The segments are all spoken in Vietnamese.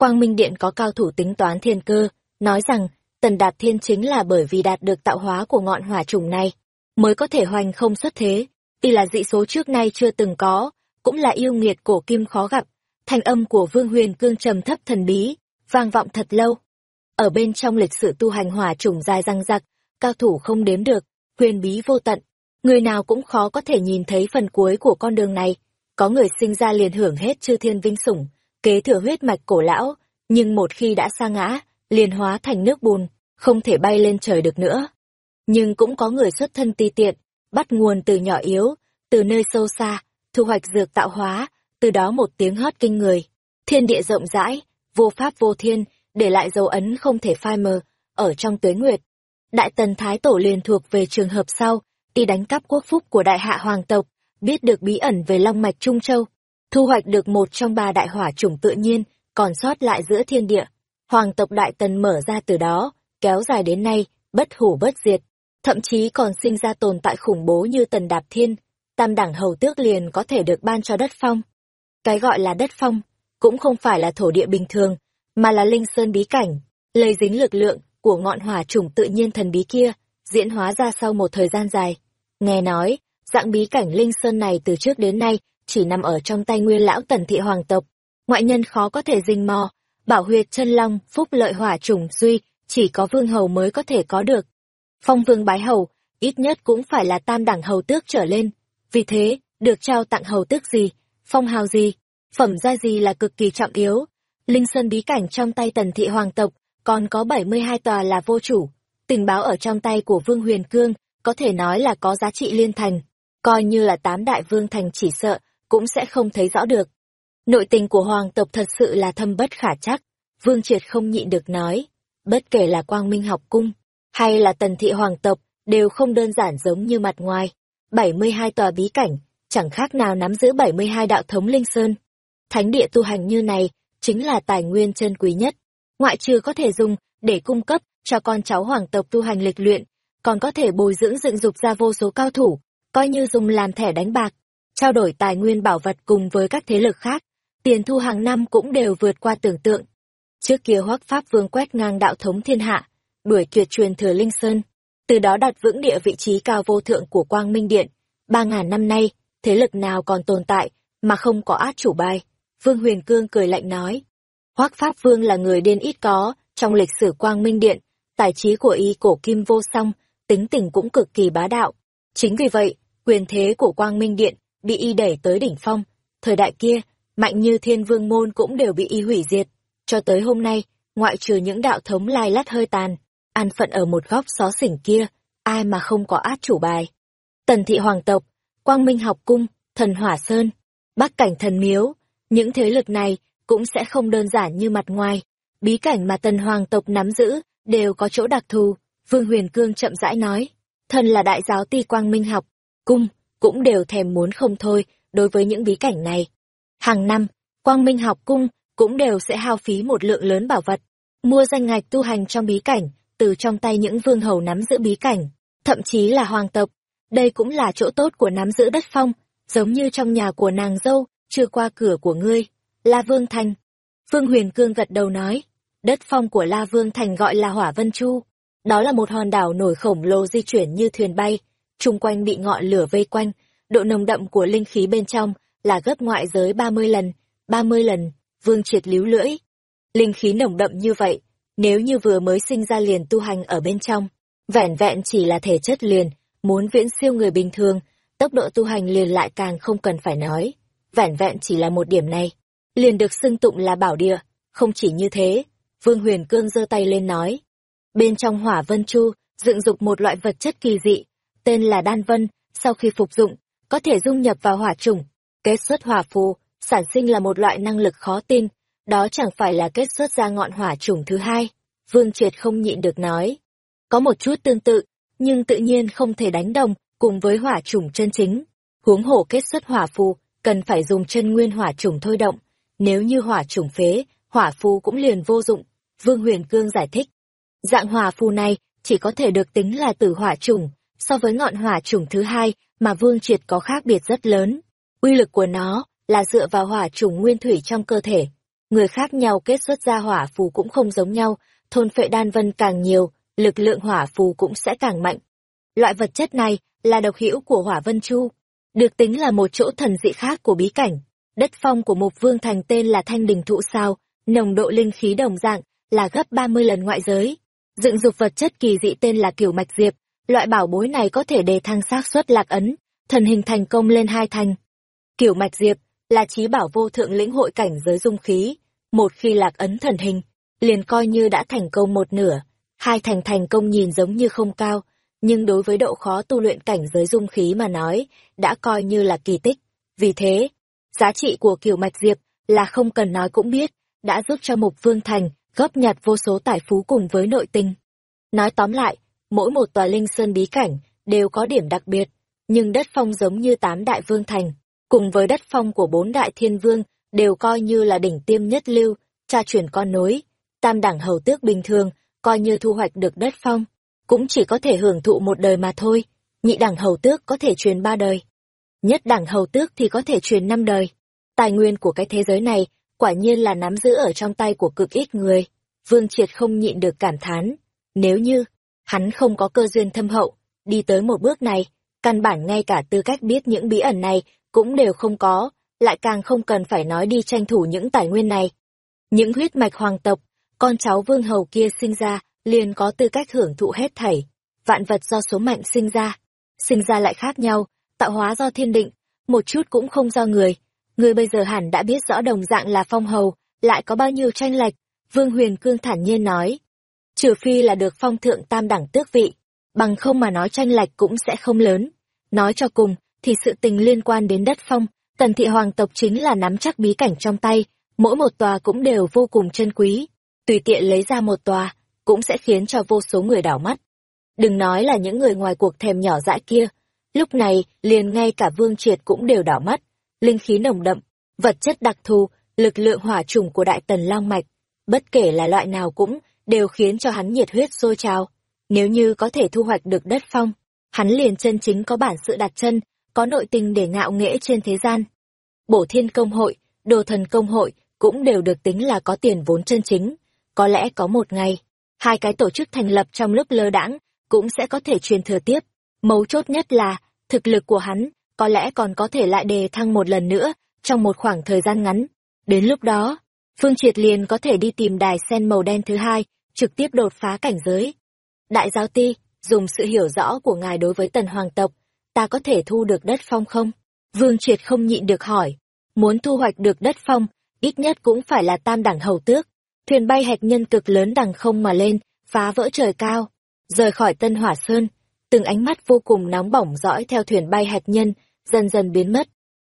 Quang Minh Điện có cao thủ tính toán thiên cơ, nói rằng Tần Đạp Thiên chính là bởi vì đạt được tạo hóa của ngọn hỏa trùng này, mới có thể hoành không xuất thế, y là dị số trước nay chưa từng có, cũng là yêu nghiệt cổ kim khó gặp. Thanh âm của Vương Huyền Cương trầm thấp thần bí, vang vọng thật lâu. Ở bên trong lịch sử tu hành hỏa trùng dài răng rặc, cao thủ không đếm được, huyền bí vô tận. Người nào cũng khó có thể nhìn thấy phần cuối của con đường này. Có người sinh ra liền hưởng hết chư thiên vinh sủng, kế thừa huyết mạch cổ lão, nhưng một khi đã sa ngã, liền hóa thành nước bùn, không thể bay lên trời được nữa. Nhưng cũng có người xuất thân ti tiện, bắt nguồn từ nhỏ yếu, từ nơi sâu xa, thu hoạch dược tạo hóa, từ đó một tiếng hót kinh người. Thiên địa rộng rãi, vô pháp vô thiên, để lại dấu ấn không thể phai mờ, ở trong tuế nguyệt. Đại tần Thái Tổ liền thuộc về trường hợp sau, y đánh cắp quốc phúc của đại hạ hoàng tộc, biết được bí ẩn về long mạch Trung Châu, thu hoạch được một trong ba đại hỏa chủng tự nhiên, còn sót lại giữa thiên địa. Hoàng tộc đại tần mở ra từ đó, kéo dài đến nay, bất hủ bất diệt, thậm chí còn sinh ra tồn tại khủng bố như tần đạp thiên, tam đẳng hầu tước liền có thể được ban cho đất phong. Cái gọi là đất phong, cũng không phải là thổ địa bình thường, mà là linh sơn bí cảnh, lây dính lực lượng của ngọn hỏa chủng tự nhiên thần bí kia, diễn hóa ra sau một thời gian dài. Nghe nói, dạng bí cảnh linh sơn này từ trước đến nay chỉ nằm ở trong tay nguyên lão tần thị hoàng tộc, ngoại nhân khó có thể dinh mò, bảo huyệt chân long, phúc lợi hỏa chủng duy, chỉ có vương hầu mới có thể có được. Phong vương bái hầu, ít nhất cũng phải là tam đẳng hầu tước trở lên, vì thế, được trao tặng hầu tước gì, phong hào gì, phẩm gia gì là cực kỳ trọng yếu. Linh Sơn bí cảnh trong tay tần thị hoàng tộc, còn có 72 tòa là vô chủ. Tình báo ở trong tay của Vương Huyền Cương, có thể nói là có giá trị liên thành. Coi như là tám đại vương thành chỉ sợ, cũng sẽ không thấy rõ được. Nội tình của hoàng tộc thật sự là thâm bất khả chắc. Vương Triệt không nhịn được nói, bất kể là quang minh học cung, hay là tần thị hoàng tộc, đều không đơn giản giống như mặt ngoài. 72 tòa bí cảnh, chẳng khác nào nắm giữ 72 đạo thống linh sơn. Thánh địa tu hành như này, chính là tài nguyên chân quý nhất. Ngoại trừ có thể dùng để cung cấp cho con cháu hoàng tộc tu hành lịch luyện, còn có thể bồi dưỡng dựng dục ra vô số cao thủ, coi như dùng làm thẻ đánh bạc, trao đổi tài nguyên bảo vật cùng với các thế lực khác. Tiền thu hàng năm cũng đều vượt qua tưởng tượng. Trước kia hoắc Pháp Vương quét ngang đạo thống thiên hạ, đuổi tuyệt truyền thừa Linh Sơn, từ đó đặt vững địa vị trí cao vô thượng của Quang Minh Điện. Ba ngàn năm nay, thế lực nào còn tồn tại, mà không có át chủ bài. Vương Huyền Cương cười lạnh nói. Hoắc Pháp Vương là người điên ít có, trong lịch sử Quang Minh Điện, tài trí của y cổ kim vô song, tính tình cũng cực kỳ bá đạo. Chính vì vậy, quyền thế của Quang Minh Điện bị y đẩy tới đỉnh phong. Thời đại kia, mạnh như thiên vương môn cũng đều bị y hủy diệt. Cho tới hôm nay, ngoại trừ những đạo thống lai lắt hơi tàn, an phận ở một góc xó xỉnh kia, ai mà không có át chủ bài. Tần thị hoàng tộc, quang minh học cung, thần hỏa sơn, bắc cảnh thần miếu, những thế lực này cũng sẽ không đơn giản như mặt ngoài. Bí cảnh mà tần hoàng tộc nắm giữ, đều có chỗ đặc thù, Vương Huyền Cương chậm rãi nói. Thần là đại giáo ti quang minh học, cung, cũng đều thèm muốn không thôi đối với những bí cảnh này. Hàng năm, quang minh học cung cũng đều sẽ hao phí một lượng lớn bảo vật, mua danh ngạch tu hành trong bí cảnh, từ trong tay những vương hầu nắm giữ bí cảnh, thậm chí là hoàng tộc. Đây cũng là chỗ tốt của nắm giữ đất phong, giống như trong nhà của nàng dâu, chưa qua cửa của ngươi. La Vương Thành. phương Huyền Cương gật đầu nói, đất phong của La Vương Thành gọi là Hỏa Vân Chu. Đó là một hòn đảo nổi khổng lồ di chuyển như thuyền bay, chung quanh bị ngọn lửa vây quanh, độ nồng đậm của linh khí bên trong là gấp ngoại giới 30 lần, 30 lần, Vương triệt líu lưỡi. Linh khí nồng đậm như vậy, nếu như vừa mới sinh ra liền tu hành ở bên trong, vẻn vẹn chỉ là thể chất liền, muốn viễn siêu người bình thường, tốc độ tu hành liền lại càng không cần phải nói. Vẻn vẹn chỉ là một điểm này, liền được xưng tụng là bảo địa, không chỉ như thế, Vương Huyền Cương giơ tay lên nói. Bên trong hỏa vân chu, dựng dục một loại vật chất kỳ dị, tên là đan vân, sau khi phục dụng, có thể dung nhập vào hỏa trùng, kết xuất hỏa phù, sản sinh là một loại năng lực khó tin, đó chẳng phải là kết xuất ra ngọn hỏa chủng thứ hai. Vương Triệt không nhịn được nói. Có một chút tương tự, nhưng tự nhiên không thể đánh đồng cùng với hỏa chủng chân chính. Huống hổ kết xuất hỏa phù, cần phải dùng chân nguyên hỏa chủng thôi động. Nếu như hỏa chủng phế, hỏa phù cũng liền vô dụng. Vương Huyền Cương giải thích. Dạng hỏa phù này chỉ có thể được tính là tử hỏa chủng, so với ngọn hỏa chủng thứ hai mà Vương Triệt có khác biệt rất lớn. Uy lực của nó là dựa vào hỏa chủng nguyên thủy trong cơ thể, người khác nhau kết xuất ra hỏa phù cũng không giống nhau, thôn phệ đan vân càng nhiều, lực lượng hỏa phù cũng sẽ càng mạnh. Loại vật chất này là độc hữu của hỏa vân chu, được tính là một chỗ thần dị khác của bí cảnh. Đất phong của Mục Vương Thành tên là Thanh Đình Thụ Sao, nồng độ linh khí đồng dạng là gấp 30 lần ngoại giới. Dựng dục vật chất kỳ dị tên là Kiểu Mạch Diệp, loại bảo bối này có thể đề thăng xác suất lạc ấn, thần hình thành công lên hai thành. Kiểu Mạch Diệp là trí bảo vô thượng lĩnh hội cảnh giới dung khí, một khi lạc ấn thần hình, liền coi như đã thành công một nửa. Hai thành thành công nhìn giống như không cao, nhưng đối với độ khó tu luyện cảnh giới dung khí mà nói, đã coi như là kỳ tích. Vì thế, giá trị của kiểu mạch diệp là không cần nói cũng biết, đã giúp cho Mục Vương Thành góp nhặt vô số tài phú cùng với nội tình. Nói tóm lại, mỗi một tòa linh sơn bí cảnh đều có điểm đặc biệt, nhưng đất phong giống như tám đại vương thành, cùng với đất phong của bốn đại thiên vương đều coi như là đỉnh tiêm nhất lưu, tra truyền con nối. Tam đẳng hầu tước bình thường, coi như thu hoạch được đất phong, cũng chỉ có thể hưởng thụ một đời mà thôi. Nhị đẳng hầu tước có thể truyền ba đời. Nhất đẳng hầu tước thì có thể truyền năm đời. Tài nguyên của cái thế giới này, quả nhiên là nắm giữ ở trong tay của cực ít người. Vương Triệt không nhịn được cảm thán. Nếu như, hắn không có cơ duyên thâm hậu, đi tới một bước này, căn bản ngay cả tư cách biết những bí ẩn này cũng đều không có, lại càng không cần phải nói đi tranh thủ những tài nguyên này. Những huyết mạch hoàng tộc, con cháu vương hầu kia sinh ra, liền có tư cách hưởng thụ hết thảy. Vạn vật do số mệnh sinh ra, sinh ra lại khác nhau, tạo hóa do thiên định, một chút cũng không do người. Người bây giờ hẳn đã biết rõ đồng dạng là phong hầu, lại có bao nhiêu tranh lệch, Vương Huyền Cương thản nhiên nói. Trừ phi là được phong thượng tam đẳng tước vị, bằng không mà nói tranh lệch cũng sẽ không lớn. Nói cho cùng, thì sự tình liên quan đến đất phong, tần thị hoàng tộc chính là nắm chắc bí cảnh trong tay, mỗi một tòa cũng đều vô cùng chân quý. Tùy tiện lấy ra một tòa, cũng sẽ khiến cho vô số người đảo mắt. Đừng nói là những người ngoài cuộc thèm nhỏ dãi kia, lúc này liền ngay cả vương triệt cũng đều đảo mắt, linh khí nồng đậm, vật chất đặc thù, lực lượng hỏa trùng của đại tần long mạch, bất kể là loại nào cũng đều khiến cho hắn nhiệt huyết sôi trào. Nếu như có thể thu hoạch được đất phong, hắn liền chân chính có bản sự đặt chân, có nội tình để ngạo nghễ trên thế gian. Bổ thiên công hội, đồ thần công hội cũng đều được tính là có tiền vốn chân chính. Có lẽ có một ngày, hai cái tổ chức thành lập trong lúc lơ đãng cũng sẽ có thể truyền thừa tiếp. Mấu chốt nhất là, thực lực của hắn có lẽ còn có thể lại đề thăng một lần nữa trong một khoảng thời gian ngắn. Đến lúc đó, Phương Triệt liền có thể đi tìm đài sen màu đen thứ hai, trực tiếp đột phá cảnh giới. Đại giáo ti, dùng sự hiểu rõ của ngài đối với tần hoàng tộc, ta có thể thu được đất phong không? Vương Triệt không nhịn được hỏi. Muốn thu hoạch được đất phong, ít nhất cũng phải là tam đẳng hầu tước. Thuyền bay hạch nhân cực lớn đằng không mà lên, phá vỡ trời cao. Rời khỏi Tân Hỏa Sơn, từng ánh mắt vô cùng nóng bỏng dõi theo thuyền bay hạch nhân, dần dần biến mất.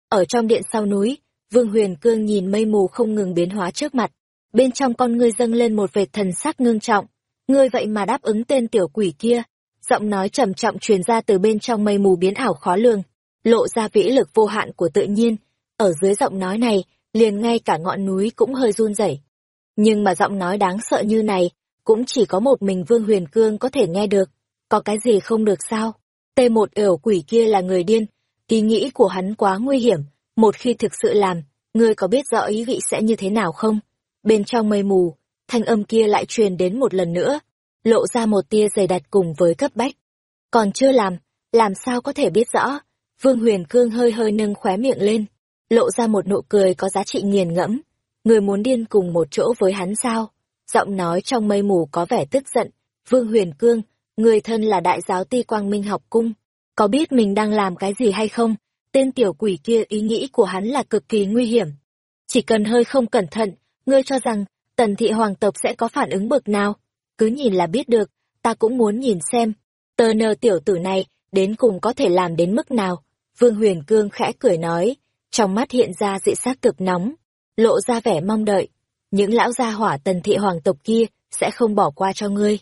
Ở trong điện sau núi, Vương Huyền Cương nhìn mây mù không ngừng biến hóa trước mặt. Bên trong con ngươi dâng lên một vệt thần sắc ngưng trọng. Ngươi vậy mà đáp ứng tên tiểu quỷ kia, giọng nói trầm trọng truyền ra từ bên trong mây mù biến ảo khó lường, lộ ra vĩ lực vô hạn của tự nhiên. Ở dưới giọng nói này, liền ngay cả ngọn núi cũng hơi run rẩy. Nhưng mà giọng nói đáng sợ như này, cũng chỉ có một mình Vương Huyền Cương có thể nghe được. Có cái gì không được sao? Tê một ểu quỷ kia là người điên. Ý nghĩ của hắn quá nguy hiểm. Một khi thực sự làm, ngươi có biết rõ ý vị sẽ như thế nào không? Bên trong mây mù, thanh âm kia lại truyền đến một lần nữa, lộ ra một tia dày đặt cùng với cấp bách. Còn chưa làm, làm sao có thể biết rõ? Vương Huyền Cương hơi hơi nâng khóe miệng lên, lộ ra một nụ cười có giá trị nghiền ngẫm. Người muốn điên cùng một chỗ với hắn sao? Giọng nói trong mây mù có vẻ tức giận. Vương Huyền Cương, người thân là đại giáo ti quang minh học cung. Có biết mình đang làm cái gì hay không? Tên tiểu quỷ kia ý nghĩ của hắn là cực kỳ nguy hiểm. Chỉ cần hơi không cẩn thận, ngươi cho rằng, tần thị hoàng tộc sẽ có phản ứng bực nào? cứ nhìn là biết được, ta cũng muốn nhìn xem, tờ nờ tiểu tử này, đến cùng có thể làm đến mức nào. Vương Huyền Cương khẽ cười nói, trong mắt hiện ra dị sắc cực nóng, lộ ra vẻ mong đợi. Những lão gia hỏa tần thị hoàng tộc kia sẽ không bỏ qua cho ngươi.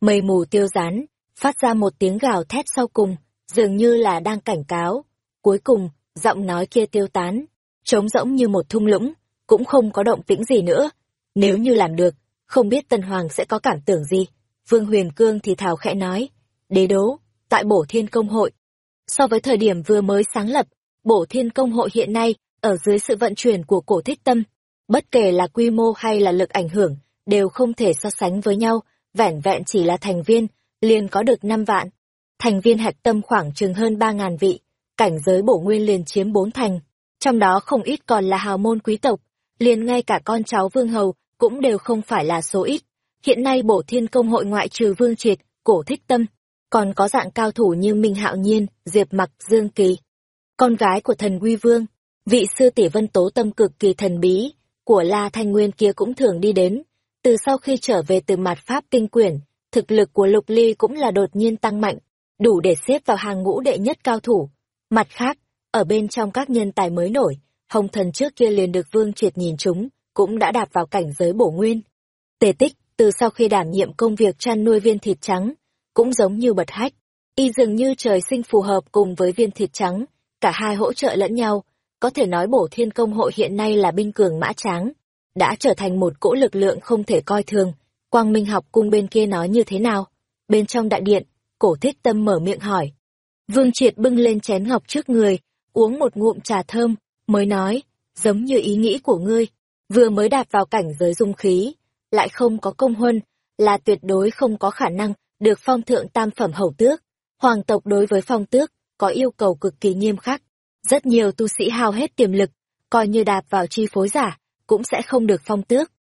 Mây mù tiêu rán, phát ra một tiếng gào thét sau cùng, dường như là đang cảnh cáo. Cuối cùng, giọng nói kia tiêu tán, trống rỗng như một thung lũng, cũng không có động tĩnh gì nữa. Nếu như làm được, không biết tân Hoàng sẽ có cảm tưởng gì. Vương Huyền Cương thì thào khẽ nói, đế đố, tại bổ thiên công hội. So với thời điểm vừa mới sáng lập, bổ thiên công hội hiện nay, ở dưới sự vận chuyển của cổ thích tâm, Bất kể là quy mô hay là lực ảnh hưởng, đều không thể so sánh với nhau, vẻn vẹn chỉ là thành viên, liền có được 5 vạn. Thành viên hạch tâm khoảng chừng hơn 3.000 vị, cảnh giới bổ nguyên liền chiếm 4 thành, trong đó không ít còn là hào môn quý tộc, liền ngay cả con cháu vương hầu cũng đều không phải là số ít. Hiện nay bổ thiên công hội ngoại trừ vương triệt, cổ thích tâm, còn có dạng cao thủ như Minh Hạo Nhiên, Diệp Mặc, Dương Kỳ. Con gái của thần Quy Vương, vị sư tỷ vân tố tâm cực kỳ thần bí, của La Thanh Nguyên kia cũng thường đi đến. Từ sau khi trở về từ mặt Pháp kinh quyển, thực lực của Lục Ly cũng là đột nhiên tăng mạnh, đủ để xếp vào hàng ngũ đệ nhất cao thủ. Mặt khác, ở bên trong các nhân tài mới nổi, hồng thần trước kia liền được Vương Triệt nhìn chúng, cũng đã đạp vào cảnh giới bổ nguyên. Tề tích, từ sau khi đảm nhiệm công việc chăn nuôi viên thịt trắng, cũng giống như bật hách, y dường như trời sinh phù hợp cùng với viên thịt trắng, cả hai hỗ trợ lẫn nhau, có thể nói bổ thiên công hội hiện nay là binh cường mã tráng, đã trở thành một cỗ lực lượng không thể coi thường. Quang Minh học cung bên kia nói như thế nào? Bên trong đại điện, cổ thích tâm mở miệng hỏi. Vương Triệt bưng lên chén ngọc trước người, uống một ngụm trà thơm, mới nói, giống như ý nghĩ của ngươi, vừa mới đạt vào cảnh giới dung khí, lại không có công huân, là tuyệt đối không có khả năng được phong thượng tam phẩm hầu tước. Hoàng tộc đối với phong tước có yêu cầu cực kỳ nghiêm khắc, rất nhiều tu sĩ hao hết tiềm lực, coi như đạp vào chi phối giả, cũng sẽ không được phong tước.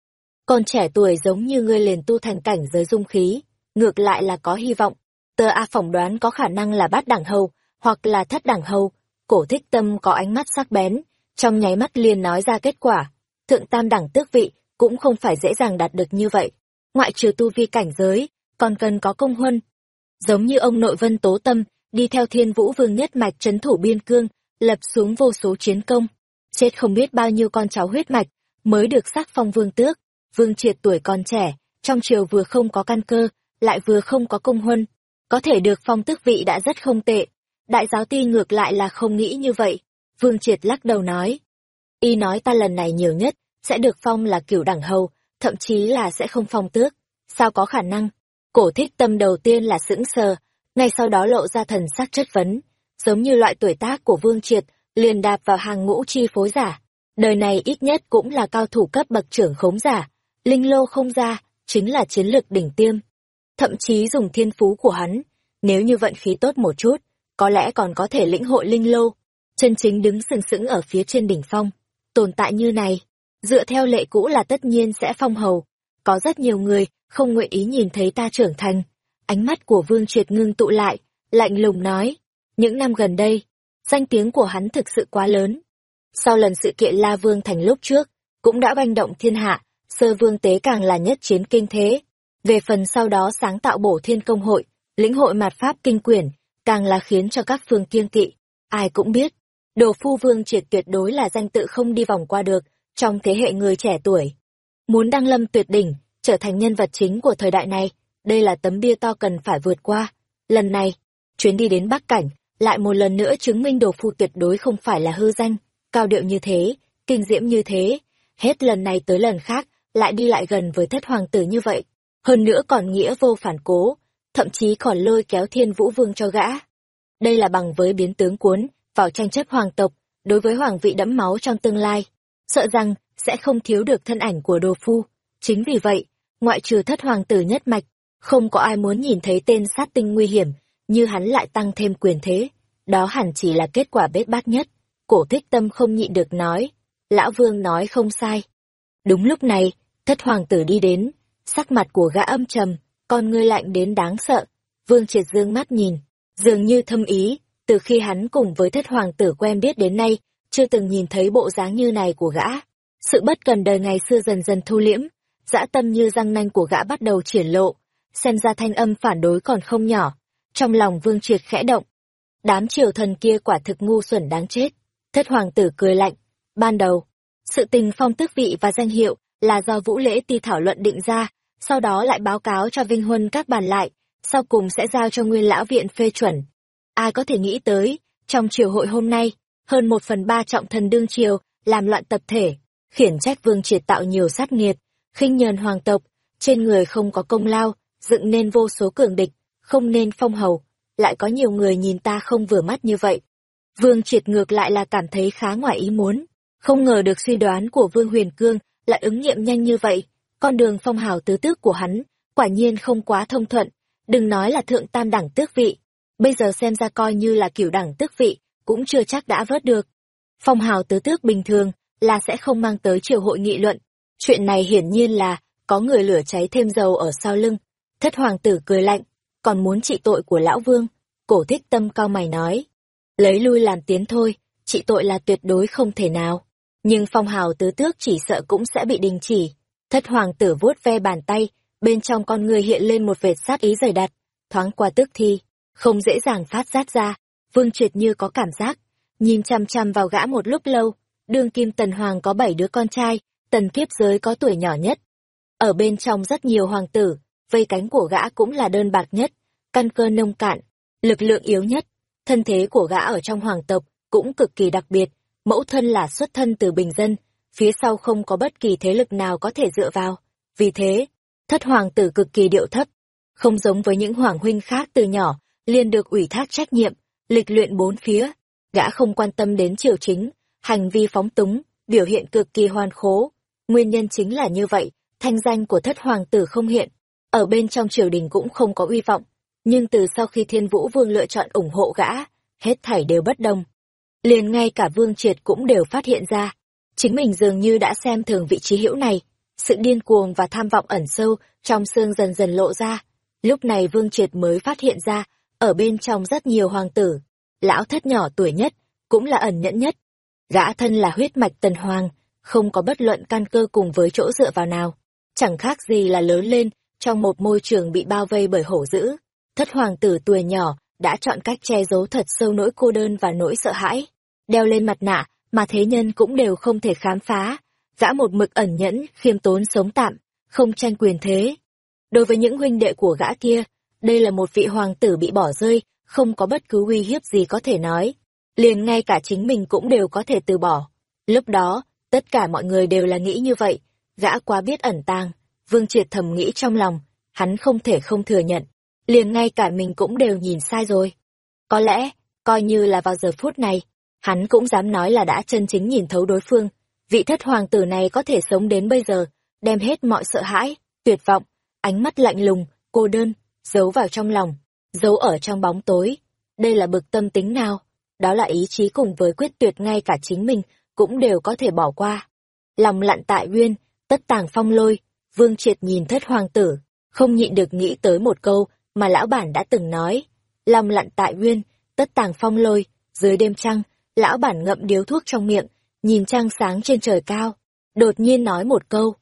Còn trẻ tuổi giống như ngươi liền tu thành cảnh giới dung khí, ngược lại là có hy vọng. Tờ A phỏng đoán có khả năng là bát đẳng hầu, hoặc là thất đẳng hầu. Cổ thích tâm có ánh mắt sắc bén, trong nháy mắt liền nói ra kết quả. Thượng tam đẳng tước vị, cũng không phải dễ dàng đạt được như vậy. Ngoại trừ tu vi cảnh giới, còn cần có công huân. Giống như ông nội vân tố tâm, đi theo thiên vũ vương nhất mạch trấn thủ biên cương, lập xuống vô số chiến công. Chết không biết bao nhiêu con cháu huyết mạch, mới được sắc phong vương tước. Vương triệt tuổi còn trẻ, trong triều vừa không có căn cơ, lại vừa không có công huân. Có thể được phong tước vị đã rất không tệ. Đại giáo ti ngược lại là không nghĩ như vậy. Vương triệt lắc đầu nói. Y nói ta lần này nhiều nhất, sẽ được phong là cửu đẳng hầu, thậm chí là sẽ không phong tước. Sao có khả năng? Cổ thích tâm đầu tiên là sững sờ, ngay sau đó lộ ra thần sắc chất vấn, giống như loại tuổi tác của Vương Triệt, liền đạp vào hàng ngũ chi phối giả. Đời này ít nhất cũng là cao thủ cấp bậc trưởng khống giả, linh lô không ra, chính là chiến lược đỉnh tiêm. Thậm chí dùng thiên phú của hắn, nếu như vận khí tốt một chút, có lẽ còn có thể lĩnh hội linh lô, chân chính đứng sừng sững ở phía trên đỉnh phong. Tồn tại như này, dựa theo lệ cũ là tất nhiên sẽ phong hầu. Có rất nhiều người không nguyện ý nhìn thấy ta trưởng thành. Ánh mắt của Vương Triệt ngưng tụ lại, lạnh lùng nói. Những năm gần đây, danh tiếng của hắn thực sự quá lớn. Sau lần sự kiện La Vương thành lúc trước, cũng đã banh động thiên hạ, sơ vương tế càng là nhất chiến kinh thế. Về phần sau đó sáng tạo bổ thiên công hội, lĩnh hội mạt pháp kinh quyển, càng là khiến cho các phương kiêng kỵ. Ai cũng biết, đồ phu vương triệt tuyệt đối là danh tự không đi vòng qua được, trong thế hệ người trẻ tuổi. Muốn đăng lâm tuyệt đỉnh, trở thành nhân vật chính của thời đại này, đây là tấm bia to cần phải vượt qua. Lần này, chuyến đi đến Bắc Cảnh, lại một lần nữa chứng minh đồ phu tuyệt đối không phải là hư danh, cao điệu như thế, kinh diễm như thế, hết lần này tới lần khác, lại đi lại gần với thất hoàng tử như vậy. Hơn nữa còn nghĩa vô phản cố, thậm chí còn lôi kéo thiên vũ vương cho gã. Đây là bằng với biến tướng cuốn, vào tranh chấp hoàng tộc, đối với hoàng vị đẫm máu trong tương lai. Sợ rằng, sẽ không thiếu được thân ảnh của đồ phu. Chính vì vậy, ngoại trừ thất hoàng tử nhất mạch, không có ai muốn nhìn thấy tên sát tinh nguy hiểm, như hắn lại tăng thêm quyền thế. Đó hẳn chỉ là kết quả bết bát nhất. Cổ thích tâm không nhịn được nói. Lão vương nói không sai. Đúng lúc này, thất hoàng tử đi đến, sắc mặt của gã âm trầm, con ngươi lạnh đến đáng sợ. Vương triệt dương mắt nhìn, dường như thâm ý, từ khi hắn cùng với thất hoàng tử quen biết đến nay, chưa từng nhìn thấy bộ dáng như này của gã. Sự bất cần đời ngày xưa dần dần thu liễm, dã tâm như răng nanh của gã bắt đầu triển lộ, xem ra thanh âm phản đối còn không nhỏ. Trong lòng vương triệt khẽ động. Đám triều thần kia quả thực ngu xuẩn đáng chết. Thất hoàng tử cười lạnh. Ban đầu, sự tình phong tước vị và danh hiệu là do vũ lễ ti thảo luận định ra, sau đó lại báo cáo cho Vinh Huân các bàn lại, sau cùng sẽ giao cho nguyên lão viện phê chuẩn. Ai có thể nghĩ tới, trong triều hội hôm nay, hơn một phần ba trọng thần đương triều, làm loạn tập thể, khiển trách vương triệt tạo nhiều sát nghiệt, khinh nhờn hoàng tộc, trên người không có công lao, dựng nên vô số cường địch, không nên phong hầu, lại có nhiều người nhìn ta không vừa mắt như vậy. Vương triệt ngược lại là cảm thấy khá ngoài ý muốn, không ngờ được suy đoán của Vương Huyền Cương lại ứng nghiệm nhanh như vậy, con đường phong hào tứ tước của hắn, quả nhiên không quá thông thuận, đừng nói là thượng tam đẳng tước vị, bây giờ xem ra coi như là kiểu đẳng tước vị, cũng chưa chắc đã vớt được. Phong hào tứ tước bình thường là sẽ không mang tới triều hội nghị luận, chuyện này hiển nhiên là có người lửa cháy thêm dầu ở sau lưng. Thất hoàng tử cười lạnh, còn muốn trị tội của lão vương, cổ thích tâm cao mày nói. Lấy lui làm tiến thôi, trị tội là tuyệt đối không thể nào. Nhưng phong hào tứ tước chỉ sợ cũng sẽ bị đình chỉ. Thất hoàng tử vuốt ve bàn tay, bên trong con người hiện lên một vệt sát ý dày đặt, thoáng qua tức thi, không dễ dàng phát giác ra. Vương triệt như có cảm giác, nhìn chăm chăm vào gã một lúc lâu, đương kim tần hoàng có bảy đứa con trai, tần kiếp giới có tuổi nhỏ nhất. Ở bên trong rất nhiều hoàng tử, vây cánh của gã cũng là đơn bạc nhất, căn cơ nông cạn, lực lượng yếu nhất. Thân thế của gã ở trong hoàng tộc cũng cực kỳ đặc biệt, mẫu thân là xuất thân từ bình dân, phía sau không có bất kỳ thế lực nào có thể dựa vào. Vì thế, thất hoàng tử cực kỳ điệu thấp, không giống với những hoàng huynh khác từ nhỏ, liền được ủy thác trách nhiệm, lịch luyện bốn phía. Gã không quan tâm đến triều chính, hành vi phóng túng, biểu hiện cực kỳ hoan khố. Nguyên nhân chính là như vậy, thanh danh của thất hoàng tử không hiện, ở bên trong triều đình cũng không có uy vọng. Nhưng từ sau khi thiên vũ vương lựa chọn ủng hộ gã, hết thảy đều bất đồng. Liền ngay cả vương triệt cũng đều phát hiện ra, chính mình dường như đã xem thường vị trí hữu này. Sự điên cuồng và tham vọng ẩn sâu trong xương dần dần lộ ra. Lúc này vương triệt mới phát hiện ra, ở bên trong rất nhiều hoàng tử, lão thất nhỏ tuổi nhất, cũng là ẩn nhẫn nhất. Gã thân là huyết mạch tần hoàng, không có bất luận căn cơ cùng với chỗ dựa vào nào. Chẳng khác gì là lớn lên trong một môi trường bị bao vây bởi hổ dữ. Thất hoàng tử tuổi nhỏ đã chọn cách che giấu thật sâu nỗi cô đơn và nỗi sợ hãi. Đeo lên mặt nạ mà thế nhân cũng đều không thể khám phá. Gã một mực ẩn nhẫn, khiêm tốn sống tạm, không tranh quyền thế. Đối với những huynh đệ của gã kia, đây là một vị hoàng tử bị bỏ rơi, không có bất cứ uy hiếp gì có thể nói. Liền ngay cả chính mình cũng đều có thể từ bỏ. Lúc đó, tất cả mọi người đều là nghĩ như vậy, gã quá biết ẩn tàng. Vương Triệt thầm nghĩ trong lòng, hắn không thể không thừa nhận. Liền ngay cả mình cũng đều nhìn sai rồi. Có lẽ, coi như là vào giờ phút này, hắn cũng dám nói là đã chân chính nhìn thấu đối phương. Vị thất hoàng tử này có thể sống đến bây giờ, đem hết mọi sợ hãi, tuyệt vọng, ánh mắt lạnh lùng, cô đơn, giấu vào trong lòng, giấu ở trong bóng tối. Đây là bực tâm tính nào? Đó là ý chí cùng với quyết tuyệt ngay cả chính mình cũng đều có thể bỏ qua. Lòng lặn tại uyên, tất tàng phong lôi, vương triệt nhìn thất hoàng tử, không nhịn được nghĩ tới một câu mà lão bản đã từng nói. Lòng lặn tại uyên, tất tàng phong lôi, dưới đêm trăng, lão bản ngậm điếu thuốc trong miệng, nhìn trăng sáng trên trời cao, đột nhiên nói một câu.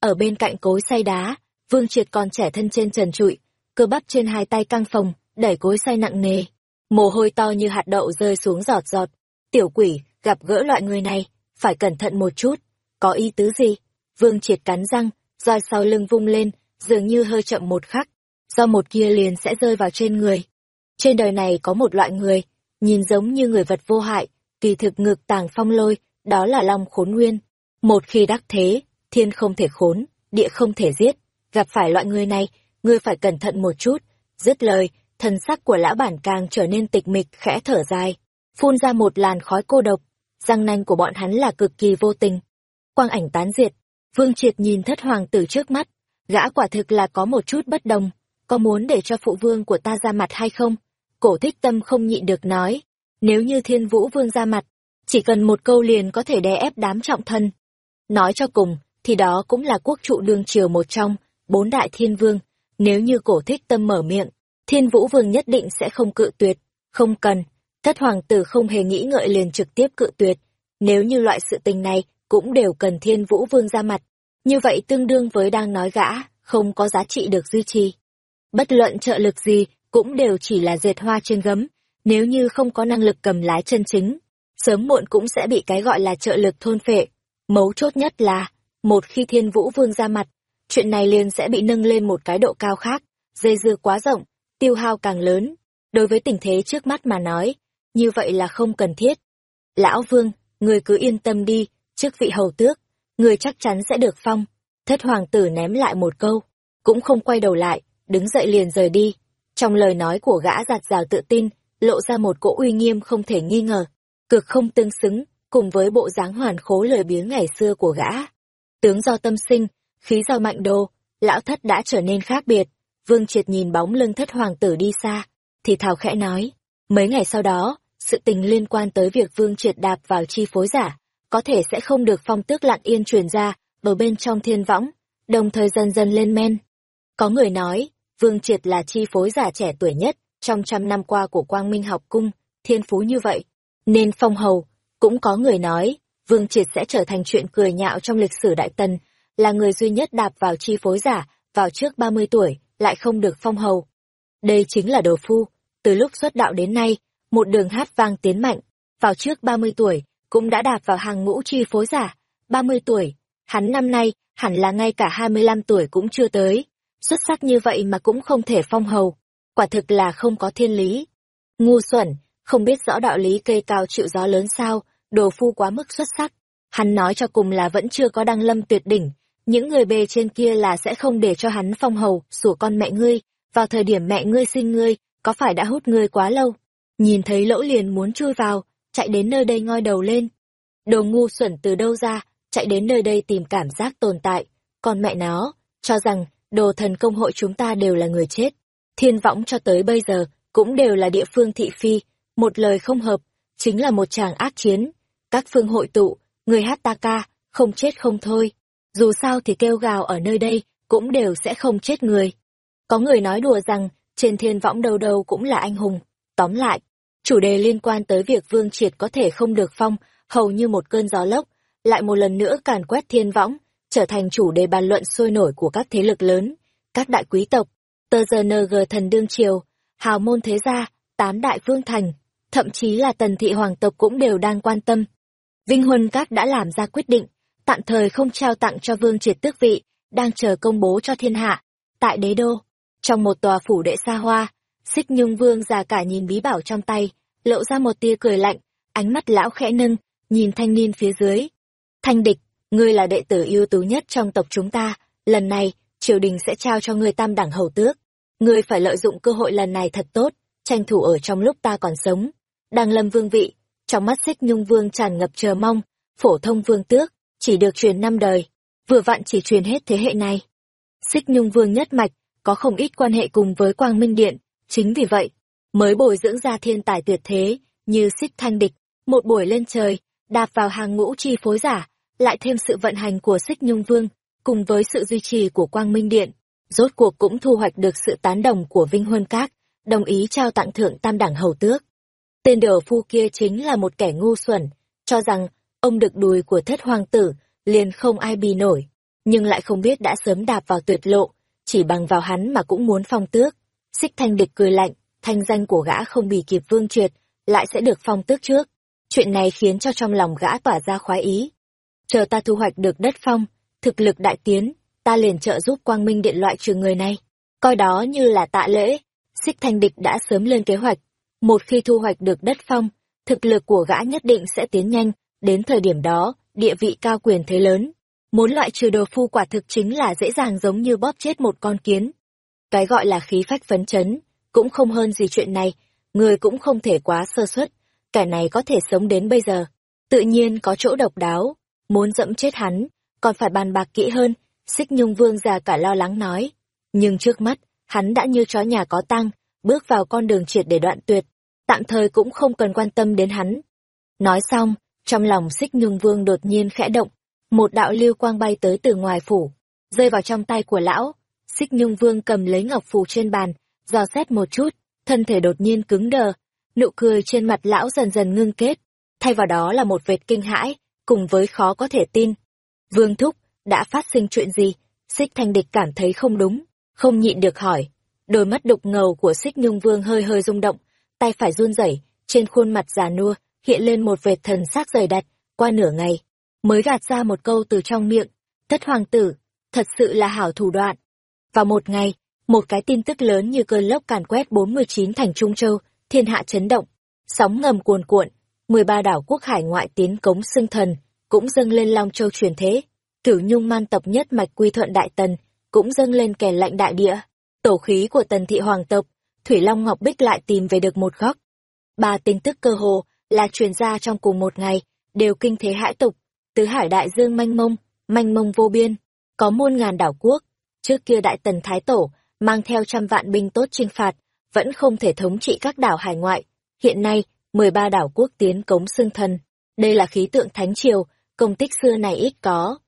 Ở bên cạnh cối say đá, vương triệt còn trẻ thân trên trần trụi, cơ bắp trên hai tay căng phồng, đẩy cối xay nặng nề. Mồ hôi to như hạt đậu rơi xuống giọt giọt. Tiểu quỷ, gặp gỡ loại người này, phải cẩn thận một chút. Có ý tứ gì? Vương triệt cắn răng, roi sau lưng vung lên, dường như hơi chậm một khắc. Do một kia liền sẽ rơi vào trên người. Trên đời này có một loại người, nhìn giống như người vật vô hại, kỳ thực ngược tàng phong lôi, đó là long khốn nguyên. Một khi đắc thế, thiên không thể khốn, địa không thể giết. Gặp phải loại người này, ngươi phải cẩn thận một chút. Dứt lời, thần sắc của lão bản càng trở nên tịch mịch khẽ thở dài, phun ra một làn khói cô độc, răng nanh của bọn hắn là cực kỳ vô tình. Quang ảnh tán diệt, Vương Triệt nhìn thất hoàng tử trước mắt, gã quả thực là có một chút bất đồng, có muốn để cho phụ vương của ta ra mặt hay không? Cổ thích tâm không nhịn được nói, nếu như thiên vũ vương ra mặt, chỉ cần một câu liền có thể đè ép đám trọng thân. Nói cho cùng, thì đó cũng là quốc trụ đương triều một trong, bốn đại thiên vương, nếu như cổ thích tâm mở miệng, thiên vũ vương nhất định sẽ không cự tuyệt, không cần, thất hoàng tử không hề nghĩ ngợi liền trực tiếp cự tuyệt, nếu như loại sự tình này cũng đều cần thiên vũ vương ra mặt, như vậy tương đương với đang nói gã, không có giá trị được duy trì. Bất luận trợ lực gì, cũng đều chỉ là dệt hoa trên gấm, nếu như không có năng lực cầm lái chân chính, sớm muộn cũng sẽ bị cái gọi là trợ lực thôn phệ. Mấu chốt nhất là, một khi thiên vũ vương ra mặt, chuyện này liền sẽ bị nâng lên một cái độ cao khác, dây dưa quá rộng, tiêu hao càng lớn. Đối với tình thế trước mắt mà nói, như vậy là không cần thiết. Lão Vương, người cứ yên tâm đi, trước vị hầu tước, người chắc chắn sẽ được phong. Thất hoàng tử ném lại một câu, cũng không quay đầu lại, đứng dậy liền rời đi. Trong lời nói của gã giạt rào tự tin, lộ ra một cỗ uy nghiêm không thể nghi ngờ, cực không tương xứng, cùng với bộ dáng hoàn khố lời biếng ngày xưa của gã. Tướng do tâm sinh, khí do mạnh đồ, lão thất đã trở nên khác biệt. Vương Triệt nhìn bóng lưng thất hoàng tử đi xa, thì thào khẽ nói. Mấy ngày sau đó, sự tình liên quan tới việc Vương Triệt đạp vào chi phối giả, có thể sẽ không được phong tước lặng yên truyền ra, ở bên trong thiên võng, đồng thời dần dần lên men. Có người nói, Vương Triệt là chi phối giả trẻ tuổi nhất trong trăm năm qua của Quang Minh học cung, thiên phú như vậy, nên phong hầu. Cũng có người nói, Vương Triệt sẽ trở thành chuyện cười nhạo trong lịch sử Đại Tần, là người duy nhất đạp vào chi phối giả, vào trước 30 tuổi, lại không được phong hầu. Đây chính là đồ phu, từ lúc xuất đạo đến nay, một đường hát vang tiến mạnh, vào trước 30 tuổi, cũng đã đạp vào hàng ngũ chi phối giả. 30 tuổi, hắn năm nay, hẳn là ngay cả 25 tuổi cũng chưa tới. Xuất sắc như vậy mà cũng không thể phong hầu. Quả thực là không có thiên lý. Ngu xuẩn, không biết rõ đạo lý cây cao chịu gió lớn sao, đồ phu quá mức xuất sắc. Hắn nói cho cùng là vẫn chưa có đăng lâm tuyệt đỉnh, những người bề trên kia là sẽ không để cho hắn phong hầu, sủa con mẹ ngươi, vào thời điểm mẹ ngươi sinh ngươi, có phải đã hút ngươi quá lâu. Nhìn thấy lỗ liền muốn chui vào, chạy đến nơi đây ngoi đầu lên. Đồ ngu xuẩn từ đâu ra, chạy đến nơi đây tìm cảm giác tồn tại, còn mẹ nó, cho rằng, đồ thần công hội chúng ta đều là người chết. Thiên võng cho tới bây giờ, cũng đều là địa phương thị phi, một lời không hợp, chính là một chàng ác chiến. Các phương hội tụ, người hát ta ca, không chết không thôi. Dù sao thì kêu gào ở nơi đây, cũng đều sẽ không chết người. Có người nói đùa rằng, trên thiên võng đầu đầu cũng là anh hùng. Tóm lại, chủ đề liên quan tới việc Vương Triệt có thể không được phong, hầu như một cơn gió lốc, lại một lần nữa càn quét thiên võng, trở thành chủ đề bàn luận sôi nổi của các thế lực lớn, các đại quý tộc, tờ giờ NG thần đương triều, hào môn thế gia, tám đại vương thành, thậm chí là tần thị hoàng tộc cũng đều đang quan tâm. Vinh Huân Các đã làm ra quyết định, tạm thời không trao tặng cho vương triệt tước vị, đang chờ công bố cho thiên hạ. Tại đế đô, trong một tòa phủ đệ xa hoa, xích nhung vương già cả nhìn bí bảo trong tay, lộ ra một tia cười lạnh, ánh mắt lão khẽ nâng, nhìn thanh niên phía dưới. Thanh địch, ngươi là đệ tử ưu tú nhất trong tộc chúng ta, lần này, triều đình sẽ trao cho ngươi tam đẳng hầu tước. Ngươi phải lợi dụng cơ hội lần này thật tốt, tranh thủ ở trong lúc ta còn sống. Đang lâm vương vị, trong mắt xích nhung vương tràn ngập chờ mong, phổ thông vương tước, chỉ được truyền năm đời, vừa vặn chỉ truyền hết thế hệ này. Xích nhung vương nhất mạch, có không ít quan hệ cùng với quang minh điện, chính vì vậy, mới bồi dưỡng ra thiên tài tuyệt thế, như xích thanh địch, một buổi lên trời, đạp vào hàng ngũ chi phối giả, lại thêm sự vận hành của xích nhung vương, cùng với sự duy trì của quang minh điện, rốt cuộc cũng thu hoạch được sự tán đồng của Vinh Huân Các, đồng ý trao tặng thượng tam đẳng hầu tước. Tên đờ phu kia chính là một kẻ ngu xuẩn, cho rằng ông được đùi của thất hoàng tử, liền không ai bì nổi, nhưng lại không biết đã sớm đạp vào tuyệt lộ, chỉ bằng vào hắn mà cũng muốn phong tước. Xích thanh địch cười lạnh, thanh danh của gã không bì kịp vương triệt, lại sẽ được phong tước trước. Chuyện này khiến cho trong lòng gã tỏa ra khoái ý. Chờ ta thu hoạch được đất phong, thực lực đại tiến, ta liền trợ giúp quang minh điện loại trừ người này. Coi đó như là tạ lễ, xích thanh địch đã sớm lên kế hoạch. Một khi thu hoạch được đất phong, thực lực của gã nhất định sẽ tiến nhanh, đến thời điểm đó, địa vị cao quyền thế lớn. Muốn loại trừ đồ phu quả thực chính là dễ dàng giống như bóp chết một con kiến. Cái gọi là khí phách phấn chấn, cũng không hơn gì chuyện này, người cũng không thể quá sơ suất, kẻ này có thể sống đến bây giờ. Tự nhiên có chỗ độc đáo, muốn dẫm chết hắn, còn phải bàn bạc kỹ hơn, xích nhung vương già cả lo lắng nói. Nhưng trước mắt, hắn đã như chó nhà có tăng, bước vào con đường triệt để đoạn tuyệt, tạm thời cũng không cần quan tâm đến hắn. Nói xong, trong lòng xích nhung vương đột nhiên khẽ động, một đạo lưu quang bay tới từ ngoài phủ, rơi vào trong tay của lão. Xích nhung vương cầm lấy ngọc phù trên bàn, dò xét một chút, thân thể đột nhiên cứng đờ, nụ cười trên mặt lão dần dần ngưng kết, thay vào đó là một vệt kinh hãi, cùng với khó có thể tin. Vương Thúc, đã phát sinh chuyện gì? Xích thanh địch cảm thấy không đúng, không nhịn được hỏi. Đôi mắt đục ngầu của xích nhung vương hơi hơi rung động, tay phải run rẩy, trên khuôn mặt già nua, hiện lên một vệt thần sắc dày đặc, qua nửa ngày, mới gạt ra một câu từ trong miệng, thất hoàng tử, thật sự là hảo thủ đoạn. Vào một ngày, một cái tin tức lớn như cơn lốc càn quét 49 thành Trung Châu, thiên hạ chấn động, sóng ngầm cuồn cuộn, 13 đảo quốc hải ngoại tiến cống xưng thần, cũng dâng lên Long Châu truyền thế, cửu nhung man tộc nhất mạch quy thuận đại tần, cũng dâng lên kẻ lạnh đại địa, tổ khí của tần thị hoàng tộc, Thủy Long Ngọc Bích lại tìm về được một góc. Ba tin tức cơ hồ là truyền ra trong cùng một ngày, đều kinh thế hãi tục, tứ hải đại dương manh mông, manh mông vô biên, có muôn ngàn đảo quốc. Trước kia Đại Tần Thái Tổ, mang theo trăm vạn binh tốt chinh phạt, vẫn không thể thống trị các đảo hải ngoại. Hiện nay, 13 đảo quốc tiến cống xưng thần. Đây là khí tượng thánh triều, công tích xưa này ít có.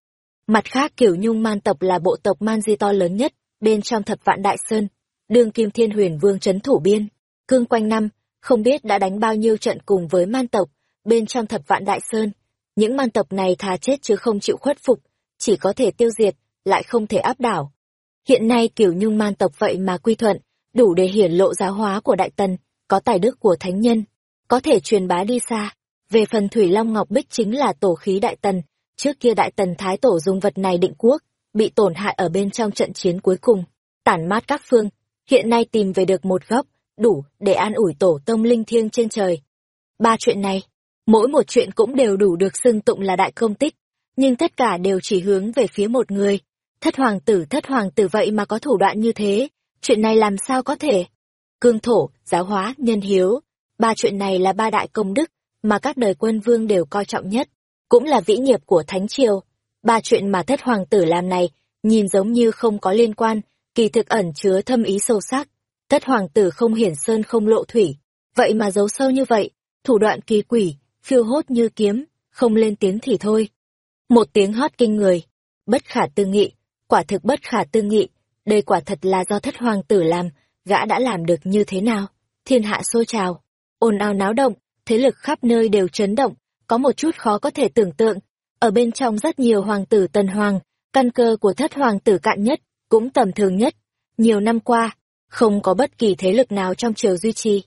Mặt khác kiểu nhung man tộc là bộ tộc man di to lớn nhất, bên trong thập vạn đại sơn. Đương kim thiên huyền vương trấn thủ biên, cương quanh năm, không biết đã đánh bao nhiêu trận cùng với man tộc, bên trong thập vạn đại sơn. Những man tộc này thà chết chứ không chịu khuất phục, chỉ có thể tiêu diệt, lại không thể áp đảo. Hiện nay kiểu nhung man tộc vậy mà quy thuận, đủ để hiển lộ giáo hóa của Đại Tần, có tài đức của thánh nhân, có thể truyền bá đi xa. Về phần Thủy Long Ngọc Bích chính là tổ khí Đại Tần, trước kia Đại Tần Thái Tổ dùng vật này định quốc, bị tổn hại ở bên trong trận chiến cuối cùng, tản mát các phương, hiện nay tìm về được một góc, đủ để an ủi tổ tông linh thiêng trên trời. Ba chuyện này, mỗi một chuyện cũng đều đủ được xưng tụng là đại công tích, nhưng tất cả đều chỉ hướng về phía một người. Thất hoàng tử thất hoàng tử vậy mà có thủ đoạn như thế, chuyện này làm sao có thể? Cương thổ, giáo hóa, nhân hiếu, ba chuyện này là ba đại công đức mà các đời quân vương đều coi trọng nhất, cũng là vĩ nghiệp của Thánh Triều. Ba chuyện mà thất hoàng tử làm này, nhìn giống như không có liên quan, kỳ thực ẩn chứa thâm ý sâu sắc. Thất hoàng tử không hiển sơn không lộ thủy, vậy mà giấu sâu như vậy, thủ đoạn kỳ quỷ, phiêu hốt như kiếm, không lên tiếng thì thôi. Một tiếng hót kinh người, bất khả tư nghị, quả thực bất khả tư nghị, đây quả thật là do thất hoàng tử làm, gã đã làm được như thế nào? Thiên hạ xô trào, ồn ào náo động, thế lực khắp nơi đều chấn động, có một chút khó có thể tưởng tượng. Ở bên trong rất nhiều hoàng tử tần hoàng, căn cơ của thất hoàng tử cạn nhất, cũng tầm thường nhất. Nhiều năm qua, không có bất kỳ thế lực nào trong triều duy trì.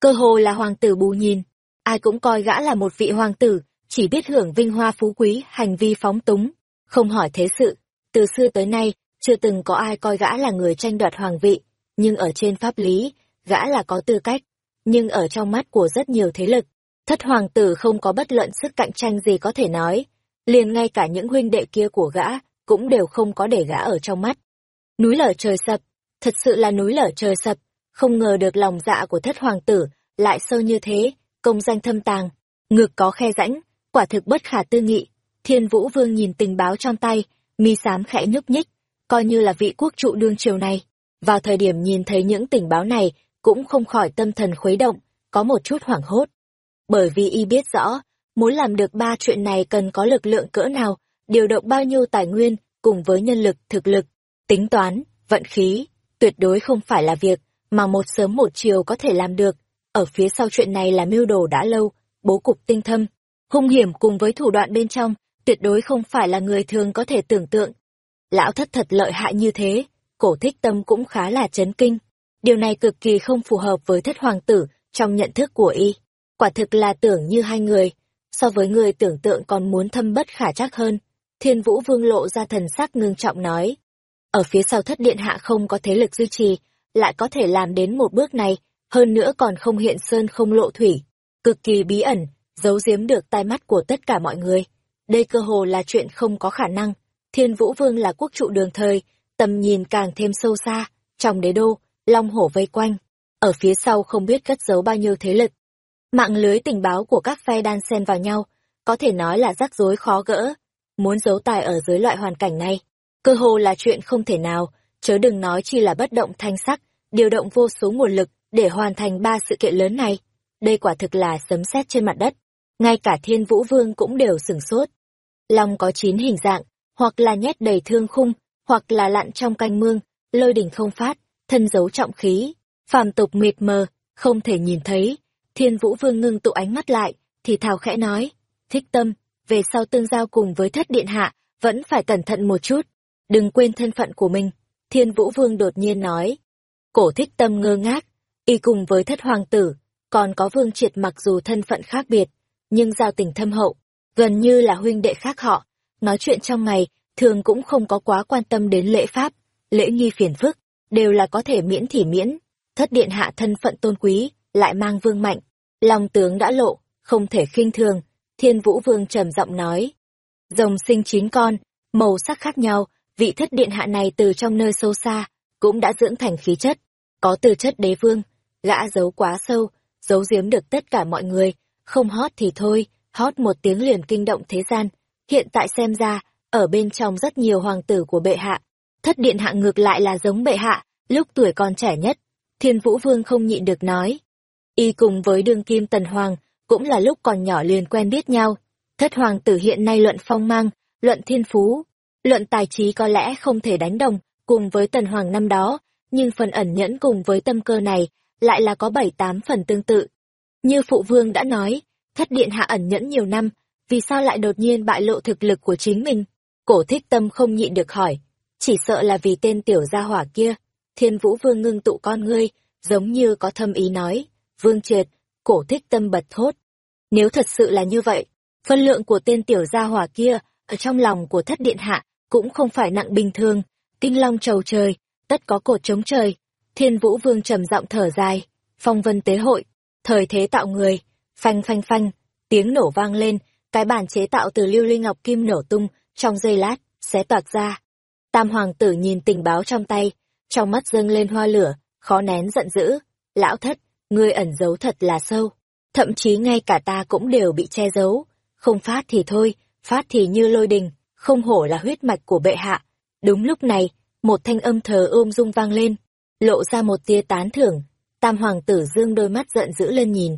Cơ hồ là hoàng tử bù nhìn, ai cũng coi gã là một vị hoàng tử, chỉ biết hưởng vinh hoa phú quý, hành vi phóng túng, không hỏi thế sự. Từ xưa tới nay, chưa từng có ai coi gã là người tranh đoạt hoàng vị, nhưng ở trên pháp lý, gã là có tư cách. Nhưng ở trong mắt của rất nhiều thế lực, thất hoàng tử không có bất luận sức cạnh tranh gì có thể nói. Liền ngay cả những huynh đệ kia của gã, cũng đều không có để gã ở trong mắt. Núi lở trời sập, thật sự là núi lở trời sập, không ngờ được lòng dạ của thất hoàng tử, lại sâu như thế, công danh thâm tàng, ngực có khe rãnh, quả thực bất khả tư nghị. Thiên Vũ Vương nhìn tình báo trong tay, mi sám khẽ nhúc nhích, coi như là vị quốc trụ đương triều này. Vào thời điểm nhìn thấy những tình báo này, cũng không khỏi tâm thần khuấy động, có một chút hoảng hốt. Bởi vì y biết rõ, muốn làm được ba chuyện này cần có lực lượng cỡ nào, điều động bao nhiêu tài nguyên, cùng với nhân lực, thực lực, tính toán, vận khí, tuyệt đối không phải là việc mà một sớm một chiều có thể làm được. Ở phía sau chuyện này là mưu đồ đã lâu, bố cục tinh thâm, hung hiểm cùng với thủ đoạn bên trong, tuyệt đối không phải là người thường có thể tưởng tượng. Lão thất thật lợi hại như thế, cổ thích tâm cũng khá là chấn kinh. Điều này cực kỳ không phù hợp với thất hoàng tử trong nhận thức của y. Quả thực là tưởng như hai người, so với người tưởng tượng còn muốn thâm bất khả chắc hơn. Thiên vũ vương lộ ra thần sắc ngưng trọng nói. Ở phía sau thất điện hạ không có thế lực duy trì, lại có thể làm đến một bước này, hơn nữa còn không hiện sơn không lộ thủy. Cực kỳ bí ẩn, giấu giếm được tai mắt của tất cả mọi người. Đây cơ hồ là chuyện không có khả năng. Thiên Vũ Vương là quốc trụ đường thời, tầm nhìn càng thêm sâu xa, trong đế đô, long hổ vây quanh. Ở phía sau không biết cất giấu bao nhiêu thế lực. Mạng lưới tình báo của các phe đan xen vào nhau, có thể nói là rắc rối khó gỡ. Muốn giấu tài ở dưới loại hoàn cảnh này, cơ hồ là chuyện không thể nào, chớ đừng nói chi là bất động thanh sắc, điều động vô số nguồn lực để hoàn thành ba sự kiện lớn này. Đây quả thực là sấm sét trên mặt đất ngay cả thiên vũ vương cũng đều sửng sốt. Long có chín hình dạng, hoặc là nhét đầy thương khung, hoặc là lặn trong canh mương, lôi đỉnh không phát, thân giấu trọng khí, phàm tục mịt mờ, không thể nhìn thấy. Thiên vũ vương ngưng tụ ánh mắt lại, thì thào khẽ nói, thích tâm, về sau tương giao cùng với thất điện hạ, vẫn phải cẩn thận một chút, đừng quên thân phận của mình. Thiên vũ vương đột nhiên nói, cổ thích tâm ngơ ngác, y cùng với thất hoàng tử, còn có vương triệt mặc dù thân phận khác biệt, nhưng giao tình thâm hậu, gần như là huynh đệ khác họ. Nói chuyện trong ngày, thường cũng không có quá quan tâm đến lễ pháp, lễ nghi phiền phức, đều là có thể miễn thì miễn. Thất điện hạ thân phận tôn quý, lại mang vương mạnh. Lòng tướng đã lộ, không thể khinh thường, thiên vũ vương trầm giọng nói. Rồng sinh chín con, màu sắc khác nhau, vị thất điện hạ này từ trong nơi sâu xa, cũng đã dưỡng thành khí chất. Có từ chất đế vương, gã giấu quá sâu, giấu giếm được tất cả mọi người, không hót thì thôi, hót một tiếng liền kinh động thế gian. Hiện tại xem ra, ở bên trong rất nhiều hoàng tử của bệ hạ. Thất điện hạ ngược lại là giống bệ hạ, lúc tuổi còn trẻ nhất. Thiên Vũ Vương không nhịn được nói. Y cùng với đương kim Tần Hoàng, cũng là lúc còn nhỏ liền quen biết nhau. Thất hoàng tử hiện nay luận phong mang, luận thiên phú, luận tài trí có lẽ không thể đánh đồng cùng với Tần Hoàng năm đó, nhưng phần ẩn nhẫn cùng với tâm cơ này lại là có bảy tám phần tương tự. Như Phụ Vương đã nói, thất điện hạ ẩn nhẫn nhiều năm, vì sao lại đột nhiên bại lộ thực lực của chính mình? Cổ thích tâm không nhịn được hỏi, chỉ sợ là vì tên tiểu gia hỏa kia. Thiên Vũ Vương ngưng tụ con ngươi, giống như có thâm ý nói, Vương triệt, cổ thích tâm bật thốt. Nếu thật sự là như vậy, phân lượng của tên tiểu gia hỏa kia ở trong lòng của thất điện hạ cũng không phải nặng bình thường, kinh long trầu trời, tất có cột chống trời. Thiên Vũ Vương trầm giọng thở dài, phong vân tế hội, thời thế tạo người, phanh phanh phanh, tiếng nổ vang lên, cái bàn chế tạo từ lưu ly ngọc kim nổ tung, trong giây lát, xé toạc ra. Tam hoàng tử nhìn tình báo trong tay, trong mắt dâng lên hoa lửa, khó nén giận dữ. Lão thất, ngươi ẩn giấu thật là sâu. Thậm chí ngay cả ta cũng đều bị che giấu. Không phát thì thôi, phát thì như lôi đình, không hổ là huyết mạch của bệ hạ. Đúng lúc này, một thanh âm thờ ôm dung vang lên, lộ ra một tia tán thưởng. Tam hoàng tử dương đôi mắt giận dữ lên nhìn.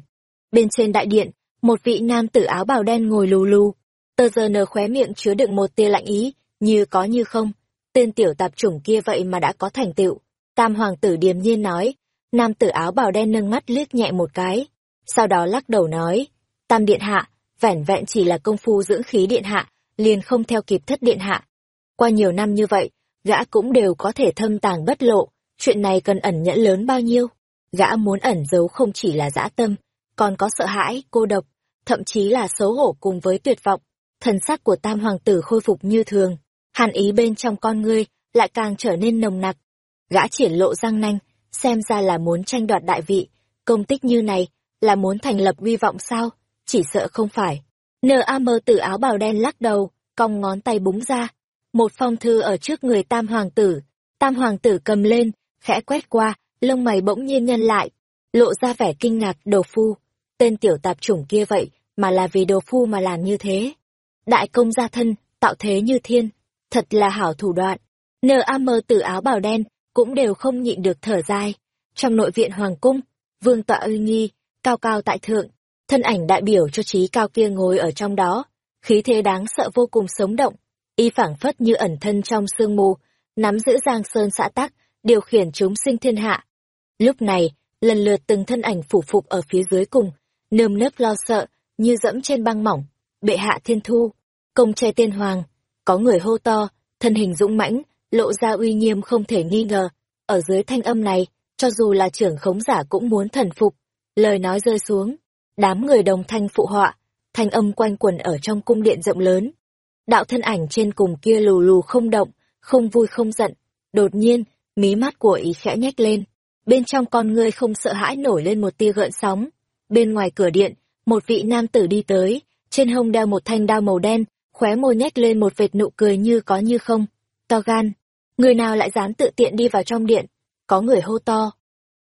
Bên trên đại điện, một vị nam tử áo bào đen ngồi lù lù. Tờ giờ nở khóe miệng chứa đựng một tia lạnh ý, như có như không. Tên tiểu tạp chủng kia vậy mà đã có thành tựu. Tam hoàng tử điềm nhiên nói. Nam tử áo bào đen nâng mắt liếc nhẹ một cái. Sau đó lắc đầu nói. Tam điện hạ, vẻn vẹn chỉ là công phu dưỡng khí điện hạ, liền không theo kịp thất điện hạ. Qua nhiều năm như vậy, gã cũng đều có thể thâm tàng bất lộ, chuyện này cần ẩn nhẫn lớn bao nhiêu. Gã muốn ẩn giấu không chỉ là dã tâm, còn có sợ hãi, cô độc, thậm chí là xấu hổ cùng với tuyệt vọng. Thần sắc của tam hoàng tử khôi phục như thường, hàn ý bên trong con ngươi lại càng trở nên nồng nặc. Gã triển lộ răng nanh, xem ra là muốn tranh đoạt đại vị, công tích như này, là muốn thành lập uy vọng sao? Chỉ sợ không phải. N.A.M. tử áo bào đen lắc đầu, cong ngón tay búng ra. Một phong thư ở trước người tam hoàng tử. Tam hoàng tử cầm lên, khẽ quét qua, lông mày bỗng nhiên nhân lại. Lộ ra vẻ kinh ngạc đồ phu. Tên tiểu tạp chủng kia vậy, mà là vì đồ phu mà làm như thế. Đại công gia thân, tạo thế như thiên. Thật là hảo thủ đoạn. N.A.M. tử áo bào đen, cũng đều không nhịn được thở dài. Trong nội viện hoàng cung, vương tọa uy nghi, cao cao tại thượng, thân ảnh đại biểu cho trí cao kia ngồi ở trong đó, khí thế đáng sợ vô cùng sống động, y phảng phất như ẩn thân trong sương mù, nắm giữ giang sơn xã tắc, điều khiển chúng sinh thiên hạ. Lúc này, lần lượt từng thân ảnh phủ phục ở phía dưới cùng, nơm nớp lo sợ, như dẫm trên băng mỏng, bệ hạ thiên thu, công tre tiên hoàng, có người hô to, thân hình dũng mãnh, lộ ra uy nghiêm không thể nghi ngờ, ở dưới thanh âm này, cho dù là trưởng khống giả cũng muốn thần phục, lời nói rơi xuống, đám người đồng thanh phụ họa, thanh âm quanh quần ở trong cung điện rộng lớn. Đạo thân ảnh trên cùng kia lù lù không động, không vui không giận, đột nhiên, mí mắt của ý khẽ nhếch lên, bên trong con ngươi không sợ hãi nổi lên một tia gợn sóng. Bên ngoài cửa điện, một vị nam tử đi tới, trên hông đeo một thanh đao màu đen, khóe môi nhếch lên một vệt nụ cười như có như không. To gan, người nào lại dám tự tiện đi vào trong điện? Có người hô to.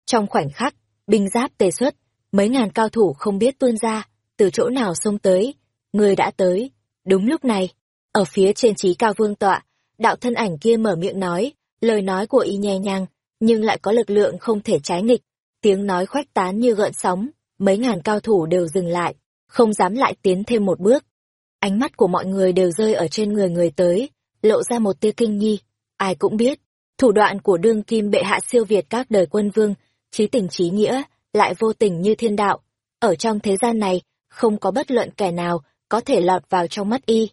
Trong khoảnh khắc, binh giáp tề xuất, mấy ngàn cao thủ không biết tuôn ra, từ chỗ nào xông tới, người đã tới. Đúng lúc này, ở phía trên trí cao vương tọa, đạo thân ảnh kia mở miệng nói, lời nói của y nhẹ nhàng, nhưng lại có lực lượng không thể trái nghịch, tiếng nói khoách tán như gợn sóng, mấy ngàn cao thủ đều dừng lại, không dám lại tiến thêm một bước. Ánh mắt của mọi người đều rơi ở trên người người tới, lộ ra một tia kinh nghi, ai cũng biết, thủ đoạn của đương kim bệ hạ siêu việt các đời quân vương, trí tình trí nghĩa, lại vô tình như thiên đạo. Ở trong thế gian này, không có bất luận kẻ nào có thể lọt vào trong mắt y.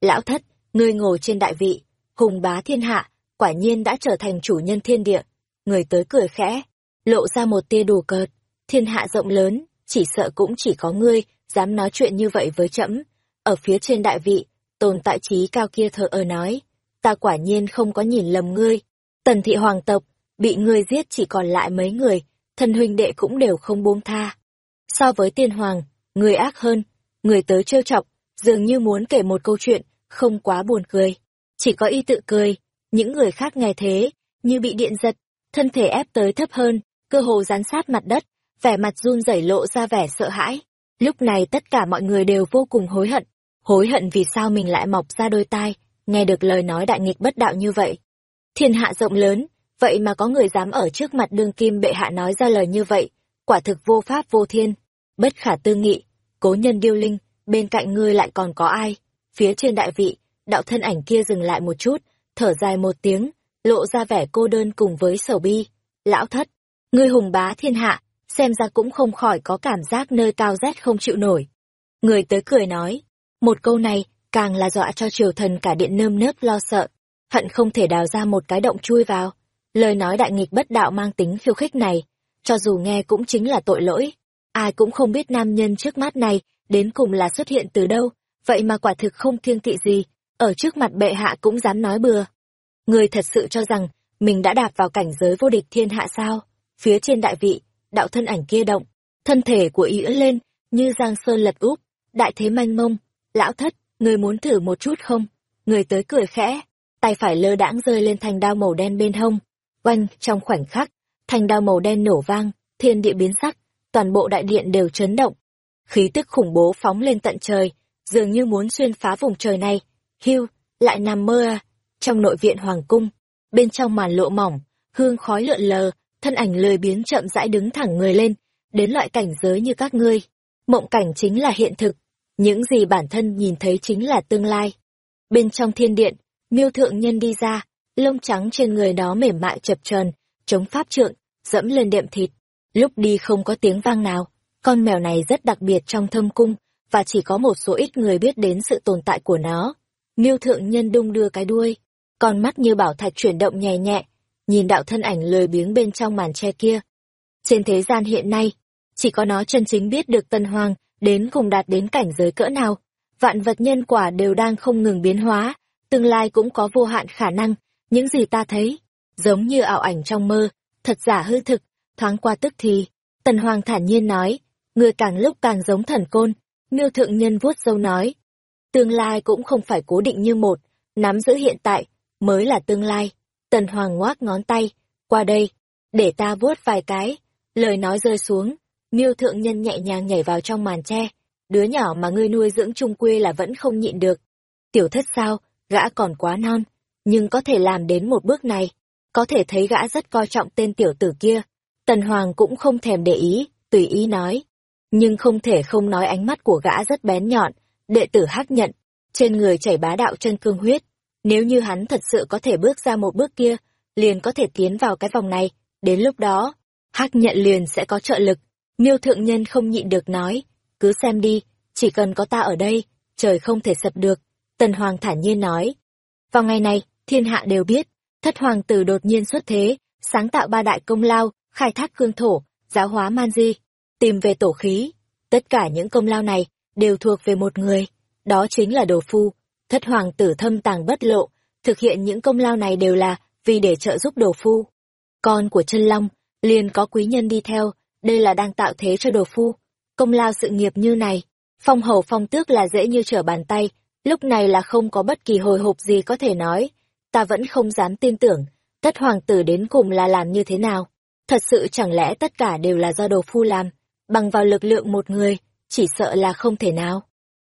Lão thất, ngươi ngồi trên đại vị, hùng bá thiên hạ, quả nhiên đã trở thành chủ nhân thiên địa. Người tới cười khẽ, lộ ra một tia đùa cợt, thiên hạ rộng lớn, chỉ sợ cũng chỉ có ngươi, dám nói chuyện như vậy với trẫm Ở phía trên đại vị, tồn tại trí cao kia thờ ơ nói, ta quả nhiên không có nhìn lầm ngươi. Tần thị hoàng tộc, bị ngươi giết chỉ còn lại mấy người, thân huynh đệ cũng đều không buông tha. So với tiên hoàng, người ác hơn, người tới trêu chọc, dường như muốn kể một câu chuyện, không quá buồn cười. Chỉ có y tự cười, những người khác nghe thế, như bị điện giật, thân thể ép tới thấp hơn, cơ hồ dán sát mặt đất, vẻ mặt run rẩy lộ ra vẻ sợ hãi. Lúc này tất cả mọi người đều vô cùng hối hận, hối hận vì sao mình lại mọc ra đôi tai, nghe được lời nói đại nghịch bất đạo như vậy. Thiên hạ rộng lớn, vậy mà có người dám ở trước mặt đương kim bệ hạ nói ra lời như vậy, quả thực vô pháp vô thiên, bất khả tư nghị, cố nhân điêu linh, bên cạnh ngươi lại còn có ai? Phía trên đại vị, đạo thân ảnh kia dừng lại một chút, thở dài một tiếng, lộ ra vẻ cô đơn cùng với sầu bi. Lão thất, ngươi hùng bá thiên hạ, xem ra cũng không khỏi có cảm giác nơi cao rét không chịu nổi. Người tới cười nói, một câu này càng là dọa cho triều thần cả điện nơm nớp lo sợ, hận không thể đào ra một cái động chui vào. Lời nói đại nghịch bất đạo mang tính khiêu khích này, cho dù nghe cũng chính là tội lỗi. Ai cũng không biết nam nhân trước mắt này đến cùng là xuất hiện từ đâu, vậy mà quả thực không kiêng kỵ gì, ở trước mặt bệ hạ cũng dám nói bừa. Người thật sự cho rằng mình đã đạp vào cảnh giới vô địch thiên hạ sao? Phía trên đại vị, đạo thân ảnh kia động, thân thể của ý ưỡn lên, như giang sơn lật úp, đại thế manh mông. Lão thất, người muốn thử một chút không? Người tới cười khẽ, tay phải lơ đãng rơi lên thành đao màu đen bên hông. Oanh, trong khoảnh khắc, thanh đao màu đen nổ vang, thiên địa biến sắc, toàn bộ đại điện đều chấn động. Khí tức khủng bố phóng lên tận trời, dường như muốn xuyên phá vùng trời này. Hưu, lại nằm mơ à? Trong nội viện hoàng cung, bên trong màn lộ mỏng, hương khói lượn lờ, thân ảnh lười biến chậm rãi đứng thẳng người lên, đến loại cảnh giới như các ngươi. Mộng cảnh chính là hiện thực, những gì bản thân nhìn thấy chính là tương lai. Bên trong thiên điện, miêu thượng nhân đi ra, lông trắng trên người đó mềm mại chập chờn chống pháp trượng, dẫm lên đệm thịt. Lúc đi không có tiếng vang nào, con mèo này rất đặc biệt trong thâm cung, và chỉ có một số ít người biết đến sự tồn tại của nó. Miêu thượng nhân đung đưa cái đuôi, con mắt như bảo thạch chuyển động nhẹ nhẹ, nhìn đạo thân ảnh lười biếng bên trong màn che kia. Trên thế gian hiện nay, chỉ có nó chân chính biết được tân hoàng đến cùng đạt đến cảnh giới cỡ nào. Vạn vật nhân quả đều đang không ngừng biến hóa, tương lai cũng có vô hạn khả năng, những gì ta thấy, giống như ảo ảnh trong mơ, thật giả hư thực, thoáng qua tức thì. Tần Hoàng thản nhiên nói, người càng lúc càng giống thần côn, miêu thượng nhân vuốt dâu nói. Tương lai cũng không phải cố định như một, nắm giữ hiện tại, mới là tương lai. Tần Hoàng ngoác ngón tay, qua đây, để ta vuốt vài cái. Lời nói rơi xuống, miêu thượng nhân nhẹ nhàng nhảy vào trong màn tre. Đứa nhỏ mà ngươi nuôi dưỡng trung quê là vẫn không nhịn được. Tiểu thất sao, gã còn quá non, nhưng có thể làm đến một bước này. Có thể thấy gã rất coi trọng tên tiểu tử kia. Tần Hoàng cũng không thèm để ý, tùy ý nói. Nhưng không thể không nói ánh mắt của gã rất bén nhọn, đệ tử hắc nhận, trên người chảy bá đạo chân cương huyết. Nếu như hắn thật sự có thể bước ra một bước kia, liền có thể tiến vào cái vòng này, đến lúc đó, hắc nhận liền sẽ có trợ lực. Miêu thượng nhân không nhịn được nói, cứ xem đi, chỉ cần có ta ở đây, trời không thể sập được. Tần Hoàng thản nhiên nói. Vào ngày này, thiên hạ đều biết, thất hoàng tử đột nhiên xuất thế, sáng tạo ba đại công lao, khai thác cương thổ, giáo hóa man di, tìm về tổ khí. Tất cả những công lao này đều thuộc về một người, đó chính là đồ phu. Thất hoàng tử thâm tàng bất lộ, thực hiện những công lao này đều là vì để trợ giúp đồ phu. Con của chân long, liền có quý nhân đi theo, đây là đang tạo thế cho đồ phu. Công lao sự nghiệp như này, phong hầu phong tước là dễ như trở bàn tay, lúc này là không có bất kỳ hồi hộp gì có thể nói. Ta vẫn không dám tin tưởng, tất hoàng tử đến cùng là làm như thế nào. Thật sự chẳng lẽ tất cả đều là do đồ phu làm, bằng vào lực lượng một người, chỉ sợ là không thể nào.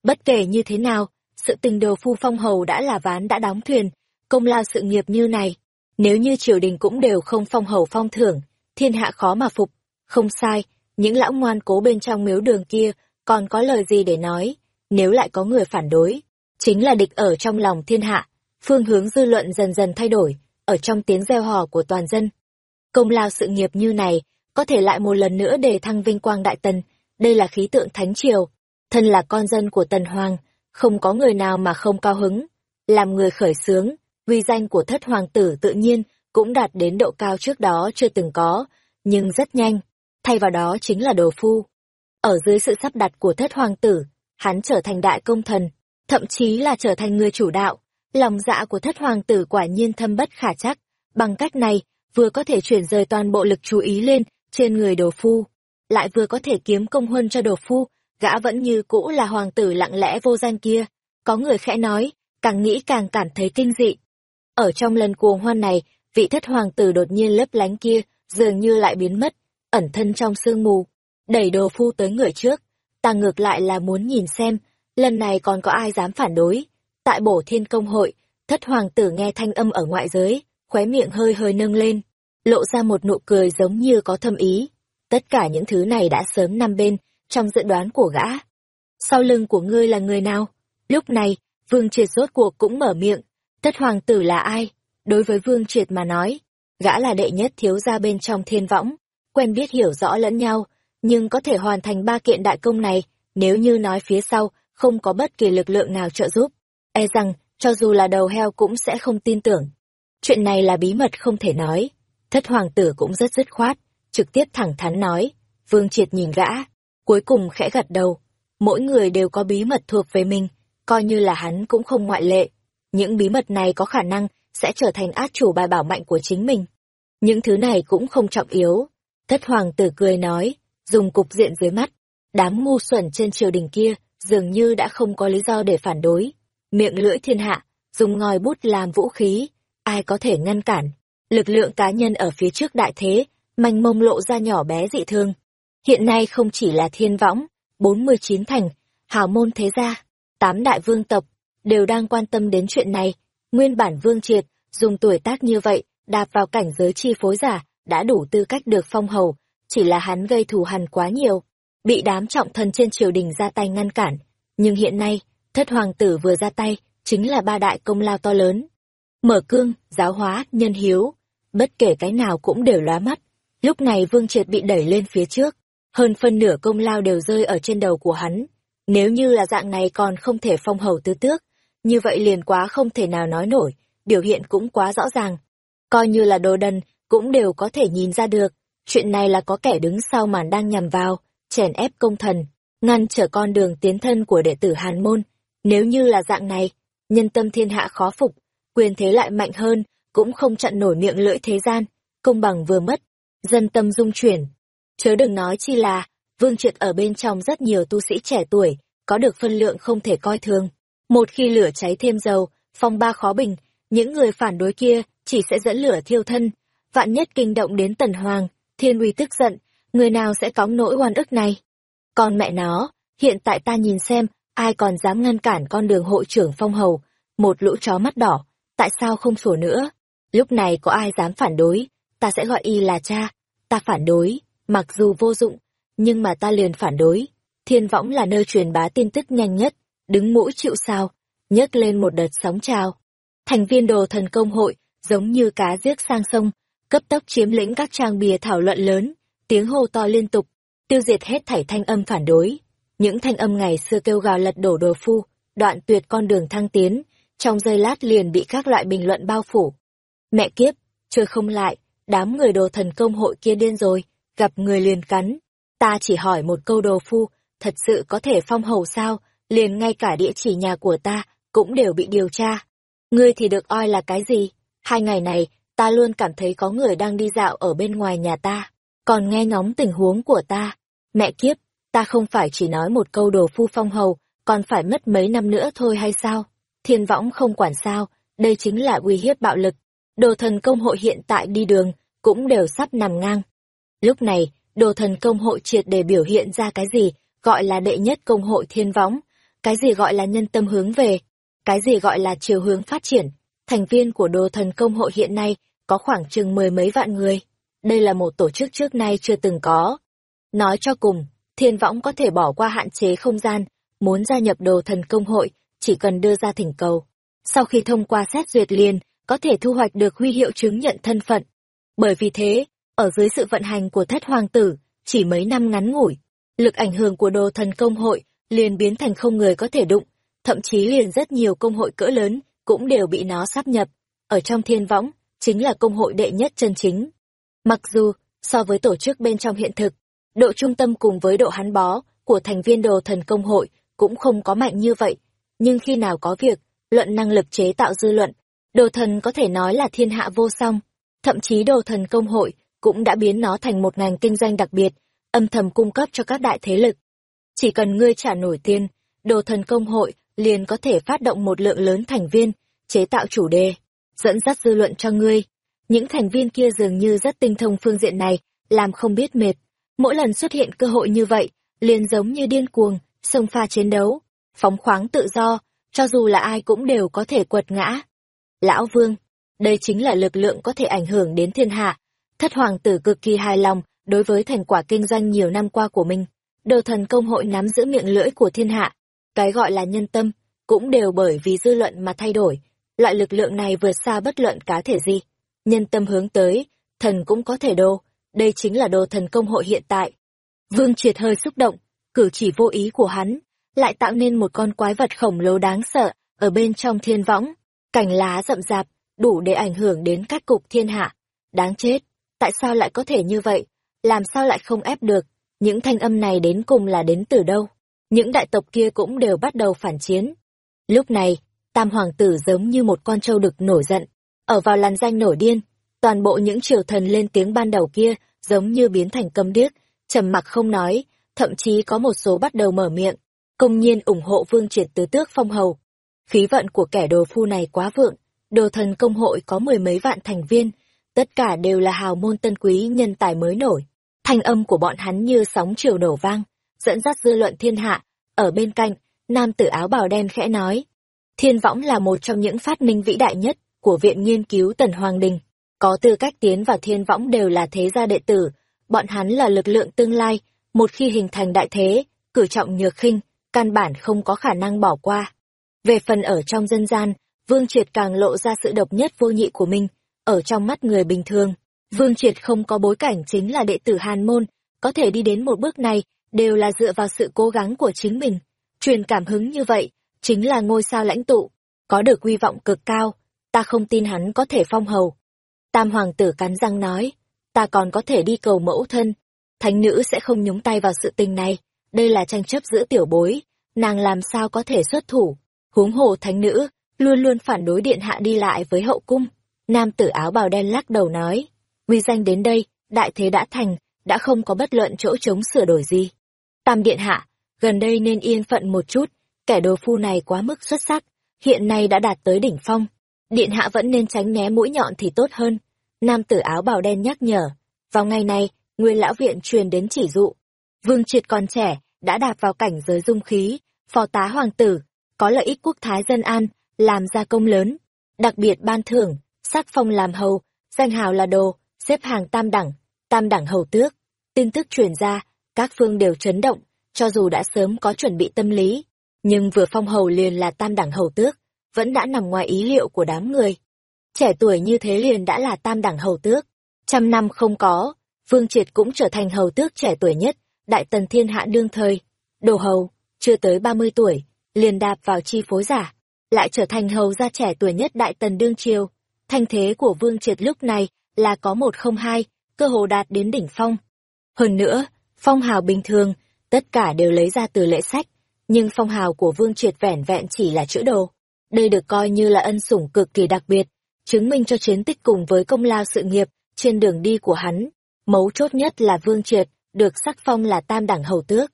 Bất kể như thế nào, sự tình đồ phu phong hầu đã là ván đã đóng thuyền, công lao sự nghiệp như này. Nếu như triều đình cũng đều không phong hầu phong thưởng, thiên hạ khó mà phục. Không sai, những lão ngoan cố bên trong miếu đường kia còn có lời gì để nói, nếu lại có người phản đối, chính là địch ở trong lòng thiên hạ, phương hướng dư luận dần dần thay đổi, ở trong tiếng reo hò của toàn dân. Công lao sự nghiệp như này, có thể lại một lần nữa để thăng vinh quang đại tần, đây là khí tượng thánh triều, thân là con dân của tần hoàng, không có người nào mà không cao hứng, làm người khởi sướng, uy danh của thất hoàng tử tự nhiên cũng đạt đến độ cao trước đó chưa từng có, nhưng rất nhanh, thay vào đó chính là đồ phu. Ở dưới sự sắp đặt của thất hoàng tử, hắn trở thành đại công thần, thậm chí là trở thành người chủ đạo. Lòng dạ của thất hoàng tử quả nhiên thâm bất khả chắc, bằng cách này, vừa có thể chuyển rời toàn bộ lực chú ý lên trên người đồ phu, lại vừa có thể kiếm công huân cho đồ phu, gã vẫn như cũ là hoàng tử lặng lẽ vô danh kia. Có người khẽ nói, càng nghĩ càng cảm thấy kinh dị. Ở trong lần cuồng hoan này, vị thất hoàng tử đột nhiên lấp lánh kia, dường như lại biến mất, ẩn thân trong sương mù, đẩy đồ phu tới người trước. Ta ngược lại là muốn nhìn xem, lần này còn có ai dám phản đối. Tại bổ thiên công hội, Thất hoàng tử nghe thanh âm ở ngoại giới, khóe miệng hơi hơi nâng lên, lộ ra một nụ cười giống như có thâm ý. Tất cả những thứ này đã sớm nằm bên, trong dự đoán của gã. Sau lưng của ngươi là người nào? Lúc này, Vương Triệt rốt cuộc cũng mở miệng. Tất hoàng tử là ai? Đối với Vương Triệt mà nói, gã là đệ nhất thiếu gia bên trong thiên võng, quen biết hiểu rõ lẫn nhau, nhưng có thể hoàn thành ba kiện đại công này, nếu như nói phía sau, không có bất kỳ lực lượng nào trợ giúp. E rằng, cho dù là đầu heo cũng sẽ không tin tưởng. Chuyện này là bí mật không thể nói. Thất hoàng tử cũng rất dứt khoát, trực tiếp thẳng thắn nói. Vương Triệt nhìn gã, cuối cùng khẽ gật đầu. Mỗi người đều có bí mật thuộc về mình, coi như là hắn cũng không ngoại lệ. Những bí mật này có khả năng sẽ trở thành át chủ bài bảo mạnh của chính mình. Những thứ này cũng không trọng yếu. Thất hoàng tử cười nói, dùng cục diện dưới mắt. Đám ngu xuẩn trên triều đình kia dường như đã không có lý do để phản đối. Miệng lưỡi thiên hạ, dùng ngòi bút làm vũ khí, ai có thể ngăn cản. Lực lượng cá nhân ở phía trước đại thế, manh mông lộ ra nhỏ bé dị thương. Hiện nay không chỉ là thiên võng, 49 thành, hào môn thế gia, tám đại vương tộc, đều đang quan tâm đến chuyện này. Nguyên bản vương triệt, dùng tuổi tác như vậy, đạp vào cảnh giới chi phối giả, đã đủ tư cách được phong hầu, chỉ là hắn gây thù hằn quá nhiều, bị đám trọng thần trên triều đình ra tay ngăn cản. Nhưng hiện nay, thất hoàng tử vừa ra tay, chính là ba đại công lao to lớn. Mở cương, giáo hóa, nhân hiếu, bất kể cái nào cũng đều lóa mắt. Lúc này Vương Triệt bị đẩy lên phía trước, hơn phân nửa công lao đều rơi ở trên đầu của hắn. Nếu như là dạng này còn không thể phong hầu tứ tước, như vậy liền quá không thể nào nói nổi, biểu hiện cũng quá rõ ràng. Coi như là đồ đần, cũng đều có thể nhìn ra được, chuyện này là có kẻ đứng sau màn đang nhằm vào, chèn ép công thần, ngăn trở con đường tiến thân của đệ tử Hàn Môn. Nếu như là dạng này, nhân tâm thiên hạ khó phục, quyền thế lại mạnh hơn, cũng không chặn nổi miệng lưỡi thế gian, công bằng vừa mất, dân tâm dung chuyển. Chớ đừng nói chi là, vương triệt ở bên trong rất nhiều tu sĩ trẻ tuổi, có được phân lượng không thể coi thường. Một khi lửa cháy thêm dầu, phong ba khó bình, những người phản đối kia chỉ sẽ dẫn lửa thiêu thân. Vạn nhất kinh động đến tần hoàng, thiên uy tức giận, người nào sẽ cóng nỗi oan ức này? Còn mẹ nó, hiện tại ta nhìn xem, ai còn dám ngăn cản con đường hội trưởng phong hầu, một lũ chó mắt đỏ, tại sao không sổ nữa? Lúc này có ai dám phản đối, ta sẽ gọi y là cha, ta phản đối, mặc dù vô dụng, nhưng mà ta liền phản đối. Thiên võng là nơi truyền bá tin tức nhanh nhất, đứng mũi chịu sao, nhấc lên một đợt sóng trào. Thành viên đồ thần công hội, giống như cá giết sang sông, cấp tốc chiếm lĩnh các trang bìa thảo luận lớn, tiếng hô to liên tục, tiêu diệt hết thảy thanh âm phản đối. Những thanh âm ngày xưa kêu gào lật đổ đồ phu, đoạn tuyệt con đường thăng tiến, trong giây lát liền bị các loại bình luận bao phủ. Mẹ kiếp, chơi không lại, đám người đồ thần công hội kia điên rồi, gặp người liền cắn. Ta chỉ hỏi một câu đồ phu, thật sự có thể phong hầu sao, liền ngay cả địa chỉ nhà của ta cũng đều bị điều tra. Ngươi thì được oi là cái gì? Hai ngày này, ta luôn cảm thấy có người đang đi dạo ở bên ngoài nhà ta, còn nghe ngóng tình huống của ta. Mẹ kiếp, ta không phải chỉ nói một câu đồ phu phong hầu, còn phải mất mấy năm nữa thôi hay sao? Thiên võng không quản sao, đây chính là uy hiếp bạo lực. Đồ thần công hội hiện tại đi đường, cũng đều sắp nằm ngang. Lúc này, đồ thần công hội triệt để biểu hiện ra cái gì gọi là đệ nhất công hội thiên võng, cái gì gọi là nhân tâm hướng về, cái gì gọi là chiều hướng phát triển. Thành viên của đồ thần công hội hiện nay có khoảng chừng mười mấy vạn người. Đây là một tổ chức trước nay chưa từng có. Nói cho cùng, thiên võng có thể bỏ qua hạn chế không gian, muốn gia nhập đồ thần công hội, chỉ cần đưa ra thỉnh cầu. Sau khi thông qua xét duyệt liền, có thể thu hoạch được huy hiệu chứng nhận thân phận. Bởi vì thế, ở dưới sự vận hành của thất hoàng tử, chỉ mấy năm ngắn ngủi, lực ảnh hưởng của đồ thần công hội liền biến thành không người có thể đụng, thậm chí liền rất nhiều công hội cỡ lớn cũng đều bị nó sáp nhập. Ở trong thiên võng, chính là công hội đệ nhất chân chính. Mặc dù, so với tổ chức bên trong hiện thực, độ trung tâm cùng với độ hắn bó của thành viên đồ thần công hội cũng không có mạnh như vậy, nhưng khi nào có việc, luận năng lực chế tạo dư luận, đồ thần có thể nói là thiên hạ vô song. Thậm chí đồ thần công hội cũng đã biến nó thành một ngành kinh doanh đặc biệt, âm thầm cung cấp cho các đại thế lực. Chỉ cần ngươi trả nổi tiền, đồ thần công hội liền có thể phát động một lượng lớn thành viên, chế tạo chủ đề, dẫn dắt dư luận cho ngươi. Những thành viên kia dường như rất tinh thông phương diện này, làm không biết mệt. Mỗi lần xuất hiện cơ hội như vậy, liền giống như điên cuồng, xông pha chiến đấu, phóng khoáng tự do, cho dù là ai cũng đều có thể quật ngã. Lão Vương, đây chính là lực lượng có thể ảnh hưởng đến thiên hạ. Thất hoàng tử cực kỳ hài lòng đối với thành quả kinh doanh nhiều năm qua của mình. Đồ thần công hội nắm giữ miệng lưỡi của thiên hạ. Cái gọi là nhân tâm, cũng đều bởi vì dư luận mà thay đổi. Loại lực lượng này vượt xa bất luận cá thể gì. Nhân tâm hướng tới, thần cũng có thể đô. Đây chính là đồ thần công hội hiện tại. Vương triệt hơi xúc động, cử chỉ vô ý của hắn, lại tạo nên một con quái vật khổng lồ đáng sợ, ở bên trong thiên võng. Cành lá rậm rạp, đủ để ảnh hưởng đến các cục thiên hạ. Đáng chết, tại sao lại có thể như vậy? Làm sao lại không ép được? Những thanh âm này đến cùng là đến từ đâu? Những đại tộc kia cũng đều bắt đầu phản chiến. Lúc này, tam hoàng tử giống như một con trâu đực nổi giận, ở vào làn danh nổi điên, toàn bộ những triều thần lên tiếng ban đầu kia giống như biến thành câm điếc, trầm mặc không nói, thậm chí có một số bắt đầu mở miệng, công nhiên ủng hộ vương triệt tứ tước phong hầu. Khí vận của kẻ đồ phu này quá vượng, đồ thần công hội có mười mấy vạn thành viên, tất cả đều là hào môn tân quý nhân tài mới nổi. Thanh âm của bọn hắn như sóng chiều nổ vang, dẫn dắt dư luận thiên hạ. Ở bên cạnh, nam tử áo bào đen khẽ nói. Thiên võng là một trong những phát minh vĩ đại nhất của Viện Nghiên cứu Tần Hoàng Đình. Có tư cách tiến vào thiên võng đều là thế gia đệ tử, bọn hắn là lực lượng tương lai, một khi hình thành đại thế, cử trọng nhược khinh, căn bản không có khả năng bỏ qua. Về phần ở trong dân gian, Vương Triệt càng lộ ra sự độc nhất vô nhị của mình, ở trong mắt người bình thường. Vương Triệt không có bối cảnh chính là đệ tử Hàn Môn, có thể đi đến một bước này, đều là dựa vào sự cố gắng của chính mình. Truyền cảm hứng như vậy, chính là ngôi sao lãnh tụ, có được quy vọng cực cao, ta không tin hắn có thể phong hầu. Tam hoàng tử cắn răng nói, ta còn có thể đi cầu mẫu thân, thánh nữ sẽ không nhúng tay vào sự tình này, đây là tranh chấp giữa tiểu bối, nàng làm sao có thể xuất thủ, huống hồ thánh nữ, luôn luôn phản đối điện hạ đi lại với hậu cung. Nam tử áo bào đen lắc đầu nói, uy danh đến đây, đại thế đã thành, đã không có bất luận chỗ chống sửa đổi gì. Tam điện hạ, gần đây nên yên phận một chút, kẻ đồ phu này quá mức xuất sắc, hiện nay đã đạt tới đỉnh phong. Điện hạ vẫn nên tránh né mũi nhọn thì tốt hơn. Nam tử áo bào đen nhắc nhở, vào ngày này, nguyên lão viện truyền đến chỉ dụ. Vương triệt còn trẻ, đã đạp vào cảnh giới dung khí, phò tá hoàng tử, có lợi ích quốc thái dân an, làm gia công lớn, đặc biệt ban thưởng, sắc phong làm hầu, danh hào là đồ, xếp hàng tam đẳng, tam đẳng hầu tước. Tin tức truyền ra, các phương đều chấn động, cho dù đã sớm có chuẩn bị tâm lý, nhưng vừa phong hầu liền là tam đẳng hầu tước, vẫn đã nằm ngoài ý liệu của đám người. Trẻ tuổi như thế liền đã là tam đẳng hầu tước, trăm năm không có, Vương Triệt cũng trở thành hầu tước trẻ tuổi nhất, đại tần thiên hạ đương thời. Đồ hầu, chưa tới 30 tuổi, liền đạp vào chi phối giả, lại trở thành hầu gia trẻ tuổi nhất đại tần đương triều. Thanh thế của Vương Triệt lúc này là có một không hai, cơ hồ đạt đến đỉnh phong. Hơn nữa, phong hào bình thường, tất cả đều lấy ra từ lễ sách, nhưng phong hào của Vương Triệt vẻn vẹn chỉ là chữ đồ. Đây được coi như là ân sủng cực kỳ đặc biệt, chứng minh cho chiến tích cùng với công lao sự nghiệp trên đường đi của hắn. Mấu chốt nhất là Vương Triệt, được sắc phong là tam đẳng hầu tước.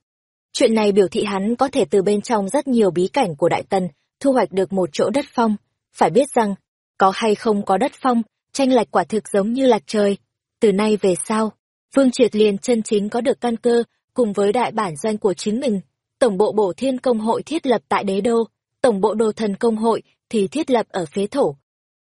Chuyện này biểu thị hắn có thể từ bên trong rất nhiều bí cảnh của Đại Tần, thu hoạch được một chỗ đất phong. Phải biết rằng, có hay không có đất phong, tranh lệch quả thực giống như lạc trời. Từ nay về sau, Vương Triệt liền chân chính có được căn cơ, cùng với đại bản doanh của chính mình. Tổng bộ bổ thiên công hội thiết lập tại đế đô, tổng bộ đồ thần công hội thì thiết lập ở phế thổ.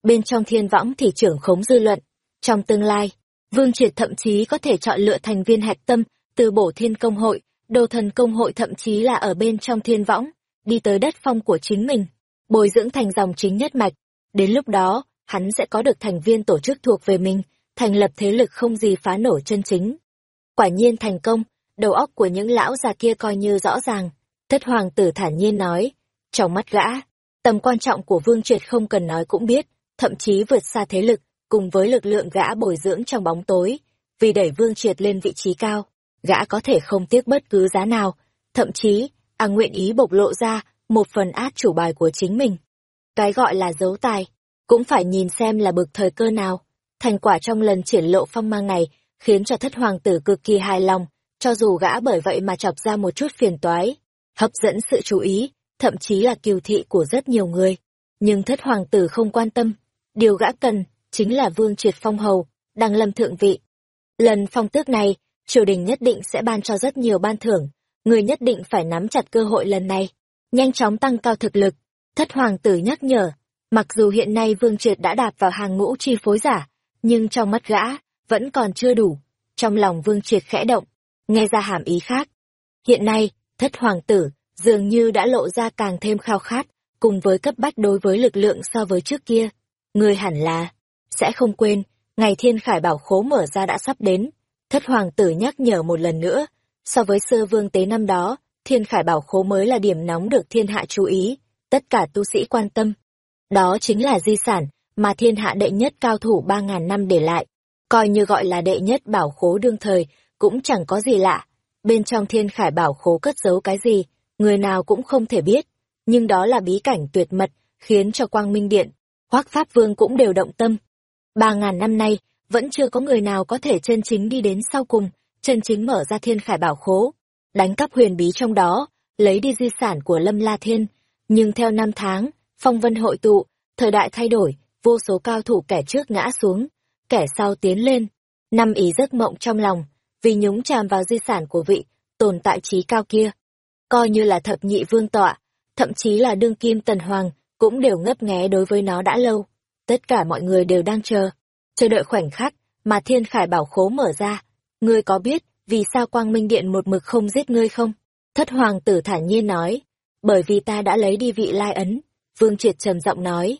Bên trong thiên võng thì trưởng khống dư luận. Trong tương lai, Vương Triệt thậm chí có thể chọn lựa thành viên hạch tâm từ bổ thiên công hội, đồ thần công hội thậm chí là ở bên trong thiên võng, đi tới đất phong của chính mình, bồi dưỡng thành dòng chính nhất mạch. Đến lúc đó, hắn sẽ có được thành viên tổ chức thuộc về mình, thành lập thế lực không gì phá nổi chân chính. Quả nhiên thành công, đầu óc của những lão già kia coi như rõ ràng. Thất hoàng tử thản nhiên nói, trong mắt gã, tầm quan trọng của Vương Triệt không cần nói cũng biết, thậm chí vượt xa thế lực, cùng với lực lượng gã bồi dưỡng trong bóng tối, vì đẩy Vương Triệt lên vị trí cao, gã có thể không tiếc bất cứ giá nào, thậm chí, à nguyện ý bộc lộ ra một phần át chủ bài của chính mình. Cái gọi là dấu tài, cũng phải nhìn xem là bực thời cơ nào. Thành quả trong lần triển lộ phong mang này khiến cho thất hoàng tử cực kỳ hài lòng, cho dù gã bởi vậy mà chọc ra một chút phiền toái, hấp dẫn sự chú ý, thậm chí là kiều thị của rất nhiều người. Nhưng thất hoàng tử không quan tâm, điều gã cần chính là vương triệt phong hầu, đăng lâm thượng vị. Lần phong tước này, triều đình nhất định sẽ ban cho rất nhiều ban thưởng, người nhất định phải nắm chặt cơ hội lần này, nhanh chóng tăng cao thực lực. Thất hoàng tử nhắc nhở, Mặc dù hiện nay Vương Triệt đã đạp vào hàng ngũ chi phối giả, nhưng trong mắt gã, vẫn còn chưa đủ. Trong lòng Vương Triệt khẽ động, nghe ra hàm ý khác. Hiện nay, thất hoàng tử, dường như đã lộ ra càng thêm khao khát, cùng với cấp bách đối với lực lượng so với trước kia ngươi hẳn là, sẽ không quên, ngày thiên khải bảo khố mở ra đã sắp đến. Thất hoàng tử nhắc nhở một lần nữa, so với sơ vương tế năm đó, thiên khải bảo khố mới là điểm nóng được thiên hạ chú ý, tất cả tu sĩ quan tâm. Đó chính là di sản mà thiên hạ đệ nhất cao thủ ba ngàn năm để lại. Coi như gọi là đệ nhất bảo khố đương thời, cũng chẳng có gì lạ. Bên trong thiên khải bảo khố cất giấu cái gì, người nào cũng không thể biết. Nhưng đó là bí cảnh tuyệt mật, khiến cho quang minh điện, hoác pháp vương cũng đều động tâm. Ba ngàn năm nay, vẫn chưa có người nào có thể chân chính đi đến sau cùng, chân chính mở ra thiên khải bảo khố, đánh cắp huyền bí trong đó, lấy đi di sản của Lâm La Thiên. Nhưng theo năm tháng, phong vân hội tụ, thời đại thay đổi, vô số cao thủ kẻ trước ngã xuống, kẻ sau tiến lên. Năm ý giấc mộng trong lòng, vì nhúng chàm vào di sản của vị, tồn tại trí cao kia. Coi như là thập nhị vương tọa, thậm chí là đương kim tần hoàng, cũng đều ngấp nghé đối với nó đã lâu. Tất cả mọi người đều đang chờ, chờ đợi khoảnh khắc mà thiên khải bảo khố mở ra. Ngươi có biết vì sao quang minh điện một mực không giết ngươi không? Thất hoàng tử thản nhiên nói, bởi vì ta đã lấy đi vị lai ấn. Vương triệt trầm giọng nói,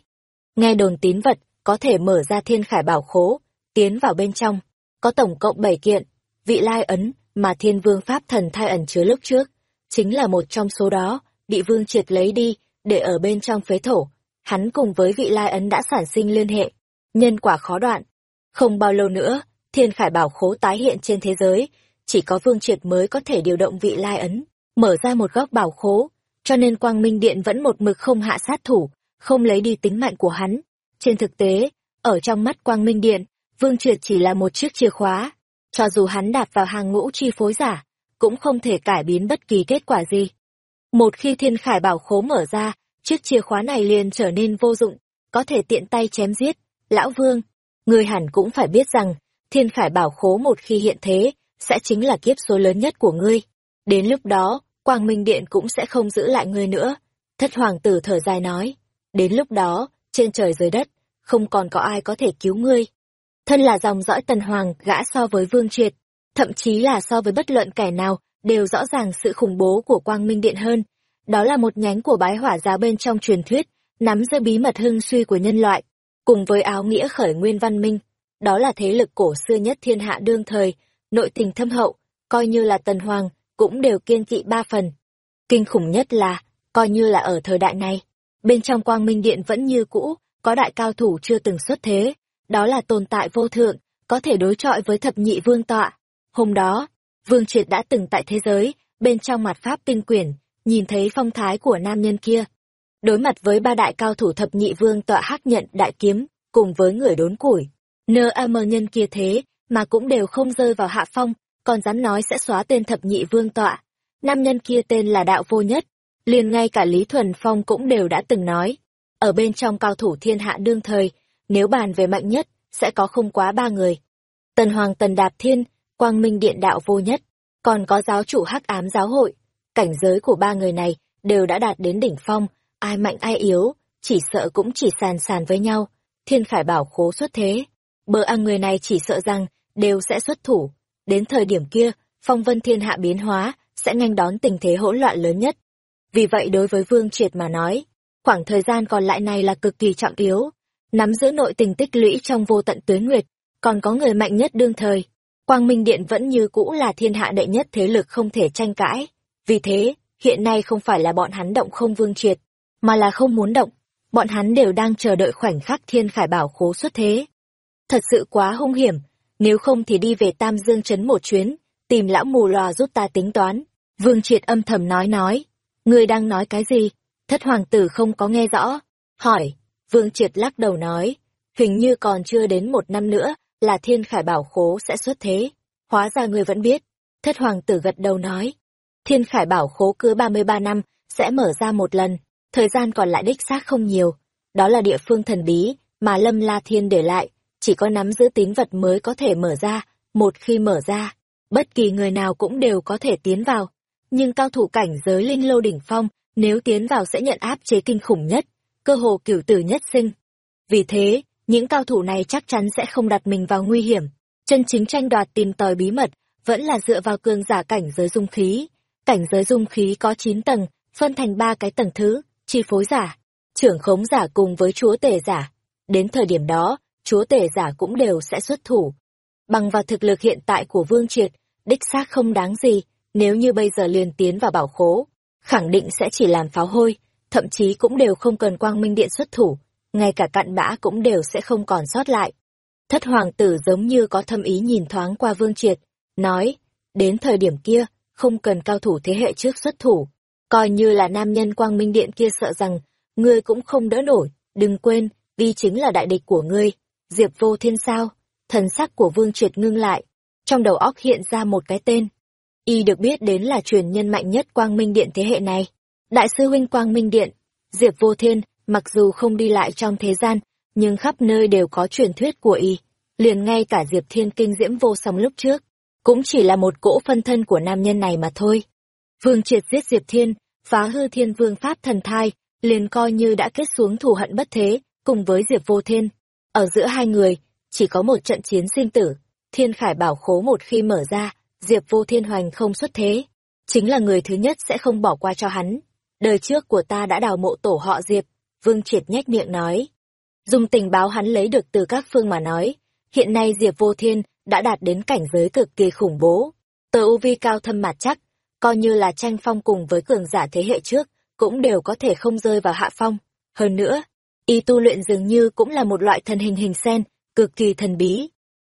nghe đồn tín vật, có thể mở ra thiên khải bảo khố, tiến vào bên trong. Có tổng cộng bảy kiện, vị lai ấn mà thiên vương pháp thần thai ẩn chứa lúc trước, chính là một trong số đó, bị vương triệt lấy đi, để ở bên trong phế thổ. Hắn cùng với vị lai ấn đã sản sinh liên hệ, nhân quả khó đoạn. Không bao lâu nữa, thiên khải bảo khố tái hiện trên thế giới, chỉ có vương triệt mới có thể điều động vị lai ấn, mở ra một góc bảo khố, cho nên quang minh điện vẫn một mực không hạ sát thủ, không lấy đi tính mạnh của hắn. Trên thực tế, ở trong mắt quang minh điện, vương triệt chỉ là một chiếc chìa khóa, cho dù hắn đạp vào hàng ngũ chi phối giả, cũng không thể cải biến bất kỳ kết quả gì. Một khi thiên khải bảo khố mở ra, chiếc chìa khóa này liền trở nên vô dụng, có thể tiện tay chém giết. Lão Vương, người hẳn cũng phải biết rằng, thiên khải bảo khố một khi hiện thế, sẽ chính là kiếp số lớn nhất của ngươi. Đến lúc đó, Quang Minh Điện cũng sẽ không giữ lại ngươi nữa. Thất hoàng tử thở dài nói, đến lúc đó, trên trời dưới đất, không còn có ai có thể cứu ngươi. Thân là dòng dõi tần hoàng gã so với vương triệt, thậm chí là so với bất luận kẻ nào, đều rõ ràng sự khủng bố của Quang Minh Điện hơn. Đó là một nhánh của bái hỏa giáo bên trong truyền thuyết, nắm giữ bí mật hưng suy của nhân loại, cùng với áo nghĩa khởi nguyên văn minh. Đó là thế lực cổ xưa nhất thiên hạ đương thời, nội tình thâm hậu, coi như là tần hoàng, cũng đều kiên kỵ ba phần. Kinh khủng nhất là, coi như là ở thời đại này, bên trong quang minh điện vẫn như cũ, có đại cao thủ chưa từng xuất thế, đó là tồn tại vô thượng, có thể đối chọi với thập nhị vương tọa. Hôm đó, vương triệt đã từng tại thế giới, bên trong mặt pháp tinh quyển, nhìn thấy phong thái của nam nhân kia. Đối mặt với ba đại cao thủ thập nhị vương tọa hắc nhận đại kiếm, cùng với người đốn củi. Nơ a nhân kia thế, mà cũng đều không rơi vào hạ phong, còn dám nói sẽ xóa tên thập nhị vương tọa. Nam nhân kia tên là đạo vô nhất, liền ngay cả Lý Thuần Phong cũng đều đã từng nói. Ở bên trong cao thủ thiên hạ đương thời, nếu bàn về mạnh nhất, sẽ có không quá ba người. Tần Hoàng Tần Đạp Thiên, Quang Minh Điện Đạo vô nhất, còn có giáo chủ hắc ám giáo hội. Cảnh giới của ba người này đều đã đạt đến đỉnh phong, ai mạnh ai yếu, chỉ sợ cũng chỉ sàn sàn với nhau. Thiên Khải bảo khố xuất thế. Bờ ăn người này chỉ sợ rằng đều sẽ xuất thủ. Đến thời điểm kia, phong vân thiên hạ biến hóa, sẽ nhanh đón tình thế hỗn loạn lớn nhất. Vì vậy đối với Vương Triệt mà nói, khoảng thời gian còn lại này là cực kỳ trọng yếu. Nắm giữ nội tình tích lũy trong vô tận tuyến nguyệt, còn có người mạnh nhất đương thời. Quang Minh Điện vẫn như cũ là thiên hạ đệ nhất thế lực không thể tranh cãi. Vì thế, hiện nay không phải là bọn hắn động không Vương Triệt, mà là không muốn động. Bọn hắn đều đang chờ đợi khoảnh khắc thiên khải bảo khố xuất thế. Thật sự quá hung hiểm, nếu không thì đi về Tam Dương Trấn một chuyến, tìm lão mù lòa giúp ta tính toán. Vương Triệt âm thầm nói nói. Ngươi đang nói cái gì? Thất hoàng tử không có nghe rõ. Hỏi. Vương Triệt lắc đầu nói. Hình như còn chưa đến một năm nữa là thiên khải bảo khố sẽ xuất thế. Hóa ra ngươi vẫn biết. Thất hoàng tử gật đầu nói. Thiên khải bảo khố cứ 33 năm sẽ mở ra một lần. Thời gian còn lại đích xác không nhiều. Đó là địa phương thần bí mà Lâm La Thiên để lại chỉ có nắm giữ tín vật mới có thể mở ra, một khi mở ra, bất kỳ người nào cũng đều có thể tiến vào. Nhưng cao thủ cảnh giới linh lô đỉnh phong, nếu tiến vào sẽ nhận áp chế kinh khủng nhất, cơ hồ cửu tử nhất sinh. Vì thế, những cao thủ này chắc chắn sẽ không đặt mình vào nguy hiểm. Chân chính tranh đoạt tìm tòi bí mật, vẫn là dựa vào cường giả cảnh giới dung khí. Cảnh giới dung khí có 9 tầng, phân thành ba cái tầng thứ, chi phối giả, trưởng khống giả cùng với chúa tể giả. Đến thời điểm đó, chúa tể giả cũng đều sẽ xuất thủ. Bằng vào thực lực hiện tại của Vương Triệt, đích xác không đáng gì, nếu như bây giờ liền tiến vào bảo khố, khẳng định sẽ chỉ làm pháo hôi, thậm chí cũng đều không cần quang minh điện xuất thủ, ngay cả cặn bã cũng đều sẽ không còn sót lại. Thất hoàng tử giống như có thâm ý nhìn thoáng qua Vương Triệt, nói, đến thời điểm kia, không cần cao thủ thế hệ trước xuất thủ, coi như là nam nhân quang minh điện kia sợ rằng, ngươi cũng không đỡ nổi, đừng quên, vi chính là đại địch của ngươi, Diệp vô thiên sao, thần sắc của Vương Triệt ngưng lại, trong đầu óc hiện ra một cái tên. Y được biết đến là truyền nhân mạnh nhất quang minh điện thế hệ này. Đại sư huynh quang minh điện, Diệp vô thiên, mặc dù không đi lại trong thế gian, nhưng khắp nơi đều có truyền thuyết của Y. Liền ngay cả Diệp thiên kinh diễm vô song lúc trước, cũng chỉ là một cỗ phân thân của nam nhân này mà thôi. Vương triệt giết Diệp Thiên, phá hư thiên vương pháp thần thai, liền coi như đã kết xuống thù hận bất thế, cùng với Diệp Vô Thiên. Ở giữa hai người, chỉ có một trận chiến sinh tử, thiên khải bảo khố một khi mở ra, Diệp Vô Thiên hoành không xuất thế. Chính là người thứ nhất sẽ không bỏ qua cho hắn. Đời trước của ta đã đào mộ tổ họ Diệp, Vương Triệt nhếch miệng nói. Dùng tình báo hắn lấy được từ các phương mà nói, hiện nay Diệp Vô Thiên đã đạt đến cảnh giới cực kỳ khủng bố. Tờ UV cao thâm mặt chắc, coi như là tranh phong cùng với cường giả thế hệ trước, cũng đều có thể không rơi vào hạ phong. Hơn nữa, y tu luyện dường như cũng là một loại thần hình hình sen, cực kỳ thần bí.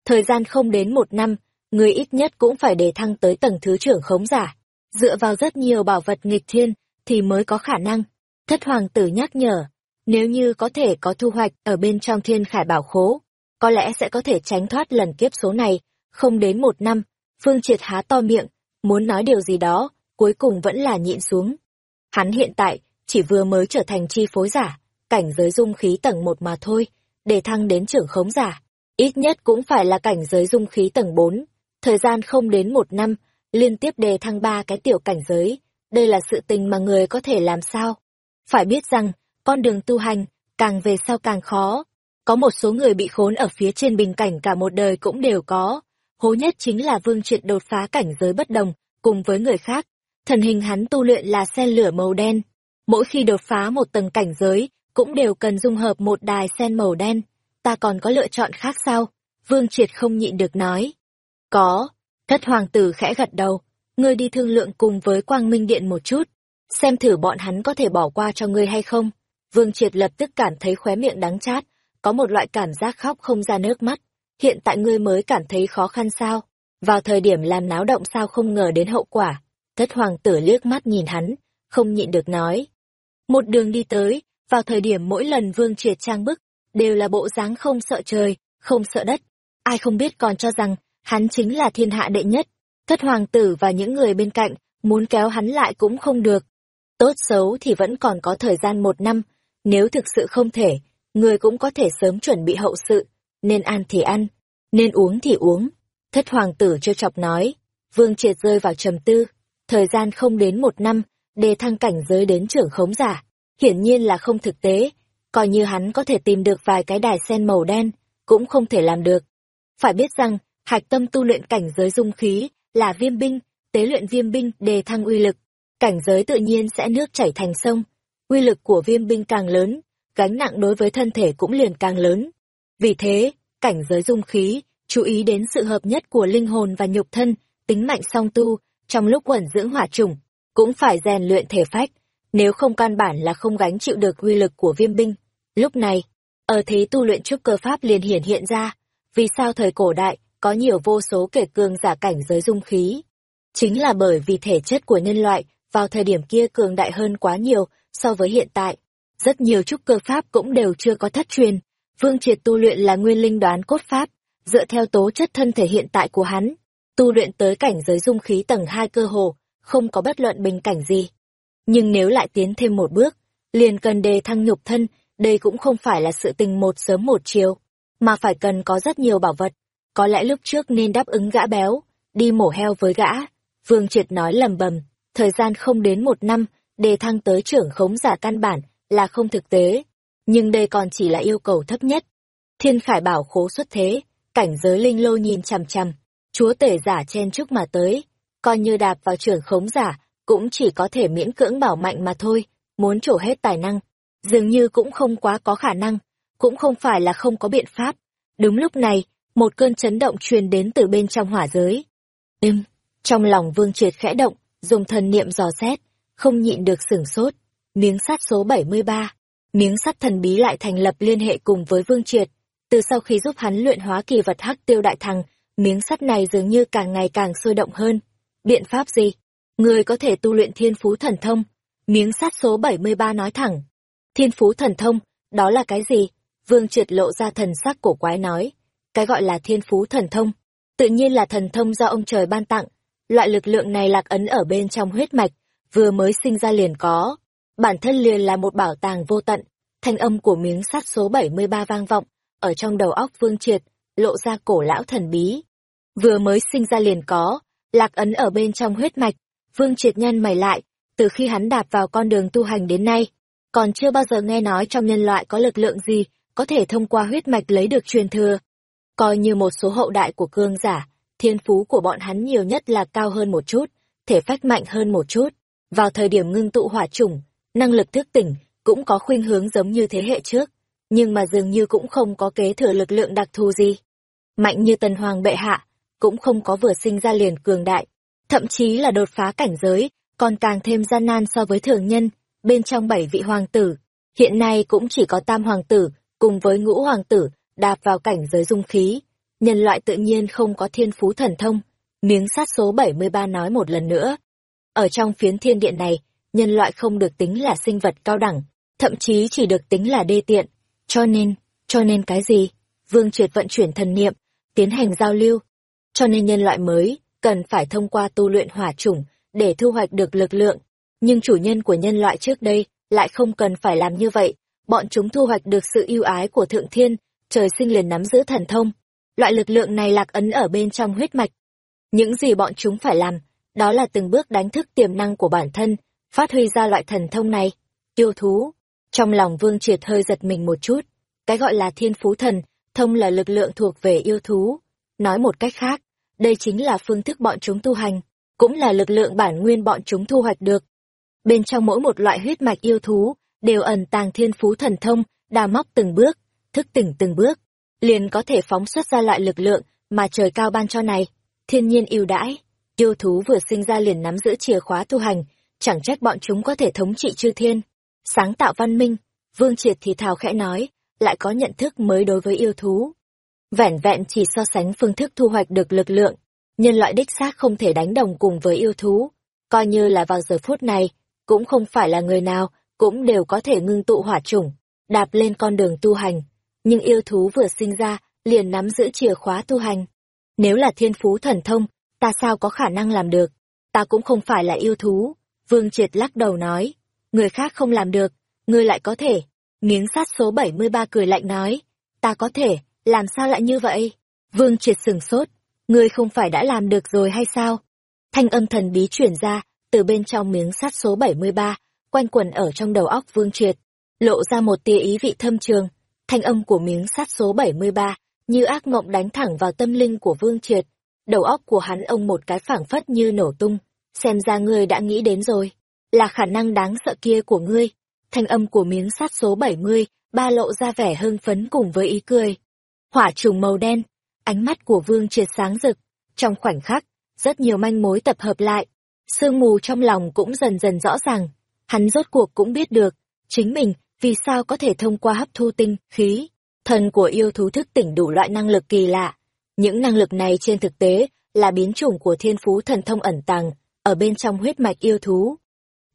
Thời gian không đến một năm, người ít nhất cũng phải đề thăng tới tầng thứ trưởng khống giả. Dựa vào rất nhiều bảo vật nghịch thiên, thì mới có khả năng. Thất hoàng tử nhắc nhở, nếu như có thể có thu hoạch ở bên trong thiên khải bảo khố, có lẽ sẽ có thể tránh thoát lần kiếp số này, không đến một năm, Phương Triệt há to miệng, muốn nói điều gì đó, cuối cùng vẫn là nhịn xuống. Hắn hiện tại, chỉ vừa mới trở thành chi phối giả, cảnh giới dung khí tầng một mà thôi, để thăng đến trưởng khống giả. Ít nhất cũng phải là cảnh giới dung khí tầng 4, thời gian không đến một năm, liên tiếp đề thăng ba cái tiểu cảnh giới, đây là sự tình mà người có thể làm sao. Phải biết rằng, con đường tu hành, càng về sau càng khó, có một số người bị khốn ở phía trên bình cảnh cả một đời cũng đều có. Hố nhất chính là vương triệt đột phá cảnh giới bất đồng, cùng với người khác. Thần hình hắn tu luyện là sen lửa màu đen. Mỗi khi đột phá một tầng cảnh giới, cũng đều cần dung hợp một đài sen màu đen. Ta còn có lựa chọn khác sao? Vương triệt không nhịn được nói. Có. Thất hoàng tử khẽ gật đầu. Ngươi đi thương lượng cùng với quang minh điện một chút. Xem thử bọn hắn có thể bỏ qua cho ngươi hay không. Vương triệt lập tức cảm thấy khóe miệng đắng chát có một loại cảm giác khóc không ra nước mắt. Hiện tại ngươi mới cảm thấy khó khăn sao? Vào thời điểm làm náo động sao không ngờ đến hậu quả. Thất hoàng tử liếc mắt nhìn hắn, không nhịn được nói. Một đường đi tới, vào thời điểm mỗi lần vương triệt trang bức, đều là bộ dáng không sợ trời, không sợ đất. Ai không biết còn cho rằng, hắn chính là thiên hạ đệ nhất. Thất hoàng tử và những người bên cạnh, muốn kéo hắn lại cũng không được. Tốt xấu thì vẫn còn có thời gian một năm, nếu thực sự không thể, người cũng có thể sớm chuẩn bị hậu sự, nên ăn thì ăn, nên uống thì uống. Thất hoàng tử trêu chọc nói, vương triệt rơi vào trầm tư, thời gian không đến một năm, đề thăng cảnh giới đến trưởng khống giả, hiển nhiên là không thực tế, coi như hắn có thể tìm được vài cái đài sen màu đen, cũng không thể làm được. Phải biết rằng, hạch tâm tu luyện cảnh giới dung khí, là viêm binh, tế luyện viêm binh đề thăng uy lực, cảnh giới tự nhiên sẽ nước chảy thành sông, uy lực của viêm binh càng lớn, gánh nặng đối với thân thể cũng liền càng lớn. Vì thế, cảnh giới dung khí, chú ý đến sự hợp nhất của linh hồn và nhục thân, tính mạnh song tu, trong lúc quẩn dưỡng hỏa trùng, cũng phải rèn luyện thể phách, nếu không căn bản là không gánh chịu được uy lực của viêm binh. Lúc này, ở thế tu luyện trúc cơ pháp liền hiển hiện ra, vì sao thời cổ đại có nhiều vô số kẻ cường giả cảnh giới dung khí. Chính là bởi vì thể chất của nhân loại vào thời điểm kia cường đại hơn quá nhiều so với hiện tại rất nhiều trúc cơ pháp cũng đều chưa có thất truyền. Vương Triệt tu luyện là nguyên linh đoán cốt pháp, dựa theo tố chất thân thể hiện tại của hắn, tu luyện tới cảnh giới dung khí tầng hai cơ hồ, không có bất luận bình cảnh gì. Nhưng nếu lại tiến thêm một bước, liền cần đề thăng nhục thân, đây cũng không phải là sự tình một sớm một chiều, mà phải cần có rất nhiều bảo vật. Có lẽ lúc trước nên đáp ứng gã béo, đi mổ heo với gã. Vương Triệt nói lầm bầm, thời gian không đến một năm, đề thăng tới trưởng khống giả căn bản, là không thực tế. Nhưng đây còn chỉ là yêu cầu thấp nhất. Thiên khải bảo khố xuất thế, cảnh giới linh lô nhìn chằm chằm, chúa tể giả chen chúc mà tới, coi như đạp vào trưởng khống giả, cũng chỉ có thể miễn cưỡng bảo mạnh mà thôi, muốn trổ hết tài năng, dường như cũng không quá có khả năng, cũng không phải là không có biện pháp. Đúng lúc này, một cơn chấn động truyền đến từ bên trong hỏa giới. Ừm, trong lòng Vương Triệt khẽ động, dùng thần niệm dò xét, không nhịn được sửng sốt. Miếng sắt số 73, miếng sắt thần bí lại thành lập liên hệ cùng với Vương Triệt. Từ sau khi giúp hắn luyện hóa kỳ vật hắc tiêu đại thằng, miếng sắt này dường như càng ngày càng sôi động hơn. Biện pháp gì? Người có thể tu luyện thiên phú thần thông. Miếng sắt số 73 nói thẳng. Thiên phú thần thông, đó là cái gì? Vương Triệt lộ ra thần sắc cổ quái nói. Cái gọi là thiên phú thần thông. Tự nhiên là thần thông do ông trời ban tặng. Loại lực lượng này lạc ấn ở bên trong huyết mạch, vừa mới sinh ra liền có. Bản thân liền là một bảo tàng vô tận. Thanh âm của miếng sắt số 73 vang vọng, ở trong đầu óc Vương Triệt, lộ ra cổ lão thần bí. Vừa mới sinh ra liền có, lạc ấn ở bên trong huyết mạch, Vương Triệt nhăn mày lại, từ khi hắn đạp vào con đường tu hành đến nay, còn chưa bao giờ nghe nói trong nhân loại có lực lượng gì có thể thông qua huyết mạch lấy được truyền thừa. Coi như một số hậu đại của cương giả, thiên phú của bọn hắn nhiều nhất là cao hơn một chút, thể phách mạnh hơn một chút. Vào thời điểm ngưng tụ hỏa chủng, năng lực thức tỉnh cũng có khuynh hướng giống như thế hệ trước, nhưng mà dường như cũng không có kế thừa lực lượng đặc thù gì. Mạnh như tần hoàng bệ hạ, cũng không có vừa sinh ra liền cường đại, thậm chí là đột phá cảnh giới, còn càng thêm gian nan so với thường nhân, bên trong bảy vị hoàng tử, hiện nay cũng chỉ có tam hoàng tử, cùng với ngũ hoàng tử, đạp vào cảnh giới dung khí. Nhân loại tự nhiên không có thiên phú thần thông, miếng sát số 73 nói một lần nữa. Ở trong phiến thiên điện này, nhân loại không được tính là sinh vật cao đẳng, thậm chí chỉ được tính là đê tiện. Cho nên, cho nên cái gì? Vương Triệt vận chuyển thần niệm, tiến hành giao lưu. Cho nên nhân loại mới, cần phải thông qua tu luyện hỏa chủng, để thu hoạch được lực lượng. Nhưng chủ nhân của nhân loại trước đây, lại không cần phải làm như vậy. Bọn chúng thu hoạch được sự yêu ái của Thượng Thiên, trời sinh liền nắm giữ thần thông. Loại lực lượng này lạc ấn ở bên trong huyết mạch. Những gì bọn chúng phải làm, đó là từng bước đánh thức tiềm năng của bản thân, phát huy ra loại thần thông này. Yêu thú. Trong lòng Vương Triệt hơi giật mình một chút. Cái gọi là thiên phú thần, thông là lực lượng thuộc về yêu thú. Nói một cách khác, đây chính là phương thức bọn chúng tu hành, cũng là lực lượng bản nguyên bọn chúng thu hoạch được. Bên trong mỗi một loại huyết mạch yêu thú, đều ẩn tàng thiên phú thần thông, đào móc từng bước, thức tỉnh từng bước, liền có thể phóng xuất ra loại lực lượng mà trời cao ban cho này. Thiên nhiên yêu đãi, yêu thú vừa sinh ra liền nắm giữ chìa khóa tu hành, chẳng trách bọn chúng có thể thống trị chư thiên, sáng tạo văn minh. Vương Triệt thì thào khẽ nói, lại có nhận thức mới đối với yêu thú. Vẻn vẹn chỉ so sánh phương thức thu hoạch được lực lượng, nhân loại đích xác không thể đánh đồng cùng với yêu thú. Coi như là vào giờ phút này, cũng không phải là người nào, cũng đều có thể ngưng tụ hỏa chủng, đạp lên con đường tu hành. Nhưng yêu thú vừa sinh ra, liền nắm giữ chìa khóa tu hành. Nếu là thiên phú thần thông, ta sao có khả năng làm được? Ta cũng không phải là yêu thú. Vương Triệt lắc đầu nói, người khác không làm được, ngươi lại có thể. Miếng sát số 73 cười lạnh nói, ta có thể, làm sao lại như vậy? Vương triệt sừng sốt, ngươi không phải đã làm được rồi hay sao? Thanh âm thần bí chuyển ra, từ bên trong miếng sắt số 73, quanh quẩn ở trong đầu óc vương triệt, lộ ra một tia ý vị thâm trường. Thanh âm của miếng sắt số 73, như ác mộng đánh thẳng vào tâm linh của vương triệt. Đầu óc của hắn ông một cái phảng phất như nổ tung, xem ra ngươi đã nghĩ đến rồi. Là khả năng đáng sợ kia của ngươi. Thanh âm của miếng sắt số 70, ba lộ ra vẻ hưng phấn cùng với ý cười. Hỏa trùng màu đen, ánh mắt của vương triệt sáng rực. Trong khoảnh khắc, rất nhiều manh mối tập hợp lại. Sương mù trong lòng cũng dần dần rõ ràng. Hắn rốt cuộc cũng biết được, chính mình, vì sao có thể thông qua hấp thu tinh, khí, thần của yêu thú thức tỉnh đủ loại năng lực kỳ lạ. Những năng lực này trên thực tế là biến chủng của thiên phú thần thông ẩn tàng, ở bên trong huyết mạch yêu thú.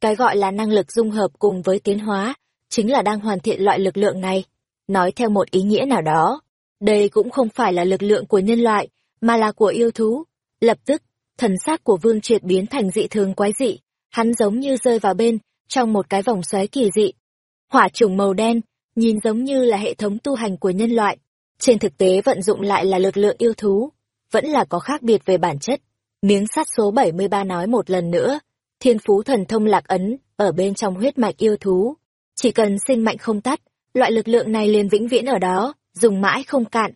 Cái gọi là năng lực dung hợp cùng với tiến hóa, chính là đang hoàn thiện loại lực lượng này. Nói theo một ý nghĩa nào đó, đây cũng không phải là lực lượng của nhân loại, mà là của yêu thú. Lập tức, thần xác của Vương Triệt biến thành dị thường quái dị, hắn giống như rơi vào bên, trong một cái vòng xoáy kỳ dị. Hỏa trùng màu đen, nhìn giống như là hệ thống tu hành của nhân loại, trên thực tế vận dụng lại là lực lượng yêu thú, vẫn là có khác biệt về bản chất. Miếng sắt số 73 nói một lần nữa, thiên phú thần thông lạc ấn, ở bên trong huyết mạch yêu thú. Chỉ cần sinh mạnh không tắt, loại lực lượng này liền vĩnh viễn ở đó, dùng mãi không cạn.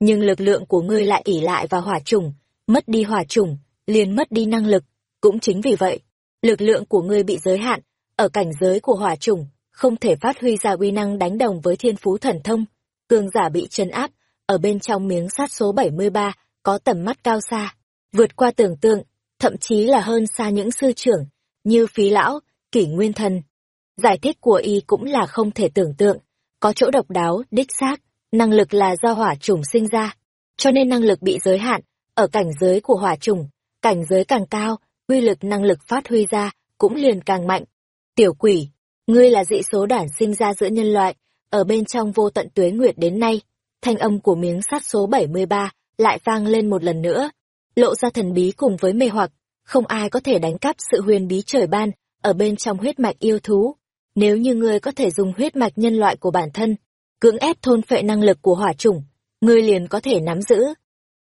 Nhưng lực lượng của ngươi lại ỉ lại vào hỏa trùng, mất đi hỏa trùng, liền mất đi năng lực. Cũng chính vì vậy, lực lượng của ngươi bị giới hạn, ở cảnh giới của hỏa trùng, không thể phát huy ra uy năng đánh đồng với thiên phú thần thông. Cường giả bị trấn áp, ở bên trong miếng sát số 73, có tầm mắt cao xa, vượt qua tưởng tượng, thậm chí là hơn xa những sư trưởng, như phí lão, kỷ nguyên thần. Giải thích của y cũng là không thể tưởng tượng, có chỗ độc đáo, đích xác, năng lực là do hỏa trùng sinh ra, cho nên năng lực bị giới hạn, ở cảnh giới của hỏa trùng, cảnh giới càng cao, uy lực năng lực phát huy ra, cũng liền càng mạnh. Tiểu quỷ, ngươi là dị số đản sinh ra giữa nhân loại, ở bên trong vô tận tuế nguyệt đến nay, thanh âm của miếng sắt số 73 lại vang lên một lần nữa, lộ ra thần bí cùng với mê hoặc, không ai có thể đánh cắp sự huyền bí trời ban ở bên trong huyết mạch yêu thú. Nếu như ngươi có thể dùng huyết mạch nhân loại của bản thân, cưỡng ép thôn phệ năng lực của hỏa chủng, ngươi liền có thể nắm giữ.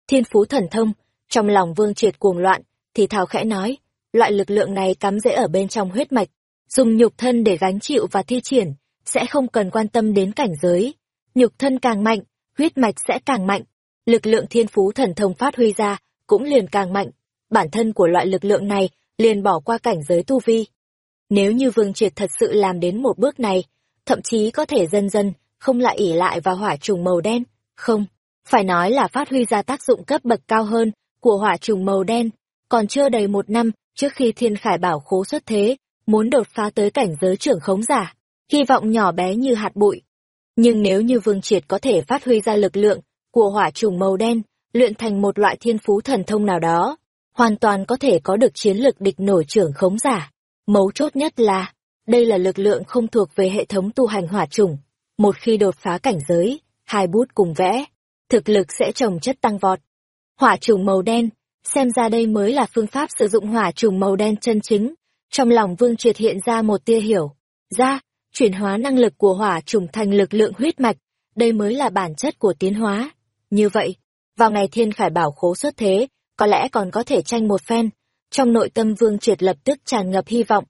Thiên phú thần thông, trong lòng vương triệt cuồng loạn, thì thào khẽ nói, loại lực lượng này cắm rễ ở bên trong huyết mạch, dùng nhục thân để gánh chịu và thi triển, sẽ không cần quan tâm đến cảnh giới. Nhục thân càng mạnh, huyết mạch sẽ càng mạnh, lực lượng thiên phú thần thông phát huy ra cũng liền càng mạnh, bản thân của loại lực lượng này liền bỏ qua cảnh giới tu vi. Nếu như Vương Triệt thật sự làm đến một bước này, thậm chí có thể dần dần không lại ỉ lại vào hỏa trùng màu đen, không, phải nói là phát huy ra tác dụng cấp bậc cao hơn của hỏa trùng màu đen, còn chưa đầy một năm trước khi thiên khải bảo khố xuất thế, muốn đột phá tới cảnh giới trưởng khống giả, hy vọng nhỏ bé như hạt bụi. Nhưng nếu như Vương Triệt có thể phát huy ra lực lượng của hỏa trùng màu đen, luyện thành một loại thiên phú thần thông nào đó, hoàn toàn có thể có được chiến lực địch nổi trưởng khống giả. Mấu chốt nhất là, đây là lực lượng không thuộc về hệ thống tu hành hỏa trùng. Một khi đột phá cảnh giới, hai bút cùng vẽ, thực lực sẽ trồng chất tăng vọt. Hỏa trùng màu đen, xem ra đây mới là phương pháp sử dụng hỏa trùng màu đen chân chính. Trong lòng Vương Triệt hiện ra một tia hiểu. Ra, chuyển hóa năng lực của hỏa trùng thành lực lượng huyết mạch, đây mới là bản chất của tiến hóa. Như vậy, vào ngày thiên khải bảo khố xuất thế, có lẽ còn có thể tranh một phen. Trong nội tâm Vương Triệt lập tức tràn ngập hy vọng.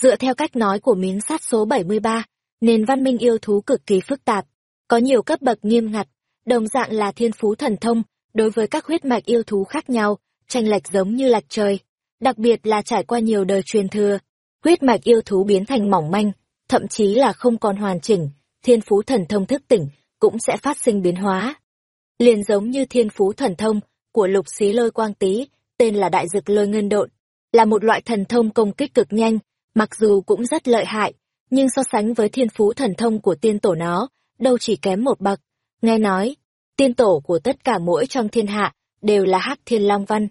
Dựa theo cách nói của miếng sát số 73, nền văn minh yêu thú cực kỳ phức tạp, có nhiều cấp bậc nghiêm ngặt, đồng dạng là thiên phú thần thông, đối với các huyết mạch yêu thú khác nhau, tranh lệch giống như lạch trời. Đặc biệt là trải qua nhiều đời truyền thừa, huyết mạch yêu thú biến thành mỏng manh, thậm chí là không còn hoàn chỉnh, thiên phú thần thông thức tỉnh cũng sẽ phát sinh biến hóa. Liền giống như thiên phú thần thông của lục xí lôi quang tý, tên là đại dực lôi ngân độn, là một loại thần thông công kích cực nhanh, mặc dù cũng rất lợi hại, nhưng so sánh với thiên phú thần thông của tiên tổ nó, đâu chỉ kém một bậc. Nghe nói, tiên tổ của tất cả mỗi trong thiên hạ đều là hắc thiên long văn.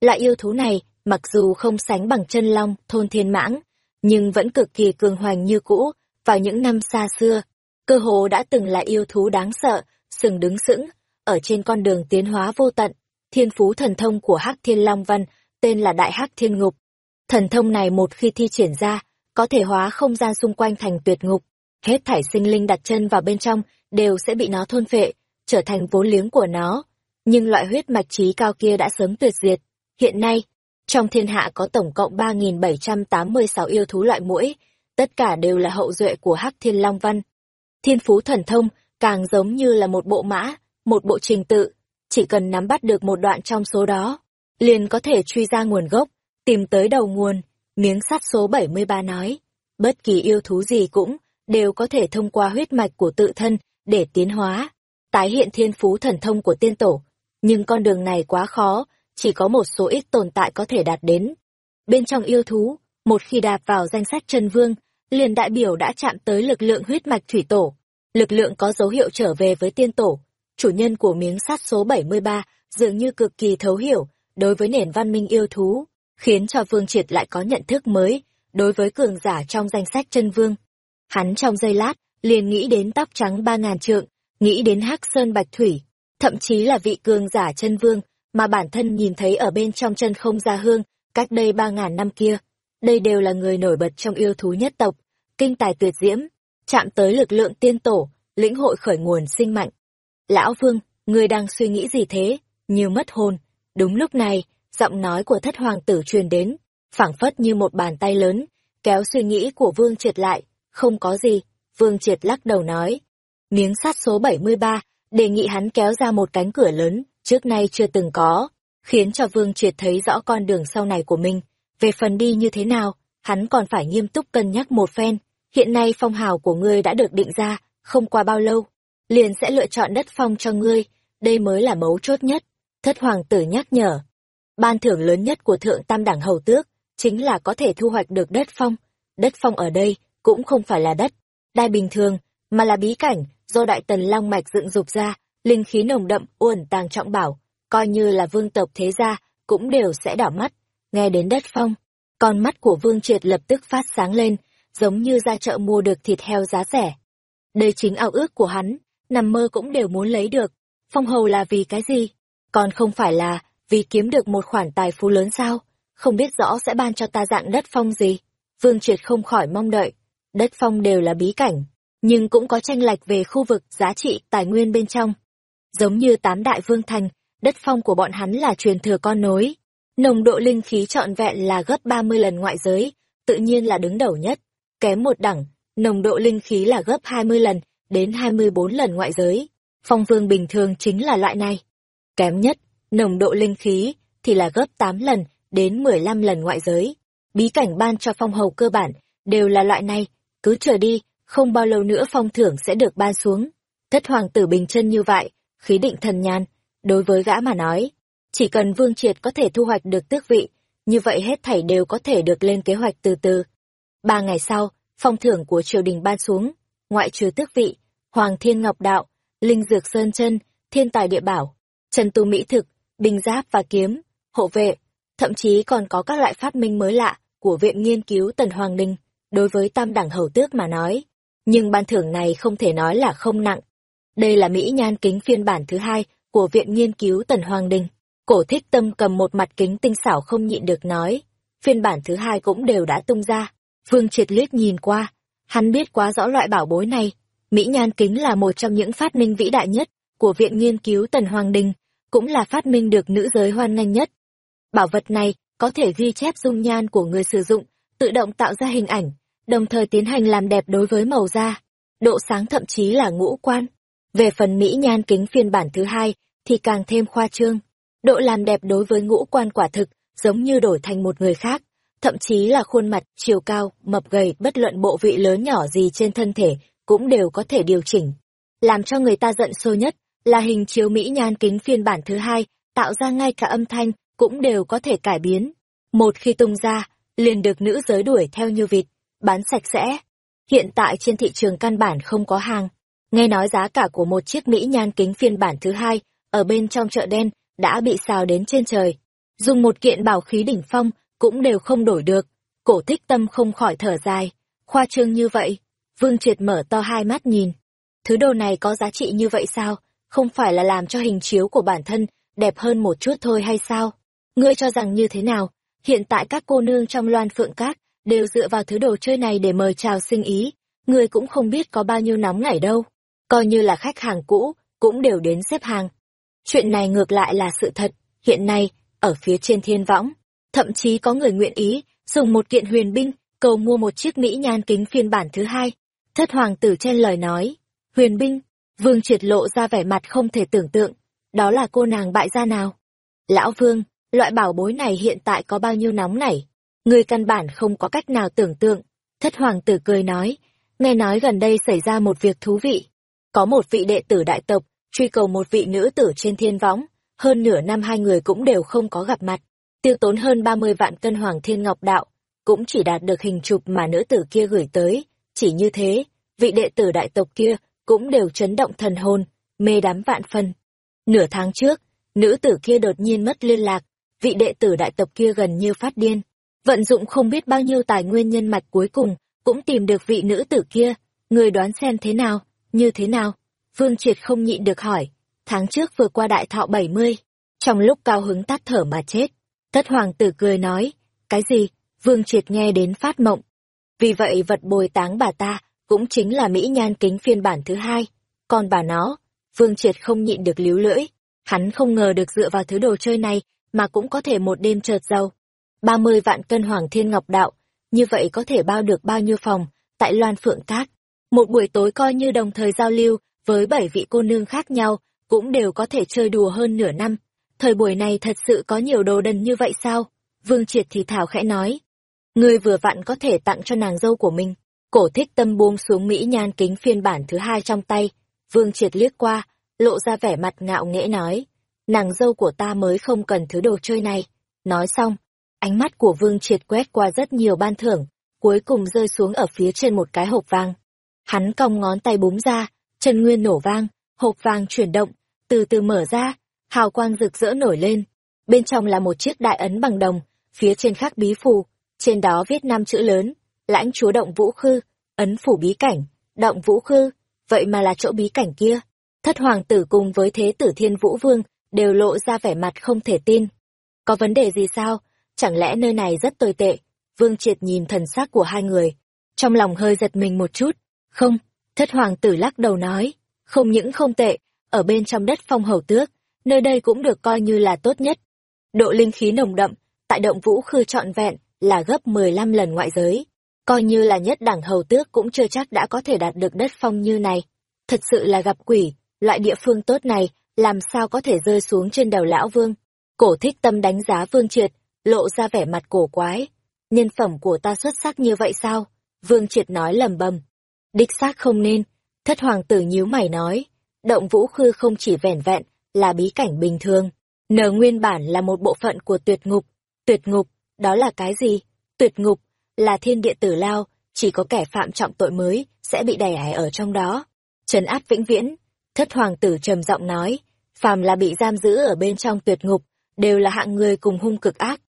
Loại yêu thú này, mặc dù không sánh bằng chân long, thôn thiên mãng, nhưng vẫn cực kỳ cường hoành như cũ, vào những năm xa xưa, cơ hồ đã từng là yêu thú đáng sợ, sừng đứng sững, ở trên con đường tiến hóa vô tận, thiên phú thần thông của Hắc Thiên Long Văn, tên là Đại Hắc Thiên Ngục. Thần thông này một khi thi triển ra, có thể hóa không gian xung quanh thành tuyệt ngục. Hết thảy sinh linh đặt chân vào bên trong, đều sẽ bị nó thôn phệ, trở thành vốn liếng của nó. Nhưng loại huyết mạch trí cao kia đã sớm tuyệt diệt. Hiện nay, trong thiên hạ có tổng cộng 3.786 yêu thú loại mũi, tất cả đều là hậu duệ của Hắc Thiên Long Văn. Thiên phú thần thông càng giống như là một bộ mã, một bộ trình tự, chỉ cần nắm bắt được một đoạn trong số đó, liền có thể truy ra nguồn gốc, tìm tới đầu nguồn, miếng sắt số 73 nói, bất kỳ yêu thú gì cũng đều có thể thông qua huyết mạch của tự thân để tiến hóa, tái hiện thiên phú thần thông của tiên tổ, nhưng con đường này quá khó, chỉ có một số ít tồn tại có thể đạt đến. Bên trong yêu thú, một khi đạp vào danh sách chân vương, liền đại biểu đã chạm tới lực lượng huyết mạch thủy tổ, lực lượng có dấu hiệu trở về với tiên tổ, chủ nhân của miếng sắt số 73 dường như cực kỳ thấu hiểu đối với nền văn minh yêu thú, khiến cho Vương Triệt lại có nhận thức mới đối với cường giả trong danh sách chân vương. Hắn trong giây lát, liền nghĩ đến tóc trắng ba ngàn trượng, nghĩ đến hắc sơn bạch thủy, thậm chí là vị cường giả chân vương mà bản thân nhìn thấy ở bên trong chân không gia hương, cách đây ba ngàn năm kia. Đây đều là người nổi bật trong yêu thú nhất tộc, kinh tài tuyệt diễm, chạm tới lực lượng tiên tổ, lĩnh hội khởi nguồn sinh mạnh. Lão Vương, ngươi đang suy nghĩ gì thế? Như mất hồn. Đúng lúc này, giọng nói của thất hoàng tử truyền đến, phảng phất như một bàn tay lớn, kéo suy nghĩ của Vương triệt lại. Không có gì, Vương Triệt lắc đầu nói. Miếng sắt số 73, đề nghị hắn kéo ra một cánh cửa lớn, trước nay chưa từng có, khiến cho Vương Triệt thấy rõ con đường sau này của mình. Về phần đi như thế nào, hắn còn phải nghiêm túc cân nhắc một phen. Hiện nay phong hào của ngươi đã được định ra, không qua bao lâu, liền sẽ lựa chọn đất phong cho ngươi, đây mới là mấu chốt nhất. Thất hoàng tử nhắc nhở. Ban thưởng lớn nhất của thượng tam đẳng hầu tước, chính là có thể thu hoạch được đất phong. Đất phong ở đây cũng không phải là đất, đai bình thường, mà là bí cảnh do đại tần long mạch dựng dục ra, linh khí nồng đậm, uẩn tàng trọng bảo, coi như là vương tộc thế gia, cũng đều sẽ đỏ mắt. Nghe đến đất phong, con mắt của vương triệt lập tức phát sáng lên, giống như ra chợ mua được thịt heo giá rẻ. Đây chính ao ước của hắn, nằm mơ cũng đều muốn lấy được. Phong hầu là vì cái gì? Còn không phải là vì kiếm được một khoản tài phú lớn sao? Không biết rõ sẽ ban cho ta dạng đất phong gì? Vương Triệt không khỏi mong đợi. Đất phong đều là bí cảnh, nhưng cũng có tranh lệch về khu vực giá trị tài nguyên bên trong. Giống như tám đại vương thành, đất phong của bọn hắn là truyền thừa con nối. Nồng độ linh khí trọn vẹn là gấp 30 lần ngoại giới, tự nhiên là đứng đầu nhất. Kém một đẳng, nồng độ linh khí là gấp 20 lần đến 24 lần ngoại giới. Phong vương bình thường chính là loại này. Kém nhất, nồng độ linh khí thì là gấp 8 lần đến 15 lần ngoại giới. Bí cảnh ban cho phong hầu cơ bản đều là loại này, cứ chờ đi, không bao lâu nữa phong thưởng sẽ được ban xuống. Thất hoàng tử bình chân như vậy, khí định thần nhàn, đối với gã mà nói, chỉ cần vương triệt có thể thu hoạch được tước vị, như vậy hết thảy đều có thể được lên kế hoạch từ từ. Ba ngày sau, phong thưởng của triều đình ban xuống, ngoại trừ tước vị, Hoàng Thiên Ngọc Đạo, Linh Dược Sơn Chân, Thiên Tài Địa Bảo, Trần Tu Mỹ Thực, Binh Giáp và Kiếm, Hộ Vệ, thậm chí còn có các loại phát minh mới lạ của Viện Nghiên cứu Tần Hoàng Đình, đối với tam đẳng hầu tước mà nói. Nhưng ban thưởng này không thể nói là không nặng. Đây là Mỹ Nhan Kính phiên bản thứ hai của Viện Nghiên cứu Tần Hoàng Đình. Cổ thích tâm cầm một mặt kính tinh xảo không nhịn được nói. Phiên bản thứ hai cũng đều đã tung ra. Vương triệt liếc nhìn qua. Hắn biết quá rõ loại bảo bối này. Mỹ Nhan Kính là một trong những phát minh vĩ đại nhất của Viện Nghiên cứu Tần Hoàng Đình, cũng là phát minh được nữ giới hoan nghênh nhất. Bảo vật này có thể ghi chép dung nhan của người sử dụng, tự động tạo ra hình ảnh, đồng thời tiến hành làm đẹp đối với màu da, độ sáng thậm chí là ngũ quan. Về phần Mỹ Nhan Kính phiên bản thứ hai thì càng thêm khoa trương. Độ làm đẹp đối với ngũ quan quả thực, giống như đổi thành một người khác, thậm chí là khuôn mặt, chiều cao, mập gầy, bất luận bộ vị lớn nhỏ gì trên thân thể, cũng đều có thể điều chỉnh. Làm cho người ta giận sôi nhất, là hình chiếu Mỹ nhan kính phiên bản thứ hai, tạo ra ngay cả âm thanh, cũng đều có thể cải biến. Một khi tung ra, liền được nữ giới đuổi theo như vịt, bán sạch sẽ. Hiện tại trên thị trường căn bản không có hàng. Nghe nói giá cả của một chiếc Mỹ nhan kính phiên bản thứ hai, ở bên trong chợ đen, đã bị xào đến trên trời. Dùng một kiện bảo khí đỉnh phong, cũng đều không đổi được. Cổ thích tâm không khỏi thở dài. Khoa trương như vậy. Vương Triệt mở to hai mắt nhìn. Thứ đồ này có giá trị như vậy sao? Không phải là làm cho hình chiếu của bản thân đẹp hơn một chút thôi hay sao? Ngươi cho rằng như thế nào? Hiện tại các cô nương trong loan phượng cát đều dựa vào thứ đồ chơi này để mời chào sinh ý. Ngươi cũng không biết có bao nhiêu nóng ngảy đâu. Coi như là khách hàng cũ, cũng đều đến xếp hàng. Chuyện này ngược lại là sự thật, hiện nay, ở phía trên thiên võng, thậm chí có người nguyện ý dùng một kiện huyền binh cầu mua một chiếc mỹ nhan kính phiên bản thứ hai. Thất hoàng tử trên lời nói, huyền binh, vương triệt lộ ra vẻ mặt không thể tưởng tượng, đó là cô nàng bại gia nào. Lão vương, loại bảo bối này hiện tại có bao nhiêu nóng nảy, người căn bản không có cách nào tưởng tượng. Thất hoàng tử cười nói, nghe nói gần đây xảy ra một việc thú vị. Có một vị đệ tử đại tộc, truy cầu một vị nữ tử trên thiên võng, hơn nửa năm hai người cũng đều không có gặp mặt, tiêu tốn hơn 30 vạn cân hoàng thiên ngọc đạo, cũng chỉ đạt được hình chụp mà nữ tử kia gửi tới, chỉ như thế, vị đệ tử đại tộc kia cũng đều chấn động thần hồn, mê đắm vạn phần. Nửa tháng trước, nữ tử kia đột nhiên mất liên lạc, vị đệ tử đại tộc kia gần như phát điên. Vận dụng không biết bao nhiêu tài nguyên nhân mạch cuối cùng, cũng tìm được vị nữ tử kia, người đoán xem thế nào, như thế nào. Vương Triệt không nhịn được hỏi, tháng trước vừa qua đại thọ 70, trong lúc cao hứng tắt thở mà chết. Tất hoàng tử cười nói, cái gì, Vương Triệt nghe đến phát mộng. Vì vậy vật bồi táng bà ta cũng chính là Mỹ Nhan kính phiên bản thứ hai. Còn bà nó, Vương Triệt không nhịn được líu lưỡi. Hắn không ngờ được dựa vào thứ đồ chơi này mà cũng có thể một đêm trợt giàu. 30 vạn cân hoàng thiên ngọc đạo, như vậy có thể bao được bao nhiêu phòng tại Loan Phượng Cát. Một buổi tối coi như đồng thời giao lưu, với bảy vị cô nương khác nhau, cũng đều có thể chơi đùa hơn nửa năm. Thời buổi này thật sự có nhiều đồ đần như vậy sao? Vương Triệt thì thảo khẽ nói. Ngươi vừa vặn có thể tặng cho nàng dâu của mình. Cổ thích tâm buông xuống Mỹ nhan kính phiên bản thứ hai trong tay. Vương Triệt liếc qua, lộ ra vẻ mặt ngạo nghễ nói. Nàng dâu của ta mới không cần thứ đồ chơi này. Nói xong, ánh mắt của Vương Triệt quét qua rất nhiều ban thưởng, cuối cùng rơi xuống ở phía trên một cái hộp vàng. Hắn cong ngón tay búng ra, chân nguyên nổ vang, hộp vàng chuyển động, từ từ mở ra, hào quang rực rỡ nổi lên. Bên trong là một chiếc đại ấn bằng đồng, phía trên khắc bí phù, trên đó viết năm chữ lớn, lãnh chúa động vũ khư, ấn phủ bí cảnh, động vũ khư, vậy mà là chỗ bí cảnh kia. Thất hoàng tử cùng với thế tử thiên vũ vương, đều lộ ra vẻ mặt không thể tin. Có vấn đề gì sao? Chẳng lẽ nơi này rất tồi tệ? Vương triệt nhìn thần sắc của hai người, trong lòng hơi giật mình một chút. Không, thất hoàng tử lắc đầu nói, không những không tệ, ở bên trong đất phong hầu tước, nơi đây cũng được coi như là tốt nhất. Độ linh khí nồng đậm, tại động vũ khư trọn vẹn, là gấp 15 lần ngoại giới. Coi như là nhất đẳng hầu tước cũng chưa chắc đã có thể đạt được đất phong như này. Thật sự là gặp quỷ, loại địa phương tốt này, làm sao có thể rơi xuống trên đầu lão vương. Cổ thích tâm đánh giá vương triệt, lộ ra vẻ mặt cổ quái. Nhân phẩm của ta xuất sắc như vậy sao? Vương triệt nói lầm bầm. Đích xác không nên. Thất hoàng tử nhíu mày nói. Động vũ khư không chỉ vẻn vẹn, là bí cảnh bình thường. Nờ nguyên bản là một bộ phận của tuyệt ngục. Tuyệt ngục, đó là cái gì? Tuyệt ngục, là thiên địa tử lao, chỉ có kẻ phạm trọng tội mới, sẽ bị đẩy ải ở trong đó. Trấn áp vĩnh viễn, thất hoàng tử trầm giọng nói, phàm là bị giam giữ ở bên trong tuyệt ngục, đều là hạng người cùng hung cực ác.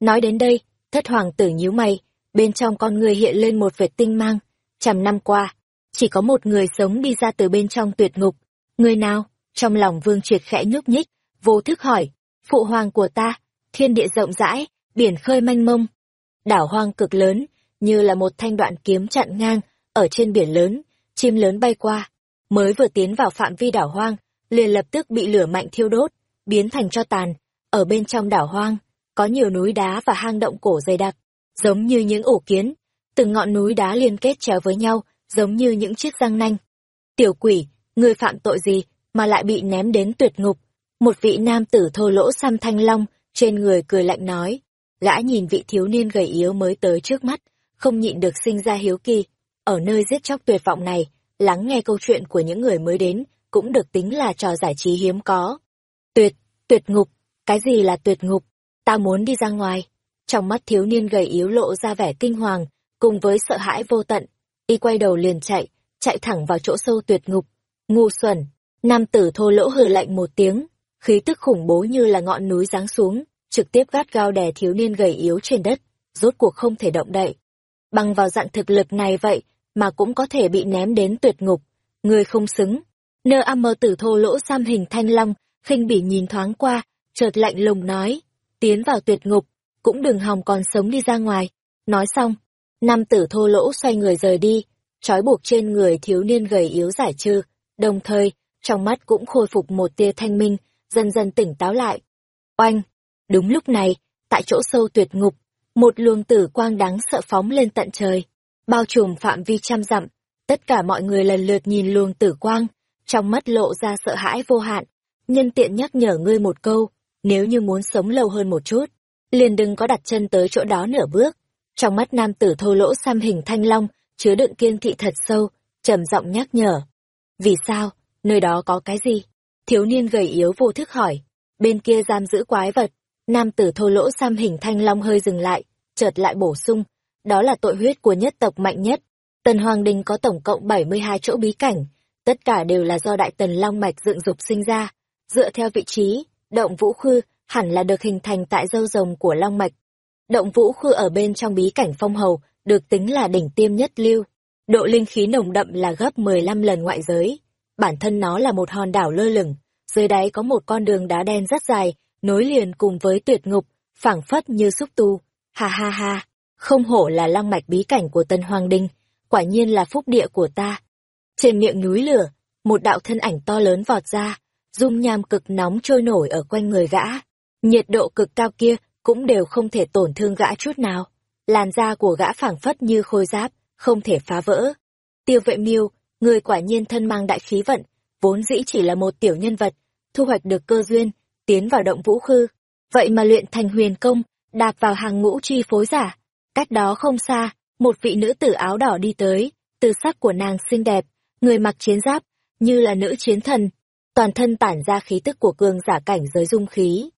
Nói đến đây, thất hoàng tử nhíu mày, bên trong con người hiện lên một vệt tinh mang. Trăm năm qua, chỉ có một người sống đi ra từ bên trong tuyệt ngục. Người nào? Trong lòng vương triệt khẽ nhúc nhích, vô thức hỏi, phụ hoàng của ta, thiên địa rộng rãi, biển khơi manh mông. Đảo hoang cực lớn, như là một thanh đoạn kiếm chặn ngang, ở trên biển lớn, chim lớn bay qua. Mới vừa tiến vào phạm vi đảo hoang, liền lập tức bị lửa mạnh thiêu đốt, biến thành cho tàn. Ở bên trong đảo hoang, có nhiều núi đá và hang động cổ dày đặc, giống như những ổ kiến. Từng ngọn núi đá liên kết chéo với nhau, giống như những chiếc răng nanh. Tiểu quỷ, người phạm tội gì mà lại bị ném đến tuyệt ngục? Một vị nam tử thô lỗ xăm thanh long, trên người cười lạnh nói. Gã nhìn vị thiếu niên gầy yếu mới tới trước mắt, không nhịn được sinh ra hiếu kỳ. Ở nơi giết chóc tuyệt vọng này, lắng nghe câu chuyện của những người mới đến, cũng được tính là trò giải trí hiếm có. Tuyệt, tuyệt ngục, cái gì là tuyệt ngục? Ta muốn đi ra ngoài. Trong mắt thiếu niên gầy yếu lộ ra vẻ kinh hoàng, cùng với sợ hãi vô tận. Y quay đầu liền chạy, chạy thẳng vào chỗ sâu tuyệt ngục. Ngu xuẩn, nam tử thô lỗ hừ lạnh một tiếng, khí tức khủng bố như là ngọn núi giáng xuống, trực tiếp gắt gao đè thiếu niên gầy yếu trên đất, rốt cuộc không thể động đậy. Bằng vào dạng thực lực này vậy mà cũng có thể bị ném đến tuyệt ngục, người không xứng. Nơ am mơ tử thô lỗ xăm hình thanh long, khinh bỉ nhìn thoáng qua, chợt lạnh lùng nói, tiến vào tuyệt ngục, cũng đừng hòng còn sống đi ra ngoài. Nói xong, nam tử thô lỗ xoay người rời đi, trói buộc trên người thiếu niên gầy yếu giải trừ, đồng thời, trong mắt cũng khôi phục một tia thanh minh, dần dần tỉnh táo lại. Oanh! Đúng lúc này, tại chỗ sâu tuyệt ngục, một luồng tử quang đáng sợ phóng lên tận trời, bao trùm phạm vi trăm dặm. Tất cả mọi người lần lượt nhìn luồng tử quang, trong mắt lộ ra sợ hãi vô hạn. Nhân tiện nhắc nhở ngươi một câu, nếu như muốn sống lâu hơn một chút, liền đừng có đặt chân tới chỗ đó nửa bước. Trong mắt nam tử thô lỗ xăm hình thanh long, chứa đựng kiên thị thật sâu, trầm giọng nhắc nhở. Vì sao? Nơi đó có cái gì? Thiếu niên gầy yếu vô thức hỏi. Bên kia giam giữ quái vật, Nam tử thô lỗ xăm hình thanh long hơi dừng lại, chợt lại bổ sung, đó là tội huyết của nhất tộc mạnh nhất. Tần Hoàng Đình có tổng cộng 72 chỗ bí cảnh, tất cả đều là do Đại Tần Long Mạch dựng dục sinh ra. Dựa theo vị trí, động vũ khư hẳn là được hình thành tại dâu rồng của Long Mạch. Động vũ khư ở bên trong bí cảnh phong hầu, được tính là đỉnh tiêm nhất lưu. Độ linh khí nồng đậm là gấp 15 lần ngoại giới. Bản thân nó là một hòn đảo lơ lửng, dưới đáy có một con đường đá đen rất dài, nối liền cùng với tuyệt ngục, phảng phất như xúc tu. Ha ha ha, không hổ là long mạch bí cảnh của Tân Hoàng Đinh, quả nhiên là phúc địa của ta. Trên miệng núi lửa, một đạo thân ảnh to lớn vọt ra, dung nham cực nóng trôi nổi ở quanh người gã. Nhiệt độ cực cao kia cũng đều không thể tổn thương gã chút nào. Làn da của gã phảng phất như khôi giáp, không thể phá vỡ. Tiêu vệ miêu, người quả nhiên thân mang đại khí vận, vốn dĩ chỉ là một tiểu nhân vật, thu hoạch được cơ duyên, tiến vào động vũ khư. Vậy mà luyện thành huyền công, đạp vào hàng ngũ chi phối giả. Cách đó không xa, một vị nữ tử áo đỏ đi tới, từ sắc của nàng xinh đẹp, người mặc chiến giáp, như là nữ chiến thần, toàn thân tản ra khí tức của cường giả cảnh giới dung khí.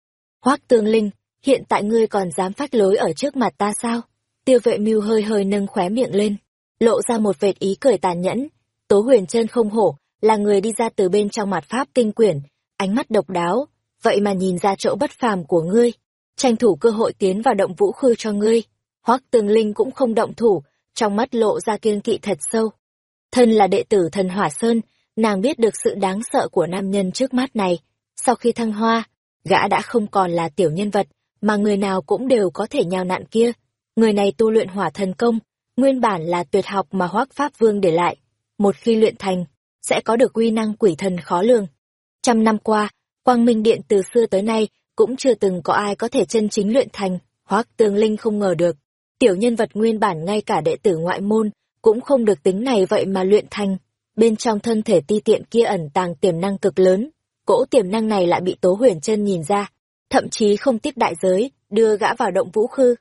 Hoắc Tương Linh, hiện tại ngươi còn dám phát lối ở trước mặt ta sao? Tiêu vệ mưu hơi hơi nâng khóe miệng lên, lộ ra một vệt ý cười tàn nhẫn. Tố huyền chân không hổ, là người đi ra từ bên trong mặt pháp kinh quyển, ánh mắt độc đáo, vậy mà nhìn ra chỗ bất phàm của ngươi, tranh thủ cơ hội tiến vào động vũ khư cho ngươi. Hoắc Tường Linh cũng không động thủ, trong mắt lộ ra kiên kỵ thật sâu. Thân là đệ tử thần Hỏa Sơn, nàng biết được sự đáng sợ của nam nhân trước mắt này. Sau khi thăng hoa, gã đã không còn là tiểu nhân vật, mà người nào cũng đều có thể nhào nạn kia. Người này tu luyện hỏa thần công, nguyên bản là tuyệt học mà Hoắc Pháp Vương để lại. Một khi luyện thành, sẽ có được uy năng quỷ thần khó lường. Trăm năm qua, Quang Minh Điện từ xưa tới nay cũng chưa từng có ai có thể chân chính luyện thành, Hoác Tương Linh không ngờ được. Tiểu nhân vật nguyên bản ngay cả đệ tử ngoại môn cũng không được tính này vậy mà luyện thành. Bên trong thân thể ti tiện kia ẩn tàng tiềm năng cực lớn, cỗ tiềm năng này lại bị Tố Huyền Chân nhìn ra, thậm chí không tiếc đại giới, đưa gã vào động vũ khư.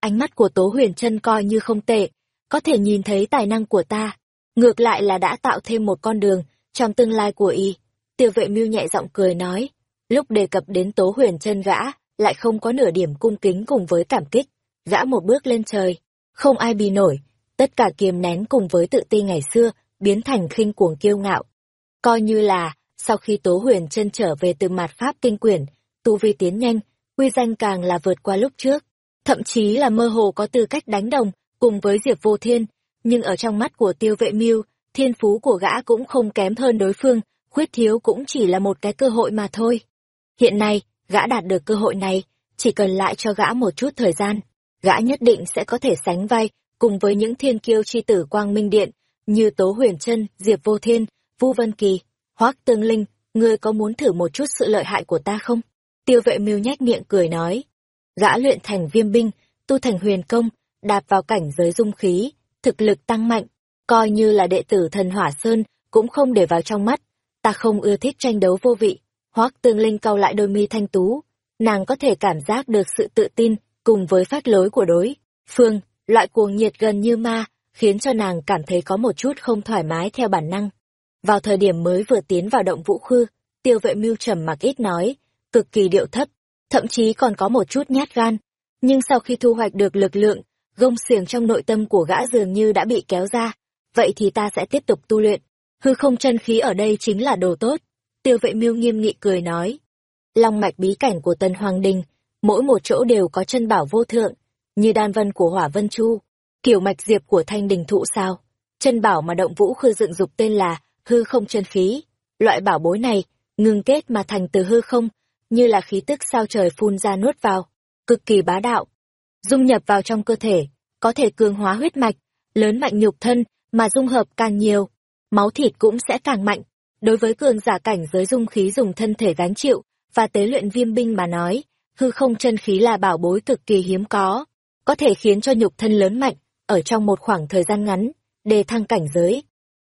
Ánh mắt của Tố Huyền Chân coi như không tệ, có thể nhìn thấy tài năng của ta, ngược lại là đã tạo thêm một con đường trong tương lai của y. Tiêu vệ mưu nhẹ giọng cười nói, lúc đề cập đến Tố Huyền Chân gã, lại không có nửa điểm cung kính cùng với cảm kích, gã một bước lên trời, không ai bì nổi, tất cả kiềm nén cùng với tự ti ngày xưa, biến thành khinh cuồng kiêu ngạo. Coi như là, sau khi Tố Huyền chân trở về từ mặt Pháp kinh quyển, tu vi tiến nhanh, uy danh càng là vượt qua lúc trước, thậm chí là mơ hồ có tư cách đánh đồng cùng với Diệp Vô Thiên, nhưng ở trong mắt của Tiêu Vệ Mưu, thiên phú của gã cũng không kém hơn đối phương, khuyết thiếu cũng chỉ là một cái cơ hội mà thôi. Hiện nay, gã đạt được cơ hội này, chỉ cần lại cho gã một chút thời gian, gã nhất định sẽ có thể sánh vai cùng với những thiên kiêu chi tử Quang Minh Điện, như Tố Huyền Trân, Diệp Vô Thiên, Vu Vân Kỳ, Hoắc Tương Linh, ngươi có muốn thử một chút sự lợi hại của ta không? Tiêu vệ mưu nhếch miệng cười nói. Gã luyện thành viêm binh, tu thành huyền công, đạp vào cảnh giới dung khí, thực lực tăng mạnh, coi như là đệ tử thần hỏa sơn, cũng không để vào trong mắt. Ta không ưa thích tranh đấu vô vị. Hoắc Tương Linh cau lại đôi mi thanh tú, nàng có thể cảm giác được sự tự tin cùng với phát lối của đối phương, loại cuồng nhiệt gần như ma, khiến cho nàng cảm thấy có một chút không thoải mái theo bản năng. Vào thời điểm mới vừa tiến vào động vũ khư, tiêu vệ mưu trầm mặc ít nói, cực kỳ điệu thấp, thậm chí còn có một chút nhát gan. Nhưng sau khi thu hoạch được lực lượng, gông xiềng trong nội tâm của gã dường như đã bị kéo ra. Vậy thì ta sẽ tiếp tục tu luyện. Hư không chân khí ở đây chính là đồ tốt. Tiêu vệ miêu nghiêm nghị cười nói. Long mạch bí cảnh của Tân Hoàng Đình, mỗi một chỗ đều có chân bảo vô thượng, như đan vân của Hỏa Vân Chu, kiểu mạch diệp của Thanh Đình Thụ sao. Chân bảo mà động vũ khư dựng dục tên là hư không chân khí. Loại bảo bối này, ngưng kết mà thành từ hư không, như là khí tức sao trời phun ra nuốt vào, cực kỳ bá đạo. Dung nhập vào trong cơ thể, có thể cường hóa huyết mạch, lớn mạnh nhục thân, mà dung hợp càng nhiều, máu thịt cũng sẽ càng mạnh. Đối với cường giả cảnh giới dung khí dùng thân thể gánh chịu, và tế luyện viêm binh mà nói, hư không chân khí là bảo bối cực kỳ hiếm có, có thể khiến cho nhục thân lớn mạnh, ở trong một khoảng thời gian ngắn, đề thăng cảnh giới.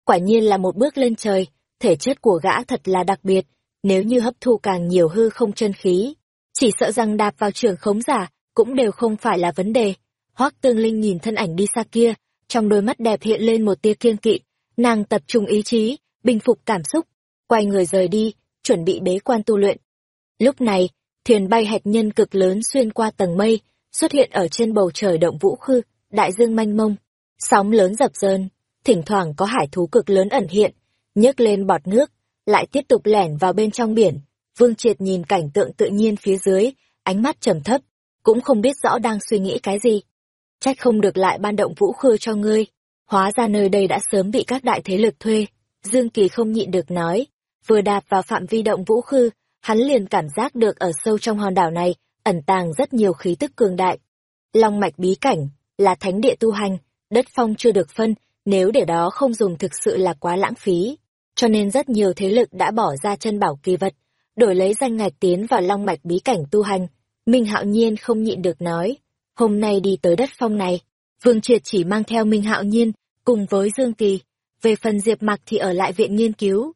Quả nhiên là một bước lên trời, thể chất của gã thật là đặc biệt, nếu như hấp thu càng nhiều hư không chân khí, chỉ sợ rằng đạp vào trường khống giả, cũng đều không phải là vấn đề. Hoắc tương linh nhìn thân ảnh đi xa kia, trong đôi mắt đẹp hiện lên một tia kiên kỵ, nàng tập trung ý chí, bình phục cảm xúc, quay người rời đi, chuẩn bị bế quan tu luyện. Lúc này, thuyền bay hạt nhân cực lớn xuyên qua tầng mây, xuất hiện ở trên bầu trời động vũ khư, đại dương mênh mông, sóng lớn dập dờn, thỉnh thoảng có hải thú cực lớn ẩn hiện, nhấc lên bọt nước, lại tiếp tục lẻn vào bên trong biển. Vương Triệt nhìn cảnh tượng tự nhiên phía dưới, ánh mắt trầm thấp, cũng không biết rõ đang suy nghĩ cái gì. Trách không được lại ban động vũ khư cho ngươi, hóa ra nơi đây đã sớm bị các đại thế lực thuê. Dương Kỳ không nhịn được nói, vừa đạp vào phạm vi động vũ khư, hắn liền cảm giác được ở sâu trong hòn đảo này, ẩn tàng rất nhiều khí tức cường đại. Long mạch bí cảnh, là thánh địa tu hành, đất phong chưa được phân, nếu để đó không dùng thực sự là quá lãng phí. Cho nên rất nhiều thế lực đã bỏ ra chân bảo kỳ vật, đổi lấy danh ngạch tiến vào long mạch bí cảnh tu hành. Minh Hạo Nhiên không nhịn được nói, hôm nay đi tới đất phong này, Vương Triệt chỉ mang theo Minh Hạo Nhiên, cùng với Dương Kỳ, về phần Diệp Mặc thì ở lại viện nghiên cứu.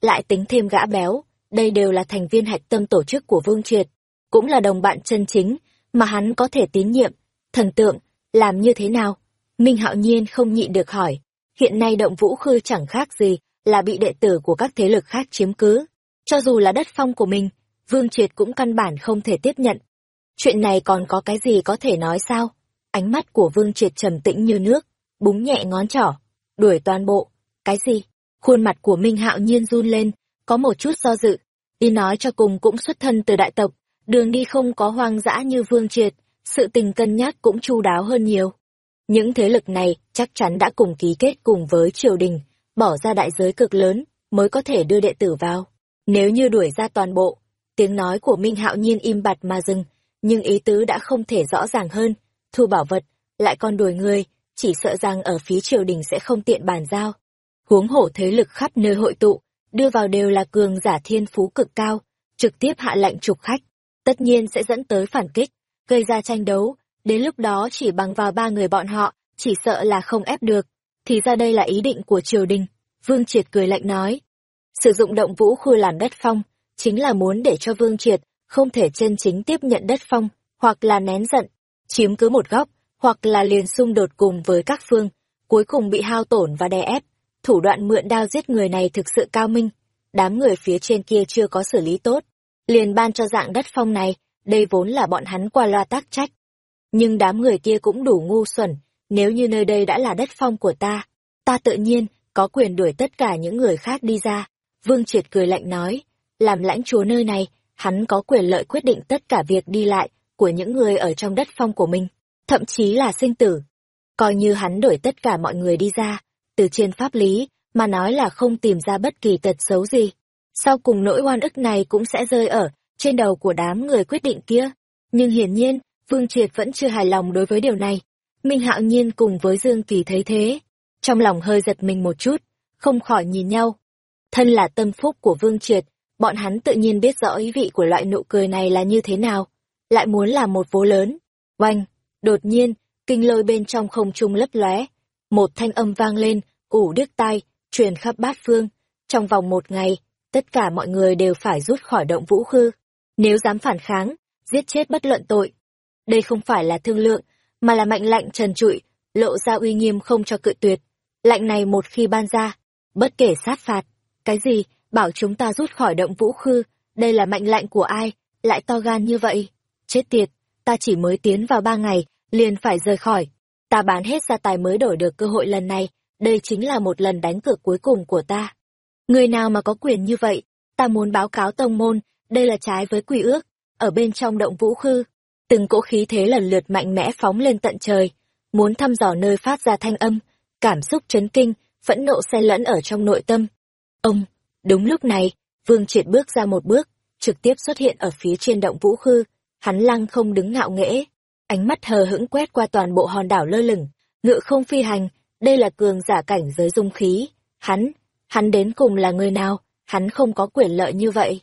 Lại tính thêm gã béo, đây đều là thành viên hạch tâm tổ chức của Vương Triệt, cũng là đồng bạn chân chính mà hắn có thể tín nhiệm. Thần tượng, làm như thế nào? Minh Hạo Nhiên không nhịn được hỏi. Hiện nay động vũ khư chẳng khác gì là bị đệ tử của các thế lực khác chiếm cứ. Cho dù là đất phong của mình, Vương Triệt cũng căn bản không thể tiếp nhận. Chuyện này còn có cái gì có thể nói sao? Ánh mắt của Vương Triệt trầm tĩnh như nước, búng nhẹ ngón trỏ, đuổi toàn bộ. Cái gì? Khuôn mặt của Minh Hạo Nhiên run lên, có một chút do dự. Y nói cho cùng cũng xuất thân từ đại tộc, đường đi không có hoang dã như Vương Triệt, sự tình cân nhắc cũng chu đáo hơn nhiều. Những thế lực này chắc chắn đã cùng ký kết cùng với triều đình, bỏ ra đại giới cực lớn mới có thể đưa đệ tử vào. Nếu như đuổi ra toàn bộ, tiếng nói của Minh Hạo Nhiên im bặt mà dừng, nhưng ý tứ đã không thể rõ ràng hơn, thu bảo vật, lại còn đuổi người, chỉ sợ rằng ở phía triều đình sẽ không tiện bàn giao. Huống hổ thế lực khắp nơi hội tụ, đưa vào đều là cường giả thiên phú cực cao, trực tiếp hạ lệnh trục khách, tất nhiên sẽ dẫn tới phản kích, gây ra tranh đấu, đến lúc đó chỉ bằng vào ba người bọn họ, chỉ sợ là không ép được. Thì ra đây là ý định của triều đình, Vương Triệt cười lạnh nói. Sử dụng động vũ khu làm đất phong, chính là muốn để cho Vương Triệt không thể chân chính tiếp nhận đất phong, hoặc là nén giận, chiếm cứ một góc, hoặc là liền xung đột cùng với các phương, cuối cùng bị hao tổn và đè ép. Thủ đoạn mượn đao giết người này thực sự cao minh, đám người phía trên kia chưa có xử lý tốt, liền ban cho dạng đất phong này, đây vốn là bọn hắn qua loa tác trách. Nhưng đám người kia cũng đủ ngu xuẩn, nếu như nơi đây đã là đất phong của ta, ta tự nhiên có quyền đuổi tất cả những người khác đi ra. Vương Triệt cười lạnh nói, làm lãnh chúa nơi này, hắn có quyền lợi quyết định tất cả việc đi lại của những người ở trong đất phong của mình, thậm chí là sinh tử. Coi như hắn đuổi tất cả mọi người đi ra, từ trên pháp lý, mà nói là không tìm ra bất kỳ tật xấu gì. Sau cùng nỗi oan ức này cũng sẽ rơi ở trên đầu của đám người quyết định kia. Nhưng hiển nhiên, Vương Triệt vẫn chưa hài lòng đối với điều này. Minh Hạo Nhiên cùng với Dương Kỳ thấy thế, trong lòng hơi giật mình một chút, không khỏi nhìn nhau. Thân là tâm phúc của Vương Triệt, bọn hắn tự nhiên biết rõ ý vị của loại nụ cười này là như thế nào, lại muốn là một vố lớn. Oanh, đột nhiên, kinh lôi bên trong không trung lấp lóe, một thanh âm vang lên, ủ điếc tai, truyền khắp bát phương. Trong vòng một ngày, tất cả mọi người đều phải rút khỏi động vũ khư. Nếu dám phản kháng, giết chết bất luận tội. Đây không phải là thương lượng, mà là mệnh lệnh trần trụi, lộ ra uy nghiêm không cho cự tuyệt. Lạnh này một khi ban ra, bất kể sát phạt, cái gì, bảo chúng ta rút khỏi động vũ khư, đây là mệnh lệnh của ai, lại to gan như vậy. Chết tiệt, ta chỉ mới tiến vào ba ngày, liền phải rời khỏi. Ta bán hết gia tài mới đổi được cơ hội lần này, đây chính là một lần đánh cược cuối cùng của ta. Người nào mà có quyền như vậy, ta muốn báo cáo tông môn, đây là trái với quy ước, ở bên trong động vũ khư. Từng cỗ khí thế lần lượt mạnh mẽ phóng lên tận trời, muốn thăm dò nơi phát ra thanh âm, cảm xúc chấn kinh, phẫn nộ xen lẫn ở trong nội tâm. Ông, đúng lúc này, Vương Triệt bước ra một bước, trực tiếp xuất hiện ở phía trên động vũ khư, hắn lăng không đứng ngạo nghễ, ánh mắt hờ hững quét qua toàn bộ hòn đảo lơ lửng, ngự không phi hành, đây là cường giả cảnh giới dung khí, hắn, hắn đến cùng là người nào, hắn không có quyền lợi như vậy.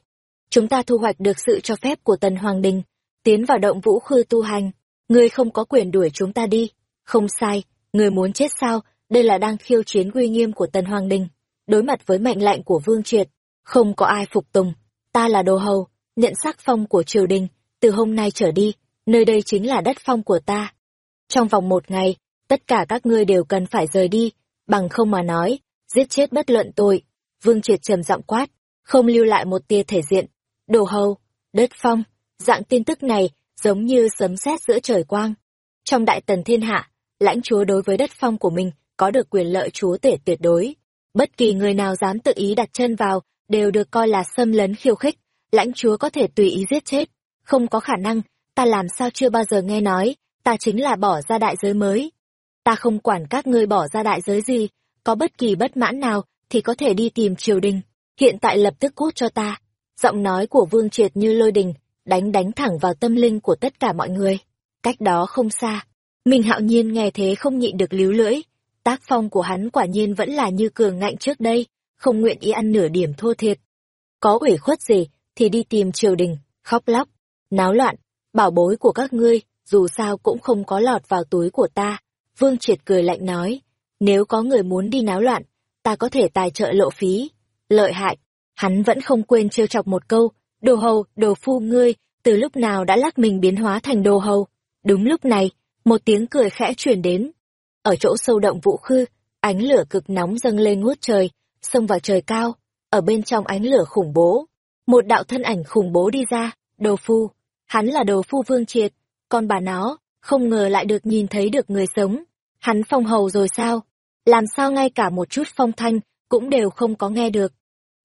Chúng ta thu hoạch được sự cho phép của Tần Hoàng Đình, tiến vào động vũ khư tu hành, ngươi không có quyền đuổi chúng ta đi. Không sai, ngươi muốn chết sao, đây là đang khiêu chiến uy nghiêm của Tần Hoàng Đình. Đối mặt với mệnh lệnh của Vương Triệt, không có ai phục tùng. Ta là đồ hầu, nhận sắc phong của triều đình, từ hôm nay trở đi, nơi đây chính là đất phong của ta. Trong vòng một ngày, tất cả các ngươi đều cần phải rời đi, bằng không mà nói, giết chết bất luận tội. Vương Triệt trầm giọng quát, không lưu lại một tia thể diện. Đồ hầu, đất phong, dạng tin tức này giống như sấm sét giữa trời quang. Trong đại tần thiên hạ, lãnh chúa đối với đất phong của mình có được quyền lợi chúa tể tuyệt đối. Bất kỳ người nào dám tự ý đặt chân vào đều được coi là xâm lấn khiêu khích, lãnh chúa có thể tùy ý giết chết. Không có khả năng, ta làm sao chưa bao giờ nghe nói, ta chính là bỏ ra đại giới mới. Ta không quản các ngươi bỏ ra đại giới gì, có bất kỳ bất mãn nào thì có thể đi tìm triều đình, hiện tại lập tức cút cho ta. Giọng nói của Vương Triệt như lôi đình, đánh đánh thẳng vào tâm linh của tất cả mọi người. Cách đó không xa, Minh Hạo Nhiên nghe thế không nhịn được líu lưỡi, tác phong của hắn quả nhiên vẫn là như cường ngạnh trước đây, không nguyện ý ăn nửa điểm thua thiệt. Có ủy khuất gì thì đi tìm triều đình, khóc lóc, náo loạn, bảo bối của các ngươi, dù sao cũng không có lọt vào túi của ta. Vương Triệt cười lạnh nói, nếu có người muốn đi náo loạn, ta có thể tài trợ lộ phí. Lợi hại, hắn vẫn không quên trêu chọc một câu, đồ hầu, đồ phu ngươi, từ lúc nào đã lắc mình biến hóa thành đồ hầu. Đúng lúc này, một tiếng cười khẽ truyền đến. Ở chỗ sâu động vũ khư, ánh lửa cực nóng dâng lên ngút trời, xông vào trời cao, ở bên trong ánh lửa khủng bố. Một đạo thân ảnh khủng bố đi ra, đồ phu, hắn là đồ phu vương triệt, con bà nó, không ngờ lại được nhìn thấy được người sống. Hắn phong hầu rồi sao? Làm sao ngay cả một chút phong thanh cũng đều không có nghe được.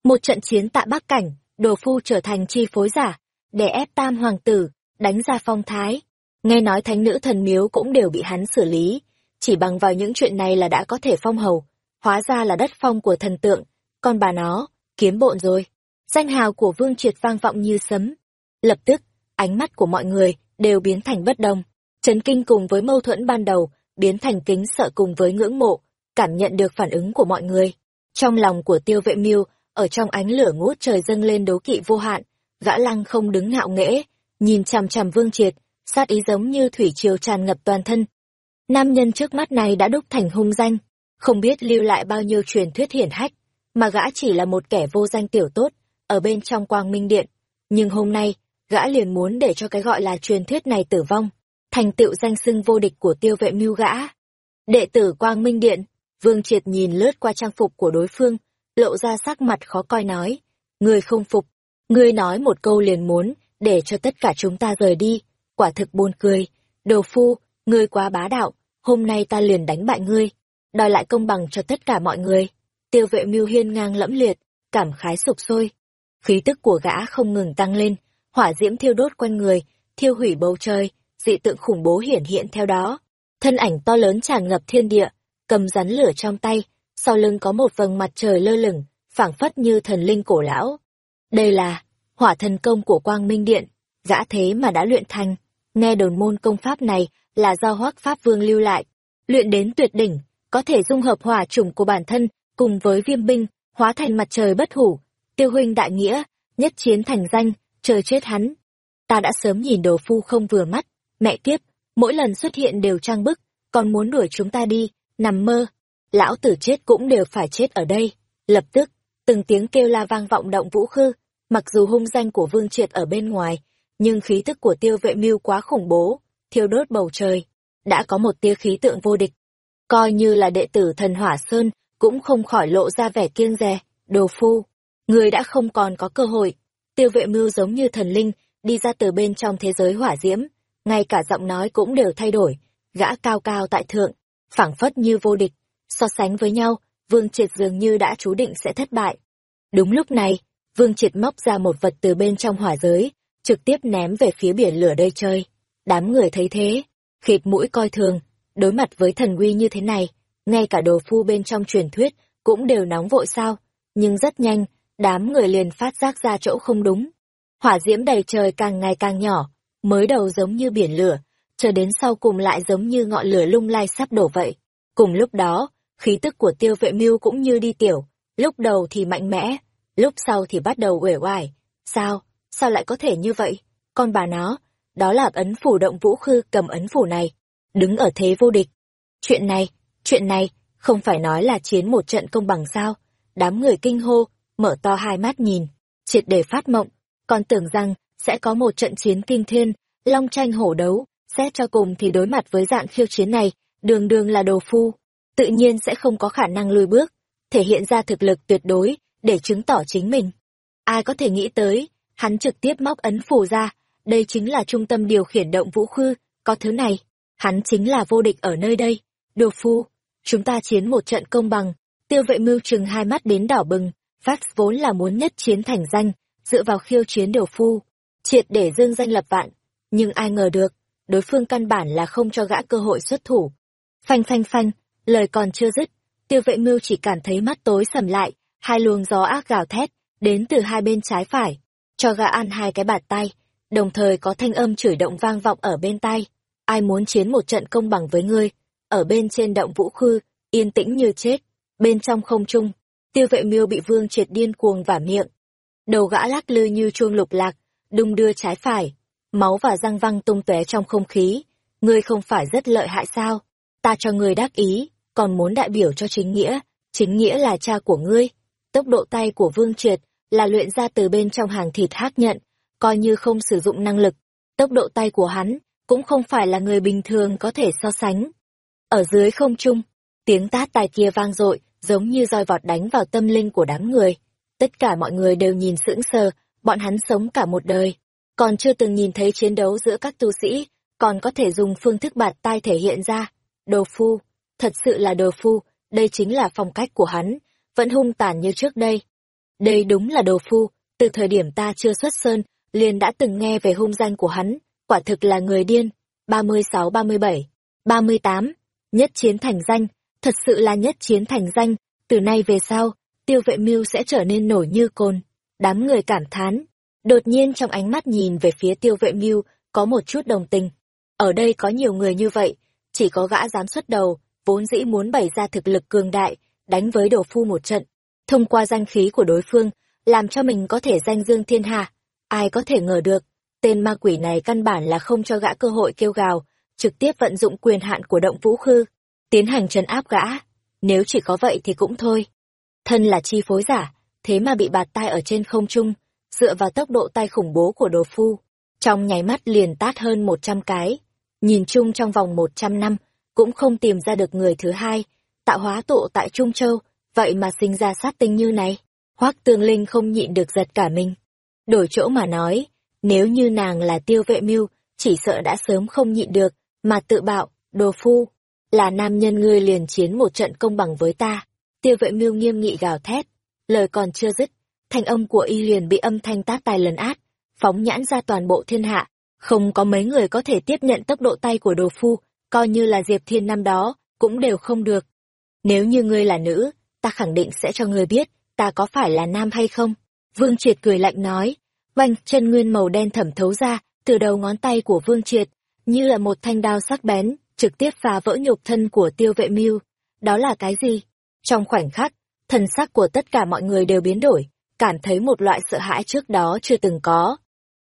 Một trận chiến tại Bắc Cảnh, đồ phu trở thành chi phối giả, để ép tam hoàng tử, đánh ra phong thái. Nghe nói thánh nữ thần miếu cũng đều bị hắn xử lý, chỉ bằng vào những chuyện này là đã có thể phong hầu, hóa ra là đất phong của thần tượng, còn bà nó, kiếm bộn rồi. Danh hào của Vương Triệt vang vọng như sấm. Lập tức, ánh mắt của mọi người đều biến thành bất đồng. Chấn kinh cùng với mâu thuẫn ban đầu, biến thành kính sợ cùng với ngưỡng mộ, cảm nhận được phản ứng của mọi người. Trong lòng của tiêu vệ miêu, ở trong ánh lửa ngút trời dâng lên đố kỵ vô hạn, gã lăng không đứng ngạo nghễ, nhìn chằm chằm vương triệt, sát ý giống như thủy triều tràn ngập toàn thân. Nam nhân trước mắt này đã đúc thành hung danh, không biết lưu lại bao nhiêu truyền thuyết hiển hách, mà gã chỉ là một kẻ vô danh tiểu tốt, ở bên trong quang minh điện. Nhưng hôm nay, gã liền muốn để cho cái gọi là truyền thuyết này tử vong, thành tựu danh xưng vô địch của tiêu vệ mưu gã. Đệ tử quang minh điện, vương triệt nhìn lướt qua trang phục của đối phương, lộ ra sắc mặt khó coi nói, người không phục, ngươi nói một câu liền muốn, để cho tất cả chúng ta rời đi, quả thực buồn cười, đồ phu, ngươi quá bá đạo, hôm nay ta liền đánh bại ngươi, đòi lại công bằng cho tất cả mọi người. Tiêu vệ mưu hiên ngang lẫm liệt, cảm khái sụp sôi. Khí tức của gã không ngừng tăng lên, hỏa diễm thiêu đốt quanh người, thiêu hủy bầu trời, dị tượng khủng bố hiển hiện theo đó. Thân ảnh to lớn tràn ngập thiên địa, cầm rắn lửa trong tay, sau lưng có một vầng mặt trời lơ lửng, phảng phất như thần linh cổ lão. Đây là hỏa thần công của Quang Minh Điện, dã thế mà đã luyện thành. Nghe đồn môn công pháp này là do Hoắc Pháp Vương lưu lại, luyện đến tuyệt đỉnh, có thể dung hợp hỏa chủng của bản thân cùng với viêm binh, hóa thành mặt trời bất hủ, tiêu huynh đại nghĩa, nhất chiến thành danh, trời chết hắn. Ta đã sớm nhìn đồ phu không vừa mắt, mẹ kiếp, mỗi lần xuất hiện đều trang bức, còn muốn đuổi chúng ta đi, nằm mơ. Lão tử chết cũng đều phải chết ở đây. Lập tức, từng tiếng kêu la vang vọng động vũ khư, mặc dù hung danh của Vương Triệt ở bên ngoài, nhưng khí tức của tiêu vệ mưu quá khủng bố, thiêu đốt bầu trời. Đã có một tia khí tượng vô địch. Coi như là đệ tử thần Hỏa Sơn, cũng không khỏi lộ ra vẻ kiêng dè, đồ phu. Người đã không còn có cơ hội. Tiêu vệ mưu giống như thần linh, đi ra từ bên trong thế giới hỏa diễm, ngay cả giọng nói cũng đều thay đổi, gã cao cao tại thượng, phảng phất như vô địch, so sánh với nhau, Vương Triệt dường như đã chú định sẽ thất bại. Đúng lúc này, Vương Triệt móc ra một vật từ bên trong hỏa giới, trực tiếp ném về phía biển lửa đây chơi. Đám người thấy thế, khịt mũi coi thường, đối mặt với thần uy như thế này, ngay cả đồ phu bên trong truyền thuyết cũng đều nóng vội sao, nhưng rất nhanh, đám người liền phát giác ra chỗ không đúng. Hỏa diễm đầy trời càng ngày càng nhỏ, mới đầu giống như biển lửa, chờ đến sau cùng lại giống như ngọn lửa lung lay sắp đổ vậy. Cùng lúc đó, khí tức của tiêu vệ mưu cũng như đi tiểu, lúc đầu thì mạnh mẽ, lúc sau thì bắt đầu uể oải. Sao? Sao lại có thể như vậy? Con bà nó, đó là ấn phủ động vũ khư cầm ấn phủ này, đứng ở thế vô địch. Chuyện này, chuyện này, không phải nói là chiến một trận công bằng sao? Đám người kinh hô, mở to hai mắt nhìn, triệt để phát mộng, còn tưởng rằng sẽ có một trận chiến kinh thiên, long tranh hổ đấu, xét cho cùng thì đối mặt với dạng khiêu chiến này, đường đường là đồ phu, tự nhiên sẽ không có khả năng lùi bước, thể hiện ra thực lực tuyệt đối, để chứng tỏ chính mình. Ai có thể nghĩ tới, hắn trực tiếp móc ấn phù ra, đây chính là trung tâm điều khiển động vũ khư, có thứ này, hắn chính là vô địch ở nơi đây. Đồ phu, chúng ta chiến một trận công bằng, tiêu vệ mưu trừng hai mắt đến đỏ bừng, Fax vốn là muốn nhất chiến thành danh, dựa vào khiêu chiến đồ phu, triệt để dương danh lập vạn, nhưng ai ngờ được, đối phương căn bản là không cho gã cơ hội xuất thủ. Phanh phanh phanh, lời còn chưa dứt, tiêu vệ mưu chỉ cảm thấy mắt tối sầm lại, hai luồng gió ác gào thét, đến từ hai bên trái phải, cho gã ăn hai cái bạt tay, đồng thời có thanh âm chửi động vang vọng ở bên tai. Ai muốn chiến một trận công bằng với ngươi? Ở bên trên động vũ khư, yên tĩnh như chết, bên trong không trung, tiêu vệ miêu bị vương triệt điên cuồng vả miệng. Đầu gã lắc lư như chuông lục lạc, đung đưa trái phải, máu và răng văng tung tóe trong không khí. Ngươi không phải rất lợi hại sao? Ta cho ngươi đắc ý, còn muốn đại biểu cho chính nghĩa, chính nghĩa là cha của ngươi. Tốc độ tay của Vương Triệt là luyện ra từ bên trong hàng thịt hắc nhận, coi như không sử dụng năng lực. Tốc độ tay của hắn cũng không phải là người bình thường có thể so sánh. Ở dưới không trung, tiếng tát tài kia vang dội, giống như roi vọt đánh vào tâm linh của đám người. Tất cả mọi người đều nhìn sững sờ, bọn hắn sống cả một đời, còn chưa từng nhìn thấy chiến đấu giữa các tu sĩ, còn có thể dùng phương thức bạt tai thể hiện ra. Đồ phu, thật sự là đồ phu, đây chính là phong cách của hắn, vẫn hung tàn như trước đây. Đây đúng là đồ phu, từ thời điểm ta chưa xuất sơn, liền đã từng nghe về hung danh của hắn, quả thực là người điên. 36, 37, 38, nhất chiến thành danh, thật sự là nhất chiến thành danh, từ nay về sau, tiêu vệ mưu sẽ trở nên nổi như cồn. Đám người cảm thán, đột nhiên trong ánh mắt nhìn về phía tiêu vệ mưu, có một chút đồng tình. Ở đây có nhiều người như vậy, chỉ có gã dám xuất đầu, vốn dĩ muốn bày ra thực lực cường đại, đánh với đồ phu một trận, thông qua danh khí của đối phương, làm cho mình có thể danh dương thiên hạ. Ai có thể ngờ được, tên ma quỷ này căn bản là không cho gã cơ hội kêu gào, trực tiếp vận dụng quyền hạn của động vũ khư, tiến hành trấn áp gã. Nếu chỉ có vậy thì cũng thôi. Thân là chi phối giả, thế mà bị bạt tai ở trên không trung, dựa vào tốc độ tay khủng bố của đồ phu. Trong nháy mắt liền tát hơn một trăm cái. Nhìn chung trong vòng một trăm năm, cũng không tìm ra được người thứ hai, tạo hóa tụ tại Trung Châu, vậy mà sinh ra sát tinh như này. Hoắc Tương Linh không nhịn được giật cả mình. Đổi chỗ mà nói, nếu như nàng là tiêu vệ mưu, chỉ sợ đã sớm không nhịn được, mà tự bạo, đồ phu, là nam nhân ngươi liền chiến một trận công bằng với ta. Tiêu vệ mưu nghiêm nghị gào thét, lời còn chưa dứt, thanh âm của y liền bị âm thanh tát tài lần át, phóng nhãn ra toàn bộ thiên hạ, không có mấy người có thể tiếp nhận tốc độ tay của đồ phu, coi như là Diệp Thiên năm đó, cũng đều không được. Nếu như ngươi là nữ, ta khẳng định sẽ cho ngươi biết, ta có phải là nam hay không? Vương Triệt cười lạnh nói, vanh chân nguyên màu đen thẩm thấu ra, từ đầu ngón tay của Vương Triệt, như là một thanh đao sắc bén, trực tiếp phá vỡ nhục thân của tiêu vệ mưu. Đó là cái gì? Trong khoảnh khắc, thần sắc của tất cả mọi người đều biến đổi, cảm thấy một loại sợ hãi trước đó chưa từng có.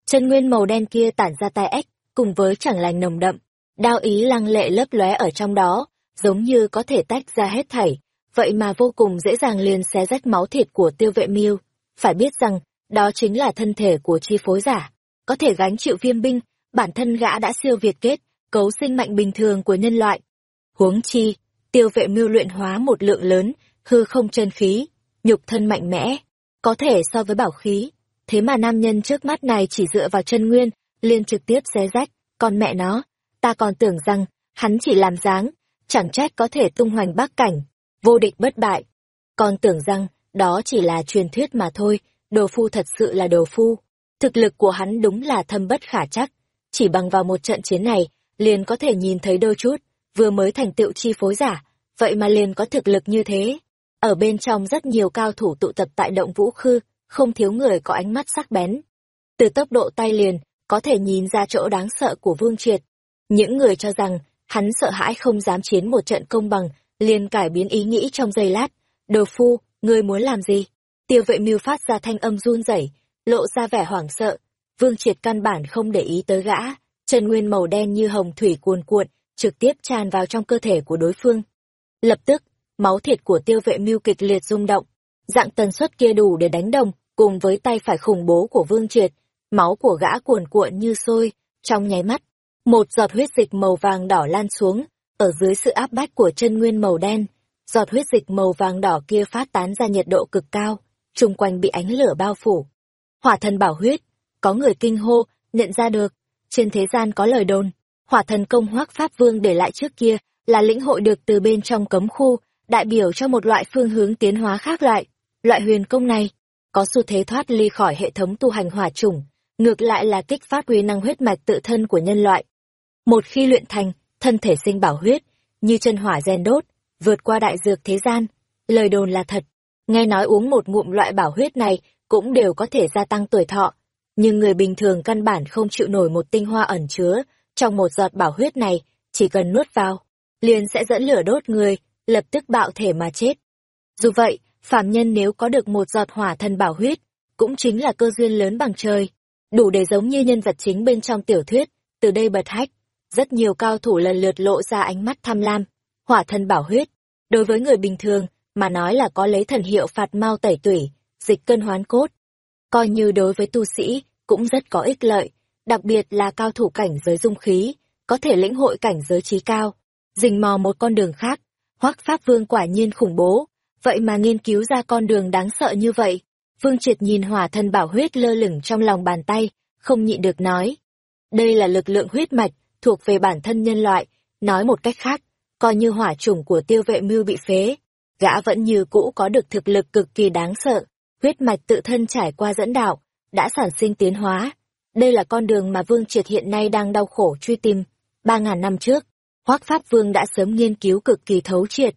Chân nguyên màu đen kia tản ra tai ếch, cùng với chẳng lành nồng đậm, đao ý lăng lệ lấp lóe ở trong đó, giống như có thể tách ra hết thảy, vậy mà vô cùng dễ dàng liền xé rách máu thịt của tiêu vệ miêu. Phải biết rằng, đó chính là thân thể của chi phối giả, có thể gánh chịu viêm binh, bản thân gã đã siêu việt kết, cấu sinh mạnh bình thường của nhân loại. Huống chi, tiêu vệ miêu luyện hóa một lượng lớn, hư không chân khí, nhục thân mạnh mẽ, có thể so với bảo khí. Thế mà nam nhân trước mắt này chỉ dựa vào chân nguyên, liền trực tiếp xé rách, còn mẹ nó, ta còn tưởng rằng, hắn chỉ làm dáng, chẳng trách có thể tung hoành bác cảnh, vô địch bất bại. Còn tưởng rằng, đó chỉ là truyền thuyết mà thôi, đồ phu thật sự là đồ phu. Thực lực của hắn đúng là thâm bất khả chắc, chỉ bằng vào một trận chiến này, liền có thể nhìn thấy đôi chút, vừa mới thành tựu chi phối giả, vậy mà liền có thực lực như thế. Ở bên trong rất nhiều cao thủ tụ tập tại động vũ khư, không thiếu người có ánh mắt sắc bén. Từ tốc độ tay liền, có thể nhìn ra chỗ đáng sợ của Vương Triệt. Những người cho rằng, hắn sợ hãi không dám chiến một trận công bằng, liền cải biến ý nghĩ trong giây lát. Đồ phu, ngươi muốn làm gì? Tiêu vệ mưu phát ra thanh âm run rẩy, lộ ra vẻ hoảng sợ. Vương Triệt căn bản không để ý tới gã, chân nguyên màu đen như hồng thủy cuồn cuộn, trực tiếp tràn vào trong cơ thể của đối phương. Lập tức, máu thịt của tiêu vệ mưu kịch liệt rung động, dạng tần suất kia đủ để đánh đồng, cùng với tay phải khủng bố của Vương Triệt, máu của gã cuồn cuộn như sôi, trong nháy mắt, một giọt huyết dịch màu vàng đỏ lan xuống, ở dưới sự áp bách của chân nguyên màu đen, giọt huyết dịch màu vàng đỏ kia phát tán ra nhiệt độ cực cao, chung quanh bị ánh lửa bao phủ. Hỏa thần bảo huyết, có người kinh hô, nhận ra được, trên thế gian có lời đồn, hỏa thần công hoác pháp vương để lại trước kia, là lĩnh hội được từ bên trong cấm khu, đại biểu cho một loại phương hướng tiến hóa khác loại Loại huyền công này, có xu thế thoát ly khỏi hệ thống tu hành hỏa chủng, ngược lại là kích phát uy năng huyết mạch tự thân của nhân loại. Một khi luyện thành, thân thể sinh bảo huyết, như chân hỏa rèn đốt, vượt qua đại dược thế gian, lời đồn là thật. Nghe nói uống một ngụm loại bảo huyết này cũng đều có thể gia tăng tuổi thọ, nhưng người bình thường căn bản không chịu nổi một tinh hoa ẩn chứa trong một giọt bảo huyết này, chỉ cần nuốt vào, liền sẽ dẫn lửa đốt người, lập tức bạo thể mà chết. Dù vậy, phàm nhân nếu có được một giọt hỏa thần bảo huyết, cũng chính là cơ duyên lớn bằng trời, đủ để giống như nhân vật chính bên trong tiểu thuyết, từ đây bật hách. Rất nhiều cao thủ lần lượt lộ ra ánh mắt tham lam, hỏa thần bảo huyết. Đối với người bình thường, mà nói là có lấy thần hiệu phạt mau tẩy tủy, dịch cân hoán cốt. Coi như đối với tu sĩ, cũng rất có ích lợi, đặc biệt là cao thủ cảnh giới dung khí, có thể lĩnh hội cảnh giới trí cao, rình mò một con đường khác. Hoắc Pháp Vương quả nhiên khủng bố, vậy mà nghiên cứu ra con đường đáng sợ như vậy. Vương Triệt nhìn hỏa thân bảo huyết lơ lửng trong lòng bàn tay, không nhịn được nói. Đây là lực lượng huyết mạch, thuộc về bản thân nhân loại, nói một cách khác, coi như hỏa chủng của tiêu vệ mưu bị phế. Gã vẫn như cũ có được thực lực cực kỳ đáng sợ, huyết mạch tự thân trải qua dẫn đạo, đã sản sinh tiến hóa. Đây là con đường mà Vương Triệt hiện nay đang đau khổ truy tìm. Ba ngàn năm trước, Hoác Pháp Vương đã sớm nghiên cứu cực kỳ thấu triệt.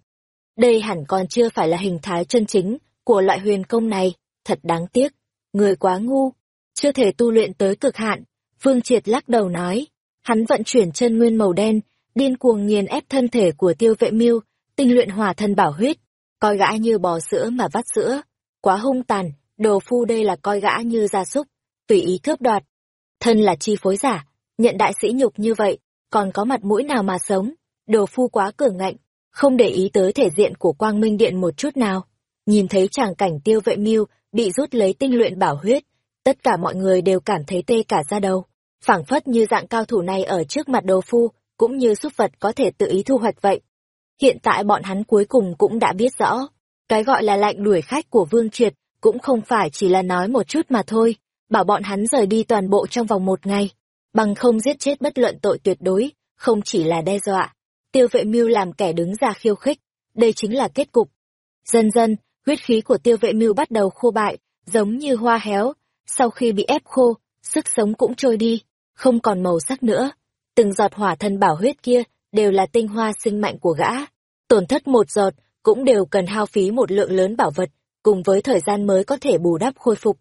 Đây hẳn còn chưa phải là hình thái chân chính của loại huyền công này, thật đáng tiếc. Người quá ngu, chưa thể tu luyện tới cực hạn. Vương Triệt lắc đầu nói, hắn vận chuyển chân nguyên màu đen, điên cuồng nghiền ép thân thể của tiêu vệ miêu, tinh luyện hỏa thân bảo huyết, coi gã như bò sữa mà vắt sữa. Quá hung tàn, đồ phu đây là coi gã như gia súc, tùy ý cướp đoạt. Thân là chi phối giả, nhận đại sĩ nhục như vậy, còn có mặt mũi nào mà sống, đồ phu quá cường ngạnh, không để ý tới thể diện của quang minh điện một chút nào. Nhìn thấy tràng cảnh tiêu vệ miêu bị rút lấy tinh luyện bảo huyết, tất cả mọi người đều cảm thấy tê cả ra đầu phảng phất như dạng cao thủ này ở trước mặt đồ phu, cũng như súc vật có thể tự ý thu hoạch vậy. Hiện tại bọn hắn cuối cùng cũng đã biết rõ, cái gọi là lạnh đuổi khách của Vương Triệt cũng không phải chỉ là nói một chút mà thôi, bảo bọn hắn rời đi toàn bộ trong vòng một ngày, bằng không giết chết bất luận tội tuyệt đối, không chỉ là đe dọa. Tiêu vệ mưu làm kẻ đứng ra khiêu khích, đây chính là kết cục. Dần dần, huyết khí của tiêu vệ mưu bắt đầu khô bại, giống như hoa héo, sau khi bị ép khô, sức sống cũng trôi đi, không còn màu sắc nữa. Từng giọt hỏa thân bảo huyết kia đều là tinh hoa sinh mạnh của gã. Tổn thất một giọt cũng đều cần hao phí một lượng lớn bảo vật, cùng với thời gian mới có thể bù đắp khôi phục.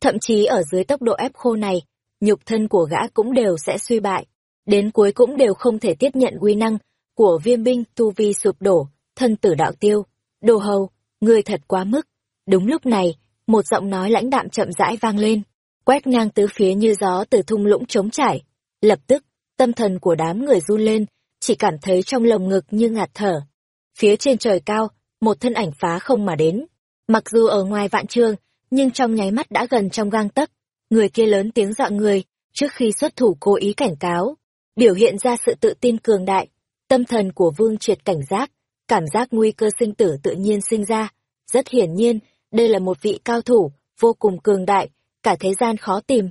Thậm chí ở dưới tốc độ ép khô này, nhục thân của gã cũng đều sẽ suy bại, đến cuối cũng đều không thể tiếp nhận uy năng của viêm binh tu vi sụp đổ, thân tử đạo tiêu. Đồ hầu, ngươi thật quá mức. Đúng lúc này, một giọng nói lãnh đạm chậm rãi vang lên, quét ngang tứ phía như gió từ thung lũng trống trải. Lập tức, tâm thần của đám người run lên, chỉ cảm thấy trong lồng ngực như ngạt thở. Phía trên trời cao, một thân ảnh phá không mà đến. Mặc dù ở ngoài vạn trường nhưng trong nháy mắt đã gần trong gang tấc. Người kia lớn tiếng dọa người, trước khi xuất thủ cố ý cảnh cáo, biểu hiện ra sự tự tin cường đại. Tâm thần của Vương Triệt cảnh giác, cảm giác nguy cơ sinh tử tự nhiên sinh ra. Rất hiển nhiên, đây là một vị cao thủ, vô cùng cường đại, cả thế gian khó tìm.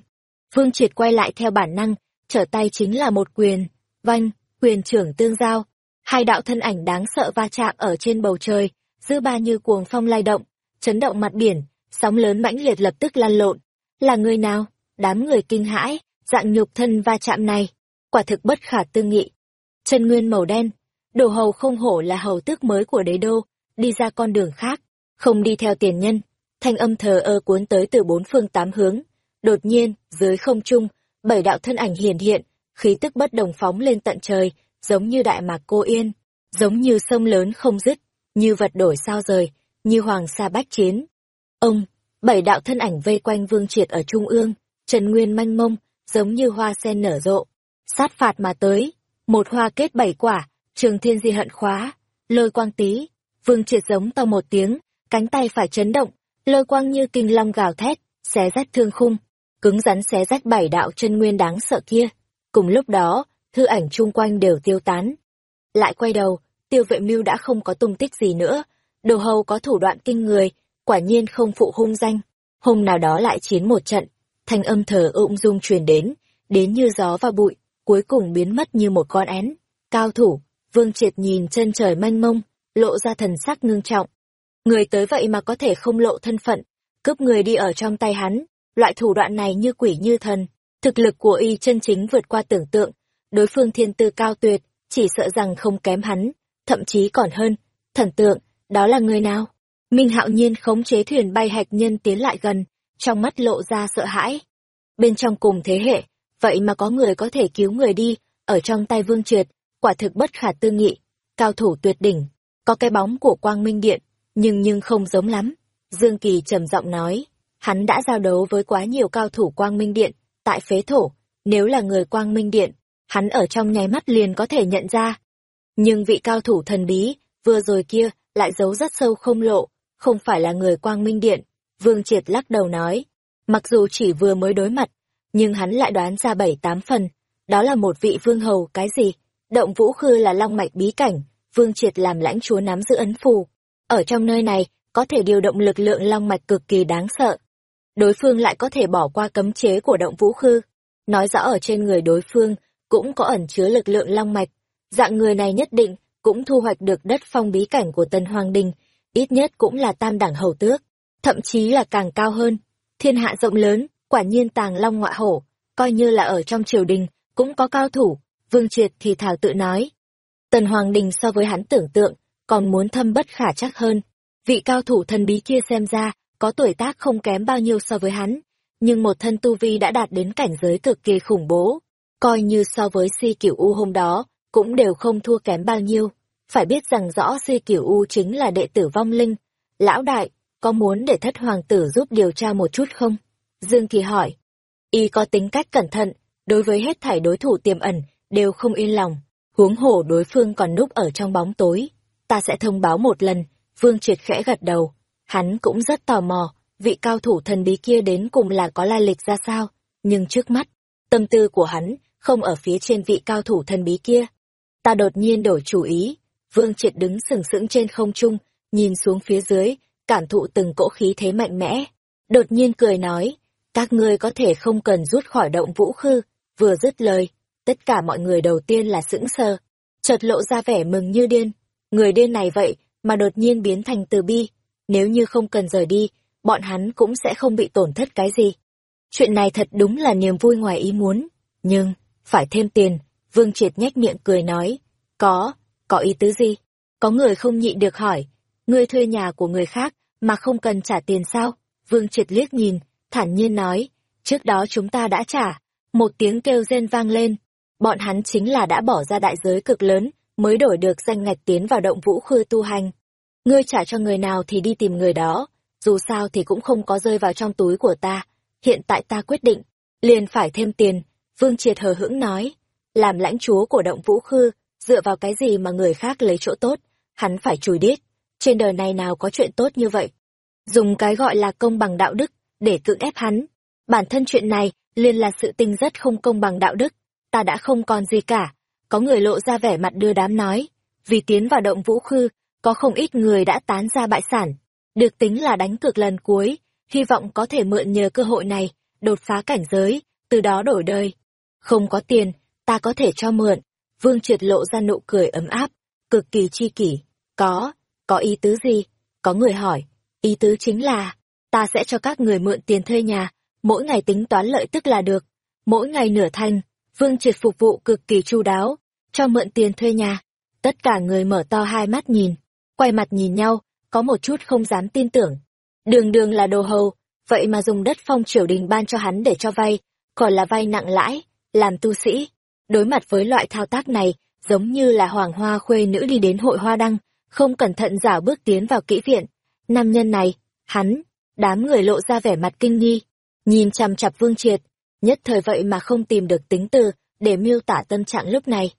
Vương Triệt quay lại theo bản năng, trở tay chính là một quyền, vanh, quyền trưởng tương giao. Hai đạo thân ảnh đáng sợ va chạm ở trên bầu trời, dư ba như cuồng phong lay động, chấn động mặt biển, sóng lớn mãnh liệt lập tức lan lộn. Là người nào? Đám người kinh hãi, dạng nhục thân va chạm này, quả thực bất khả tư nghị. Chân nguyên màu đen, đồ hầu không hổ là hầu tước mới của đế đô, đi ra con đường khác, không đi theo tiền nhân. Thanh âm thờ ơ cuốn tới từ bốn phương tám hướng. Đột nhiên, dưới không trung, bảy đạo thân ảnh hiển hiện, khí tức bất đồng phóng lên tận trời, giống như đại mạc cô yên, giống như sông lớn không dứt, như vật đổi sao rời, như hoàng sa bách chiến. Ông, bảy đạo thân ảnh vây quanh vương triệt ở trung ương, trần nguyên manh mông, giống như hoa sen nở rộ, sát phạt mà tới, một hoa kết bảy quả, trường thiên di hận khóa, lôi quang tí, vương triệt giống to một tiếng, cánh tay phải chấn động, lôi quang như kinh long gào thét, xé rách thương khung, cứng rắn xé rách bảy đạo chân nguyên đáng sợ kia. Cùng lúc đó, thư ảnh chung quanh đều tiêu tán. Lại quay đầu, tiêu vệ mưu đã không có tung tích gì nữa, đồ hầu có thủ đoạn kinh người, quả nhiên không phụ hung danh. Hôm nào đó lại chiến một trận, thanh âm thở ung dung truyền đến, đến như gió và bụi, cuối cùng biến mất như một con én. Cao thủ, vương triệt nhìn chân trời manh mông, lộ ra thần sắc ngưng trọng. Người tới vậy mà có thể không lộ thân phận, cướp người đi ở trong tay hắn, loại thủ đoạn này như quỷ như thần. Thực lực của y chân chính vượt qua tưởng tượng, đối phương thiên tư cao tuyệt, chỉ sợ rằng không kém hắn, thậm chí còn hơn. Thần tượng, đó là người nào? Minh hạo nhiên khống chế thuyền bay hạch nhân tiến lại gần, trong mắt lộ ra sợ hãi. Bên trong cùng thế hệ, vậy mà có người có thể cứu người đi, ở trong tay vương triệt, quả thực bất khả tư nghị, cao thủ tuyệt đỉnh, có cái bóng của quang minh điện, nhưng nhưng không giống lắm. Dương Kỳ trầm giọng nói, hắn đã giao đấu với quá nhiều cao thủ quang minh điện, tại phế thổ, nếu là người quang minh điện, hắn ở trong nháy mắt liền có thể nhận ra. Nhưng vị cao thủ thần bí, vừa rồi kia, lại giấu rất sâu không lộ, không phải là người quang minh điện. Vương Triệt lắc đầu nói, mặc dù chỉ vừa mới đối mặt, nhưng hắn lại đoán ra bảy tám phần, đó là một vị vương hầu cái gì? Động Vũ Khư là long mạch bí cảnh, Vương Triệt làm lãnh chúa nắm giữ ấn phù. Ở trong nơi này, có thể điều động lực lượng long mạch cực kỳ đáng sợ. Đối phương lại có thể bỏ qua cấm chế của động Vũ Khư. Nói rõ ở trên người đối phương cũng có ẩn chứa lực lượng long mạch. Dạng người này nhất định cũng thu hoạch được đất phong bí cảnh của Tân Hoàng Đình, ít nhất cũng là tam đẳng hầu tước, thậm chí là càng cao hơn. Thiên hạ rộng lớn, quả nhiên tàng long ngọa hổ, coi như là ở trong triều đình, cũng có cao thủ, Vương Triệt thì thảo tự nói. Tần Hoàng Đình so với hắn tưởng tượng, còn muốn thâm bất khả chắc hơn. Vị cao thủ thần bí kia xem ra, có tuổi tác không kém bao nhiêu so với hắn, nhưng một thân tu vi đã đạt đến cảnh giới cực kỳ khủng bố. Coi như so với si kiểu U hôm đó, cũng đều không thua kém bao nhiêu. Phải biết rằng rõ si kiểu U chính là đệ tử vong linh. Lão đại, có muốn để thất hoàng tử giúp điều tra một chút không? Dương Kỳ hỏi. Y có tính cách cẩn thận, đối với hết thảy đối thủ tiềm ẩn, đều không yên lòng. Huống hổ đối phương còn núp ở trong bóng tối. Ta sẽ thông báo một lần, Vương Triệt khẽ gật đầu. Hắn cũng rất tò mò, vị cao thủ thần bí kia đến cùng là có lai lịch ra sao. Nhưng trước mắt, tâm tư của hắn không ở phía trên vị cao thủ thần bí kia. Ta đột nhiên đổi chủ ý, Vương Triệt đứng sừng sững trên không trung, nhìn xuống phía dưới, cảm thụ từng cỗ khí thế mạnh mẽ. Đột nhiên cười nói, các ngươi có thể không cần rút khỏi động vũ khư, vừa dứt lời, tất cả mọi người đầu tiên là sững sờ, chợt lộ ra vẻ mừng như điên. Người điên này vậy mà đột nhiên biến thành từ bi, nếu như không cần rời đi, bọn hắn cũng sẽ không bị tổn thất cái gì. Chuyện này thật đúng là niềm vui ngoài ý muốn, nhưng, phải thêm tiền, Vương Triệt nhếch miệng cười nói, có, có ý tứ gì? Có người không nhịn được hỏi, ngươi thuê nhà của người khác mà không cần trả tiền sao? Vương Triệt liếc nhìn, thản nhiên nói, trước đó chúng ta đã trả. Một tiếng kêu rên vang lên, bọn hắn chính là đã bỏ ra đại giới cực lớn, mới đổi được danh ngạch tiến vào động vũ khư tu hành. Ngươi trả cho người nào thì đi tìm người đó, dù sao thì cũng không có rơi vào trong túi của ta. Hiện tại ta quyết định, liền phải thêm tiền, Vương Triệt hờ hững nói. Làm lãnh chúa của động vũ khư, dựa vào cái gì mà người khác lấy chỗ tốt, hắn phải chùi đít. Trên đời này nào có chuyện tốt như vậy? Dùng cái gọi là công bằng đạo đức, để cưỡng ép hắn. Bản thân chuyện này liền là sự tình rất không công bằng đạo đức. Ta đã không còn gì cả. Có người lộ ra vẻ mặt đưa đám nói. Vì tiến vào động vũ khư, có không ít người đã tán ra bại sản. Được tính là đánh cược lần cuối, hy vọng có thể mượn nhờ cơ hội này, đột phá cảnh giới, từ đó đổi đời. Không có tiền, ta có thể cho mượn. Vương triệt lộ ra nụ cười ấm áp, cực kỳ chi kỷ. Có, có ý tứ gì? Có người hỏi. Ý tứ chính là, ta sẽ cho các người mượn tiền thuê nhà, mỗi ngày tính toán lợi tức là được. Mỗi ngày nửa thành, Vương Triệt phục vụ cực kỳ chu đáo, cho mượn tiền thuê nhà. Tất cả người mở to hai mắt nhìn, quay mặt nhìn nhau, có một chút không dám tin tưởng. Đường đường là đồ hầu, vậy mà dùng đất phong triều đình ban cho hắn để cho vay, còn là vay nặng lãi, làm tu sĩ. Đối mặt với loại thao tác này, giống như là hoàng hoa khuê nữ đi đến hội hoa đăng, không cẩn thận giả bước tiến vào kỹ viện. Nam nhân này, hắn, đám người lộ ra vẻ mặt kinh nghi, nhìn chằm chặp vương triệt, nhất thời vậy mà không tìm được tính từ để miêu tả tâm trạng lúc này.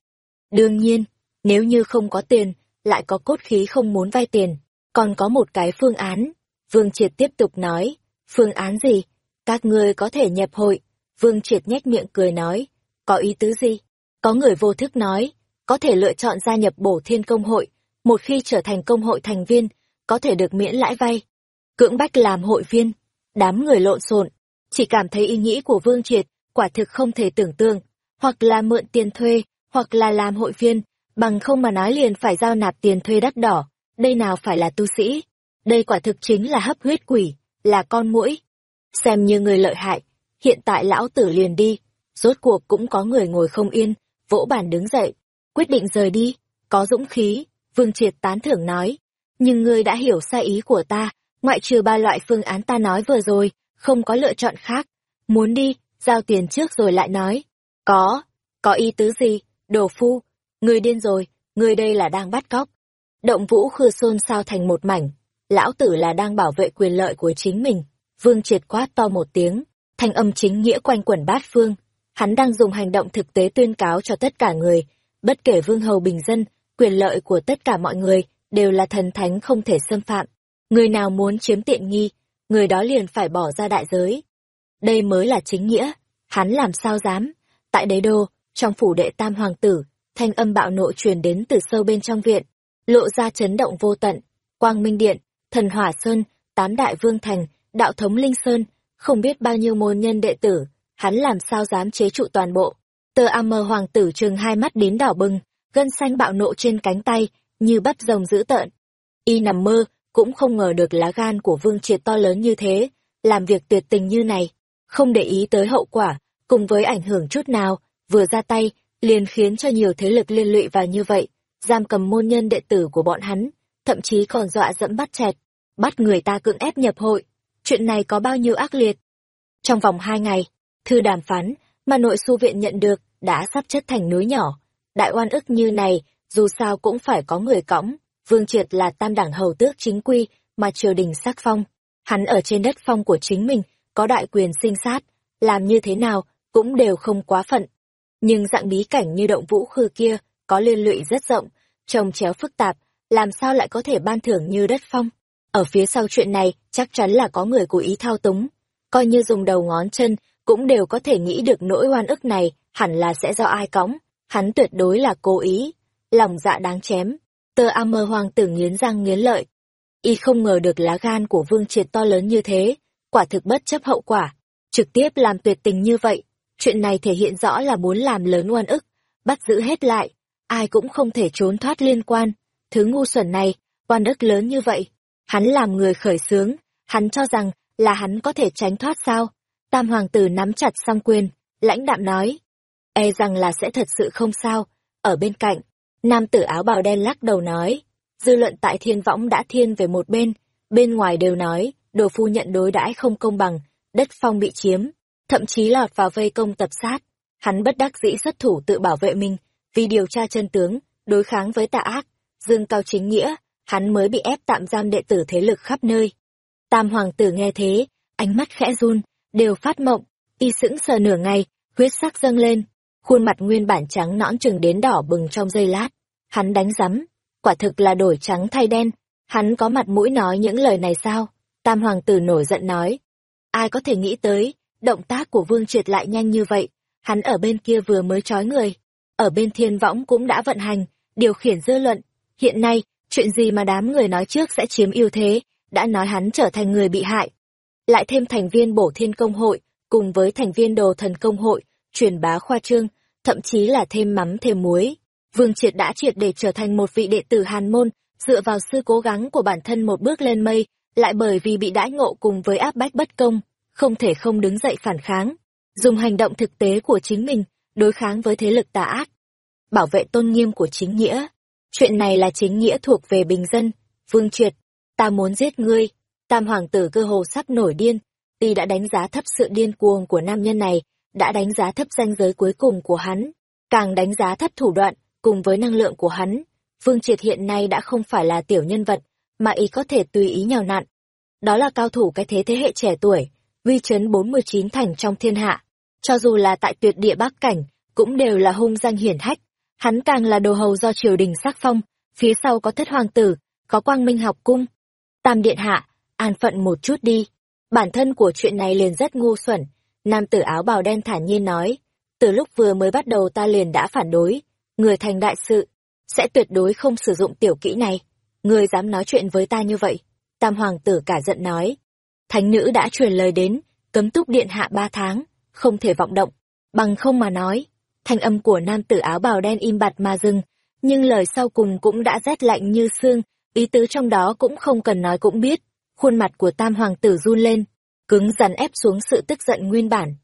Đương nhiên, nếu như không có tiền, lại có cốt khí không muốn vay tiền, còn có một cái phương án. Vương Triệt tiếp tục nói, phương án gì? Các ngươi có thể nhập hội. Vương Triệt nhếch miệng cười nói, có ý tứ gì? Có người vô thức nói, có thể lựa chọn gia nhập bổ thiên công hội, một khi trở thành công hội thành viên, có thể được miễn lãi vay. Cưỡng bách làm hội viên, đám người lộn xộn, chỉ cảm thấy ý nghĩ của Vương Triệt, quả thực không thể tưởng tượng, hoặc là mượn tiền thuê, hoặc là làm hội viên, bằng không mà nói liền phải giao nạp tiền thuê đắt đỏ, đây nào phải là tu sĩ, đây quả thực chính là hấp huyết quỷ, là con mũi. Xem như người lợi hại, hiện tại lão tử liền đi, rốt cuộc cũng có người ngồi không yên, vỗ bàn đứng dậy, quyết định rời đi, có dũng khí, Vương Triệt tán thưởng nói, nhưng ngươi đã hiểu sai ý của ta, ngoại trừ ba loại phương án ta nói vừa rồi, không có lựa chọn khác, muốn đi, giao tiền trước rồi lại nói, có, có ý tứ gì, đồ phu, người điên rồi, người đây là đang bắt cóc. Động vũ khư xôn sao thành một mảnh, lão tử là đang bảo vệ quyền lợi của chính mình, Vương Triệt quát to một tiếng, thanh âm chính nghĩa quanh quẩn bát phương, hắn đang dùng hành động thực tế tuyên cáo cho tất cả người, bất kể vương hầu bình dân, quyền lợi của tất cả mọi người đều là thần thánh không thể xâm phạm. Người nào muốn chiếm tiện nghi, người đó liền phải bỏ ra đại giới. Đây mới là chính nghĩa, hắn làm sao dám. Tại đế đô, trong phủ đệ tam hoàng tử, thanh âm bạo nộ truyền đến từ sâu bên trong viện, lộ ra chấn động vô tận. Quang Minh Điện, Thần Hỏa Sơn, Tám Đại Vương Thành, Đạo Thống Linh Sơn, không biết bao nhiêu môn nhân đệ tử, hắn làm sao dám chế trụ toàn bộ. Tơ am mờ hoàng tử trừng hai mắt đến đỏ bừng, gân xanh bạo nộ trên cánh tay, như bắt rồng dữ tợn. Y nằm mơ, cũng không ngờ được lá gan của Vương Triệt to lớn như thế, làm việc tuyệt tình như này, không để ý tới hậu quả, cùng với ảnh hưởng chút nào, vừa ra tay, liền khiến cho nhiều thế lực liên lụy vào như vậy, giam cầm môn nhân đệ tử của bọn hắn, thậm chí còn dọa dẫm bắt chẹt, bắt người ta cưỡng ép nhập hội. Chuyện này có bao nhiêu ác liệt? Trong vòng hai ngày, thư đàm phán mà nội su viện nhận được đã sắp chất thành núi nhỏ. Đại oan ức như này, dù sao cũng phải có người cõng. Vương Triệt là tam đẳng hầu tước chính quy, mà triều đình sắc phong. Hắn ở trên đất phong của chính mình, có đại quyền sinh sát, làm như thế nào, cũng đều không quá phận. Nhưng dạng bí cảnh như động vũ khư kia, có liên lụy rất rộng, trồng chéo phức tạp, làm sao lại có thể ban thưởng như đất phong. Ở phía sau chuyện này, chắc chắn là có người cố ý thao túng. Coi như dùng đầu ngón chân, cũng đều có thể nghĩ được nỗi oan ức này, hẳn là sẽ do ai cõng. Hắn tuyệt đối là cố ý. Lòng dạ đáng chém. Tơ a mơ hoàng tử nghiến răng nghiến lợi. Y không ngờ được lá gan của vương triệt to lớn như thế, quả thực bất chấp hậu quả. Trực tiếp làm tuyệt tình như vậy. Chuyện này thể hiện rõ là muốn làm lớn oan ức, bắt giữ hết lại. Ai cũng không thể trốn thoát liên quan. Thứ ngu xuẩn này, oan ức lớn như vậy, Hắn làm người khởi sướng, hắn cho rằng là hắn có thể tránh thoát sao? Tam hoàng tử nắm chặt song quyền, lãnh đạm nói. E rằng là sẽ thật sự không sao. Ở bên cạnh, nam tử áo bào đen lắc đầu nói. Dư luận tại thiên võng đã thiên về một bên, bên ngoài đều nói, đồ phu nhận đối đãi không công bằng, đất phong bị chiếm, thậm chí lọt vào vây công tập sát. Hắn bất đắc dĩ xuất thủ tự bảo vệ mình, vì điều tra chân tướng, đối kháng với tà ác, dương cao chính nghĩa, hắn mới bị ép tạm giam đệ tử thế lực khắp nơi. Tam hoàng tử nghe thế, ánh mắt khẽ run, đều phát mộng, y sững sờ nửa ngày, huyết sắc dâng lên, khuôn mặt nguyên bản trắng nõn chừng đến đỏ bừng trong giây lát. Hắn đánh rắm, quả thực là đổi trắng thay đen, hắn có mặt mũi nói những lời này sao? Tam hoàng tử nổi giận nói. Ai có thể nghĩ tới, động tác của vương triệt lại nhanh như vậy, hắn ở bên kia vừa mới trói người, ở bên thiên võng cũng đã vận hành, điều khiển dư luận, hiện nay chuyện gì mà đám người nói trước sẽ chiếm ưu thế, đã nói hắn trở thành người bị hại. Lại thêm thành viên bổ thiên công hội, cùng với thành viên đồ thần công hội, truyền bá khoa trương, thậm chí là thêm mắm thêm muối. Vương Triệt đã triệt để trở thành một vị đệ tử hàn môn, dựa vào sự cố gắng của bản thân một bước lên mây, lại bởi vì bị đãi ngộ cùng với áp bách bất công, không thể không đứng dậy phản kháng, dùng hành động thực tế của chính mình, đối kháng với thế lực tà ác, bảo vệ tôn nghiêm của chính nghĩa. Chuyện này là chính nghĩa thuộc về bình dân. Vương Triệt, ta muốn giết ngươi. Tam hoàng tử cơ hồ sắp nổi điên. Y đã đánh giá thấp sự điên cuồng của nam nhân này, đã đánh giá thấp danh giới cuối cùng của hắn, càng đánh giá thấp thủ đoạn, cùng với năng lượng của hắn. Vương Triệt hiện nay đã không phải là tiểu nhân vật, mà y có thể tùy ý nhào nặn. Đó là cao thủ cái thế thế hệ trẻ tuổi, uy chấn 49 thành trong thiên hạ. Cho dù là tại tuyệt địa Bắc Cảnh, cũng đều là hung danh hiển hách, Hắn càng là đồ hầu do triều đình sắc phong, phía sau có thất hoàng tử, có quang minh học cung. Tam điện hạ, an phận một chút đi. Bản thân của chuyện này liền rất ngu xuẩn. Nam tử áo bào đen thản nhiên nói, từ lúc vừa mới bắt đầu ta liền đã phản đối, người thành đại sự, sẽ tuyệt đối không sử dụng tiểu kỹ này. Người dám nói chuyện với ta như vậy. Tam hoàng tử cả giận nói. Thánh nữ đã truyền lời đến, cấm túc điện hạ ba tháng, không thể vọng động, bằng không mà nói, thanh âm của nam tử áo bào đen im bặt mà dừng, nhưng lời sau cùng cũng đã rét lạnh như xương, ý tứ trong đó cũng không cần nói cũng biết. Khuôn mặt của tam hoàng tử run lên, cứng rắn ép xuống sự tức giận nguyên bản.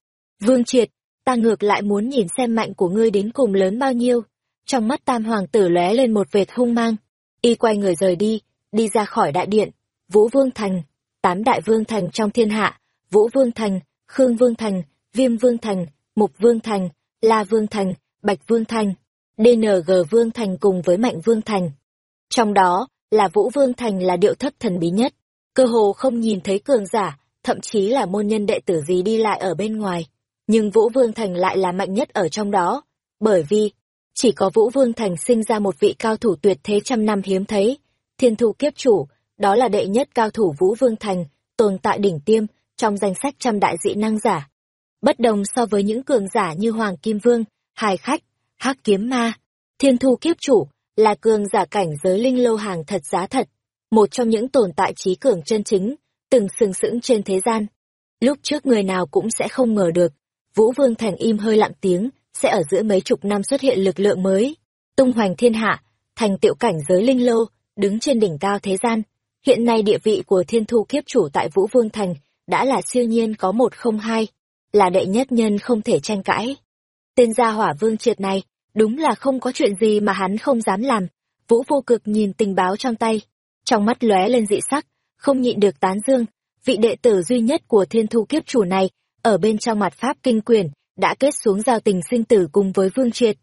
Vương triệt, ta ngược lại muốn nhìn xem mạnh của ngươi đến cùng lớn bao nhiêu. Trong mắt tam hoàng tử lóe lên một vệt hung mang. Y quay người rời đi, đi ra khỏi đại điện. Vũ Vương Thành, tám đại vương thành trong thiên hạ, Vũ Vương Thành, Khương Vương Thành, Viêm Vương Thành, Mục Vương Thành, La Vương Thành, Bạch Vương Thành, DNG Vương Thành cùng với Mạnh Vương Thành. Trong đó, là Vũ Vương Thành là điệu thấp thần bí nhất, cơ hồ không nhìn thấy cường giả, thậm chí là môn nhân đệ tử gì đi lại ở bên ngoài. Nhưng Vũ Vương Thành lại là mạnh nhất ở trong đó, bởi vì chỉ có Vũ Vương Thành sinh ra một vị cao thủ tuyệt thế trăm năm hiếm thấy, thiên thu kiếp chủ, đó là đệ nhất cao thủ Vũ Vương Thành, tồn tại đỉnh tiêm, trong danh sách trăm đại dị năng giả. Bất đồng so với những cường giả như Hoàng Kim Vương, hài Khách, hắc Kiếm Ma, Thiên Thu Kiếp Chủ, là cường giả cảnh giới linh lô hàng thật giá thật, một trong những tồn tại trí cường chân chính, từng sừng sững trên thế gian. Lúc trước người nào cũng sẽ không ngờ được, Vũ Vương Thành im hơi lặng tiếng, sẽ ở giữa mấy chục năm xuất hiện lực lượng mới, tung hoành thiên hạ, thành tiểu cảnh giới linh lô, đứng trên đỉnh cao thế gian. Hiện nay địa vị của thiên thu kiếp chủ tại Vũ Vương Thành đã là siêu nhiên có một không hai, là đệ nhất nhân không thể tranh cãi. Tên gia hỏa vương triệt này, đúng là không có chuyện gì mà hắn không dám làm. Vũ vô cực nhìn tình báo trong tay, trong mắt lóe lên dị sắc, không nhịn được tán dương, vị đệ tử duy nhất của thiên thu kiếp chủ này, ở bên trong mặt pháp kinh quyền, đã kết xuống giao tình sinh tử cùng với vương triệt.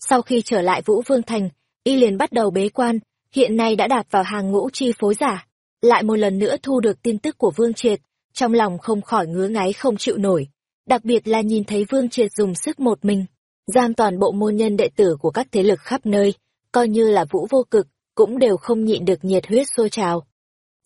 Sau khi trở lại Vũ Vương Thành, y liền bắt đầu bế quan, hiện nay đã đạp vào hàng ngũ chi phối giả. Lại một lần nữa thu được tin tức của Vương Triệt, trong lòng không khỏi ngứa ngáy không chịu nổi. Đặc biệt là nhìn thấy Vương Triệt dùng sức một mình, giam toàn bộ môn nhân đệ tử của các thế lực khắp nơi, coi như là vũ vô cực, cũng đều không nhịn được nhiệt huyết sôi trào.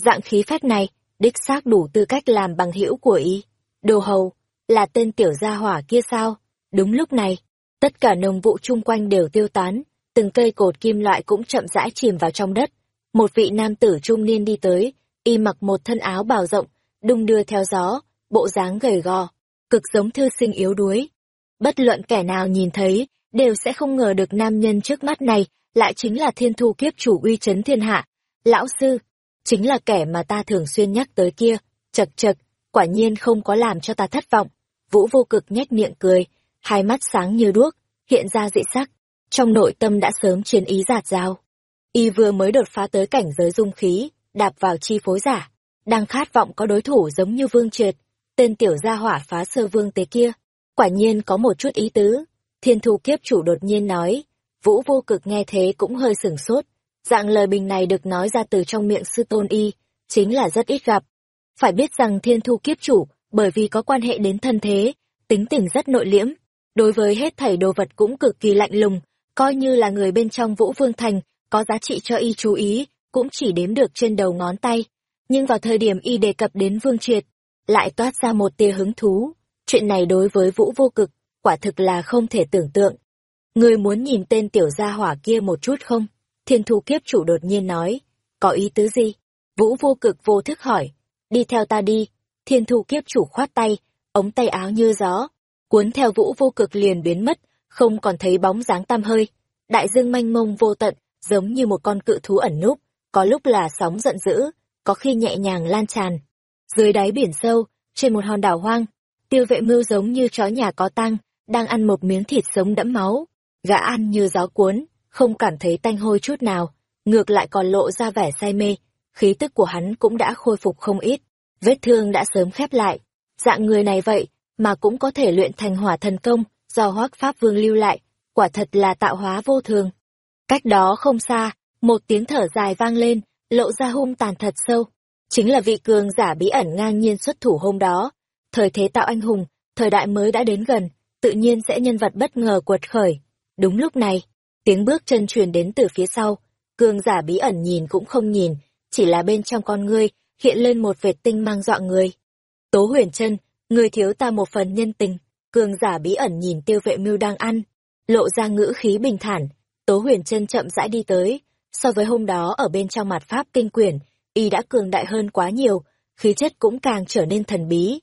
Dạng khí phách này, đích xác đủ tư cách làm bằng hữu của y Đồ hầu, là tên tiểu gia hỏa kia sao? Đúng lúc này, tất cả nồng vụ chung quanh đều tiêu tán, từng cây cột kim loại cũng chậm rãi chìm vào trong đất. Một vị nam tử trung niên đi tới, y mặc một thân áo bào rộng, đung đưa theo gió, bộ dáng gầy gò, cực giống thư sinh yếu đuối. Bất luận kẻ nào nhìn thấy, đều sẽ không ngờ được nam nhân trước mắt này lại chính là thiên thu kiếp chủ uy chấn thiên hạ. Lão sư, chính là kẻ mà ta thường xuyên nhắc tới kia, chật chật, quả nhiên không có làm cho ta thất vọng. Vũ vô cực nhếch miệng cười, hai mắt sáng như đuốc, hiện ra dị sắc, trong nội tâm đã sớm chiến ý giạt rào. Y vừa mới đột phá tới cảnh giới dung khí, đạp vào chi phối giả, đang khát vọng có đối thủ giống như Vương Triệt, tên tiểu gia hỏa phá sơ vương tế kia. Quả nhiên có một chút ý tứ, thiên thu kiếp chủ đột nhiên nói, vũ vô cực nghe thế cũng hơi sửng sốt, dạng lời bình này được nói ra từ trong miệng sư tôn y, chính là rất ít gặp. Phải biết rằng thiên thu kiếp chủ, bởi vì có quan hệ đến thân thế, tính tình rất nội liễm, đối với hết thảy đồ vật cũng cực kỳ lạnh lùng, coi như là người bên trong Vũ Vương Thành, có giá trị cho y chú ý, cũng chỉ đếm được trên đầu ngón tay. Nhưng vào thời điểm y đề cập đến Vương Triệt, lại toát ra một tia hứng thú. Chuyện này đối với Vũ Vô Cực, quả thực là không thể tưởng tượng. Người muốn nhìn tên tiểu gia hỏa kia một chút không? Thiên thu kiếp chủ đột nhiên nói. Có ý tứ gì? Vũ Vô Cực vô thức hỏi. Đi theo ta đi. Thiên thu kiếp chủ khoát tay, ống tay áo như gió. Cuốn theo Vũ Vô Cực liền biến mất, không còn thấy bóng dáng tam hơi. Đại dương manh mông vô tận, giống như một con cự thú ẩn núp, có lúc là sóng giận dữ, có khi nhẹ nhàng lan tràn. Dưới đáy biển sâu, trên một hòn đảo hoang, tiêu vệ mưu giống như chó nhà có tăng, đang ăn một miếng thịt sống đẫm máu. Gã ăn như gió cuốn, không cảm thấy tanh hôi chút nào, ngược lại còn lộ ra vẻ say mê, khí tức của hắn cũng đã khôi phục không ít, vết thương đã sớm khép lại. Dạng người này vậy, mà cũng có thể luyện thành hỏa thần công, do hoác pháp vương lưu lại, quả thật là tạo hóa vô thường. Cách đó không xa, một tiếng thở dài vang lên, lộ ra hung tàn thật sâu. Chính là vị cường giả bí ẩn ngang nhiên xuất thủ hôm đó. Thời thế tạo anh hùng, thời đại mới đã đến gần, tự nhiên sẽ nhân vật bất ngờ quật khởi. Đúng lúc này, tiếng bước chân truyền đến từ phía sau, cường giả bí ẩn nhìn cũng không nhìn, chỉ là bên trong con ngươi, hiện lên một vệt tinh mang dọa người. Tố huyền chân, người thiếu ta một phần nhân tình, cường giả bí ẩn nhìn tiêu vệ mưu đang ăn, lộ ra ngữ khí bình thản, tố huyền chân chậm rãi đi tới, so với hôm đó ở bên trong mặt pháp kinh quyển, y đã cường đại hơn quá nhiều, khí chất cũng càng trở nên thần bí.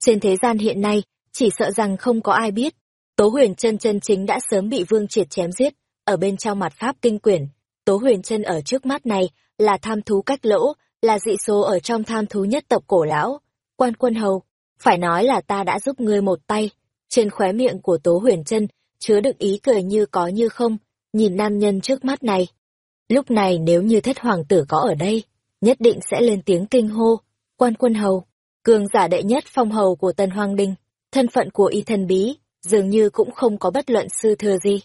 Trên thế gian hiện nay, chỉ sợ rằng không có ai biết, Tố huyền chân chân chính đã sớm bị vương triệt chém giết, ở bên trong mặt pháp kinh quyển. Tố huyền chân ở trước mắt này là tham thú cách lỗ, là dị số ở trong tham thú nhất tộc cổ lão. Quan quân hầu, phải nói là ta đã giúp ngươi một tay. Trên khóe miệng của Tố huyền chân chứa đựng ý cười như có như không, nhìn nam nhân trước mắt này. Lúc này nếu như thất hoàng tử có ở đây, nhất định sẽ lên tiếng kinh hô. Quan quân hầu, cường giả đệ nhất phong hầu của Tân Hoàng đình thân phận của y thần bí, dường như cũng không có bất luận sư thừa gì.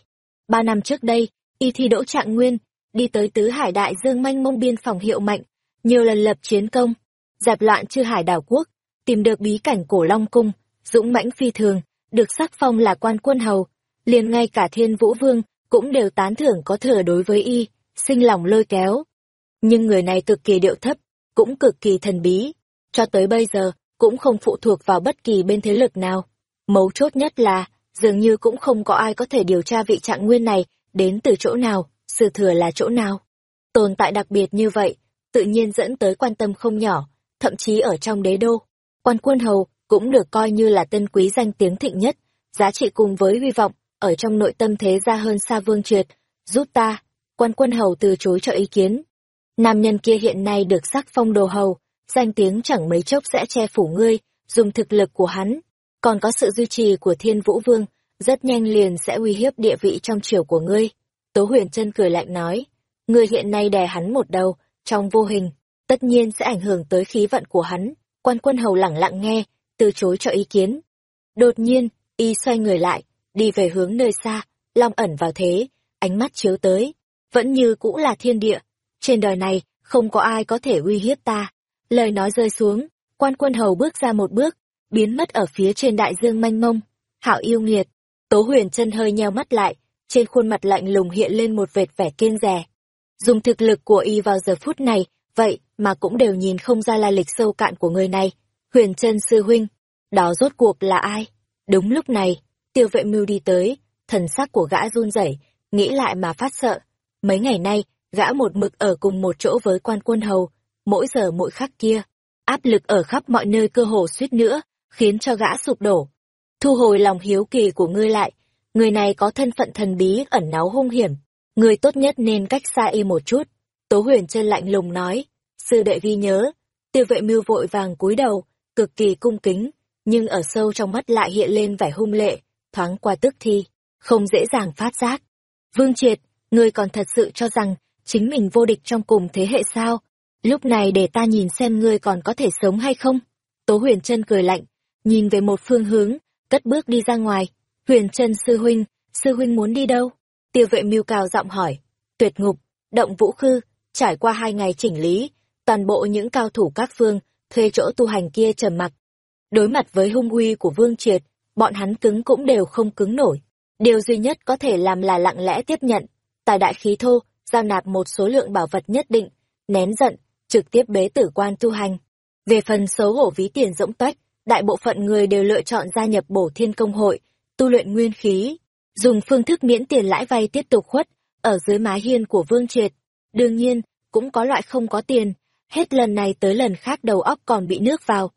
Ba năm trước đây, y thi đỗ trạng nguyên, đi tới tứ hải đại dương manh mông biên phòng hiệu mạnh, nhiều lần lập chiến công, dẹp loạn chư hải đảo quốc, tìm được bí cảnh cổ long cung, dũng mãnh phi thường, được sắc phong là quan quân hầu, liền ngay cả thiên vũ vương cũng đều tán thưởng có thừa đối với y, sinh lòng lôi kéo. Nhưng người này cực kỳ điệu thấp, cũng cực kỳ thần bí. Cho tới bây giờ, cũng không phụ thuộc vào bất kỳ bên thế lực nào. Mấu chốt nhất là, dường như cũng không có ai có thể điều tra vị trạng nguyên này đến từ chỗ nào, sự thừa là chỗ nào. Tồn tại đặc biệt như vậy, tự nhiên dẫn tới quan tâm không nhỏ, thậm chí ở trong đế đô. Quan quân hầu cũng được coi như là tân quý danh tiếng thịnh nhất, giá trị cùng với hy vọng, ở trong nội tâm thế gia hơn xa vương triệt, giúp ta, quan quân hầu từ chối cho ý kiến. Nam nhân kia hiện nay được sắc phong đồ hầu, danh tiếng chẳng mấy chốc sẽ che phủ ngươi, dùng thực lực của hắn, còn có sự duy trì của thiên vũ vương, rất nhanh liền sẽ uy hiếp địa vị trong triều của ngươi. Tố huyền chân cười lạnh nói, ngươi hiện nay đè hắn một đầu, trong vô hình, tất nhiên sẽ ảnh hưởng tới khí vận của hắn. Quan quân hầu lẳng lặng nghe, từ chối cho ý kiến. Đột nhiên, y xoay người lại, đi về hướng nơi xa, long ẩn vào thế, ánh mắt chiếu tới, vẫn như cũ là thiên địa. Trên đời này, không có ai có thể uy hiếp ta. Lời nói rơi xuống, quan quân hầu bước ra một bước, biến mất ở phía trên đại dương manh mông. Hảo yêu nghiệt, Tố huyền chân hơi nheo mắt lại, trên khuôn mặt lạnh lùng hiện lên một vệt vẻ kiên rẻ. Dùng thực lực của y vào giờ phút này, vậy mà cũng đều nhìn không ra lai lịch sâu cạn của người này. Huyền chân sư huynh, đó rốt cuộc là ai? Đúng lúc này, tiêu vệ mưu đi tới, thần sắc của gã run rẩy, nghĩ lại mà phát sợ. Mấy ngày nay, gã một mực ở cùng một chỗ với quan quân hầu, mỗi giờ mỗi khắc kia. Áp lực ở khắp mọi nơi cơ hồ suýt nữa, khiến cho gã sụp đổ thu hồi lòng hiếu kỳ của ngươi lại, người này có thân phận thần bí ẩn náu hung hiểm, ngươi tốt nhất nên cách xa y một chút. Tố huyền chân lạnh lùng nói, sư đệ vi nhớ, tiêu vệ mưu vội vàng cúi đầu, cực kỳ cung kính, nhưng ở sâu trong mắt lại hiện lên vẻ hung lệ, thoáng qua tức thi, không dễ dàng phát giác. Vương Triệt, ngươi còn thật sự cho rằng chính mình vô địch trong cùng thế hệ sao? Lúc này để ta nhìn xem ngươi còn có thể sống hay không? Tố huyền chân cười lạnh, nhìn về một phương hướng, cất bước đi ra ngoài. Huyền chân sư huynh, sư huynh muốn đi đâu? Tiêu vệ mưu cao giọng hỏi. Tuyệt ngục, động vũ khư, trải qua hai ngày chỉnh lý, toàn bộ những cao thủ các phương, thuê chỗ tu hành kia trầm mặc. Đối mặt với hung uy của Vương Triệt, bọn hắn cứng cũng đều không cứng nổi. Điều duy nhất có thể làm là lặng lẽ tiếp nhận, tài đại khí thô, giao nạp một số lượng bảo vật nhất định, nén giận, trực tiếp bế tử quan tu hành. Về phần xấu hổ ví tiền rỗng toách, đại bộ phận người đều lựa chọn gia nhập bổ thiên công hội, tu luyện nguyên khí, dùng phương thức miễn tiền lãi vay tiếp tục khuất, ở dưới mái hiên của Vương Triệt. Đương nhiên, cũng có loại không có tiền, hết lần này tới lần khác đầu óc còn bị nước vào.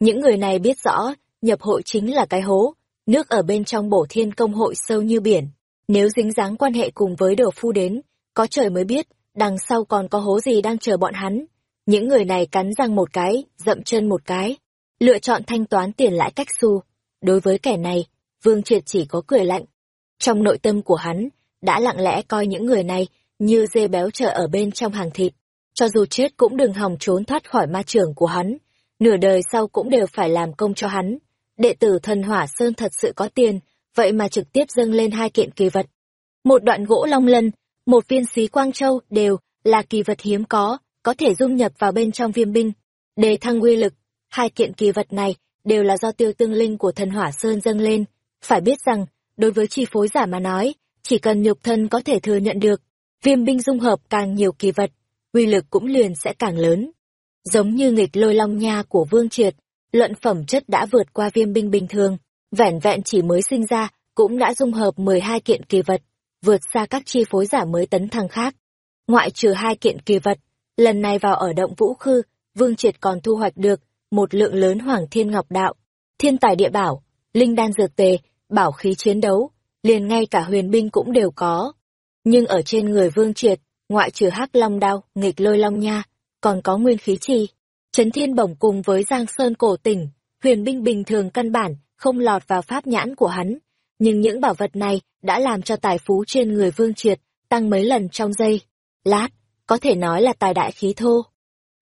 Những người này biết rõ, nhập hội chính là cái hố, nước ở bên trong bổ thiên công hội sâu như biển. Nếu dính dáng quan hệ cùng với đồ phu đến, có trời mới biết, đằng sau còn có hố gì đang chờ bọn hắn. Những người này cắn răng một cái, dậm chân một cái, lựa chọn thanh toán tiền lãi cách xu. Đối với kẻ này, Vương Triệt chỉ có cười lạnh. Trong nội tâm của hắn, đã lặng lẽ coi những người này như dê béo chở ở bên trong hàng thịt. Cho dù chết cũng đừng hòng trốn thoát khỏi ma trường của hắn, nửa đời sau cũng đều phải làm công cho hắn. Đệ tử thần hỏa sơn thật sự có tiền, vậy mà trực tiếp dâng lên hai kiện kỳ vật. Một đoạn gỗ long lân, một viên xí quang châu đều là kỳ vật hiếm có, có thể dung nhập vào bên trong viêm binh, đề thăng uy lực Hai kiện kỳ vật này đều là do tiêu tương linh của thần hỏa sơn dâng lên. Phải biết rằng, đối với chi phối giả mà nói, chỉ cần nhục thân có thể thừa nhận được, viêm binh dung hợp càng nhiều kỳ vật, uy lực cũng liền sẽ càng lớn. Giống như nghịch lôi long nha của Vương Triệt, luận phẩm chất đã vượt qua viêm binh bình thường, vẻn vẹn chỉ mới sinh ra, cũng đã dung hợp 12 kiện kỳ vật, vượt xa các chi phối giả mới tấn thăng khác. Ngoại trừ hai kiện kỳ vật, lần này vào ở động vũ khư, Vương Triệt còn thu hoạch được một lượng lớn hoàng thiên ngọc đạo, thiên tài địa bảo, linh đan dược tề, bảo khí chiến đấu, liền ngay cả huyền binh cũng đều có. Nhưng ở trên người vương triệt, ngoại trừ hắc long đao, nghịch lôi long nha, còn có nguyên khí chi. Trấn thiên bổng cùng với giang sơn cổ tỉnh, huyền binh bình thường căn bản, không lọt vào pháp nhãn của hắn. Nhưng những bảo vật này đã làm cho tài phú trên người vương triệt tăng mấy lần trong giây. Lát, có thể nói là tài đại khí thô.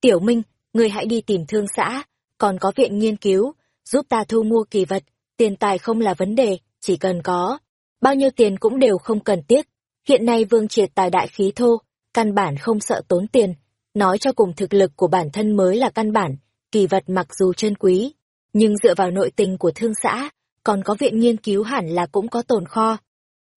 Tiểu Minh, người hãy đi tìm thương xã, còn có viện nghiên cứu, giúp ta thu mua kỳ vật, tiền tài không là vấn đề, chỉ cần có. Bao nhiêu tiền cũng đều không cần tiếc. Hiện nay Vương Triệt tài đại khí thô, căn bản không sợ tốn tiền, nói cho cùng thực lực của bản thân mới là căn bản, kỳ vật mặc dù chân quý, nhưng dựa vào nội tình của thương xã, còn có viện nghiên cứu hẳn là cũng có tồn kho.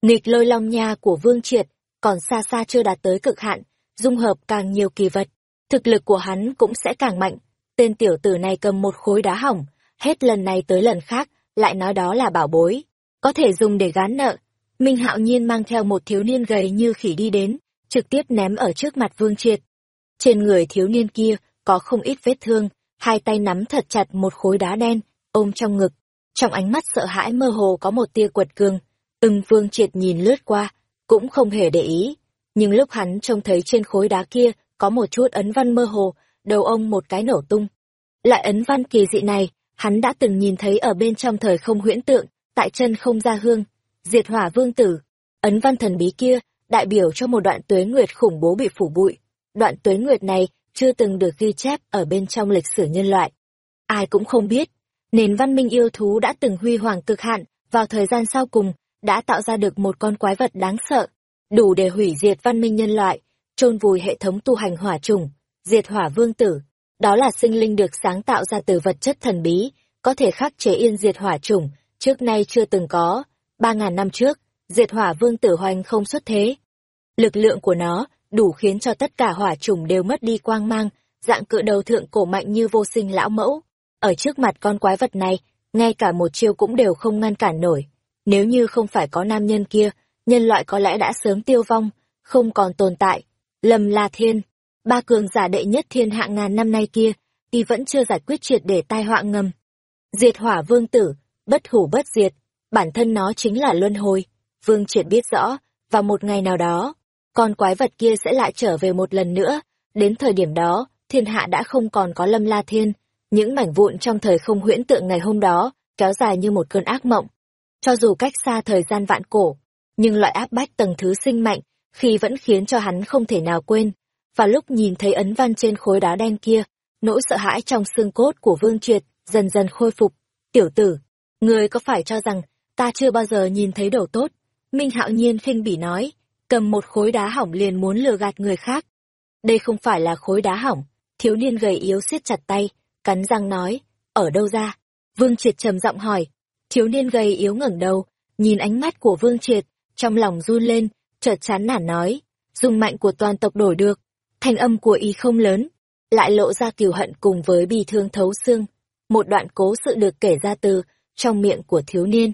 Nghịch lôi long nha của Vương Triệt, còn xa xa chưa đạt tới cực hạn, dung hợp càng nhiều kỳ vật, thực lực của hắn cũng sẽ càng mạnh. Tên tiểu tử này cầm một khối đá hỏng, hết lần này tới lần khác, lại nói đó là bảo bối, có thể dùng để gán nợ. Minh Hạo Nhiên mang theo một thiếu niên gầy như khỉ đi đến, trực tiếp ném ở trước mặt Vương Triệt. Trên người thiếu niên kia có không ít vết thương, hai tay nắm thật chặt một khối đá đen, ôm trong ngực. Trong ánh mắt sợ hãi mơ hồ có một tia quật cường. Ưng Vương Triệt nhìn lướt qua, cũng không hề để ý. Nhưng lúc hắn trông thấy trên khối đá kia có một chút ấn văn mơ hồ, đầu ông một cái nổ tung. Lại ấn văn kỳ dị này, hắn đã từng nhìn thấy ở bên trong thời không huyễn tượng, tại chân không gia hương, diệt hỏa vương tử. Ấn văn thần bí kia, đại biểu cho một đoạn tuế nguyệt khủng bố bị phủ bụi. Đoạn tuế nguyệt này chưa từng được ghi chép ở bên trong lịch sử nhân loại. Ai cũng không biết, nền văn minh yêu thú đã từng huy hoàng cực hạn, vào thời gian sau cùng, đã tạo ra được một con quái vật đáng sợ, đủ để hủy diệt văn minh nhân loại, chôn vùi hệ thống tu hành hỏa trùng, diệt hỏa vương tử. Đó là sinh linh được sáng tạo ra từ vật chất thần bí, có thể khắc chế yên diệt hỏa trùng, trước nay chưa từng có. Ba ngàn năm trước, diệt hỏa vương tử hoành không xuất thế. Lực lượng của nó đủ khiến cho tất cả hỏa trùng đều mất đi quang mang, dạng cự đầu thượng cổ mạnh như vô sinh lão mẫu. Ở trước mặt con quái vật này, ngay cả một chiêu cũng đều không ngăn cản nổi. Nếu như không phải có nam nhân kia, nhân loại có lẽ đã sớm tiêu vong, không còn tồn tại. Lâm La Thiên, ba cường giả đệ nhất thiên hạ ngàn năm nay kia, y vẫn chưa giải quyết triệt để tai họa ngầm. Diệt hỏa vương tử, bất hủ bất diệt, bản thân nó chính là luân hồi. Vương triệt biết rõ, vào một ngày nào đó, con quái vật kia sẽ lại trở về một lần nữa. Đến thời điểm đó, thiên hạ đã không còn có lâm la thiên. Những mảnh vụn trong thời không huyễn tượng ngày hôm đó, kéo dài như một cơn ác mộng. Cho dù cách xa thời gian vạn cổ, nhưng loại áp bách tầng thứ sinh mạnh, khi vẫn khiến cho hắn không thể nào quên. Và lúc nhìn thấy ấn văn trên khối đá đen kia, nỗi sợ hãi trong xương cốt của Vương Triệt dần dần khôi phục. Tiểu tử, người có phải cho rằng ta chưa bao giờ nhìn thấy đồ tốt? Minh Hạo Nhiên khinh bỉ nói, cầm một khối đá hỏng liền muốn lừa gạt người khác. Đây không phải là khối đá hỏng, thiếu niên gầy yếu siết chặt tay, cắn răng nói, ở đâu ra? Vương Triệt trầm giọng hỏi, thiếu niên gầy yếu ngẩng đầu, nhìn ánh mắt của Vương Triệt, trong lòng run lên, chợt chán nản nói, dùng mạnh của toàn tộc đổi được, thanh âm của y không lớn, lại lộ ra kiều hận cùng với bi thương thấu xương. Một đoạn cố sự được kể ra từ trong miệng của thiếu niên.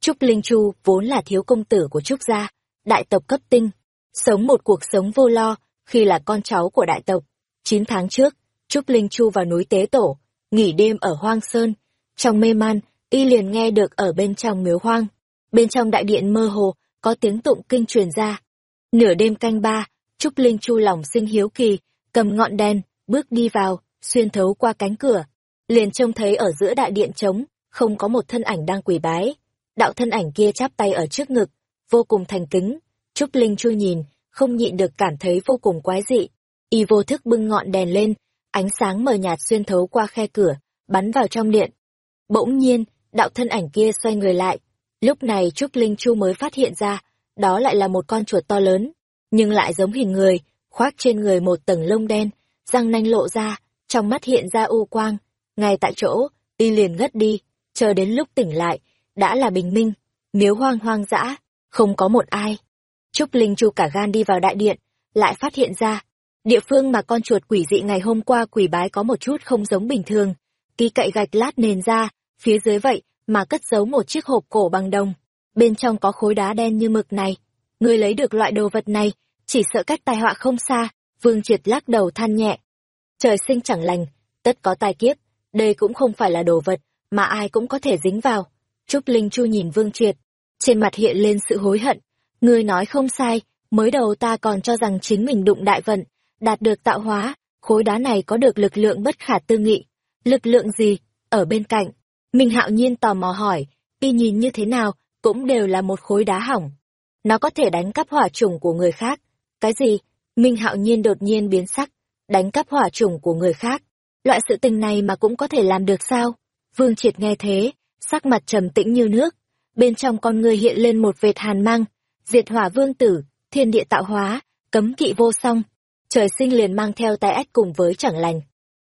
Trúc Linh Chu vốn là thiếu công tử của Trúc gia, đại tộc cấp tinh, sống một cuộc sống vô lo khi là con cháu của đại tộc. Chín tháng trước, Trúc Linh Chu vào núi Tế Tổ, nghỉ đêm ở Hoang Sơn. Trong mê man, y liền nghe được ở bên trong miếu hoang. Bên trong đại điện mơ hồ, có tiếng tụng kinh truyền ra. Nửa đêm canh ba, Trúc Linh Chu lòng sinh hiếu kỳ, cầm ngọn đèn, bước đi vào, xuyên thấu qua cánh cửa. Liền trông thấy ở giữa đại điện trống, không có một thân ảnh đang quỳ bái. Đạo thân ảnh kia chắp tay ở trước ngực, vô cùng thành kính. Trúc Linh Chu nhìn, không nhịn được cảm thấy vô cùng quái dị. Y vô thức bưng ngọn đèn lên, ánh sáng mờ nhạt xuyên thấu qua khe cửa, bắn vào trong điện. Bỗng nhiên, đạo thân ảnh kia xoay người lại. Lúc này Trúc Linh Chu mới phát hiện ra, đó lại là một con chuột to lớn, nhưng lại giống hình người, khoác trên người một tầng lông đen, răng nanh lộ ra, trong mắt hiện ra u quang. Ngay tại chỗ, y liền ngất đi, chờ đến lúc tỉnh lại, đã là bình minh, miếu hoang hoang dã, không có một ai. Trúc Linh Chu cả gan đi vào đại điện, lại phát hiện ra, địa phương mà con chuột quỷ dị ngày hôm qua quỷ bái có một chút không giống bình thường. Kỳ cậy gạch lát nền ra, phía dưới vậy mà cất giấu một chiếc hộp cổ bằng đồng. Bên trong có khối đá đen như mực này. Người lấy được loại đồ vật này, chỉ sợ cách tai họa không xa, Vương Triệt lắc đầu than nhẹ. Trời sinh chẳng lành, tất có tai kiếp, đây cũng không phải là đồ vật, mà ai cũng có thể dính vào. Trúc Linh Chu nhìn Vương Triệt, trên mặt hiện lên sự hối hận. Ngươi nói không sai, mới đầu ta còn cho rằng chính mình đụng đại vận, đạt được tạo hóa, khối đá này có được lực lượng bất khả tư nghị. Lực lượng gì? Ở bên cạnh. Minh hạo nhiên tò mò hỏi, y nhìn như thế nào, cũng đều là một khối đá hỏng. Nó có thể đánh cắp hỏa trùng của người khác. Cái gì? Minh hạo nhiên đột nhiên biến sắc, đánh cắp hỏa trùng của người khác. Loại sự tình này mà cũng có thể làm được sao? Vương Triệt nghe thế, sắc mặt trầm tĩnh như nước, bên trong con người hiện lên một vệt hàn mang, diệt hỏa vương tử, thiên địa tạo hóa, cấm kỵ vô song. Trời sinh liền mang theo tai ách cùng với chẳng lành.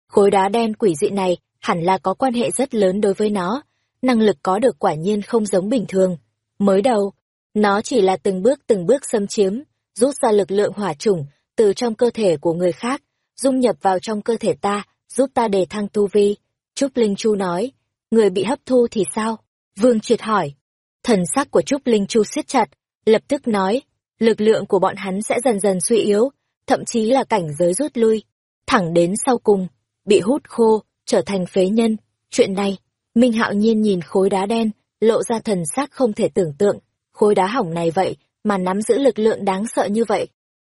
Khối đá đen quỷ dị này hẳn là có quan hệ rất lớn đối với nó, năng lực có được quả nhiên không giống bình thường. Mới đầu, nó chỉ là từng bước từng bước xâm chiếm, rút ra lực lượng hỏa chủng từ trong cơ thể của người khác, dung nhập vào trong cơ thể ta, giúp ta đề thăng tu vi. Trúc Linh Chu nói, người bị hấp thu thì sao? Vương Triệt hỏi. Thần sắc của Trúc Linh Chu siết chặt, lập tức nói, lực lượng của bọn hắn sẽ dần dần suy yếu, thậm chí là cảnh giới rút lui, thẳng đến sau cùng, bị hút khô, trở thành phế nhân. Chuyện này, Minh Hạo Nhiên nhìn khối đá đen, lộ ra thần sắc không thể tưởng tượng, khối đá hỏng này vậy mà nắm giữ lực lượng đáng sợ như vậy.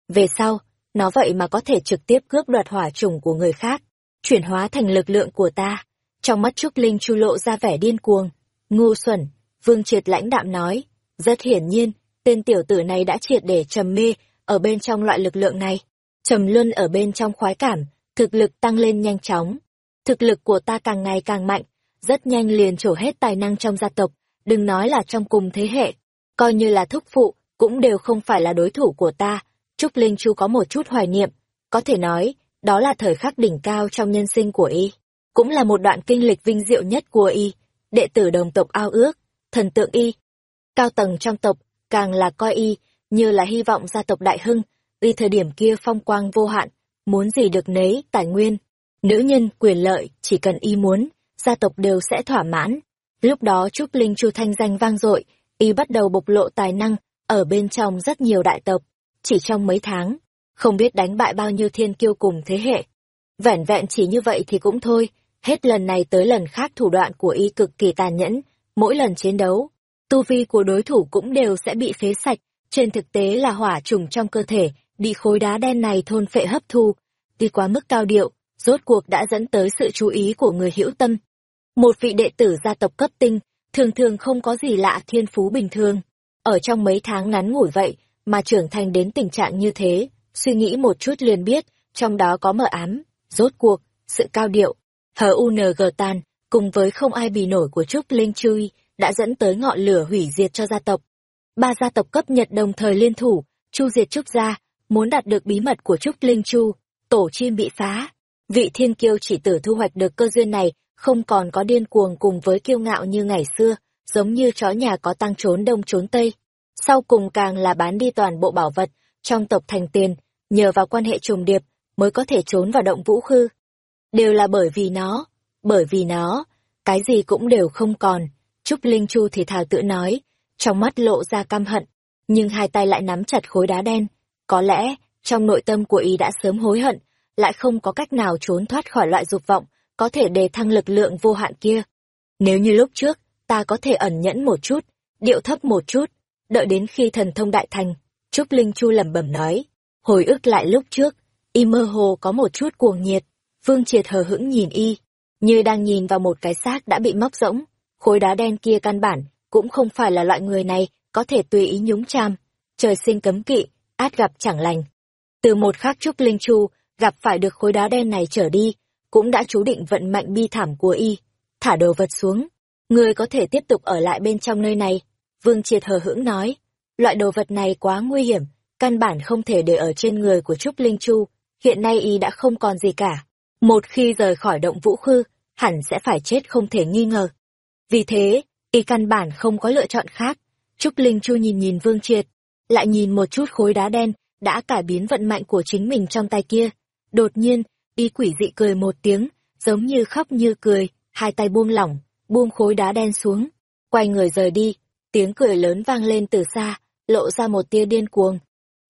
Về sau, nó vậy mà có thể trực tiếp cướp đoạt hỏa trùng của người khác, chuyển hóa thành lực lượng của ta. Trong mắt Trúc Linh Chu lộ ra vẻ điên cuồng, ngu xuẩn, Vương Triệt lãnh đạm nói, rất hiển nhiên, tên tiểu tử này đã triệt để trầm mê ở bên trong loại lực lượng này, trầm luân ở bên trong khoái cảm, thực lực tăng lên nhanh chóng. Thực lực của ta càng ngày càng mạnh, rất nhanh liền trổ hết tài năng trong gia tộc, đừng nói là trong cùng thế hệ, coi như là thúc phụ, cũng đều không phải là đối thủ của ta. Trúc Linh Chu có một chút hoài niệm, có thể nói, đó là thời khắc đỉnh cao trong nhân sinh của y, cũng là một đoạn kinh lịch vinh diệu nhất của y, đệ tử đồng tộc ao ước, thần tượng y. Cao tầng trong tộc, càng là coi y, như là hy vọng gia tộc đại hưng, y thời điểm kia phong quang vô hạn, muốn gì được nấy, tài nguyên. Nữ nhân, quyền lợi, chỉ cần y muốn, gia tộc đều sẽ thỏa mãn. Lúc đó Trúc Linh Chu thanh danh vang dội, y bắt đầu bộc lộ tài năng, ở bên trong rất nhiều đại tộc. Chỉ trong mấy tháng, không biết đánh bại bao nhiêu thiên kiêu cùng thế hệ. Vẻn vẹn chỉ như vậy thì cũng thôi, hết lần này tới lần khác thủ đoạn của y cực kỳ tàn nhẫn, mỗi lần chiến đấu, tu vi của đối thủ cũng đều sẽ bị phế sạch, trên thực tế là hỏa trùng trong cơ thể, bị khối đá đen này thôn phệ hấp thu, đi quá mức cao điệu, rốt cuộc đã dẫn tới sự chú ý của người hữu tâm. Một vị đệ tử gia tộc cấp tinh, thường thường không có gì lạ thiên phú bình thường. Ở trong mấy tháng ngắn ngủi vậy, mà trưởng thành đến tình trạng như thế, suy nghĩ một chút liền biết, trong đó có mờ ám, rốt cuộc, sự cao điệu, hờ UNG tan cùng với không ai bì nổi của Trúc Linh Chui, đã dẫn tới ngọn lửa hủy diệt cho gia tộc. Ba gia tộc cấp Nhật đồng thời liên thủ, chu diệt Trúc gia, muốn đạt được bí mật của Trúc Linh Chu, tổ chim bị phá. Vị thiên kiêu chỉ tử thu hoạch được cơ duyên này, không còn có điên cuồng cùng với kiêu ngạo như ngày xưa, giống như chó nhà có tăng trốn đông trốn tây. Sau cùng càng là bán đi toàn bộ bảo vật, trong tộc thành tiền, nhờ vào quan hệ trùng điệp, mới có thể trốn vào động vũ khư. Đều là bởi vì nó, bởi vì nó, cái gì cũng đều không còn. Trúc Linh Chu thì thào tự nói, trong mắt lộ ra căm hận, nhưng hai tay lại nắm chặt khối đá đen. Có lẽ, trong nội tâm của y đã sớm hối hận, lại không có cách nào trốn thoát khỏi loại dục vọng, có thể đề thăng lực lượng vô hạn kia. Nếu như lúc trước, ta có thể ẩn nhẫn một chút, điệu thấp một chút, đợi đến khi thần thông đại thành, Trúc Linh Chu lẩm bẩm nói, hồi ức lại lúc trước, y mơ hồ có một chút cuồng nhiệt, Vương Triệt hờ hững nhìn y, như đang nhìn vào một cái xác đã bị móc rỗng, khối đá đen kia căn bản, cũng không phải là loại người này có thể tùy ý nhúng cham, trời sinh cấm kỵ, át gặp chẳng lành. Từ một khắc Trúc Linh Chu gặp phải được khối đá đen này trở đi, cũng đã chú định vận mạnh bi thảm của y. Thả đồ vật xuống, người có thể tiếp tục ở lại bên trong nơi này. Vương Triệt hờ hững nói, loại đồ vật này quá nguy hiểm, căn bản không thể để ở trên người của Trúc Linh Chu, hiện nay y đã không còn gì cả. Một khi rời khỏi động vũ khư, hẳn sẽ phải chết không thể nghi ngờ. Vì thế, y căn bản không có lựa chọn khác. Trúc Linh Chu nhìn nhìn Vương Triệt, lại nhìn một chút khối đá đen, đã cải biến vận mạnh của chính mình trong tay kia. Đột nhiên, y quỷ dị cười một tiếng, giống như khóc như cười, hai tay buông lỏng, buông khối đá đen xuống, quay người rời đi, tiếng cười lớn vang lên từ xa, lộ ra một tia điên cuồng.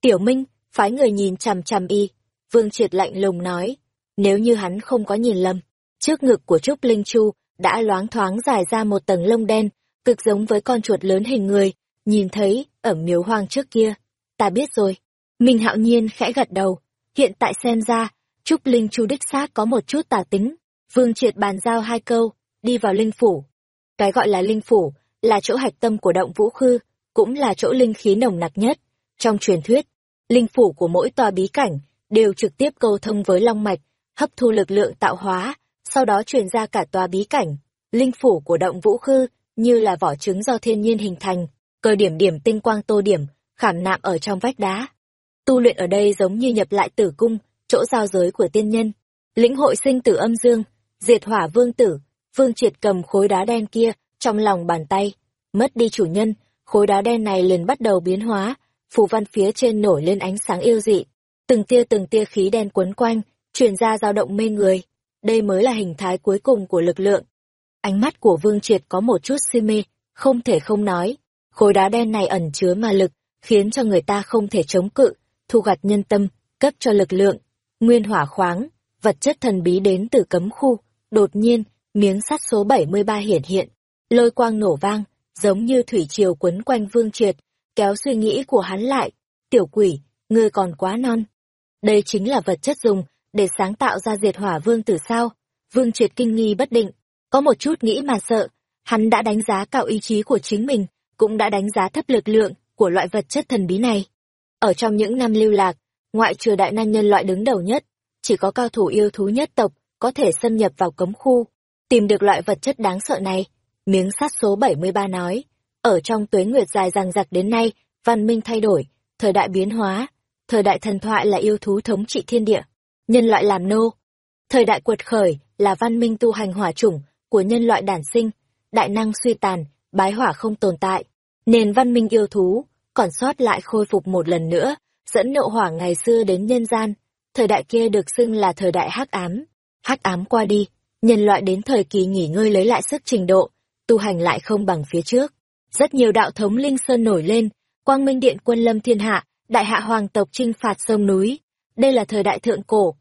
Tiểu Minh, phái người nhìn chằm chằm y, Vương Triệt lạnh lùng nói, nếu như hắn không có nhìn lầm, trước ngực của Trúc Linh Chu đã loáng thoáng dài ra một tầng lông đen, cực giống với con chuột lớn hình người, nhìn thấy, ở miếu hoang trước kia. Ta biết rồi. Minh hạo nhiên khẽ gật đầu. Hiện tại xem ra, Trúc Linh Chu đích xác có một chút tà tính. Vương triệt bàn giao hai câu, đi vào linh phủ. Cái gọi là linh phủ, là chỗ hạch tâm của động vũ khư, cũng là chỗ linh khí nồng nặc nhất. Trong truyền thuyết, linh phủ của mỗi tòa bí cảnh đều trực tiếp câu thông với long mạch, hấp thu lực lượng tạo hóa, sau đó truyền ra cả tòa bí cảnh. Linh phủ của động vũ khư như là vỏ trứng do thiên nhiên hình thành, cơ điểm điểm tinh quang tô điểm, khảm nạm ở trong vách đá. Tu luyện ở đây giống như nhập lại tử cung, chỗ giao giới của tiên nhân. Lĩnh hội sinh tử âm dương, diệt hỏa vương tử, vương triệt cầm khối đá đen kia trong lòng bàn tay. Mất đi chủ nhân, khối đá đen này liền bắt đầu biến hóa, phù văn phía trên nổi lên ánh sáng yêu dị. Từng tia từng tia khí đen quấn quanh, truyền ra dao động mê người. Đây mới là hình thái cuối cùng của lực lượng. Ánh mắt của Vương Triệt có một chút si mê, không thể không nói. Khối đá đen này ẩn chứa ma lực, khiến cho người ta không thể chống cự, thu gặt nhân tâm, cấp cho lực lượng. Nguyên hỏa khoáng, vật chất thần bí đến từ cấm khu, đột nhiên, miếng sắt số 73 hiển hiện. Lôi quang nổ vang, giống như thủy triều quấn quanh Vương Triệt, kéo suy nghĩ của hắn lại. Tiểu quỷ, ngươi còn quá non. Đây chính là vật chất dùng để sáng tạo ra diệt hỏa vương tử sao. Vương Triệt kinh nghi bất định, có một chút nghĩ mà sợ, hắn đã đánh giá cao ý chí của chính mình, cũng đã đánh giá thấp lực lượng của loại vật chất thần bí này. Ở trong những năm lưu lạc, ngoại trừ đại năng nhân loại đứng đầu nhất, chỉ có cao thủ yêu thú nhất tộc có thể xâm nhập vào cấm khu, tìm được loại vật chất đáng sợ này. Miếng sắt số 73 nói, ở trong tuế nguyệt dài rằng giặc đến nay, văn minh thay đổi, thời đại biến hóa, thời đại thần thoại là yêu thú thống trị thiên địa, nhân loại làm nô. Thời đại quật khởi là văn minh tu hành hỏa chủng của nhân loại đản sinh, đại năng suy tàn, bái hỏa không tồn tại. Nền văn minh yêu thú, còn sót lại khôi phục một lần nữa, dẫn nộ hỏa ngày xưa đến nhân gian. Thời đại kia được xưng là thời đại hắc ám. Hắc ám qua đi, nhân loại đến thời kỳ nghỉ ngơi lấy lại sức trình độ, tu hành lại không bằng phía trước. Rất nhiều đạo thống linh sơn nổi lên, quang minh điện quân lâm thiên hạ, đại hạ hoàng tộc trinh phạt sông núi. Đây là thời đại thượng cổ.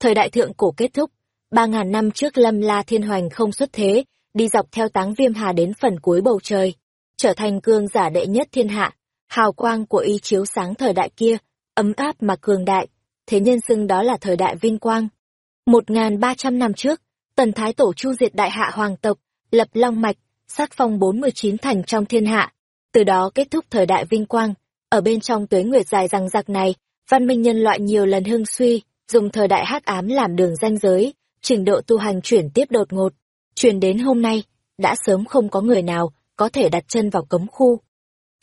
Thời đại thượng cổ kết thúc, ba ngàn năm trước lâm la thiên hoành không xuất thế, đi dọc theo táng viêm hà đến phần cuối bầu trời, trở thành cương giả đệ nhất thiên hạ. Hào quang của y chiếu sáng thời đại kia, ấm áp mà cường đại, thế nhân xưng đó là thời đại vinh quang. Một ngàn ba trăm năm trước, tần thái tổ chu diệt đại hạ hoàng tộc, lập long mạch, sát phong bốn mươi chín thành trong thiên hạ. Từ đó kết thúc thời đại vinh quang, ở bên trong tuế nguyệt dài rằng giặc này, văn minh nhân loại nhiều lần hưng suy, dùng thời đại hắc ám làm đường ranh giới, trình độ tu hành chuyển tiếp đột ngột. Truyền đến hôm nay, đã sớm không có người nào có thể đặt chân vào cấm khu.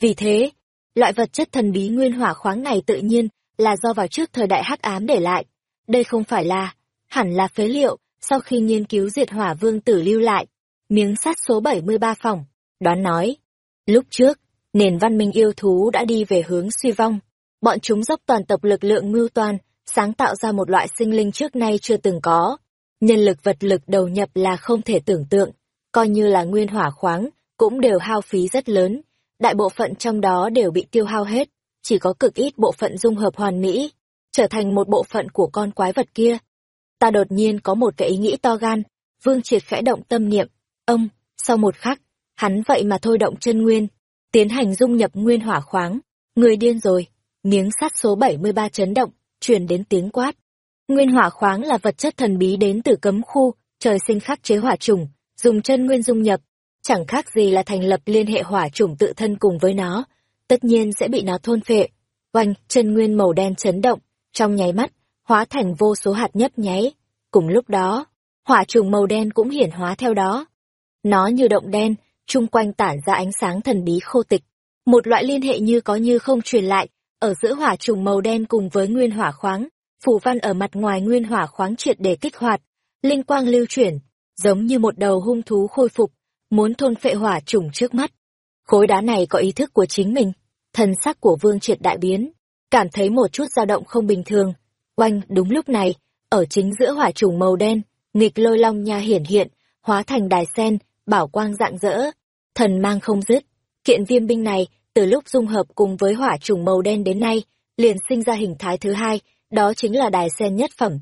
Vì thế, loại vật chất thần bí nguyên hỏa khoáng này tự nhiên là do vào trước thời đại hắc ám để lại. Đây không phải là, hẳn là phế liệu, sau khi nghiên cứu diệt hỏa vương tử lưu lại. Miếng sắt số 73 phòng, đoán nói. Lúc trước, nền văn minh yêu thú đã đi về hướng suy vong. Bọn chúng dốc toàn tộc lực lượng mưu toan, sáng tạo ra một loại sinh linh trước nay chưa từng có. Nhân lực vật lực đầu nhập là không thể tưởng tượng, coi như là nguyên hỏa khoáng, cũng đều hao phí rất lớn. Đại bộ phận trong đó đều bị tiêu hao hết, chỉ có cực ít bộ phận dung hợp hoàn mỹ, trở thành một bộ phận của con quái vật kia. Ta đột nhiên có một cái ý nghĩ to gan, Vương Triệt khẽ động tâm niệm, ông, sau một khắc, hắn vậy mà thôi động chân nguyên, tiến hành dung nhập nguyên hỏa khoáng, người điên rồi, miếng sắt số 73 chấn động, truyền đến tiếng quát. Nguyên hỏa khoáng là vật chất thần bí đến từ cấm khu, trời sinh khắc chế hỏa trùng, dùng chân nguyên dung nhập, chẳng khác gì là thành lập liên hệ hỏa trùng tự thân cùng với nó, tất nhiên sẽ bị nó thôn phệ. Oanh, chân nguyên màu đen chấn động, trong nháy mắt, hóa thành vô số hạt nhấp nháy. Cùng lúc đó, hỏa trùng màu đen cũng hiển hóa theo đó. Nó như động đen, chung quanh tản ra ánh sáng thần bí khô tịch. Một loại liên hệ như có như không truyền lại, ở giữa hỏa trùng màu đen cùng với nguyên hỏa khoáng, phủ văn ở mặt ngoài nguyên hỏa khoáng triệt để kích hoạt, linh quang lưu chuyển, giống như một đầu hung thú khôi phục, muốn thôn phệ hỏa trùng trước mắt. Khối đá này có ý thức của chính mình, thần sắc của vương triệt đại biến, cảm thấy một chút dao động không bình thường. Oanh, đúng lúc này, ở chính giữa hỏa trùng màu đen, nghịch lôi long nha hiển hiện, hóa thành đài sen, bảo quang dạng dỡ, thần mang không dứt. Kiện viêm binh này, từ lúc dung hợp cùng với hỏa trùng màu đen đến nay, liền sinh ra hình thái thứ hai, đó chính là đài sen nhất phẩm.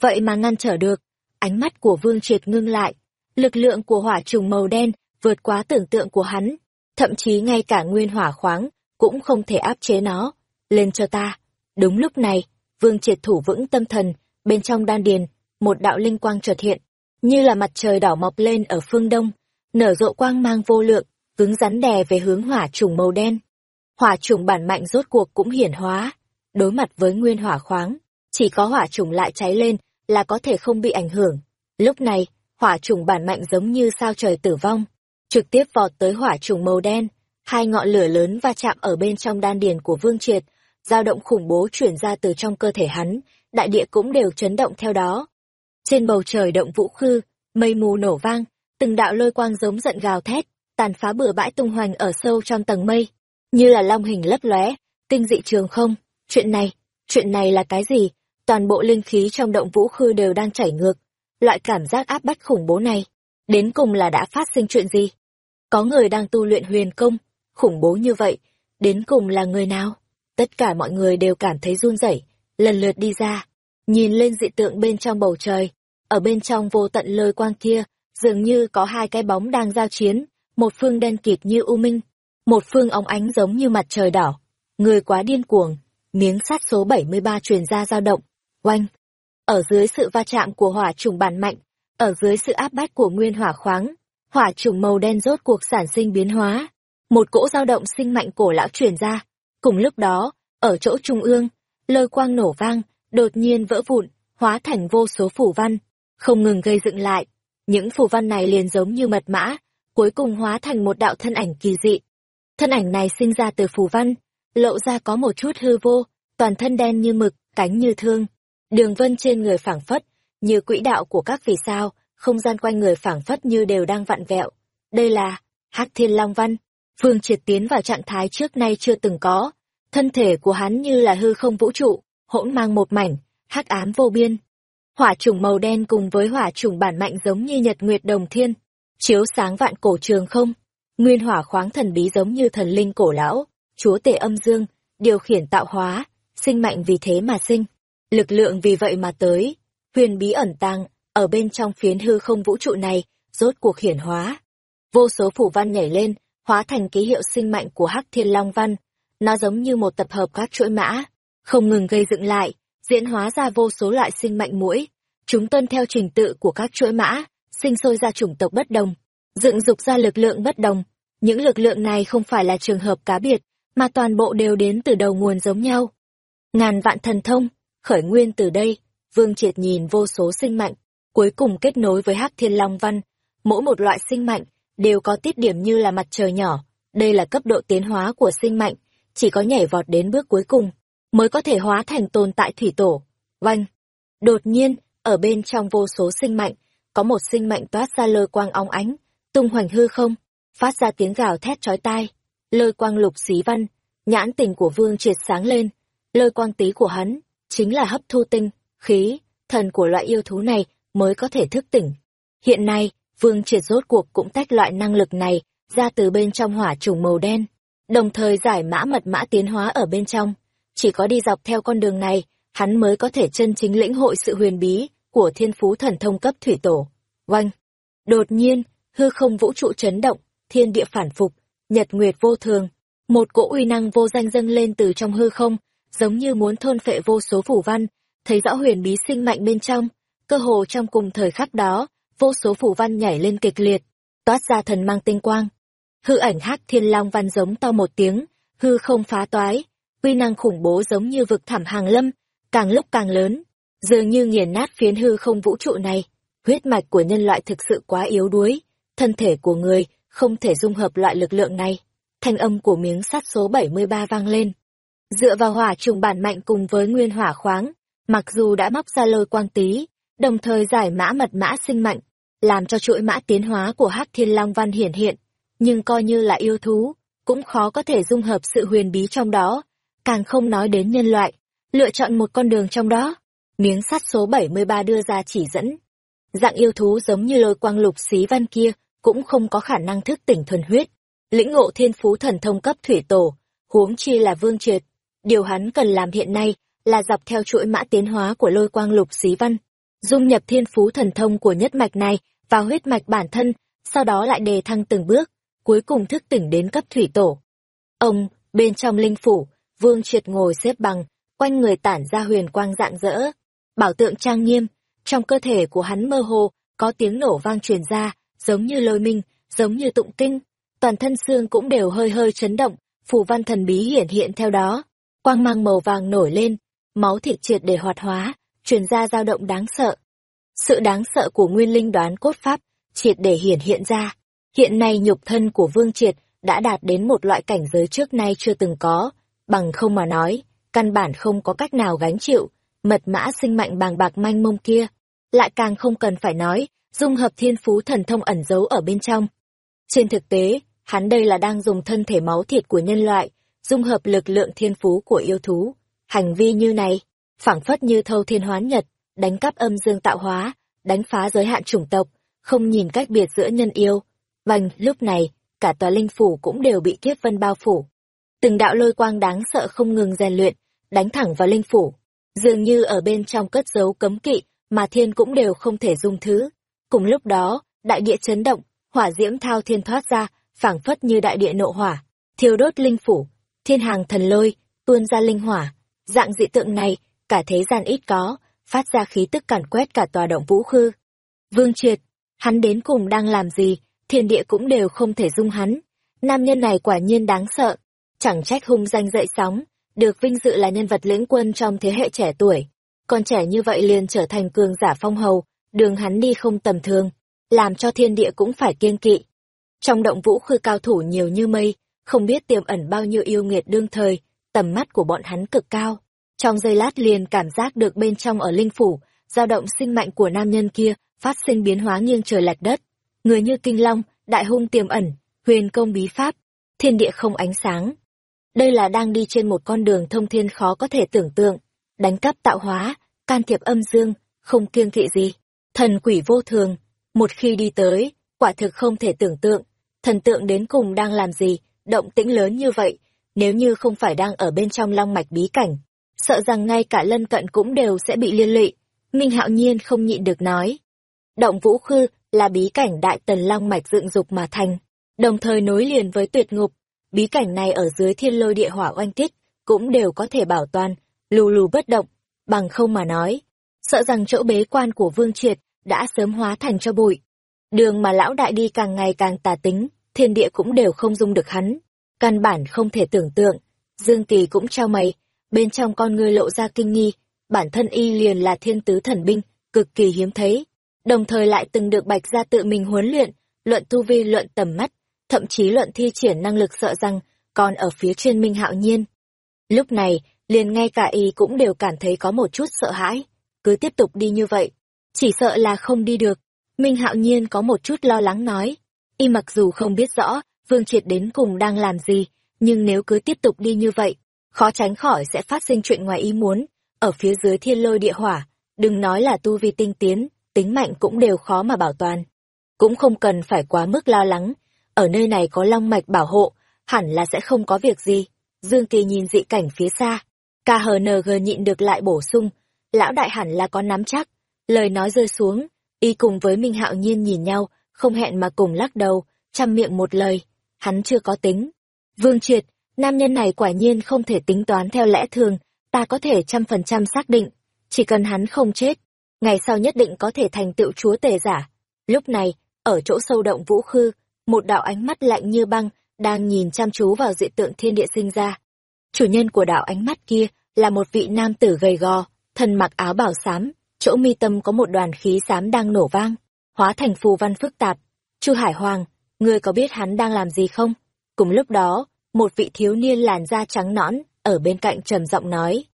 Vậy mà ngăn trở được, ánh mắt của Vương Triệt ngưng lại, lực lượng của hỏa trùng màu đen vượt quá tưởng tượng của hắn, thậm chí ngay cả nguyên hỏa khoáng cũng không thể áp chế nó. Lên cho ta. Đúng lúc này, Vương Triệt thủ vững tâm thần, bên trong đan điền, một đạo linh quang chợt hiện, như là mặt trời đỏ mọc lên ở phương đông, nở rộ quang mang vô lượng, cứng rắn đè về hướng hỏa trùng màu đen. Hỏa trùng bản mạnh rốt cuộc cũng hiển hóa, đối mặt với nguyên hỏa khoáng, chỉ có hỏa trùng lại cháy lên là có thể không bị ảnh hưởng. Lúc này, hỏa trùng bản mạnh giống như sao trời tử vong, trực tiếp vọt tới hỏa trùng màu đen, hai ngọn lửa lớn va chạm ở bên trong đan điền của Vương Triệt, dao động khủng bố chuyển ra từ trong cơ thể hắn, đại địa cũng đều chấn động theo đó. Trên bầu trời động vũ khư, mây mù nổ vang, từng đạo lôi quang giống giận gào thét, tàn phá bừa bãi tung hoành ở sâu trong tầng mây, như là long hình lấp lóe, tinh dị trường không. Chuyện này, Chuyện này là cái gì? Toàn bộ linh khí trong động vũ khư đều đang chảy ngược. Loại cảm giác áp bách khủng bố này. Đến cùng là đã phát sinh chuyện gì? Có người đang tu luyện huyền công, khủng bố như vậy. Đến cùng là người nào? Tất cả mọi người đều cảm thấy run rẩy, lần lượt đi ra. Nhìn lên dị tượng bên trong bầu trời. Ở bên trong vô tận lôi quang kia, dường như có hai cái bóng đang giao chiến. Một phương đen kịt như u minh, một phương óng ánh giống như mặt trời đỏ. Người quá điên cuồng, miếng sắt số 73 truyền ra dao động, oanh. Ở dưới sự va chạm của hỏa trùng bản mạnh, ở dưới sự áp bách của nguyên hỏa khoáng, hỏa trùng màu đen rốt cuộc sản sinh biến hóa. Một cỗ dao động sinh mạnh cổ lão truyền ra. Cùng lúc đó, ở chỗ trung ương, lôi quang nổ vang, đột nhiên vỡ vụn, hóa thành vô số phủ văn, không ngừng gây dựng lại. Những phủ văn này liền giống như mật mã, cuối cùng hóa thành một đạo thân ảnh kỳ dị. Thân ảnh này sinh ra từ phủ văn, lộ ra có một chút hư vô, toàn thân đen như mực, cánh như thương. Đường vân trên người phảng phất, như quỹ đạo của các vì sao, không gian quanh người phảng phất như đều đang vặn vẹo. Đây là Hắc Thiên Long Văn. Vương Triệt tiến vào trạng thái trước nay chưa từng có. Thân thể của hắn như là hư không vũ trụ, hỗn mang một mảnh, hắc ám vô biên. Hỏa trùng màu đen cùng với hỏa trùng bản mạnh giống như nhật nguyệt đồng thiên, chiếu sáng vạn cổ trường không. Nguyên hỏa khoáng thần bí giống như thần linh cổ lão, chúa tể âm dương, điều khiển tạo hóa, sinh mạnh vì thế mà sinh, lực lượng vì vậy mà tới. Huyền bí ẩn tàng, ở bên trong phiến hư không vũ trụ này, rốt cuộc hiển hóa. Vô số phủ văn nhảy lên, hóa thành ký hiệu sinh mạnh của Hắc Thiên Long Văn. Nó giống như một tập hợp các chuỗi mã, không ngừng gây dựng lại, diễn hóa ra vô số loại sinh mạnh mũi. Chúng tuân theo trình tự của các chuỗi mã, sinh sôi ra chủng tộc bất đồng, dựng dục ra lực lượng bất đồng. Những lực lượng này không phải là trường hợp cá biệt, mà toàn bộ đều đến từ đầu nguồn giống nhau. Ngàn vạn thần thông, khởi nguyên từ đây, Vương Triệt nhìn vô số sinh mạnh, cuối cùng kết nối với Hắc Thiên Long Văn, mỗi một loại sinh mạnh đều có tiết điểm như là mặt trời nhỏ, đây là cấp độ tiến hóa của sinh mạnh, chỉ có nhảy vọt đến bước cuối cùng mới có thể hóa thành tồn tại thủy tổ. Oanh! Đột nhiên, ở bên trong vô số sinh mạnh, có một sinh mạnh toát ra lơ quang óng ánh, tung hoành hư không, phát ra tiếng gào thét chói tai. Lôi quang lục xí văn, nhãn tình của vương triệt sáng lên, lôi quang tí của hắn, chính là hấp thu tinh, khí, thần của loại yêu thú này mới có thể thức tỉnh. Hiện nay, vương triệt rốt cuộc cũng tách loại năng lực này ra từ bên trong hỏa trùng màu đen, đồng thời giải mã mật mã tiến hóa ở bên trong. Chỉ có đi dọc theo con đường này, hắn mới có thể chân chính lĩnh hội sự huyền bí của thiên phú thần thông cấp thủy tổ. Oanh! Đột nhiên, hư không vũ trụ chấn động, thiên địa phản phục, nhật nguyệt vô thường. Một cỗ uy năng vô danh dâng lên từ trong hư không, giống như muốn thôn phệ vô số phủ văn, thấy rõ huyền bí sinh mạnh bên trong. Cơ hồ trong cùng thời khắc đó, vô số phủ văn nhảy lên kịch liệt, toát ra thần mang tinh quang. Hư ảnh hắc thiên long văn giống to một tiếng, hư không phá toái, uy năng khủng bố giống như vực thẳm hàng lâm, càng lúc càng lớn, dường như nghiền nát phiến hư không vũ trụ này. Huyết mạch của nhân loại thực sự quá yếu đuối, thân thể của người không thể dung hợp loại lực lượng này. Thanh âm của miếng sắt số 73 vang lên. Dựa vào hỏa trùng bản mạnh cùng với nguyên hỏa khoáng, mặc dù đã móc ra lôi quang tí, đồng thời giải mã mật mã sinh mạnh, làm cho chuỗi mã tiến hóa của Hắc Thiên Long Văn hiển hiện, nhưng coi như là yêu thú, cũng khó có thể dung hợp sự huyền bí trong đó, càng không nói đến nhân loại, lựa chọn một con đường trong đó. Miếng sắt số 73 đưa ra chỉ dẫn. Dạng yêu thú giống như lôi quang lục xí văn kia, cũng không có khả năng thức tỉnh thuần huyết, lĩnh ngộ thiên phú thần thông cấp thủy tổ, huống chi là vương triệt. Điều hắn cần làm hiện nay là dọc theo chuỗi mã tiến hóa của lôi quang lục xí văn, dung nhập thiên phú thần thông của nhất mạch này vào huyết mạch bản thân, sau đó lại đề thăng từng bước, cuối cùng thức tỉnh đến cấp thủy tổ. Ông, bên trong linh phủ, vương triệt ngồi xếp bằng, quanh người tản ra huyền quang rạng rỡ, bảo tượng trang nghiêm, trong cơ thể của hắn mơ hồ, có tiếng nổ vang truyền ra, giống như lôi minh, giống như tụng kinh, toàn thân xương cũng đều hơi hơi chấn động, phù văn thần bí hiển hiện theo đó, quang mang màu vàng nổi lên, máu thịt triệt để hoạt hóa, truyền ra dao động đáng sợ. Sự đáng sợ của nguyên linh đoán cốt pháp, triệt để hiển hiện ra. Hiện nay nhục thân của Vương Triệt đã đạt đến một loại cảnh giới trước nay chưa từng có, bằng không mà nói, căn bản không có cách nào gánh chịu, mật mã sinh mạnh bàng bạc manh mông kia. Lại càng không cần phải nói, dung hợp thiên phú thần thông ẩn giấu ở bên trong. Trên thực tế, hắn đây là đang dùng thân thể máu thịt của nhân loại, dung hợp lực lượng thiên phú của yêu thú. Hành vi như này, phảng phất như thâu thiên hoán nhật, đánh cắp âm dương tạo hóa, đánh phá giới hạn chủng tộc, không nhìn cách biệt giữa nhân yêu. Vành, lúc này, cả tòa linh phủ cũng đều bị kiếp vân bao phủ. Từng đạo lôi quang đáng sợ không ngừng rèn luyện, đánh thẳng vào linh phủ. Dường như ở bên trong cất giấu cấm kỵ, mà thiên cũng đều không thể dung thứ. Cùng lúc đó, đại địa chấn động, hỏa diễm thao thiên thoát ra, phảng phất như đại địa nộ hỏa, thiêu đốt linh phủ, thiên hàng thần lôi, tuôn ra linh hỏa. Dạng dị tượng này, cả thế gian ít có, phát ra khí tức càn quét cả tòa động vũ khư. Vương Triệt, hắn đến cùng đang làm gì, thiên địa cũng đều không thể dung hắn. Nam nhân này quả nhiên đáng sợ, chẳng trách hung danh dậy sóng, được vinh dự là nhân vật lĩnh quân trong thế hệ trẻ tuổi. Còn trẻ như vậy liền trở thành cường giả phong hầu, đường hắn đi không tầm thường, làm cho thiên địa cũng phải kiên kỵ. Trong động vũ khư cao thủ nhiều như mây, không biết tiềm ẩn bao nhiêu yêu nghiệt đương thời, tầm mắt của bọn hắn cực cao. Trong giây lát liền cảm giác được bên trong ở linh phủ, dao động sinh mạnh của nam nhân kia, phát sinh biến hóa nghiêng trời lạch đất. Người như kinh long, đại hung tiềm ẩn, huyền công bí pháp, thiên địa không ánh sáng. Đây là đang đi trên một con đường thông thiên khó có thể tưởng tượng, đánh cắp tạo hóa, can thiệp âm dương, không kiêng kỵ gì. Thần quỷ vô thường, một khi đi tới, quả thực không thể tưởng tượng, thần tượng đến cùng đang làm gì, động tĩnh lớn như vậy, nếu như không phải đang ở bên trong long mạch bí cảnh, sợ rằng ngay cả lân cận cũng đều sẽ bị liên lụy. Minh Hạo Nhiên không nhịn được nói. Động Vũ Khư là bí cảnh đại tần long mạch dựng dục mà thành, đồng thời nối liền với tuyệt ngục. Bí cảnh này ở dưới thiên lôi địa hỏa oanh kích, cũng đều có thể bảo toàn, lù lù bất động, bằng không mà nói. Sợ rằng chỗ bế quan của Vương Triệt đã sớm hóa thành cho bụi. Đường mà lão đại đi càng ngày càng tà tính, thiên địa cũng đều không dung được hắn. Căn bản không thể tưởng tượng. Dương Kỳ cũng trao mày, bên trong con ngươi lộ ra kinh nghi, bản thân y liền là thiên tứ thần binh, cực kỳ hiếm thấy. Đồng thời lại từng được bạch ra tự mình huấn luyện, luận tu vi luận tầm mắt, thậm chí luận thi triển năng lực sợ rằng, còn ở phía trên minh hạo nhiên. Lúc này, liền ngay cả y cũng đều cảm thấy có một chút sợ hãi, cứ tiếp tục đi như vậy, chỉ sợ là không đi được. Minh hạo nhiên có một chút lo lắng nói, y mặc dù không biết rõ Vương Triệt đến cùng đang làm gì, nhưng nếu cứ tiếp tục đi như vậy, khó tránh khỏi sẽ phát sinh chuyện ngoài ý muốn, ở phía dưới thiên lôi địa hỏa, đừng nói là tu vi tinh tiến, tính mạnh cũng đều khó mà bảo toàn. Cũng không cần phải quá mức lo lắng, ở nơi này có long mạch bảo hộ, hẳn là sẽ không có việc gì. Dương Kỳ nhìn dị cảnh phía xa, KHNG nhịn được lại bổ sung, lão đại hẳn là có nắm chắc. Lời nói rơi xuống, y cùng với Minh Hạo Nhiên nhìn nhau, không hẹn mà cùng lắc đầu, chăm miệng một lời, hắn chưa có tính. Vương Triệt, nam nhân này quả nhiên không thể tính toán theo lẽ thường, ta có thể trăm phần trăm xác định, chỉ cần hắn không chết, ngày sau nhất định có thể thành tựu chúa tể giả. Lúc này, ở chỗ sâu động vũ khư, một đạo ánh mắt lạnh như băng, đang nhìn chăm chú vào dị tượng thiên địa sinh ra. Chủ nhân của đạo ánh mắt kia là một vị nam tử gầy gò, thân mặc áo bảo xám, chỗ mi tâm có một đoàn khí xám đang nổ vang, hóa thành phù văn phức tạp. Chu Hải Hoàng, ngươi có biết hắn đang làm gì không? Cùng lúc đó, một vị thiếu niên làn da trắng nõn, ở bên cạnh trầm giọng nói.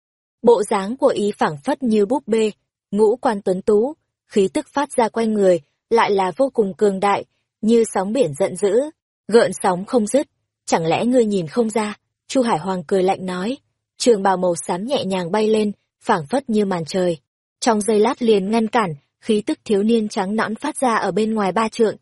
Bộ dáng của ý phảng phất như búp bê, ngũ quan tuấn tú, khí tức phát ra quanh người, lại là vô cùng cường đại, như sóng biển giận dữ, gợn sóng không dứt. Chẳng lẽ ngươi nhìn không ra? Chu Hải Hoàng cười lạnh nói. Trường bào màu xám nhẹ nhàng bay lên, phảng phất như màn trời. Trong giây lát liền ngăn cản, khí tức thiếu niên trắng nõn phát ra ở bên ngoài ba trượng.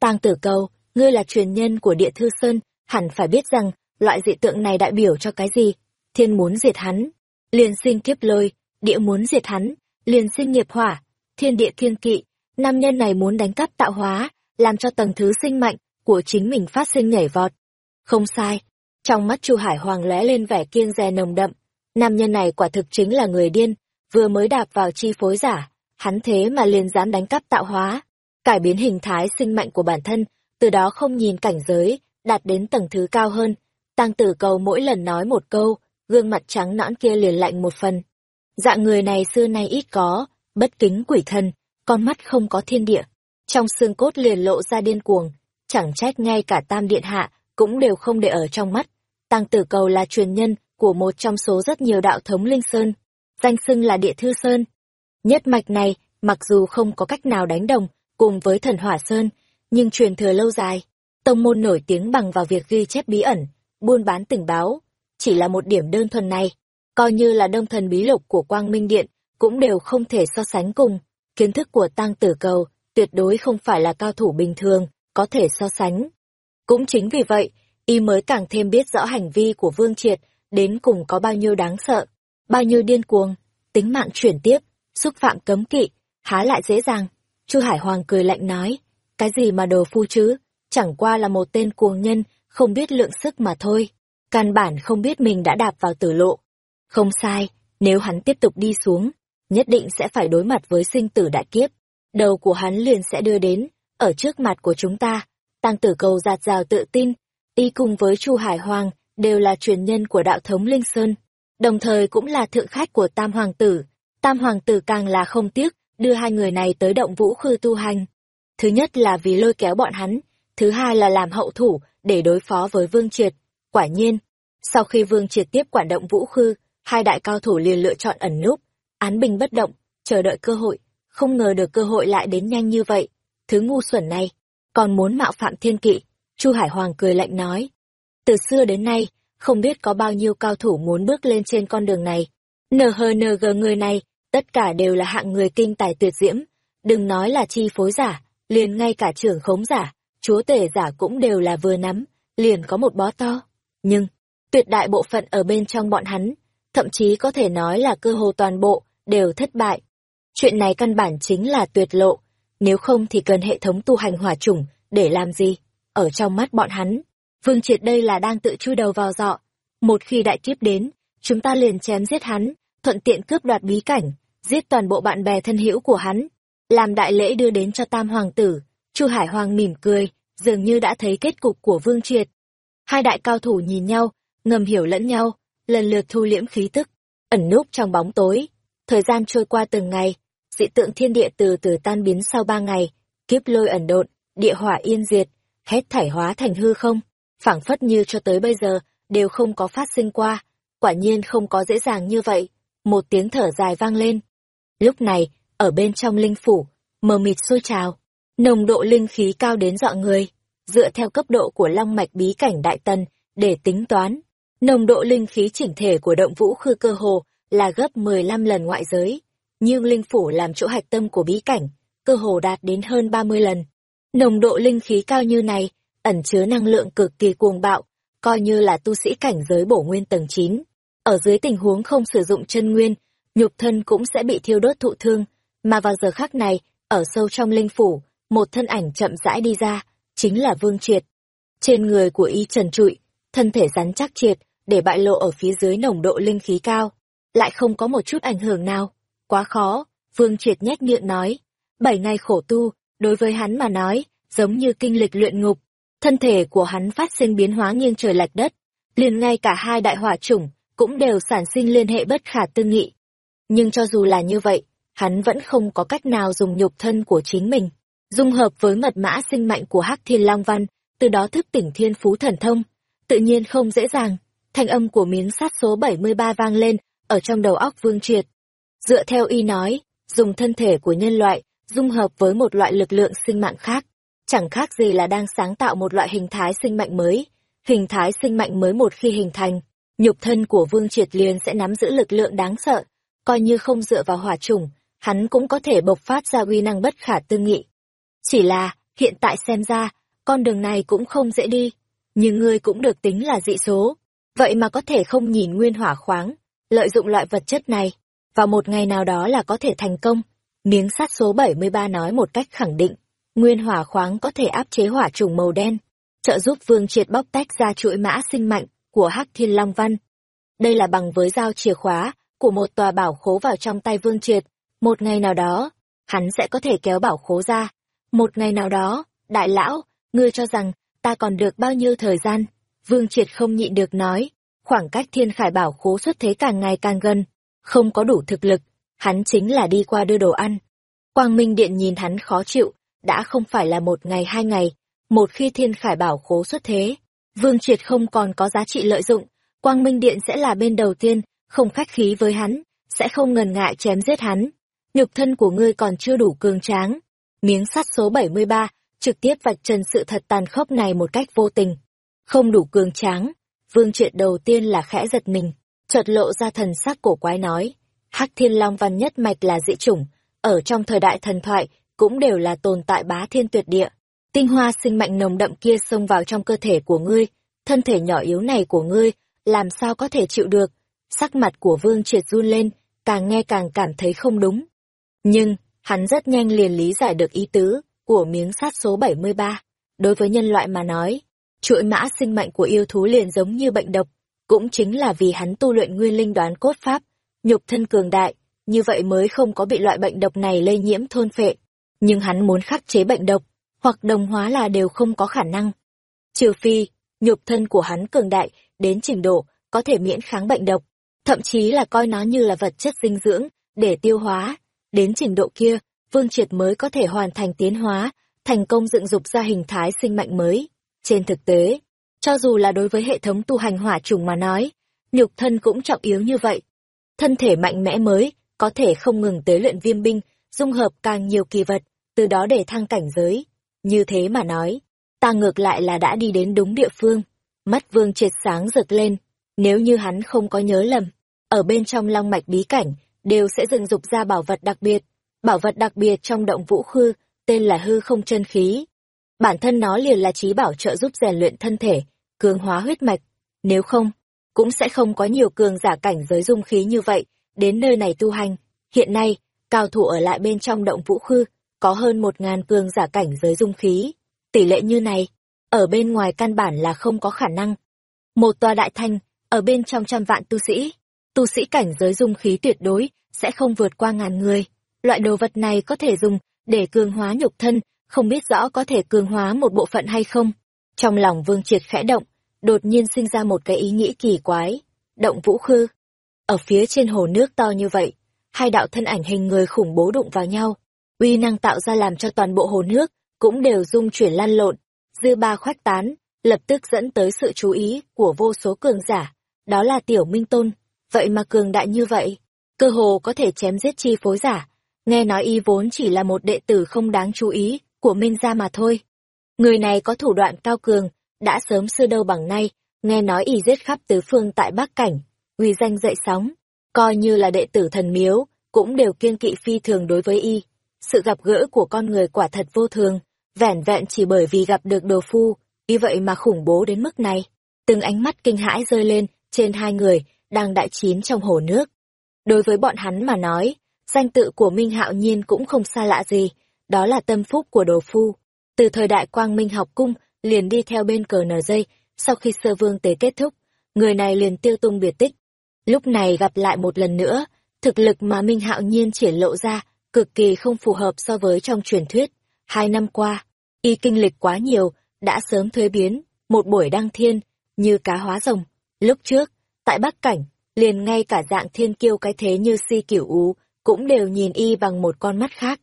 Tang tử cầu, ngươi là truyền nhân của địa thư sơn, hẳn phải biết rằng, loại dị tượng này đại biểu cho cái gì. Thiên muốn diệt hắn, liền sinh kiếp lôi, địa muốn diệt hắn, liền sinh nghiệp hỏa, thiên địa thiên kỵ, nam nhân này muốn đánh cắp tạo hóa, làm cho tầng thứ sinh mạnh của chính mình phát sinh nhảy vọt. Không sai, trong mắt Chu Hải Hoàng lóe lên vẻ kiêng dè nồng đậm, nam nhân này quả thực chính là người điên, vừa mới đạp vào chi phối giả, hắn thế mà liền dám đánh cắp tạo hóa, cải biến hình thái sinh mạnh của bản thân, từ đó không nhìn cảnh giới, đạt đến tầng thứ cao hơn. Tăng tử cầu mỗi lần nói một câu, gương mặt trắng nõn kia liền lạnh một phần. Dạng người này xưa nay ít có, bất kính quỷ thần, con mắt không có thiên địa. Trong xương cốt liền lộ ra điên cuồng, chẳng trách ngay cả tam điện hạ, cũng đều không để ở trong mắt. Tăng tử cầu là truyền nhân của một trong số rất nhiều đạo thống Linh Sơn, danh xưng là địa thư Sơn. Nhất mạch này, mặc dù không có cách nào đánh đồng, cùng với thần hỏa Sơn, nhưng truyền thừa lâu dài. Tông môn nổi tiếng bằng vào việc ghi chép bí ẩn, buôn bán tình báo. Chỉ là một điểm đơn thuần này, coi như là đông thần bí lục của Quang Minh Điện, cũng đều không thể so sánh cùng. Kiến thức của tăng tử cầu tuyệt đối không phải là cao thủ bình thường, có thể so sánh. Cũng chính vì vậy, y mới càng thêm biết rõ hành vi của Vương Triệt, đến cùng có bao nhiêu đáng sợ, bao nhiêu điên cuồng, tính mạng chuyển tiếp, xúc phạm cấm kỵ, há lại dễ dàng. Chu Hải Hoàng cười lạnh nói, cái gì mà đồ phu chứ, chẳng qua là một tên cuồng nhân, không biết lượng sức mà thôi. Căn bản không biết mình đã đạp vào tử lộ. Không sai, nếu hắn tiếp tục đi xuống, nhất định sẽ phải đối mặt với sinh tử đại kiếp. Đầu của hắn liền sẽ đưa đến, ở trước mặt của chúng ta. Tăng tử cầu giạt rào tự tin, y cùng với Chu Hải Hoàng đều là truyền nhân của đạo thống Linh Sơn, đồng thời cũng là thượng khách của Tam Hoàng tử. Tam Hoàng tử càng là không tiếc, đưa hai người này tới động vũ khư tu hành. Thứ nhất là vì lôi kéo bọn hắn, thứ hai là làm hậu thủ để đối phó với Vương Triệt. Quả nhiên, sau khi Vương Triệt tiếp quản động vũ khư, hai đại cao thủ liền lựa chọn ẩn núp, án bình bất động, chờ đợi cơ hội, không ngờ được cơ hội lại đến nhanh như vậy. Thứ ngu xuẩn này, còn muốn mạo phạm thiên kỵ, Chu Hải Hoàng cười lạnh nói. Từ xưa đến nay, không biết có bao nhiêu cao thủ muốn bước lên trên con đường này. NHNG người này, tất cả đều là hạng người kinh tài tuyệt diễm, đừng nói là chi phối giả, liền ngay cả trưởng khống giả, chúa tể giả cũng đều là vừa nắm, liền có một bó to. Nhưng, tuyệt đại bộ phận ở bên trong bọn hắn, thậm chí có thể nói là cơ hồ toàn bộ, đều thất bại. Chuyện này căn bản chính là tuyệt lộ, nếu không thì cần hệ thống tu hành hỏa chủng, để làm gì? Ở trong mắt bọn hắn, Vương Triệt đây là đang tự chui đầu vào dọ. Một khi đại kiếp đến, chúng ta liền chém giết hắn, thuận tiện cướp đoạt bí cảnh, giết toàn bộ bạn bè thân hữu của hắn, làm đại lễ đưa đến cho Tam Hoàng tử. Chu Hải Hoàng mỉm cười, dường như đã thấy kết cục của Vương Triệt. Hai đại cao thủ nhìn nhau, ngầm hiểu lẫn nhau, lần lượt thu liễm khí tức, ẩn núp trong bóng tối. Thời gian trôi qua từng ngày, dị tượng thiên địa từ từ tan biến sau ba ngày, kiếp lôi ẩn độn, địa hỏa yên diệt, hết thải hóa thành hư không, phảng phất như cho tới bây giờ đều không có phát sinh qua, quả nhiên không có dễ dàng như vậy. Một tiếng thở dài vang lên. Lúc này, ở bên trong linh phủ, mờ mịt sôi trào, nồng độ linh khí cao đến dọa người, dựa theo cấp độ của long mạch bí cảnh đại tần để tính toán, nồng độ linh khí chỉnh thể của động vũ khư cơ hồ là gấp 15 lần ngoại giới, nhưng linh phủ làm chỗ hạch tâm của bí cảnh, cơ hồ đạt đến hơn 30 lần. Nồng độ linh khí cao như này, ẩn chứa năng lượng cực kỳ cuồng bạo, coi như là tu sĩ cảnh giới bổ nguyên tầng 9. Ở dưới tình huống không sử dụng chân nguyên, nhục thân cũng sẽ bị thiêu đốt thụ thương, mà vào giờ khắc này, ở sâu trong linh phủ, một thân ảnh chậm rãi đi ra, chính là Vương Triệt. Trên người của y trần trụi, thân thể rắn chắc triệt, để bại lộ ở phía dưới nồng độ linh khí cao, lại không có một chút ảnh hưởng nào. Quá khó, Vương Triệt nhét miệng nói. Bảy ngày khổ tu, đối với hắn mà nói, giống như kinh lịch luyện ngục. Thân thể của hắn phát sinh biến hóa nghiêng trời lạch đất, liền ngay cả hai đại hỏa chủng cũng đều sản sinh liên hệ bất khả tư nghị. Nhưng cho dù là như vậy, hắn vẫn không có cách nào dùng nhục thân của chính mình, dung hợp với mật mã sinh mạnh của Hắc Thiên Long Văn, từ đó thức tỉnh thiên phú thần thông. Tự nhiên không dễ dàng, thanh âm của miếng sắt số 73 vang lên, ở trong đầu óc Vương Triệt. Dựa theo y nói, dùng thân thể của nhân loại, dung hợp với một loại lực lượng sinh mạng khác, chẳng khác gì là đang sáng tạo một loại hình thái sinh mạnh mới. Hình thái sinh mạnh mới một khi hình thành, nhục thân của Vương Triệt liền sẽ nắm giữ lực lượng đáng sợ, coi như không dựa vào hỏa chủng, hắn cũng có thể bộc phát ra uy năng bất khả tư nghị. Chỉ là, hiện tại xem ra, con đường này cũng không dễ đi, nhưng ngươi cũng được tính là dị số. Vậy mà có thể không nhìn nguyên hỏa khoáng, lợi dụng loại vật chất này, vào một ngày nào đó là có thể thành công. Miếng sắt số 73 nói một cách khẳng định, nguyên hỏa khoáng có thể áp chế hỏa trùng màu đen, trợ giúp Vương Triệt bóc tách ra chuỗi mã sinh mạnh của Hắc Thiên Long Văn. Đây là bằng với dao chìa khóa của một tòa bảo khố vào trong tay Vương Triệt, một ngày nào đó, hắn sẽ có thể kéo bảo khố ra. Một ngày nào đó, đại lão, ngươi cho rằng ta còn được bao nhiêu thời gian? Vương Triệt không nhịn được nói, khoảng cách thiên khải bảo khố xuất thế càng ngày càng gần, không có đủ thực lực, hắn chính là đi qua đưa đồ ăn. Quang Minh Điện nhìn hắn khó chịu, đã không phải là một ngày hai ngày, một khi thiên khải bảo khố xuất thế, Vương Triệt không còn có giá trị lợi dụng, Quang Minh Điện sẽ là bên đầu tiên, không khách khí với hắn, sẽ không ngần ngại chém giết hắn. Nhục thân của ngươi còn chưa đủ cường tráng. Miếng sắt số 73, trực tiếp vạch trần sự thật tàn khốc này một cách vô tình. Không đủ cường tráng, Vương Triệt đầu tiên là khẽ giật mình, chợt lộ ra thần sắc cổ quái nói, Hắc Thiên Long Văn nhất mạch là dị chủng, ở trong thời đại thần thoại cũng đều là tồn tại bá thiên tuyệt địa. Tinh hoa sinh mạnh nồng đậm kia xông vào trong cơ thể của ngươi, thân thể nhỏ yếu này của ngươi, làm sao có thể chịu được? Sắc mặt của Vương Triệt run lên, càng nghe càng cảm thấy không đúng. Nhưng, hắn rất nhanh liền lý giải được ý tứ của miếng sát số 73. Đối với nhân loại mà nói, chuỗi mã sinh mệnh của yêu thú liền giống như bệnh độc, cũng chính là vì hắn tu luyện nguyên linh đoán cốt pháp, nhục thân cường đại, như vậy mới không có bị loại bệnh độc này lây nhiễm thôn phệ. Nhưng hắn muốn khắc chế bệnh độc, hoặc đồng hóa là đều không có khả năng. Trừ phi, nhục thân của hắn cường đại đến trình độ có thể miễn kháng bệnh độc, thậm chí là coi nó như là vật chất dinh dưỡng để tiêu hóa. Đến trình độ kia, Vương Triệt mới có thể hoàn thành tiến hóa, thành công dựng dục ra hình thái sinh mạnh mới. Trên thực tế, cho dù là đối với hệ thống tu hành hỏa trùng mà nói, nhục thân cũng trọng yếu như vậy. Thân thể mạnh mẽ mới, có thể không ngừng tế luyện viêm binh, dung hợp càng nhiều kỳ vật, từ đó để thăng cảnh giới. Như thế mà nói, ta ngược lại là đã đi đến đúng địa phương. Mắt vương triệt sáng rực lên, nếu như hắn không có nhớ lầm, ở bên trong long mạch bí cảnh, đều sẽ dựng dục ra bảo vật đặc biệt. Bảo vật đặc biệt trong động vũ khư, tên là hư không chân khí. Bản thân nó liền là trí bảo trợ giúp rèn luyện thân thể, cường hóa huyết mạch. Nếu không, cũng sẽ không có nhiều cường giả cảnh giới dung khí như vậy, đến nơi này tu hành. Hiện nay, cao thủ ở lại bên trong động vũ khư, có hơn một ngàn cường giả cảnh giới dung khí. Tỷ lệ như này, ở bên ngoài căn bản là không có khả năng. Một tòa đại thanh, ở bên trong trăm vạn tu sĩ, tu sĩ cảnh giới dung khí tuyệt đối, sẽ không vượt qua ngàn người. Loại đồ vật này có thể dùng để cường hóa nhục thân, không biết rõ có thể cường hóa một bộ phận hay không. Trong lòng Vương Triệt khẽ động, đột nhiên sinh ra một cái ý nghĩ kỳ quái. Động vũ khư. Ở phía trên hồ nước to như vậy, hai đạo thân ảnh hình người khủng bố đụng vào nhau. Uy năng tạo ra làm cho toàn bộ hồ nước, cũng đều rung chuyển lan lộn. Dư ba khoách tán, lập tức dẫn tới sự chú ý của vô số cường giả. Đó là tiểu minh tôn. Vậy mà cường đại như vậy, cơ hồ có thể chém giết chi phối giả. Nghe nói y vốn chỉ là một đệ tử không đáng chú ý của Minh gia mà thôi. Người này có thủ đoạn cao cường, đã sớm xưa đâu bằng nay, nghe nói y giết khắp tứ phương tại Bắc Cảnh, uy danh dậy sóng, coi như là đệ tử thần miếu, cũng đều kiên kỵ phi thường đối với y. Sự gặp gỡ của con người quả thật vô thường, vẻn vẹn chỉ bởi vì gặp được đồ phu, y vậy mà khủng bố đến mức này. Từng ánh mắt kinh hãi rơi lên trên hai người đang đại chiến trong hồ nước. Đối với bọn hắn mà nói, danh tự của Minh Hạo Nhiên cũng không xa lạ gì, đó là tâm phúc của đồ phu. Từ thời đại Quang Minh học cung, liền đi theo bên cờ nở dây, sau khi sơ vương tế kết thúc, người này liền tiêu tung biệt tích. Lúc này gặp lại một lần nữa, thực lực mà Minh Hạo Nhiên triển lộ ra, cực kỳ không phù hợp so với trong truyền thuyết. Hai năm qua, y kinh lịch quá nhiều, đã sớm thuế biến, một buổi đăng thiên, như cá hóa rồng. Lúc trước, tại Bắc Cảnh, liền ngay cả dạng thiên kiêu cái thế như si kiểu ú, cũng đều nhìn y bằng một con mắt khác.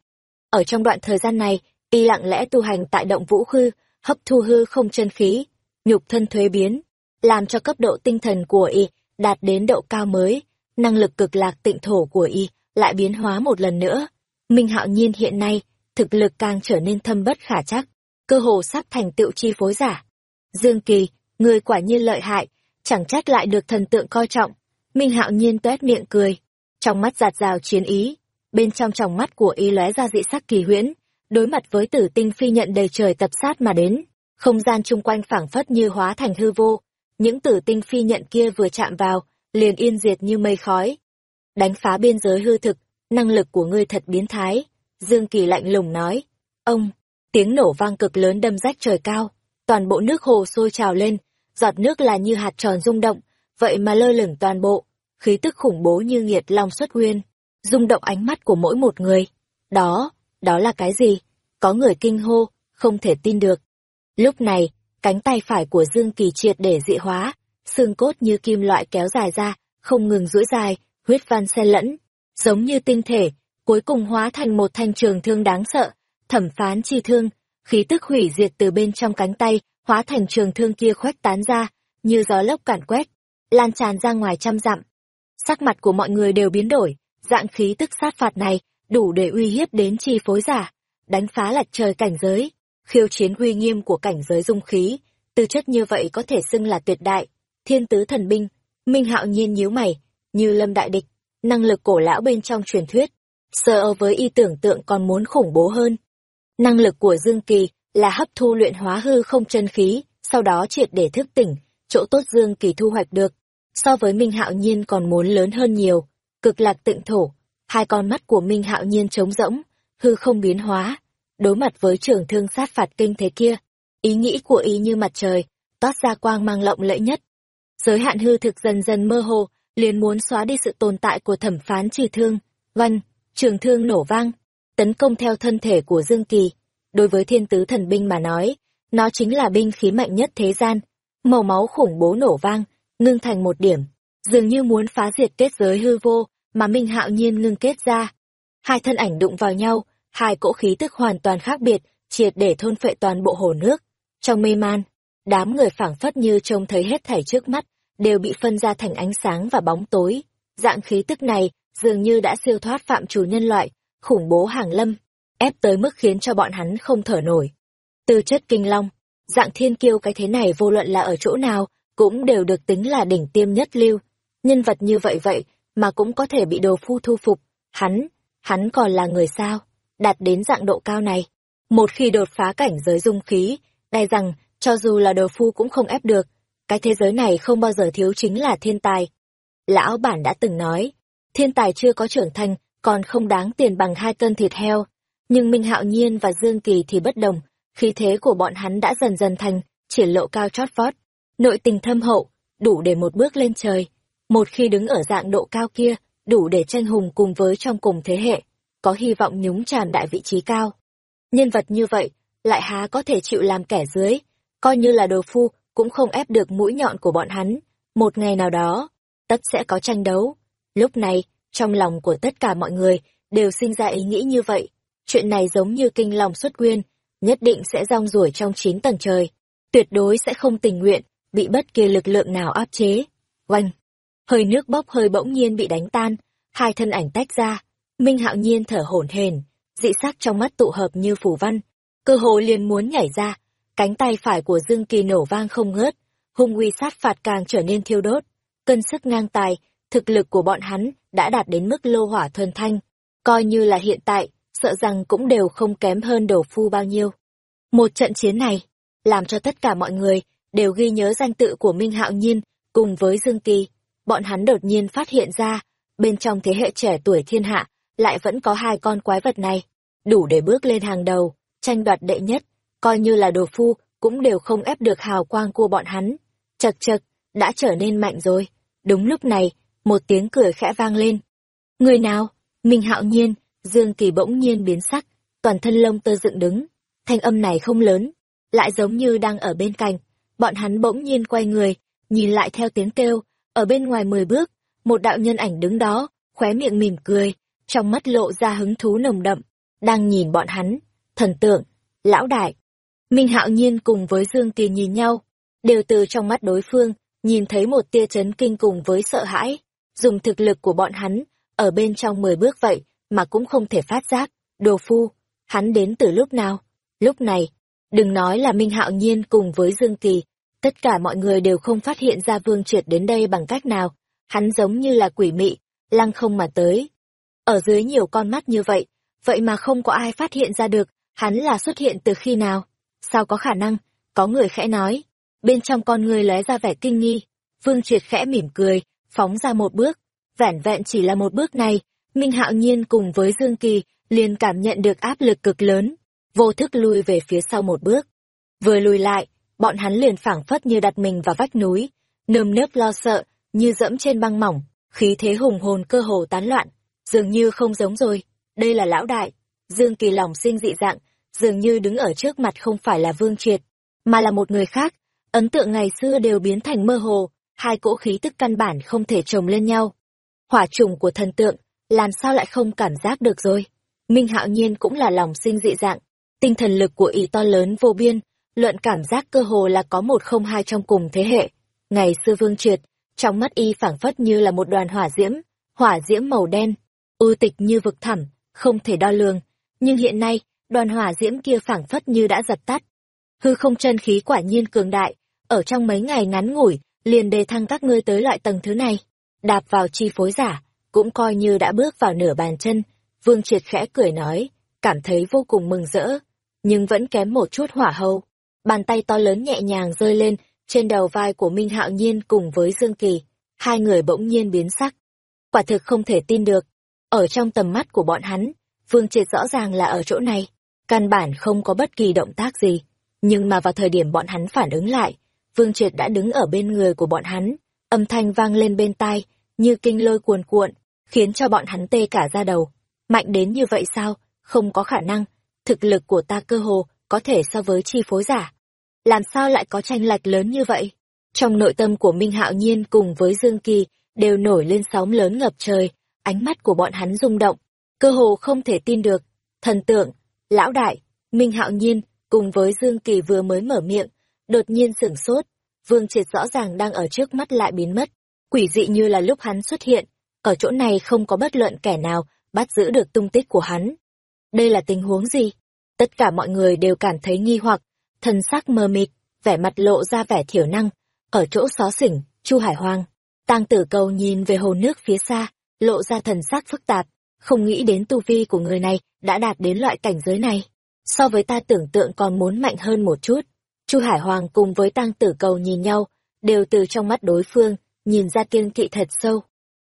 Ở trong đoạn thời gian này, y lặng lẽ tu hành tại động vũ khư, hấp thu hư không chân khí, nhục thân thuế biến, làm cho cấp độ tinh thần của y đạt đến độ cao mới, năng lực cực lạc tịnh thổ của y lại biến hóa một lần nữa. Minh Hạo Nhiên hiện nay, thực lực càng trở nên thâm bất khả chắc, cơ hồ sắp thành tựu chi phối giả. Dương Kỳ, người quả nhiên lợi hại, chẳng trách lại được thần tượng coi trọng. Minh Hạo Nhiên toét miệng cười, trong mắt giạt rào chiến ý, bên trong tròng mắt của y lóe ra dị sắc kỳ huyễn, đối mặt với tử tinh phi nhận đầy trời tập sát mà đến, không gian chung quanh phảng phất như hóa thành hư vô, những tử tinh phi nhận kia vừa chạm vào, liền yên diệt như mây khói. Đánh phá biên giới hư thực, năng lực của ngươi thật biến thái, Dương Kỳ lạnh lùng nói. Ông, tiếng nổ vang cực lớn đâm rách trời cao, toàn bộ nước hồ sôi trào lên, giọt nước là như hạt tròn rung động, vậy mà lơ lửng toàn bộ, khí tức khủng bố như nghiệt long xuất nguyên, rung động ánh mắt của mỗi một người. Đó, đó là cái gì? Có người kinh hô, không thể tin được. Lúc này, cánh tay phải của Dương Kỳ triệt để dị hóa, xương cốt như kim loại kéo dài ra, không ngừng duỗi dài, huyết văn xen lẫn, giống như tinh thể, cuối cùng hóa thành một thanh trường thương đáng sợ, thẩm phán chi thương, khí tức hủy diệt từ bên trong cánh tay, hóa thành trường thương kia khuếch tán ra, như gió lốc càn quét, lan tràn ra ngoài trăm dặm. Sắc mặt của mọi người đều biến đổi, dạng khí tức sát phạt này, đủ để uy hiếp đến chi phối giả, đánh phá lạch trời cảnh giới, khiêu chiến uy nghiêm của cảnh giới dung khí, tư chất như vậy có thể xưng là tuyệt đại, thiên tứ thần binh, Minh Hạo Nhiên nhíu mày, như lâm đại địch, năng lực cổ lão bên trong truyền thuyết, sợ với y tưởng tượng còn muốn khủng bố hơn. Năng lực của Dương Kỳ là hấp thu luyện hóa hư không chân khí, sau đó triệt để thức tỉnh, chỗ tốt Dương Kỳ thu hoạch được. So với Minh Hạo Nhiên còn muốn lớn hơn nhiều, cực lạc tịnh thổ, hai con mắt của Minh Hạo Nhiên trống rỗng, hư không biến hóa, đối mặt với trưởng thương sát phạt kinh thế kia, ý nghĩ của ý như mặt trời, toát ra quang mang lộng lẫy nhất. Giới hạn hư thực dần dần mơ hồ, liền muốn xóa đi sự tồn tại của thẩm phán trừ thương, văn, trường thương nổ vang, tấn công theo thân thể của Dương Kỳ. Đối với thiên tứ thần binh mà nói, nó chính là binh khí mạnh nhất thế gian, màu máu khủng bố nổ vang, ngưng thành một điểm, dường như muốn phá diệt kết giới hư vô mà Minh Hạo Nhiên ngưng kết ra. Hai thân ảnh đụng vào nhau, hai cỗ khí tức hoàn toàn khác biệt, triệt để thôn phệ toàn bộ hồ nước. Trong mê man, đám người phảng phất như trông thấy hết thảy trước mắt, đều bị phân ra thành ánh sáng và bóng tối. Dạng khí tức này dường như đã siêu thoát phạm chủ nhân loại, khủng bố hàng lâm, ép tới mức khiến cho bọn hắn không thở nổi. Tư chất kinh long, dạng thiên kiêu cái thế này vô luận là ở chỗ nào, cũng đều được tính là đỉnh tiêm nhất lưu. Nhân vật như vậy vậy, mà cũng có thể bị đồ phu thu phục. Hắn, hắn còn là người sao, đạt đến dạng độ cao này. Một khi đột phá cảnh giới dung khí, đe rằng, cho dù là đồ phu cũng không ép được, cái thế giới này không bao giờ thiếu chính là thiên tài. Lão bản đã từng nói, thiên tài chưa có trưởng thành, còn không đáng tiền bằng hai cân thịt heo. Nhưng Minh Hạo Nhiên và Dương Kỳ thì bất đồng, khí thế của bọn hắn đã dần dần thành, triển lộ cao chót vót. Nội tình thâm hậu, đủ để một bước lên trời. Một khi đứng ở dạng độ cao kia, đủ để tranh hùng cùng với trong cùng thế hệ, có hy vọng nhúng tràn đại vị trí cao. Nhân vật như vậy, lại há có thể chịu làm kẻ dưới, coi như là đồ phu, cũng không ép được mũi nhọn của bọn hắn. Một ngày nào đó, tất sẽ có tranh đấu. Lúc này, trong lòng của tất cả mọi người đều sinh ra ý nghĩ như vậy. Chuyện này giống như kinh lòng xuất quyên, nhất định sẽ rong ruổi trong chín tầng trời. Tuyệt đối sẽ không tình nguyện, bị bất kỳ lực lượng nào áp chế. Oanh! Hơi nước bốc hơi bỗng nhiên bị đánh tan, hai thân ảnh tách ra. Minh hạo nhiên thở hổn hển, dị sắc trong mắt tụ hợp như phủ văn. Cơ hồ liền muốn nhảy ra, cánh tay phải của Dương Kỳ nổ vang không ngớt, hung uy sát phạt càng trở nên thiêu đốt. Cân sức ngang tài, thực lực của bọn hắn đã đạt đến mức lô hỏa thuần thanh. Coi như là hiện tại, sợ rằng cũng đều không kém hơn đổ phu bao nhiêu. Một trận chiến này, làm cho tất cả mọi người đều ghi nhớ danh tự của Minh Hạo Nhiên cùng với Dương Kỳ. Bọn hắn đột nhiên phát hiện ra, bên trong thế hệ trẻ tuổi thiên hạ, lại vẫn có hai con quái vật này, đủ để bước lên hàng đầu, tranh đoạt đệ nhất, coi như là đồ phu, cũng đều không ép được hào quang của bọn hắn. Chật chật, đã trở nên mạnh rồi. Đúng lúc này, một tiếng cười khẽ vang lên. Người nào? Minh hạo nhiên, Dương Kỳ bỗng nhiên biến sắc, toàn thân lông tơ dựng đứng. Thanh âm này không lớn, lại giống như đang ở bên cạnh. Bọn hắn bỗng nhiên quay người, nhìn lại theo tiếng kêu, ở bên ngoài mười bước, một đạo nhân ảnh đứng đó, khóe miệng mỉm cười, trong mắt lộ ra hứng thú nồng đậm, đang nhìn bọn hắn, thần tượng, lão đại. Minh Hạo Nhiên cùng với Dương Kỳ nhìn nhau, đều từ trong mắt đối phương, nhìn thấy một tia chấn kinh cùng với sợ hãi, dùng thực lực của bọn hắn, ở bên trong mười bước vậy, mà cũng không thể phát giác, đồ phu, hắn đến từ lúc nào? Lúc này, đừng nói là Minh Hạo Nhiên cùng với Dương Kỳ, tất cả mọi người đều không phát hiện ra Vương Triệt đến đây bằng cách nào, hắn giống như là quỷ mị, lăng không mà tới. Ở dưới nhiều con mắt như vậy, vậy mà không có ai phát hiện ra được, hắn là xuất hiện từ khi nào? Sao có khả năng? Có người khẽ nói. Bên trong con người lóe ra vẻ kinh nghi. Vương Triệt khẽ mỉm cười, phóng ra một bước. Vẻn vẹn chỉ là một bước này, Minh Hạo Nhiên cùng với Dương Kỳ liền cảm nhận được áp lực cực lớn, vô thức lui về phía sau một bước. Vừa lùi lại, bọn hắn liền phảng phất như đặt mình vào vách núi, nơm nớp lo sợ, như dẫm trên băng mỏng, khí thế hùng hồn cơ hồ tán loạn, dường như không giống rồi, đây là lão đại. Dương Kỳ lòng sinh dị dạng, dường như đứng ở trước mặt không phải là Vương Triệt, mà là một người khác. Ấn tượng ngày xưa đều biến thành mơ hồ, hai cỗ khí tức căn bản không thể chồng lên nhau. Hỏa trùng của thần tượng, làm sao lại không cảm giác được rồi? Minh Hạo Nhiên cũng là lòng sinh dị dạng, tinh thần lực của y to lớn vô biên, luận cảm giác cơ hồ là có một không hai trong cùng thế hệ. Ngày xưa Vương Triệt, trong mắt y phảng phất như là một đoàn hỏa diễm, hỏa diễm màu đen, ưu tịch như vực thẳm, không thể đo lường, nhưng hiện nay, đoàn hỏa diễm kia phảng phất như đã dập tắt. Hư không chân khí quả nhiên cường đại, ở trong mấy ngày ngắn ngủi, liền đề thăng các ngươi tới loại tầng thứ này. Đạp vào chi phối giả, cũng coi như đã bước vào nửa bàn chân. Vương Triệt khẽ cười nói, cảm thấy vô cùng mừng rỡ, nhưng vẫn kém một chút hỏa hầu. Bàn tay to lớn nhẹ nhàng rơi lên trên đầu vai của Minh Hạo Nhiên cùng với Dương Kỳ. Hai người bỗng nhiên biến sắc. Quả thực không thể tin được. Ở trong tầm mắt của bọn hắn, Vương Triệt rõ ràng là ở chỗ này. Căn bản không có bất kỳ động tác gì. Nhưng mà vào thời điểm bọn hắn phản ứng lại, Vương Triệt đã đứng ở bên người của bọn hắn. Âm thanh vang lên bên tai, như kinh lôi cuồn cuộn, khiến cho bọn hắn tê cả ra đầu. Mạnh đến như vậy sao? Không có khả năng. Thực lực của ta cơ hồ có thể so với chi phối giả. Làm sao lại có tranh lệch lớn như vậy? Trong nội tâm của Minh Hạo Nhiên cùng với Dương Kỳ đều nổi lên sóng lớn ngập trời, ánh mắt của bọn hắn rung động, cơ hồ không thể tin được. Thần tượng, lão đại, Minh Hạo Nhiên cùng với Dương Kỳ vừa mới mở miệng, đột nhiên sửng sốt, Vương Triệt rõ ràng đang ở trước mắt lại biến mất, quỷ dị như là lúc hắn xuất hiện, ở chỗ này không có bất luận kẻ nào bắt giữ được tung tích của hắn. Đây là tình huống gì? Tất cả mọi người đều cảm thấy nghi hoặc, thần sắc mờ mịt, vẻ mặt lộ ra vẻ thiểu năng. Ở chỗ xó xỉnh, Chu Hải Hoàng, tang tử cầu nhìn về hồ nước phía xa, lộ ra thần sắc phức tạp, không nghĩ đến tu vi của người này đã đạt đến loại cảnh giới này. So với ta tưởng tượng còn muốn mạnh hơn một chút. Chu Hải Hoàng cùng với tang tử cầu nhìn nhau, đều từ trong mắt đối phương, nhìn ra kiên kỵ thật sâu.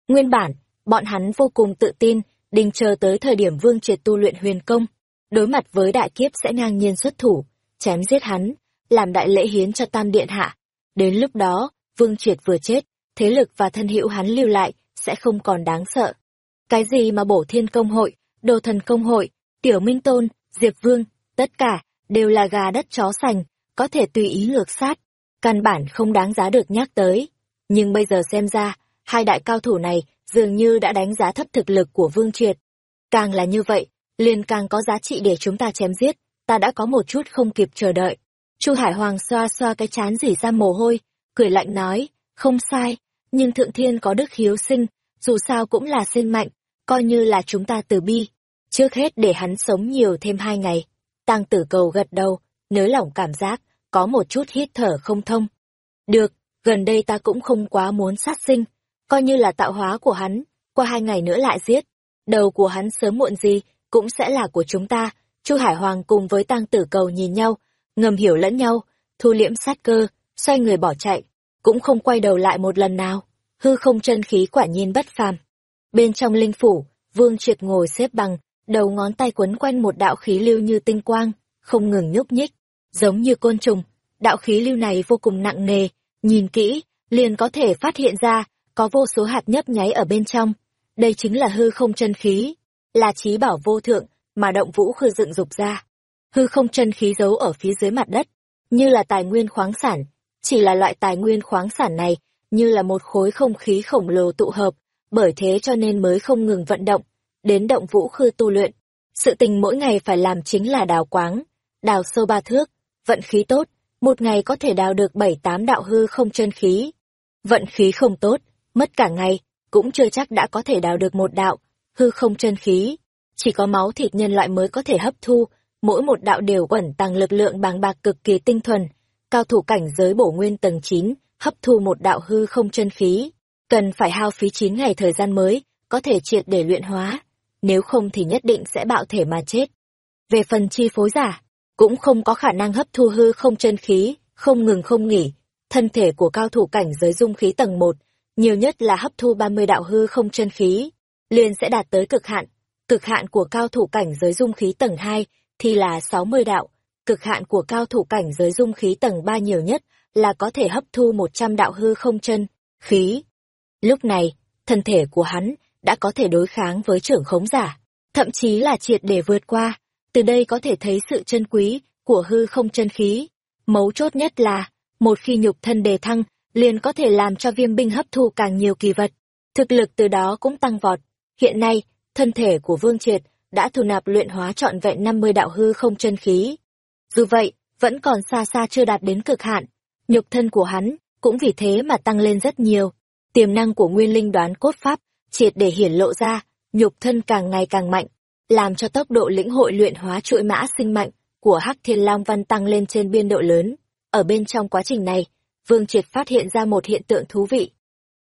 Nguyên bản, bọn hắn vô cùng tự tin, đình chờ tới thời điểm vương triệt tu luyện huyền công, đối mặt với đại kiếp sẽ ngang nhiên xuất thủ, chém giết hắn, làm đại lễ hiến cho tam điện hạ. Đến lúc đó, vương triệt vừa chết, thế lực và thân hữu hắn lưu lại, sẽ không còn đáng sợ. Cái gì mà bổ thiên công hội, đồ thần công hội, tiểu minh tôn, diệp vương, tất cả, đều là gà đất chó sành, có thể tùy ý ngược sát. Căn bản không đáng giá được nhắc tới. Nhưng bây giờ xem ra, hai đại cao thủ này dường như đã đánh giá thấp thực lực của Vương Triệt. Càng là như vậy, liền càng có giá trị để chúng ta chém giết, ta đã có một chút không kịp chờ đợi. Chu Hải Hoàng xoa xoa cái chán rỉ ra mồ hôi, cười lạnh nói, không sai, nhưng Thượng Thiên có đức hiếu sinh, dù sao cũng là sinh mạnh, coi như là chúng ta từ bi. Trước hết để hắn sống nhiều thêm hai ngày. Tăng tử cầu gật đầu, nới lỏng cảm giác, có một chút hít thở không thông. Được, gần đây ta cũng không quá muốn sát sinh, coi như là tạo hóa của hắn, qua hai ngày nữa lại giết. Đầu của hắn sớm muộn gì, cũng sẽ là của chúng ta. Chu Hải Hoàng cùng với Tăng Tử Cầu nhìn nhau, ngầm hiểu lẫn nhau, thu liễm sát cơ, xoay người bỏ chạy, cũng không quay đầu lại một lần nào. Hư không chân khí quả nhiên bất phàm. Bên trong linh phủ, Vương Triệt ngồi xếp bằng, đầu ngón tay quấn quanh một đạo khí lưu như tinh quang, không ngừng nhúc nhích, giống như côn trùng. Đạo khí lưu này vô cùng nặng nề, nhìn kỹ, liền có thể phát hiện ra, có vô số hạt nhấp nháy ở bên trong. Đây chính là hư không chân khí, là trí bảo vô thượng mà động vũ khư dựng dục ra. Hư không chân khí giấu ở phía dưới mặt đất, như là tài nguyên khoáng sản, chỉ là loại tài nguyên khoáng sản này như là một khối không khí khổng lồ tụ hợp, bởi thế cho nên mới không ngừng vận động, đến động vũ khư tu luyện. Sự tình mỗi ngày phải làm chính là đào quáng, đào sâu ba thước, vận khí tốt, một ngày có thể đào được bảy tám đạo hư không chân khí. Vận khí không tốt, mất cả ngày, cũng chưa chắc đã có thể đào được một đạo, hư không chân khí. Chỉ có máu thịt nhân loại mới có thể hấp thu, mỗi một đạo đều quẩn tăng lực lượng bàng bạc cực kỳ tinh thuần. Cao thủ cảnh giới bổ nguyên tầng 9, hấp thu một đạo hư không chân khí, cần phải hao phí 9 ngày thời gian mới, có thể triệt để luyện hóa, nếu không thì nhất định sẽ bạo thể mà chết. Về phần chi phối giả, cũng không có khả năng hấp thu hư không chân khí, không ngừng không nghỉ. Thân thể của cao thủ cảnh giới dung khí tầng 1, nhiều nhất là hấp thu 30 đạo hư không chân khí, liền sẽ đạt tới cực hạn. Cực hạn của cao thủ cảnh giới dung khí tầng 2 thì là 60 đạo, cực hạn của cao thủ cảnh giới dung khí tầng 3 nhiều nhất là có thể hấp thu 100 đạo hư không chân, khí. Lúc này, thân thể của hắn đã có thể đối kháng với trưởng khống giả, thậm chí là triệt để vượt qua. Từ đây có thể thấy sự chân quý của hư không chân khí. Mấu chốt nhất là, một khi nhục thân đề thăng, liền có thể làm cho viêm binh hấp thu càng nhiều kỳ vật. Thực lực từ đó cũng tăng vọt. Hiện nay, thân thể của Vương Triệt đã thu nạp luyện hóa trọn vẹn 50 đạo hư không chân khí. Dù vậy, vẫn còn xa xa chưa đạt đến cực hạn. Nhục thân của hắn cũng vì thế mà tăng lên rất nhiều. Tiềm năng của nguyên linh đoán cốt pháp triệt để hiển lộ ra, nhục thân càng ngày càng mạnh, làm cho tốc độ lĩnh hội luyện hóa chuỗi mã sinh mạnh của Hắc Thiên Long Văn tăng lên trên biên độ lớn. Ở bên trong quá trình này, Vương Triệt phát hiện ra một hiện tượng thú vị.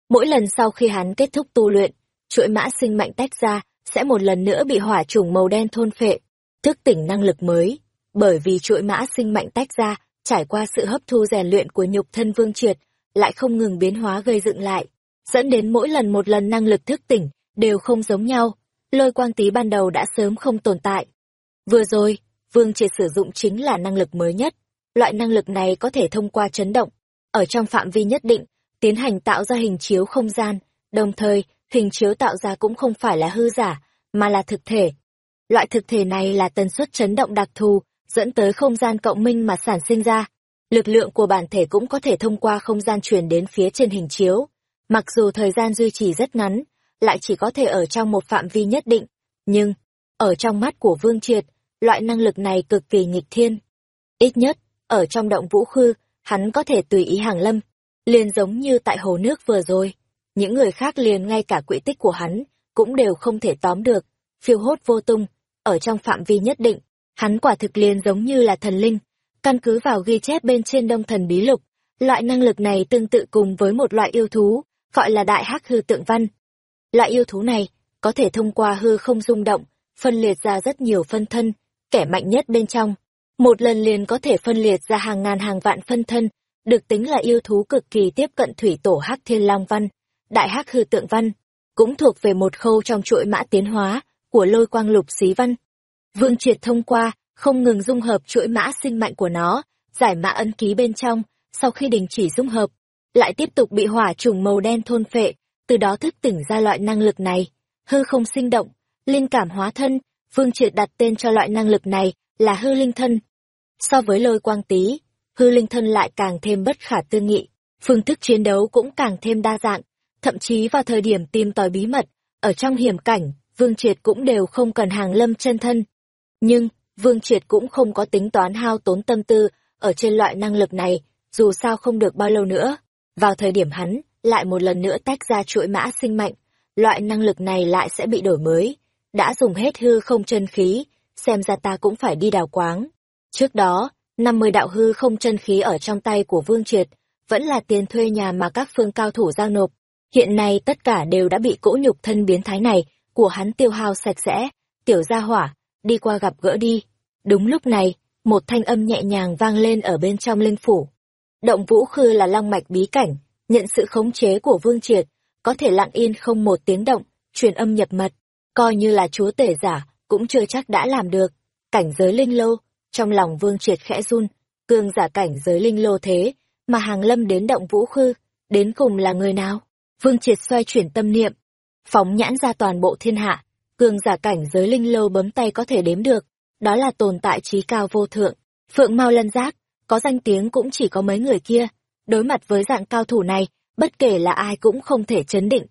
Mỗi lần sau khi hắn kết thúc tu luyện, chuỗi mã sinh mạnh tách ra, sẽ một lần nữa bị hỏa trùng màu đen thôn phệ, thức tỉnh năng lực mới. Bởi vì chuỗi mã sinh mạnh tách ra, trải qua sự hấp thu rèn luyện của nhục thân Vương Triệt, lại không ngừng biến hóa gây dựng lại, dẫn đến mỗi lần một lần năng lực thức tỉnh, đều không giống nhau. Lôi quang tí ban đầu đã sớm không tồn tại. Vừa rồi, Vương Triệt sử dụng chính là năng lực mới nhất. Loại năng lực này có thể thông qua chấn động, ở trong phạm vi nhất định, tiến hành tạo ra hình chiếu không gian, đồng thời, hình chiếu tạo ra cũng không phải là hư giả, mà là thực thể. Loại thực thể này là tần suất chấn động đặc thù, dẫn tới không gian cộng minh mà sản sinh ra. Lực lượng của bản thể cũng có thể thông qua không gian truyền đến phía trên hình chiếu. Mặc dù thời gian duy trì rất ngắn, lại chỉ có thể ở trong một phạm vi nhất định, nhưng, ở trong mắt của Vương Triệt, loại năng lực này cực kỳ nghịch thiên. Ít nhất, ở trong động vũ khư, hắn có thể tùy ý hàng lâm, liền giống như tại hồ nước vừa rồi. Những người khác liền ngay cả quỹ tích của hắn, cũng đều không thể tóm được, phiêu hốt vô tung, ở trong phạm vi nhất định, hắn quả thực liền giống như là thần linh. Căn cứ vào ghi chép bên trên đông thần bí lục, loại năng lực này tương tự cùng với một loại yêu thú, gọi là đại hắc hư tượng văn. Loại yêu thú này, có thể thông qua hư không rung động, phân liệt ra rất nhiều phân thân, kẻ mạnh nhất bên trong. Một lần liền có thể phân liệt ra hàng ngàn hàng vạn phân thân, được tính là yêu thú cực kỳ tiếp cận thủy tổ hắc thiên long văn, đại hắc hư tượng văn, cũng thuộc về một khâu trong chuỗi mã tiến hóa của lôi quang lục xí văn. Vương triệt thông qua, không ngừng dung hợp chuỗi mã sinh mạnh của nó, giải mã ân ký bên trong, sau khi đình chỉ dung hợp, lại tiếp tục bị hỏa trùng màu đen thôn phệ, từ đó thức tỉnh ra loại năng lực này. Hư không sinh động, linh cảm hóa thân, Vương Triệt đặt tên cho loại năng lực này là hư linh thân. So với lôi quang tý hư linh thân lại càng thêm bất khả tư nghị, phương thức chiến đấu cũng càng thêm đa dạng, thậm chí vào thời điểm tìm tòi bí mật, ở trong hiểm cảnh, Vương Triệt cũng đều không cần hàng lâm chân thân. Nhưng, Vương Triệt cũng không có tính toán hao tốn tâm tư ở trên loại năng lực này, dù sao không được bao lâu nữa. Vào thời điểm hắn, lại một lần nữa tách ra chuỗi mã sinh mạnh, loại năng lực này lại sẽ bị đổi mới. Đã dùng hết hư không chân khí, xem ra ta cũng phải đi đào quáng. Trước đó, 50 đạo hư không chân khí ở trong tay của Vương Triệt, vẫn là tiền thuê nhà mà các phương cao thủ giao nộp. Hiện nay tất cả đều đã bị cỗ nhục thân biến thái này của hắn tiêu hao sạch sẽ, tiểu gia hỏa, đi qua gặp gỡ đi. Đúng lúc này, một thanh âm nhẹ nhàng vang lên ở bên trong linh phủ. Động vũ khư là long mạch bí cảnh, nhận sự khống chế của Vương Triệt, có thể lặng yên không một tiếng động, truyền âm nhập mật, coi như là chúa tể giả, cũng chưa chắc đã làm được. Cảnh giới linh lâu trong lòng Vương Triệt khẽ run, cương giả cảnh giới linh lô thế, mà hàng lâm đến động vũ khư, đến cùng là người nào? Vương Triệt xoay chuyển tâm niệm, phóng nhãn ra toàn bộ thiên hạ, cương giả cảnh giới linh lô bấm tay có thể đếm được, đó là tồn tại trí cao vô thượng. Phượng Mao Lân Giác, có danh tiếng cũng chỉ có mấy người kia, đối mặt với dạng cao thủ này, bất kể là ai cũng không thể chấn định.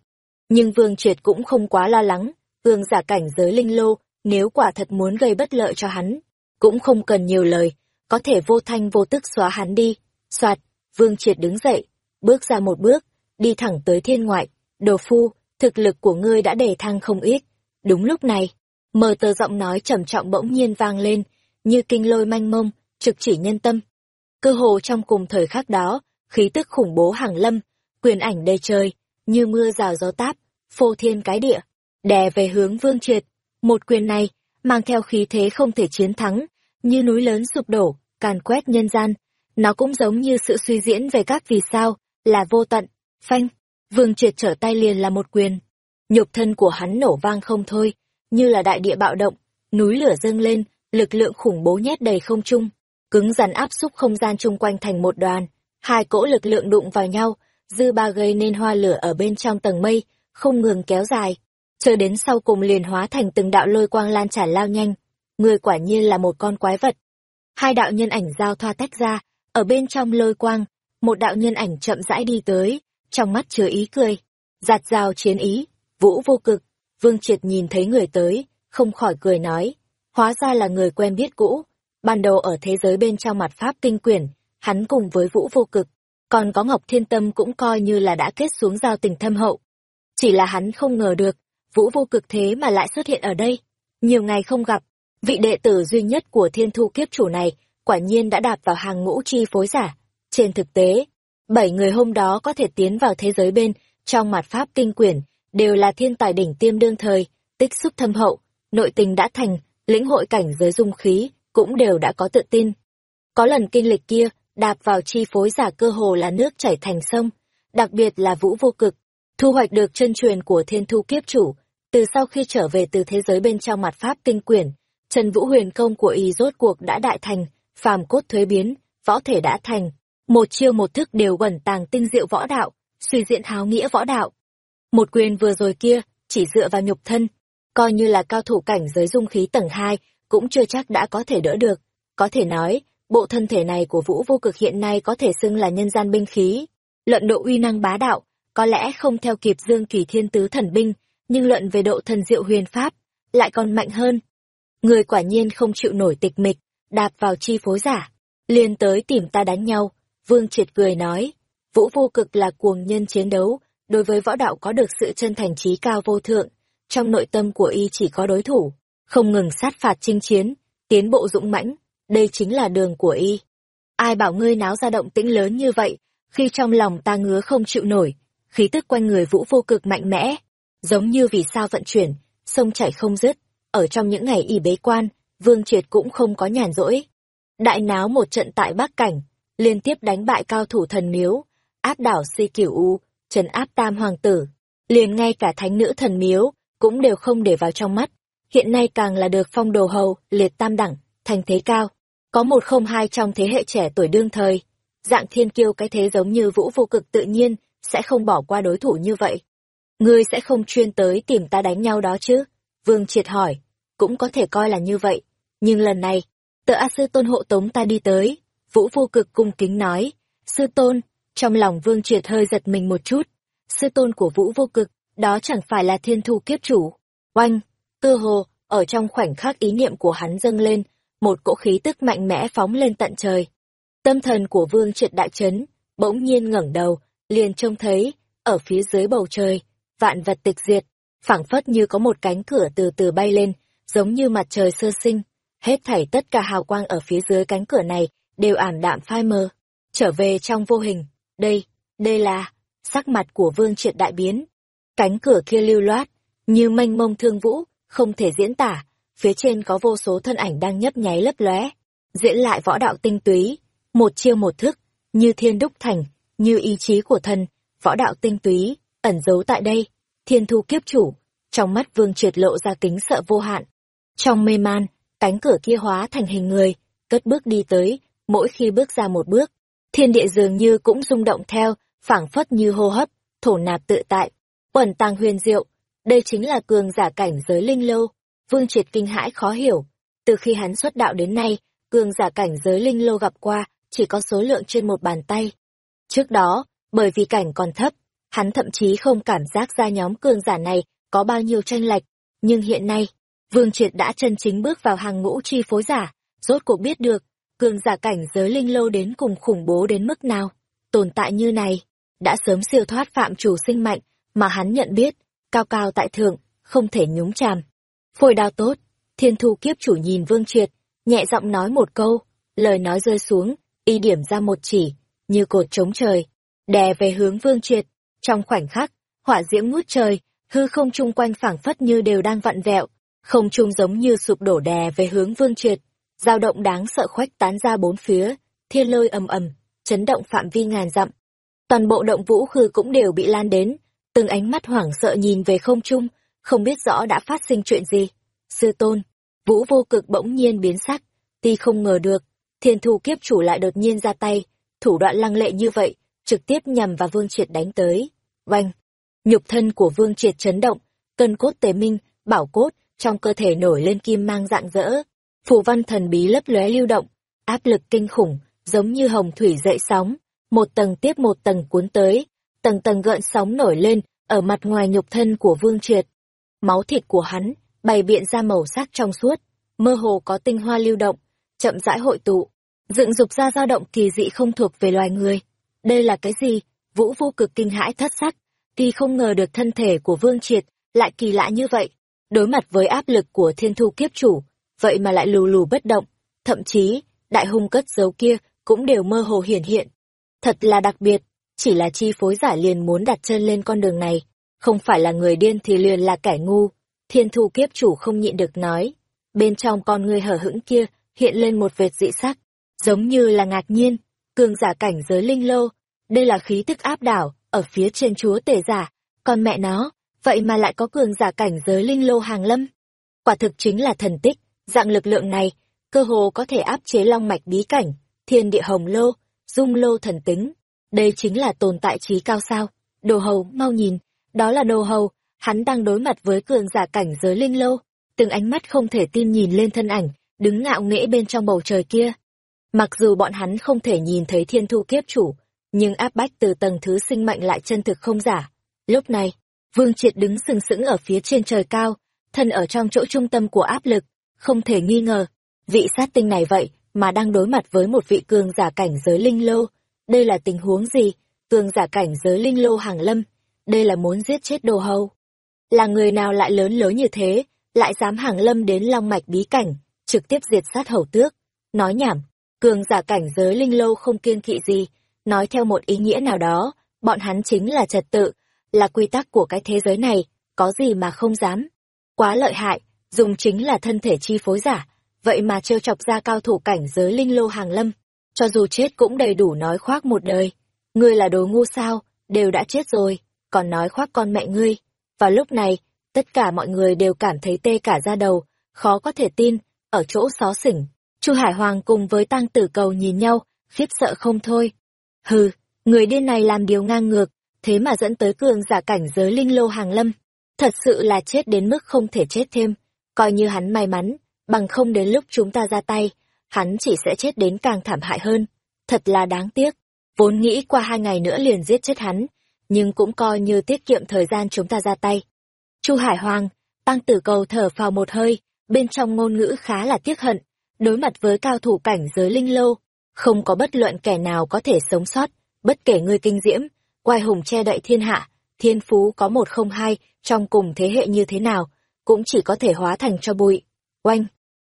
Nhưng Vương Triệt cũng không quá lo lắng, cương giả cảnh giới linh lô, nếu quả thật muốn gây bất lợi cho hắn, cũng không cần nhiều lời, có thể vô thanh vô tức xóa hắn đi. Soạt, Vương Triệt đứng dậy, bước ra một bước, đi thẳng tới thiên ngoại. Đồ phu, thực lực của ngươi đã đề thăng không ít. Đúng lúc này, mờ tờ giọng nói trầm trọng bỗng nhiên vang lên, như kinh lôi manh mông, trực chỉ nhân tâm. Cơ hồ trong cùng thời khắc đó, khí tức khủng bố hàng lâm, quyền ảnh đầy trời, như mưa rào gió táp, phô thiên cái địa, đè về hướng vương triệt. Một quyền này, mang theo khí thế không thể chiến thắng, như núi lớn sụp đổ, càn quét nhân gian. Nó cũng giống như sự suy diễn về các vì sao, là vô tận, phanh. Vương triệt trở tay liền là một quyền. Nhục thân của hắn nổ vang không thôi, như là đại địa bạo động, núi lửa dâng lên, lực lượng khủng bố nhét đầy không trung, cứng rắn áp xúc không gian chung quanh thành một đoàn. Hai cỗ lực lượng đụng vào nhau, dư ba gây nên hoa lửa ở bên trong tầng mây, không ngừng kéo dài, chờ đến sau cùng liền hóa thành từng đạo lôi quang lan trả lao nhanh. Người quả nhiên là một con quái vật. Hai đạo nhân ảnh giao thoa tách ra, ở bên trong lôi quang, một đạo nhân ảnh chậm rãi đi tới, trong mắt chứa ý cười. Giạt rào chiến ý, vũ vô cực, Vương Triệt nhìn thấy người tới, không khỏi cười nói. Hóa ra là người quen biết cũ. Ban đầu ở thế giới bên trong mặt Pháp kinh quyển, hắn cùng với vũ vô cực, còn có Ngọc Thiên Tâm cũng coi như là đã kết xuống giao tình thâm hậu. Chỉ là hắn không ngờ được, vũ vô cực thế mà lại xuất hiện ở đây. Nhiều ngày không gặp, vị đệ tử duy nhất của thiên thu kiếp chủ này quả nhiên đã đạp vào hàng ngũ chi phối giả. Trên thực tế, Bảy người hôm đó có thể tiến vào thế giới bên, trong mặt pháp kinh quyển, đều là thiên tài đỉnh tiêm đương thời, tích xúc thâm hậu, nội tình đã thành, lĩnh hội cảnh giới dung khí, cũng đều đã có tự tin. Có lần kinh lịch kia, đạp vào chi phối giả cơ hồ là nước chảy thành sông, đặc biệt là vũ vô cực, thu hoạch được chân truyền của thiên thu kiếp chủ, từ sau khi trở về từ thế giới bên trong mặt pháp kinh quyển, Trần Vũ huyền công của y rốt cuộc đã đại thành, phàm cốt thuế biến, võ thể đã thành, một chiêu một thức đều gần tàng tinh diệu võ đạo, suy diễn háo nghĩa võ đạo. Một quyền vừa rồi kia, chỉ dựa vào nhục thân, coi như là cao thủ cảnh giới dung khí tầng 2, cũng chưa chắc đã có thể đỡ được. Có thể nói, bộ thân thể này của Vũ Vô Cực hiện nay có thể xưng là nhân gian binh khí. Luận độ uy năng bá đạo, có lẽ không theo kịp Dương Kỳ Thiên Tứ thần binh, nhưng luận về độ thần diệu huyền pháp, lại còn mạnh hơn. Người quả nhiên không chịu nổi tịch mịch, đạp vào chi phối giả, liền tới tìm ta đánh nhau. Vương Triệt cười nói, Vũ Vô Cực là cuồng nhân chiến đấu, đối với võ đạo có được sự chân thành trí cao vô thượng, trong nội tâm của y chỉ có đối thủ, không ngừng sát phạt chinh chiến, tiến bộ dũng mãnh, đây chính là đường của y. Ai bảo ngươi náo ra động tĩnh lớn như vậy, khi trong lòng ta ngứa không chịu nổi, khí tức quanh người vũ vô cực mạnh mẽ, giống như vì sao vận chuyển, sông chảy không dứt, ở trong những ngày y bế quan, Vương Triệt cũng không có nhàn rỗi. Đại náo một trận tại Bắc Cảnh, liên tiếp đánh bại cao thủ thần miếu, áp đảo si cửu u, trấn áp tam hoàng tử, liền ngay cả thánh nữ thần miếu, cũng đều không để vào trong mắt. Hiện nay càng là được phong đồ hầu, liệt tam đẳng, thành thế cao. Có một không hai trong thế hệ trẻ tuổi đương thời. Dạng thiên kiêu cái thế giống như vũ vô cực tự nhiên, sẽ không bỏ qua đối thủ như vậy. Ngươi sẽ không chuyên tới tìm ta đánh nhau đó chứ? Vương triệt hỏi. Cũng có thể coi là như vậy. Nhưng lần này, tự A Sư Tôn hộ tống ta đi tới. Vũ vô cực cung kính nói. Sư Tôn, trong lòng Vương triệt hơi giật mình một chút. Sư Tôn của Vũ vô cực, đó chẳng phải là thiên thu kiếp chủ. Oanh, tư hồ, ở trong khoảnh khắc ý niệm của hắn dâng lên, một cỗ khí tức mạnh mẽ phóng lên tận trời. Tâm thần của vương triệt đại chấn, bỗng nhiên ngẩng đầu, liền trông thấy, ở phía dưới bầu trời, vạn vật tịch diệt, phảng phất như có một cánh cửa từ từ bay lên, giống như mặt trời sơ sinh. Hết thảy tất cả hào quang ở phía dưới cánh cửa này đều ảm đạm phai mờ, trở về trong vô hình. Đây, đây là, sắc mặt của vương triệt đại biến. Cánh cửa kia lưu loát, như mênh mông thương vũ, không thể diễn tả, phía trên có vô số thân ảnh đang nhấp nháy lấp lóe, diễn lại võ đạo tinh túy, một chiêu một thức, như thiên đúc thành, như ý chí của thần, võ đạo tinh túy, ẩn giấu tại đây, thiên thu kiếp chủ, trong mắt vương triệt lộ ra kính sợ vô hạn. Trong mê man, cánh cửa kia hóa thành hình người, cất bước đi tới, mỗi khi bước ra một bước, thiên địa dường như cũng rung động theo, phảng phất như hô hấp, thổ nạp tự tại, quần tàng huyền diệu, đây chính là cường giả cảnh giới linh lâu. Vương Triệt kinh hãi khó hiểu, từ khi hắn xuất đạo đến nay, cường giả cảnh giới linh lâu gặp qua, chỉ có số lượng trên một bàn tay. Trước đó, bởi vì cảnh còn thấp, hắn thậm chí không cảm giác ra nhóm cường giả này có bao nhiêu tranh lệch, nhưng hiện nay, Vương Triệt đã chân chính bước vào hàng ngũ chi phối giả, rốt cuộc biết được, cường giả cảnh giới linh lâu đến cùng khủng bố đến mức nào. Tồn tại như này, đã sớm siêu thoát phạm chủ sinh mạnh, mà hắn nhận biết, cao cao tại thượng, không thể nhúng chàm. Phôi đao tốt, thiên thu kiếp chủ nhìn Vương Triệt, nhẹ giọng nói một câu, lời nói rơi xuống, y điểm ra một chỉ, như cột trống trời, đè về hướng Vương Triệt. Trong khoảnh khắc, hỏa diễm ngút trời, hư không chung quanh phảng phất như đều đang vặn vẹo, không trung giống như sụp đổ đè về hướng Vương Triệt, dao động đáng sợ khoách tán ra bốn phía, thiên lôi ầm ầm, chấn động phạm vi ngàn dặm. Toàn bộ động vũ khư cũng đều bị lan đến, từng ánh mắt hoảng sợ nhìn về không trung, không biết rõ đã phát sinh chuyện gì. Sư tôn, vũ vô cực bỗng nhiên biến sắc, ti không ngờ được, thiên thu kiếp chủ lại đột nhiên ra tay, thủ đoạn lăng lệ như vậy, trực tiếp nhằm vào vương triệt đánh tới. Oanh! Nhục thân của vương triệt chấn động, cân cốt tế minh, bảo cốt, trong cơ thể nổi lên kim mang dạng dỡ. Phù văn thần bí lấp lóe lưu động, áp lực kinh khủng, giống như hồng thủy dậy sóng, một tầng tiếp một tầng cuốn tới, tầng tầng gợn sóng nổi lên ở mặt ngoài nhục thân của Vương Triệt. Máu thịt của hắn bày biện ra màu sắc trong suốt, mơ hồ có tinh hoa lưu động, chậm rãi hội tụ, dựng dục ra dao động kỳ dị không thuộc về loài người. Đây là cái gì? Vũ vô cực kinh hãi thất sắc, kỳ không ngờ được thân thể của Vương Triệt lại kỳ lạ như vậy. Đối mặt với áp lực của thiên thu kiếp chủ, vậy mà lại lù lù bất động, thậm chí, đại hung cất dấu kia cũng đều mơ hồ hiển hiện. Thật là đặc biệt, chỉ là chi phối giả liền muốn đặt chân lên con đường này, không phải là người điên thì liền là kẻ ngu. Thiên thu kiếp chủ không nhịn được nói, bên trong con người hở hững kia hiện lên một vệt dị sắc, giống như là ngạc nhiên, cường giả cảnh giới linh lô, đây là khí tức áp đảo, ở phía trên chúa tể giả, còn mẹ nó, vậy mà lại có cường giả cảnh giới linh lô hàng lâm. Quả thực chính là thần tích, dạng lực lượng này, cơ hồ có thể áp chế long mạch bí cảnh, thiên địa hồng lô, dung lô thần tính. Đây chính là tồn tại trí cao sao. Đồ hầu, mau nhìn, đó là đồ hầu, hắn đang đối mặt với cường giả cảnh giới linh lô. Từng ánh mắt không thể tin nhìn lên thân ảnh, đứng ngạo nghễ bên trong bầu trời kia. Mặc dù bọn hắn không thể nhìn thấy thiên thu kiếp chủ, nhưng áp bách từ tầng thứ sinh mệnh lại chân thực không giả. Lúc này, Vương Triệt đứng sừng sững ở phía trên trời cao, thân ở trong chỗ trung tâm của áp lực, không thể nghi ngờ. Vị sát tinh này vậy mà đang đối mặt với một vị cường giả cảnh giới linh lô. Đây là tình huống gì? Cường giả cảnh giới linh lô hàng lâm. Đây là muốn giết chết đồ hầu. Là người nào lại lớn lối như thế, lại dám hàng lâm đến long mạch bí cảnh, trực tiếp diệt sát hầu tước. Nói nhảm, cường giả cảnh giới linh lô không kiên kỵ gì, nói theo một ý nghĩa nào đó, bọn hắn chính là trật tự, là quy tắc của cái thế giới này, có gì mà không dám. Quá lợi hại, dùng chính là thân thể chi phối giả, vậy mà trêu chọc ra cao thủ cảnh giới linh lô hàng lâm, cho dù chết cũng đầy đủ nói khoác một đời. Ngươi là đồ ngu sao, đều đã chết rồi, còn nói khoác con mẹ ngươi. Và lúc này, tất cả mọi người đều cảm thấy tê cả da đầu, khó có thể tin, ở chỗ xó xỉnh. Chu Hải Hoàng cùng với tăng tử cầu nhìn nhau, khiếp sợ không thôi. Hừ, người điên này làm điều ngang ngược, thế mà dẫn tới cường giả cảnh giới linh lô hàng lâm. Thật sự là chết đến mức không thể chết thêm, coi như hắn may mắn, bằng không đến lúc chúng ta ra tay, hắn chỉ sẽ chết đến càng thảm hại hơn. Thật là đáng tiếc, vốn nghĩ qua hai ngày nữa liền giết chết hắn, nhưng cũng coi như tiết kiệm thời gian chúng ta ra tay. Chu Hải Hoàng, tăng tử cầu thở phào một hơi, bên trong ngôn ngữ khá là tiếc hận, đối mặt với cao thủ cảnh giới linh lô, không có bất luận kẻ nào có thể sống sót, bất kể ngươi kinh diễm, quai hùng che đậy thiên hạ, thiên phú có một không hai, trong cùng thế hệ như thế nào, cũng chỉ có thể hóa thành cho bụi. Oanh!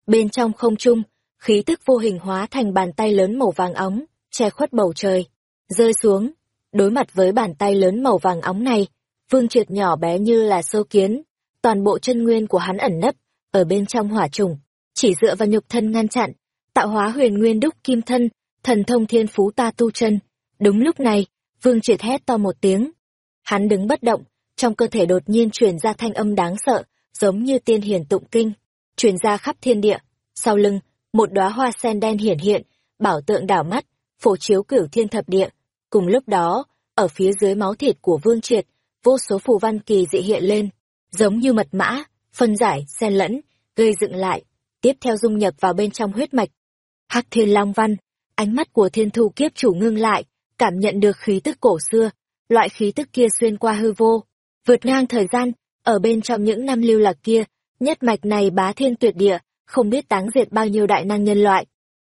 Bên trong không trung, khí tức vô hình hóa thành bàn tay lớn màu vàng óng, che khuất bầu trời, rơi xuống. Đối mặt với bàn tay lớn màu vàng óng này, vương triệt nhỏ bé như là sâu kiến, toàn bộ chân nguyên của hắn ẩn nấp, ở bên trong hỏa trùng, chỉ dựa vào nhục thân ngăn chặn, tạo hóa huyền nguyên đúc kim thân, thần thông thiên phú ta tu chân. Đúng lúc này, vương triệt hét to một tiếng. Hắn đứng bất động, trong cơ thể đột nhiên truyền ra thanh âm đáng sợ, giống như tiên hiển tụng kinh, truyền ra khắp thiên địa. Sau lưng, một đóa hoa sen đen hiển hiện, bảo tượng đảo mắt, phổ chiếu cửu thiên thập địa. Cùng lúc đó, ở phía dưới máu thịt của Vương Triệt, vô số phù văn kỳ dị hiện lên, giống như mật mã, phân giải, xen lẫn, gây dựng lại, tiếp theo dung nhập vào bên trong huyết mạch. Hắc Thiên Long Văn, ánh mắt của Thiên Thu Kiếp chủ ngưng lại, cảm nhận được khí tức cổ xưa, loại khí tức kia xuyên qua hư vô, vượt ngang thời gian, ở bên trong những năm lưu lạc kia, nhất mạch này bá thiên tuyệt địa, không biết táng diệt bao nhiêu đại năng nhân loại.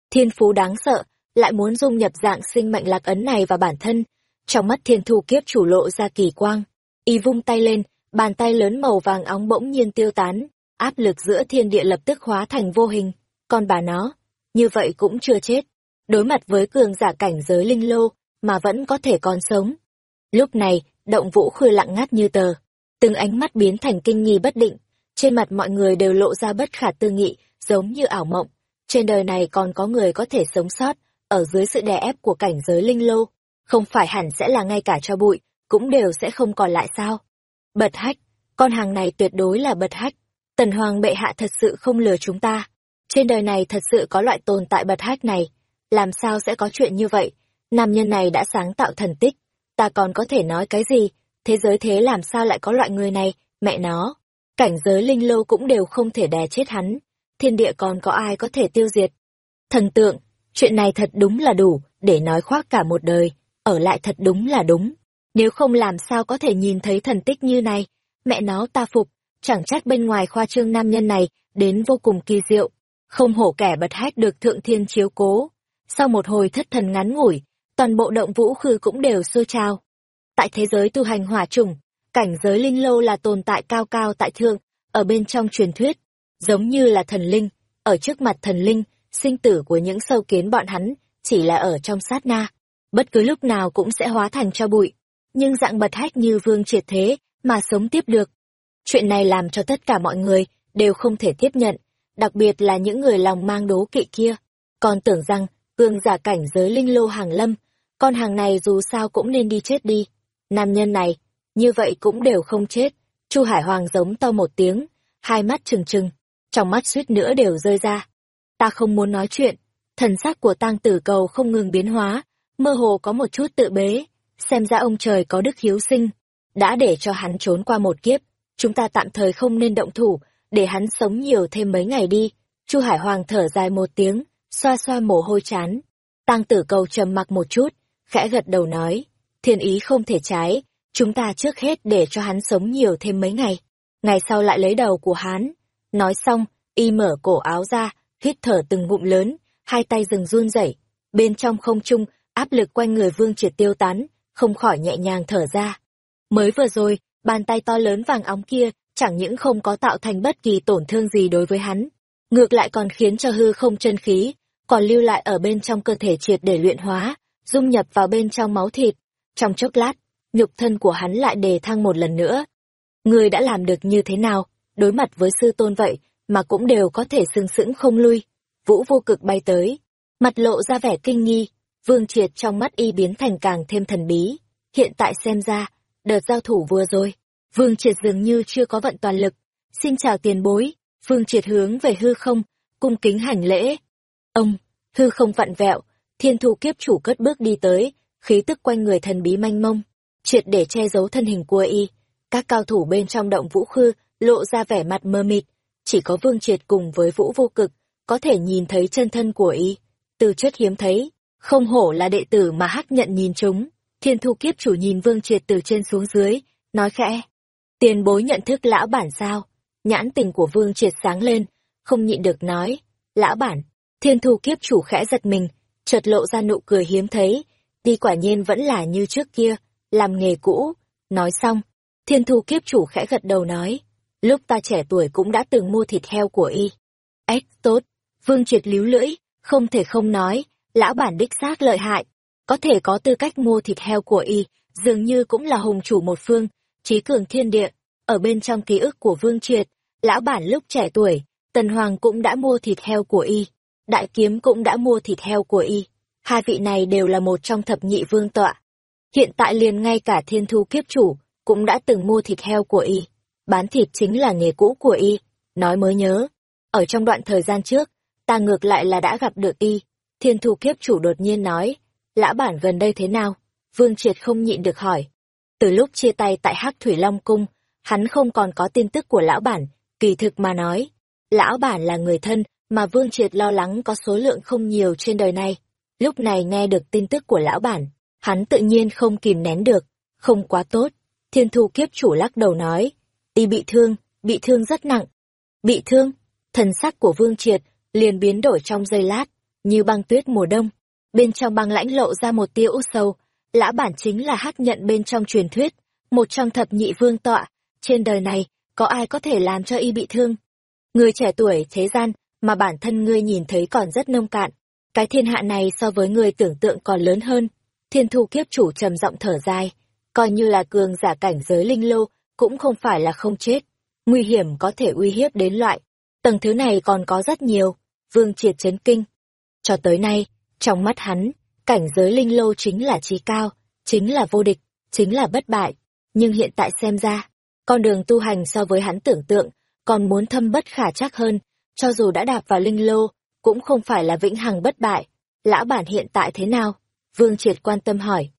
Thiên phú đáng sợ, lại muốn dung nhập dạng sinh mệnh lạc ấn này vào bản thân. Trong mắt thiên thu kiếp chủ lộ ra kỳ quang. Y vung tay lên, bàn tay lớn màu vàng óng bỗng nhiên tiêu tán, áp lực giữa thiên địa lập tức hóa thành vô hình. Còn bà nó, như vậy cũng chưa chết. Đối mặt với cường giả cảnh giới linh lô, mà vẫn có thể còn sống. Lúc này, động vũ khư lặng ngắt như tờ, từng ánh mắt biến thành kinh nghi bất định, trên mặt mọi người đều lộ ra bất khả tư nghị, giống như ảo mộng. Trên đời này còn có người có thể sống sót, ở dưới sự đè ép của cảnh giới linh lô, không phải hẳn sẽ là ngay cả cho bụi, cũng đều sẽ không còn lại sao. Bật hách, con hàng này tuyệt đối là bật hách. Tần Hoàng bệ hạ thật sự không lừa chúng ta. Trên đời này thật sự có loại tồn tại bật hách này. Làm sao sẽ có chuyện như vậy? Nam nhân này đã sáng tạo thần tích. Ta còn có thể nói cái gì? Thế giới thế làm sao lại có loại người này? Mẹ nó! Cảnh giới linh lô cũng đều không thể đè chết hắn. Thiên địa còn có ai có thể tiêu diệt? Thần tượng, chuyện này thật đúng là đủ, để nói khoác cả một đời. Ở lại thật đúng là đúng. Nếu không làm sao có thể nhìn thấy thần tích như này? Mẹ nó ta phục, chẳng trách bên ngoài khoa trương nam nhân này đến vô cùng kỳ diệu. Không hổ kẻ bật hách được thượng thiên chiếu cố. Sau một hồi thất thần ngắn ngủi, toàn bộ động vũ khư cũng đều sôi trao Tại thế giới tu hành hỏa trùng, cảnh giới linh lô là tồn tại cao cao tại thượng, ở bên trong truyền thuyết, giống như là thần linh, ở trước mặt thần linh, sinh tử của những sâu kiến bọn hắn chỉ là ở trong sát na. bất cứ lúc nào cũng sẽ hóa thành cho bụi. Nhưng dạng bật hách như vương triệt thế, mà sống tiếp được. Chuyện này làm cho tất cả mọi người đều không thể tiếp nhận, đặc biệt là những người lòng mang đố kỵ kia. Còn tưởng rằng, cương giả cảnh giới linh lô hàng lâm, con hàng này dù sao cũng nên đi chết đi. Nam nhân này, như vậy cũng đều không chết. Chu Hải Hoàng giống to một tiếng, hai mắt trừng trừng, trong mắt suýt nữa đều rơi ra. Ta không muốn nói chuyện, thần sắc của tang tử cầu không ngừng biến hóa, mơ hồ có một chút tự bế, xem ra ông trời có đức hiếu sinh, đã để cho hắn trốn qua một kiếp, chúng ta tạm thời không nên động thủ, để hắn sống nhiều thêm mấy ngày đi. Chu Hải Hoàng thở dài một tiếng, xoa xoa mồ hôi chán. Tăng tử cầu trầm mặc một chút, khẽ gật đầu nói, thiên ý không thể trái, chúng ta trước hết để cho hắn sống nhiều thêm mấy ngày. Ngày sau lại lấy đầu của hắn. Nói xong, y mở cổ áo ra, hít thở từng ngụm lớn, hai tay dừng run rẩy. Bên trong không trung, áp lực quanh người vương triệt tiêu tán, không khỏi nhẹ nhàng thở ra. Mới vừa rồi, bàn tay to lớn vàng óng kia chẳng những không có tạo thành bất kỳ tổn thương gì đối với hắn, ngược lại còn khiến cho hư không chân khí, còn lưu lại ở bên trong cơ thể triệt để luyện hóa, dung nhập vào bên trong máu thịt. Trong chốc lát, nhục thân của hắn lại đề thăng một lần nữa. Người đã làm được như thế nào, đối mặt với sư tôn vậy, mà cũng đều có thể sừng sững không lui. Vũ vô cực bay tới, mặt lộ ra vẻ kinh nghi, vương triệt trong mắt y biến thành càng thêm thần bí. Hiện tại xem ra, đợt giao thủ vừa rồi, Vương Triệt dường như chưa có vận toàn lực. Xin chào tiền bối, Vương Triệt hướng về hư không, cung kính hành lễ. Ông, hư không vặn vẹo, thiên thu kiếp chủ cất bước đi tới, khí tức quanh người thần bí manh mông, triệt để che giấu thân hình của y. Các cao thủ bên trong động vũ khư lộ ra vẻ mặt mơ mịt, chỉ có Vương Triệt cùng với Vũ Vô Cực có thể nhìn thấy chân thân của y. Từ chất hiếm thấy, không hổ là đệ tử mà hắc nhận nhìn chúng. Thiên thu kiếp chủ nhìn Vương Triệt từ trên xuống dưới, nói khẽ. Tiền bối nhận thức lão bản sao? Nhãn tình của Vương triệt sáng lên, không nhịn được nói. Lão bản, thiên thu kiếp chủ khẽ giật mình, chợt lộ ra nụ cười hiếm thấy. Đi quả nhiên vẫn là như trước kia, làm nghề cũ. Nói xong, thiên thu kiếp chủ khẽ gật đầu nói. Lúc ta trẻ tuổi cũng đã từng mua thịt heo của y. Ếch, tốt. Vương triệt líu lưỡi, không thể không nói, lão bản đích xác lợi hại. Có thể có tư cách mua thịt heo của y, dường như cũng là hùng chủ một phương, trí cường thiên địa, ở bên trong ký ức của Vương Triệt, lão bản lúc trẻ tuổi, Tần Hoàng cũng đã mua thịt heo của y, Đại Kiếm cũng đã mua thịt heo của y. Hai vị này đều là một trong thập nhị vương tọa. Hiện tại liền ngay cả thiên thu kiếp chủ, cũng đã từng mua thịt heo của y. Bán thịt chính là nghề cũ của y. Nói mới nhớ, ở trong đoạn thời gian trước, ta ngược lại là đã gặp được y. Thiên thu kiếp chủ đột nhiên nói, lão bản gần đây thế nào? Vương Triệt không nhịn được hỏi. Từ lúc chia tay tại Hắc Thủy Long Cung, hắn không còn có tin tức của lão bản, kỳ thực mà nói. Lão bản là người thân mà Vương Triệt lo lắng có số lượng không nhiều trên đời này. Lúc này nghe được tin tức của lão bản, hắn tự nhiên không kìm nén được, không quá tốt. Thiên thu kiếp chủ lắc đầu nói, y bị thương, bị thương rất nặng. Bị thương, thần sắc của Vương Triệt liền biến đổi trong giây lát, như băng tuyết mùa đông. Bên trong băng lãnh lộ ra một tia út sâu, lã bản chính là hắc nhận bên trong truyền thuyết, một trong thập nhị vương tọa, trên đời này, có ai có thể làm cho y bị thương? Người trẻ tuổi thế gian, mà bản thân ngươi nhìn thấy còn rất nông cạn. Cái thiên hạ này so với người tưởng tượng còn lớn hơn. Thiên thu kiếp chủ trầm giọng thở dài, coi như là cường giả cảnh giới linh lô, cũng không phải là không chết. Nguy hiểm có thể uy hiếp đến loại. Tầng thứ này còn có rất nhiều. Vương triệt chấn kinh. Cho tới nay, trong mắt hắn, cảnh giới linh lô chính là trí cao, chính là vô địch, chính là bất bại. Nhưng hiện tại xem ra, con đường tu hành so với hắn tưởng tượng, còn muốn thâm bất khả chắc hơn, cho dù đã đạp vào linh lô, cũng không phải là vĩnh hằng bất bại. Lão bản hiện tại thế nào? Vương Triệt quan tâm hỏi.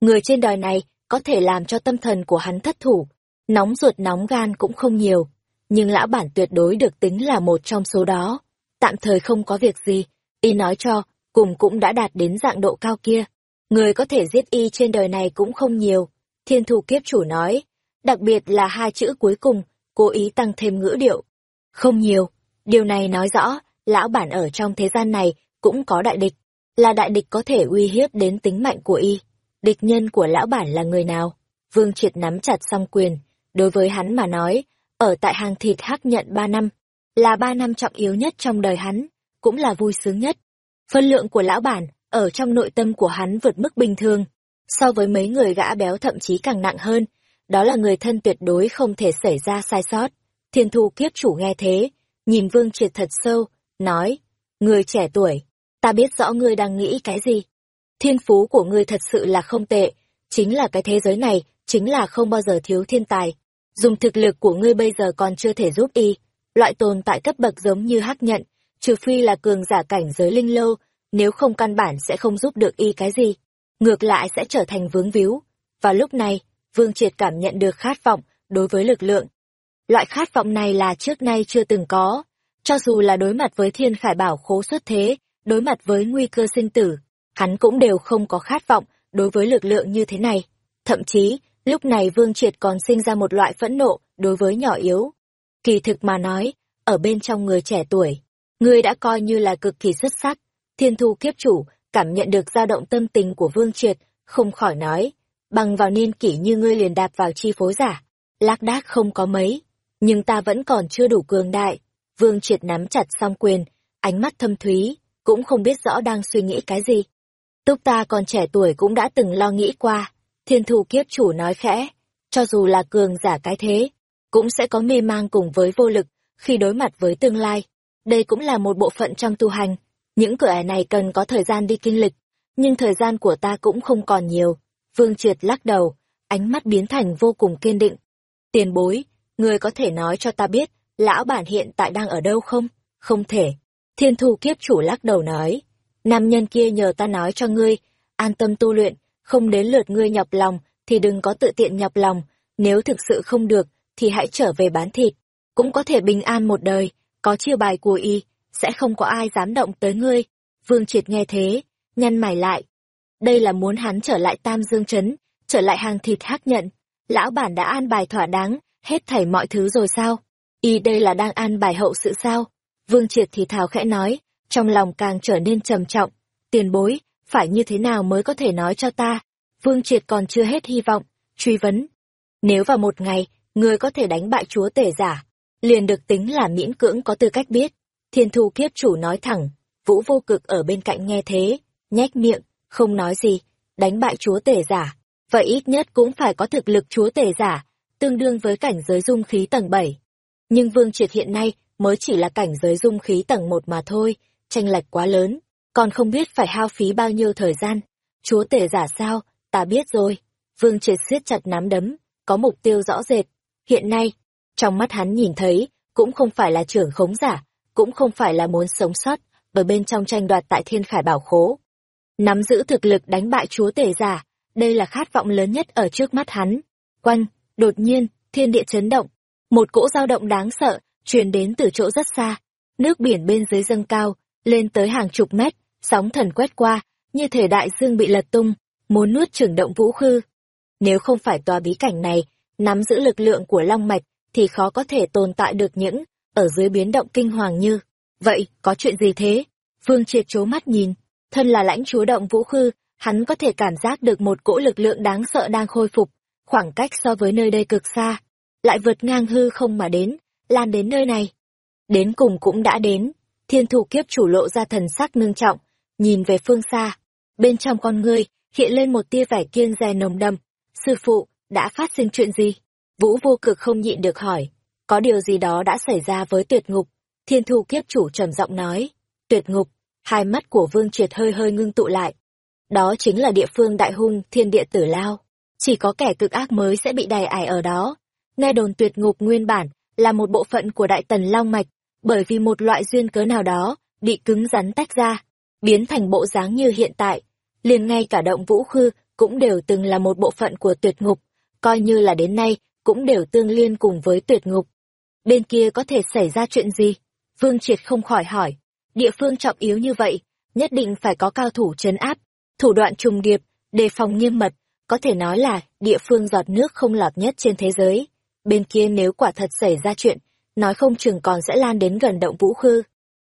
Người trên đời này có thể làm cho tâm thần của hắn thất thủ, nóng ruột nóng gan cũng không nhiều, nhưng lão bản tuyệt đối được tính là một trong số đó. Tạm thời không có việc gì, y nói cho, cùng cũng đã đạt đến dạng độ cao kia. Người có thể giết y trên đời này cũng không nhiều. Thiên thủ kiếp chủ nói, đặc biệt là hai chữ cuối cùng, cố ý tăng thêm ngữ điệu. Không nhiều, điều này nói rõ, lão bản ở trong thế gian này cũng có đại địch, là đại địch có thể uy hiếp đến tính mạnh của y. Địch nhân của lão bản là người nào? Vương Triệt nắm chặt song quyền, đối với hắn mà nói, ở tại hàng thịt hắc nhận ba năm, là ba năm trọng yếu nhất trong đời hắn, cũng là vui sướng nhất. Phân lượng của lão bản, ở trong nội tâm của hắn vượt mức bình thường. So với mấy người gã béo thậm chí càng nặng hơn, đó là người thân tuyệt đối không thể xảy ra sai sót. Thiên thu kiếp chủ nghe thế, nhìn Vương Triệt thật sâu, nói, người trẻ tuổi, ta biết rõ ngươi đang nghĩ cái gì. Thiên phú của ngươi thật sự là không tệ, chính là cái thế giới này, chính là không bao giờ thiếu thiên tài. Dùng thực lực của ngươi bây giờ còn chưa thể giúp y, loại tồn tại cấp bậc giống như hắc nhận, trừ phi là cường giả cảnh giới linh lâu, nếu không căn bản sẽ không giúp được y cái gì. Ngược lại sẽ trở thành vướng víu. Và lúc này, Vương Triệt cảm nhận được khát vọng đối với lực lượng. Loại khát vọng này là trước nay chưa từng có. Cho dù là đối mặt với thiên khải bảo khố xuất thế, đối mặt với nguy cơ sinh tử, hắn cũng đều không có khát vọng đối với lực lượng như thế này. Thậm chí, lúc này Vương Triệt còn sinh ra một loại phẫn nộ đối với nhỏ yếu. Kỳ thực mà nói, ở bên trong người trẻ tuổi, ngươi đã coi như là cực kỳ xuất sắc. Thiên thu kiếp chủ, cảm nhận được dao động tâm tình của Vương Triệt, không khỏi nói, bằng vào niên kỷ như ngươi liền đạp vào chi phối giả, lác đác không có mấy, nhưng ta vẫn còn chưa đủ cường đại. Vương Triệt nắm chặt song quyền, ánh mắt thâm thúy, cũng không biết rõ đang suy nghĩ cái gì. Túc ta còn trẻ tuổi cũng đã từng lo nghĩ qua, thiên thu kiếp chủ nói khẽ, cho dù là cường giả cái thế, cũng sẽ có mê mang cùng với vô lực khi đối mặt với tương lai. Đây cũng là một bộ phận trong tu hành, những cửa ải này cần có thời gian đi kinh lịch, nhưng thời gian của ta cũng không còn nhiều. Vương Triệt lắc đầu, ánh mắt biến thành vô cùng kiên định. Tiền bối, người có thể nói cho ta biết, lão bản hiện tại đang ở đâu không? Không thể. Thiên thu kiếp chủ lắc đầu nói. Nam nhân kia nhờ ta nói cho ngươi, an tâm tu luyện, không đến lượt ngươi nhọc lòng, thì đừng có tự tiện nhọc lòng, nếu thực sự không được, thì hãy trở về bán thịt. Cũng có thể bình an một đời, có chia bài của y, sẽ không có ai dám động tới ngươi. Vương Triệt nghe thế, nhăn mày lại. Đây là muốn hắn trở lại Tam Dương Trấn, trở lại hàng thịt hắc nhận. Lão bản đã an bài thỏa đáng, hết thảy mọi thứ rồi sao? Y đây là đang an bài hậu sự sao? Vương Triệt thì thào khẽ nói, trong lòng càng trở nên trầm trọng. Tiền bối, phải như thế nào mới có thể nói cho ta? Vương Triệt còn chưa hết hy vọng, truy vấn. Nếu vào một ngày, người có thể đánh bại chúa tể giả, liền được tính là miễn cưỡng có tư cách biết. Thiên thu kiếp chủ nói thẳng, vũ vô cực ở bên cạnh nghe thế, nhếch miệng, không nói gì, đánh bại chúa tể giả. Vậy ít nhất cũng phải có thực lực chúa tể giả, tương đương với cảnh giới dung khí tầng 7. Nhưng Vương Triệt hiện nay mới chỉ là cảnh giới dung khí tầng 1 mà thôi, tranh lệch quá lớn, còn không biết phải hao phí bao nhiêu thời gian. Chúa tể giả sao, ta biết rồi. Vương Triệt siết chặt nắm đấm, có mục tiêu rõ rệt. Hiện nay, trong mắt hắn nhìn thấy, cũng không phải là trưởng khống giả, cũng không phải là muốn sống sót, ở bên trong tranh đoạt tại thiên khải bảo khố. Nắm giữ thực lực đánh bại chúa tể giả, đây là khát vọng lớn nhất ở trước mắt hắn. Quanh, đột nhiên, thiên địa chấn động, một cỗ dao động đáng sợ, truyền đến từ chỗ rất xa. Nước biển bên dưới dâng cao, lên tới hàng chục mét, sóng thần quét qua, như thể đại dương bị lật tung, muốn nuốt trưởng động vũ khư. Nếu không phải tòa bí cảnh này, nắm giữ lực lượng của long mạch, thì khó có thể tồn tại được những, ở dưới biến động kinh hoàng như. Vậy, có chuyện gì thế? Vương triệt trố mắt nhìn, thân là lãnh chúa động vũ khư, hắn có thể cảm giác được một cỗ lực lượng đáng sợ đang khôi phục, khoảng cách so với nơi đây cực xa, lại vượt ngang hư không mà đến, lan đến nơi này. Đến cùng cũng đã đến, thiên thủ kiếp chủ lộ ra thần sắc nương trọng, nhìn về phương xa, bên trong con ngươi, hiện lên một tia vẻ kiên dè nồng đầm. Sư phụ, đã phát sinh chuyện gì? Vũ vô cực không nhịn được hỏi, có điều gì đó đã xảy ra với tuyệt ngục. Thiên thu kiếp chủ trầm giọng nói, tuyệt ngục, hai mắt của vương triệt hơi hơi ngưng tụ lại. Đó chính là địa phương đại hung thiên địa tử lao. Chỉ có kẻ cực ác mới sẽ bị đày ải ở đó. Nghe đồn tuyệt ngục nguyên bản là một bộ phận của đại tần long mạch, bởi vì một loại duyên cớ nào đó, bị cứng rắn tách ra, biến thành bộ dáng như hiện tại. liền ngay cả động vũ khư cũng đều từng là một bộ phận của tuyệt ngục, coi như là đến nay cũng đều tương liên cùng với tuyệt ngục. Bên kia có thể xảy ra chuyện gì? Vương Triệt không khỏi hỏi. Địa phương trọng yếu như vậy, nhất định phải có cao thủ trấn áp, thủ đoạn trùng điệp, đề phòng nghiêm mật, có thể nói là địa phương giọt nước không lọt nhất trên thế giới. Bên kia nếu quả thật xảy ra chuyện, nói không chừng còn sẽ lan đến gần động vũ khư.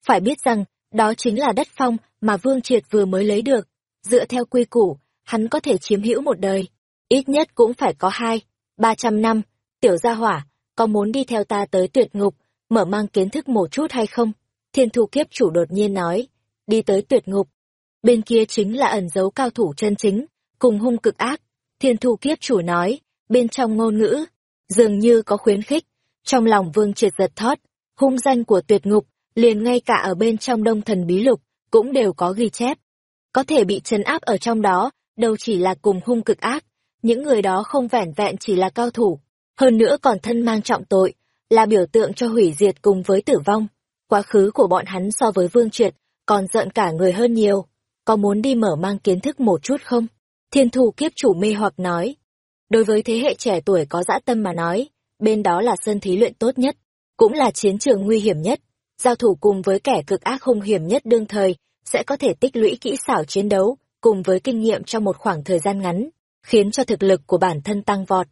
Phải biết rằng, đó chính là đất phong mà Vương Triệt vừa mới lấy được. Dựa theo quy củ, hắn có thể chiếm hữu một đời. Ít nhất cũng phải có hai, ba trăm năm. Tiểu gia hỏa, có muốn đi theo ta tới tuyệt ngục, mở mang kiến thức một chút hay không? Thiên thu kiếp chủ đột nhiên nói, đi tới tuyệt ngục. bên kia chính là ẩn dấu cao thủ chân chính, cùng hung cực ác. Thiên thu kiếp chủ nói, bên trong ngôn ngữ, dường như có khuyến khích, trong lòng vương triệt giật thót, hung danh của tuyệt ngục, liền ngay cả ở bên trong đông thần bí lục, cũng đều có ghi chép. Có thể bị trấn áp ở trong đó, đâu chỉ là cùng hung cực ác, những người đó không vẻn vẹn chỉ là cao thủ, hơn nữa còn thân mang trọng tội, là biểu tượng cho hủy diệt cùng với tử vong. Quá khứ của bọn hắn so với Vương Triệt, còn giận cả người hơn nhiều. Có muốn đi mở mang kiến thức một chút không? Thiên thủ kiếp chủ mê hoặc nói. Đối với thế hệ trẻ tuổi có dã tâm mà nói, bên đó là sân thí luyện tốt nhất, cũng là chiến trường nguy hiểm nhất. Giao thủ cùng với kẻ cực ác hung hiểm nhất đương thời, sẽ có thể tích lũy kỹ xảo chiến đấu, cùng với kinh nghiệm trong một khoảng thời gian ngắn, khiến cho thực lực của bản thân tăng vọt.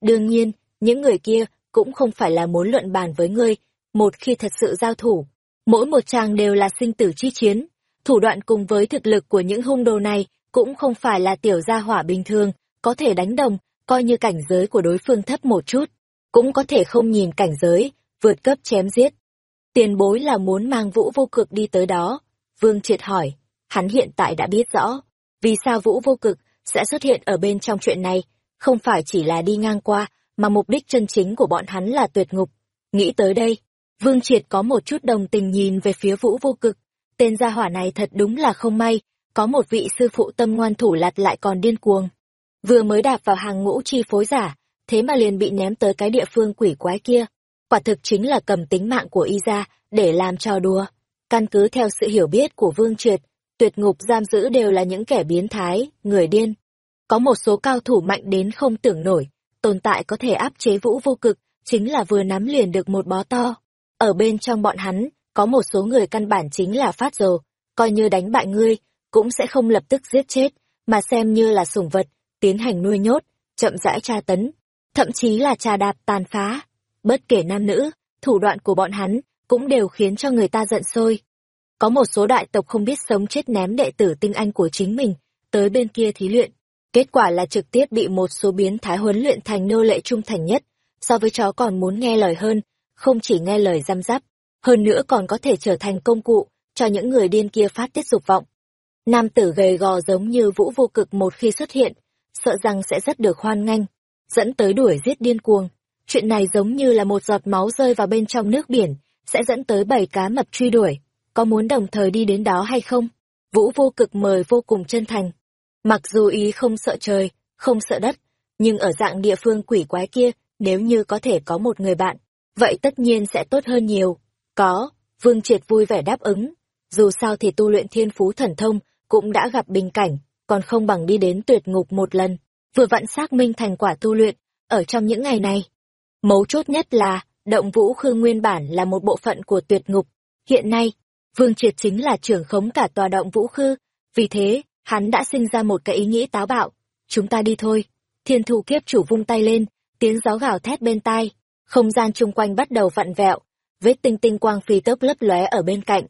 Đương nhiên, những người kia cũng không phải là muốn luận bàn với ngươi, một khi thật sự giao thủ. Mỗi một trang đều là sinh tử chi chiến, thủ đoạn cùng với thực lực của những hung đồ này cũng không phải là tiểu gia hỏa bình thường, có thể đánh đồng, coi như cảnh giới của đối phương thấp một chút, cũng có thể không nhìn cảnh giới, vượt cấp chém giết. Tiền bối là muốn mang vũ vô cực đi tới đó. Vương triệt hỏi, hắn hiện tại đã biết rõ, vì sao vũ vô cực sẽ xuất hiện ở bên trong chuyện này, không phải chỉ là đi ngang qua, mà mục đích chân chính của bọn hắn là tuyệt ngục. Nghĩ tới đây, Vương Triệt có một chút đồng tình nhìn về phía Vũ Vô Cực. Tên gia hỏa này thật đúng là không may, có một vị sư phụ tâm ngoan thủ lặt lại còn điên cuồng. Vừa mới đạp vào hàng ngũ chi phối giả, thế mà liền bị ném tới cái địa phương quỷ quái kia. Quả thực chính là cầm tính mạng của y ra, để làm trò đùa. Căn cứ theo sự hiểu biết của Vương Triệt, tuyệt ngục giam giữ đều là những kẻ biến thái, người điên. Có một số cao thủ mạnh đến không tưởng nổi, tồn tại có thể áp chế vũ vô cực, chính là vừa nắm liền được một bó to. Ở bên trong bọn hắn, có một số người căn bản chính là phát dồ, coi như đánh bại ngươi, cũng sẽ không lập tức giết chết, mà xem như là sủng vật, tiến hành nuôi nhốt, chậm rãi tra tấn, thậm chí là trà đạp tàn phá. Bất kể nam nữ, thủ đoạn của bọn hắn cũng đều khiến cho người ta giận sôi. Có một số đại tộc không biết sống chết ném đệ tử tinh anh của chính mình, tới bên kia thí luyện, Kết quả là trực tiếp bị một số biến thái huấn luyện thành nô lệ trung thành nhất, so với chó còn muốn nghe lời hơn, không chỉ nghe lời giam giáp, hơn nữa còn có thể trở thành công cụ cho những người điên kia phát tiết dục vọng. Nam tử gầy gò giống như vũ vô cực một khi xuất hiện, sợ rằng sẽ rất được hoan nghênh, dẫn tới đuổi giết điên cuồng. Chuyện này giống như là một giọt máu rơi vào bên trong nước biển, sẽ dẫn tới bảy cá mập truy đuổi. Có muốn đồng thời đi đến đó hay không? Vũ vô cực mời vô cùng chân thành. Mặc dù ý không sợ trời, không sợ đất, nhưng ở dạng địa phương quỷ quái kia, nếu như có thể có một người bạn, vậy tất nhiên sẽ tốt hơn nhiều. Có, Vương Triệt vui vẻ đáp ứng. Dù sao thì tu luyện thiên phú thần thông cũng đã gặp bình cảnh, còn không bằng đi đến tuyệt ngục một lần, vừa vặn xác minh thành quả tu luyện, ở trong những ngày này. Mấu chốt nhất là, động vũ khương nguyên bản là một bộ phận của tuyệt ngục. Hiện nay, Vương Triệt chính là trưởng khống cả tòa động vũ khư, vì thế, hắn đã sinh ra một cái ý nghĩ táo bạo. Chúng ta đi thôi. Thiên thủ kiếp chủ vung tay lên, tiếng gió gào thét bên tai. Không gian chung quanh bắt đầu vặn vẹo, vết tinh tinh quang phi tớp lấp lóe ở bên cạnh.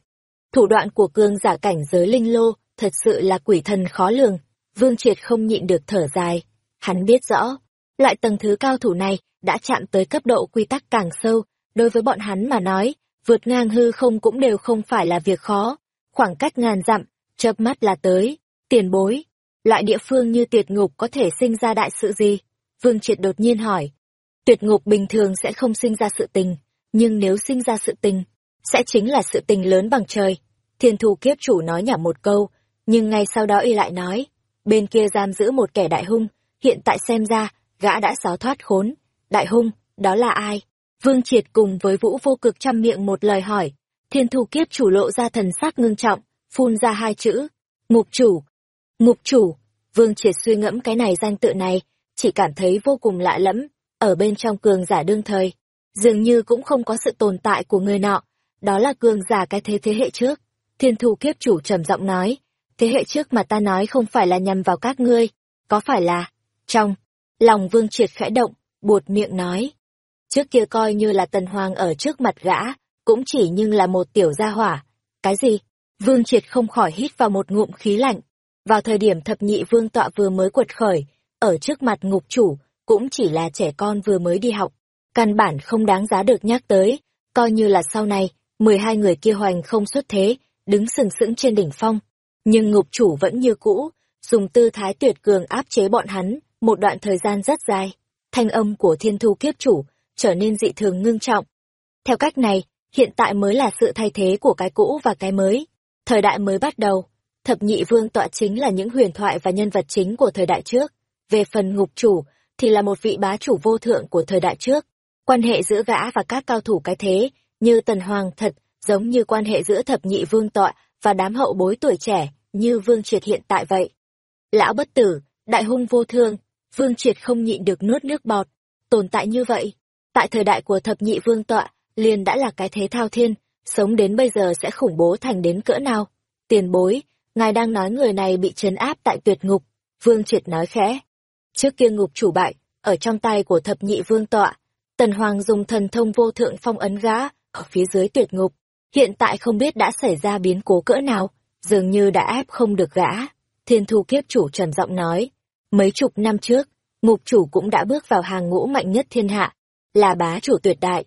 Thủ đoạn của cương giả cảnh giới linh lô, thật sự là quỷ thần khó lường. Vương Triệt không nhịn được thở dài. Hắn biết rõ, loại tầng thứ cao thủ này đã chạm tới cấp độ quy tắc càng sâu, đối với bọn hắn mà nói, vượt ngang hư không cũng đều không phải là việc khó. Khoảng cách ngàn dặm, chớp mắt là tới. Tiền bối, loại địa phương như tuyệt ngục có thể sinh ra đại sự gì? Vương Triệt đột nhiên hỏi. Tuyệt ngục bình thường sẽ không sinh ra sự tình, nhưng nếu sinh ra sự tình, sẽ chính là sự tình lớn bằng trời. Thiên thù kiếp chủ nói nhảm một câu, nhưng ngay sau đó y lại nói, bên kia giam giữ một kẻ đại hung, hiện tại xem ra, gã đã xáo thoát khốn. Đại hung, đó là ai? Vương Triệt cùng với Vũ vô cực chăm miệng một lời hỏi. Thiên Thu kiếp chủ lộ ra thần sắc ngưng trọng, phun ra hai chữ. Ngục chủ, Ngục chủ, Vương Triệt suy ngẫm cái này danh tự này, chỉ cảm thấy vô cùng lạ lẫm, ở bên trong cường giả đương thời, dường như cũng không có sự tồn tại của người nọ, đó là cường giả cái thế thế hệ trước. Thiên Thu kiếp chủ trầm giọng nói, thế hệ trước mà ta nói không phải là nhằm vào các ngươi, có phải là, trong, lòng Vương Triệt khẽ động, buột miệng nói. Trước kia coi như là tần hoàng ở trước mặt gã, cũng chỉ nhưng là một tiểu gia hỏa. Cái gì? Vương Triệt không khỏi hít vào một ngụm khí lạnh, vào thời điểm thập nhị vương tọa vừa mới quật khởi, ở trước mặt ngục chủ, cũng chỉ là trẻ con vừa mới đi học. Căn bản không đáng giá được nhắc tới, coi như là sau này, 12 người kia hoành không xuất thế, đứng sừng sững trên đỉnh phong. Nhưng ngục chủ vẫn như cũ, dùng tư thái tuyệt cường áp chế bọn hắn, một đoạn thời gian rất dài. Thanh âm của thiên thu kiếp chủ trở nên dị thường ngưng trọng. Theo cách này, hiện tại mới là sự thay thế của cái cũ và cái mới. Thời đại mới bắt đầu, thập nhị vương tọa chính là những huyền thoại và nhân vật chính của thời đại trước. Về phần ngục chủ, thì là một vị bá chủ vô thượng của thời đại trước. Quan hệ giữa gã và các cao thủ cái thế, như Tần Hoàng thật, giống như quan hệ giữa thập nhị vương tọa và đám hậu bối tuổi trẻ, như Vương Triệt hiện tại vậy. Lão bất tử, đại hung vô thương, Vương Triệt không nhịn được nuốt nước bọt. Tồn tại như vậy, tại thời đại của thập nhị vương tọa, liền đã là cái thế thao thiên, sống đến bây giờ sẽ khủng bố thành đến cỡ nào. Tiền bối, ngài đang nói người này bị trấn áp tại tuyệt ngục, Vương Triệt nói khẽ. Trước kia ngục chủ bại, ở trong tay của thập nhị vương tọa, Tần Hoàng dùng thần thông vô thượng phong ấn gã, ở phía dưới tuyệt ngục. Hiện tại không biết đã xảy ra biến cố cỡ nào, dường như đã ép không được gã. Thiên thu kiếp chủ trầm giọng nói, mấy chục năm trước, ngục chủ cũng đã bước vào hàng ngũ mạnh nhất thiên hạ, là bá chủ tuyệt đại.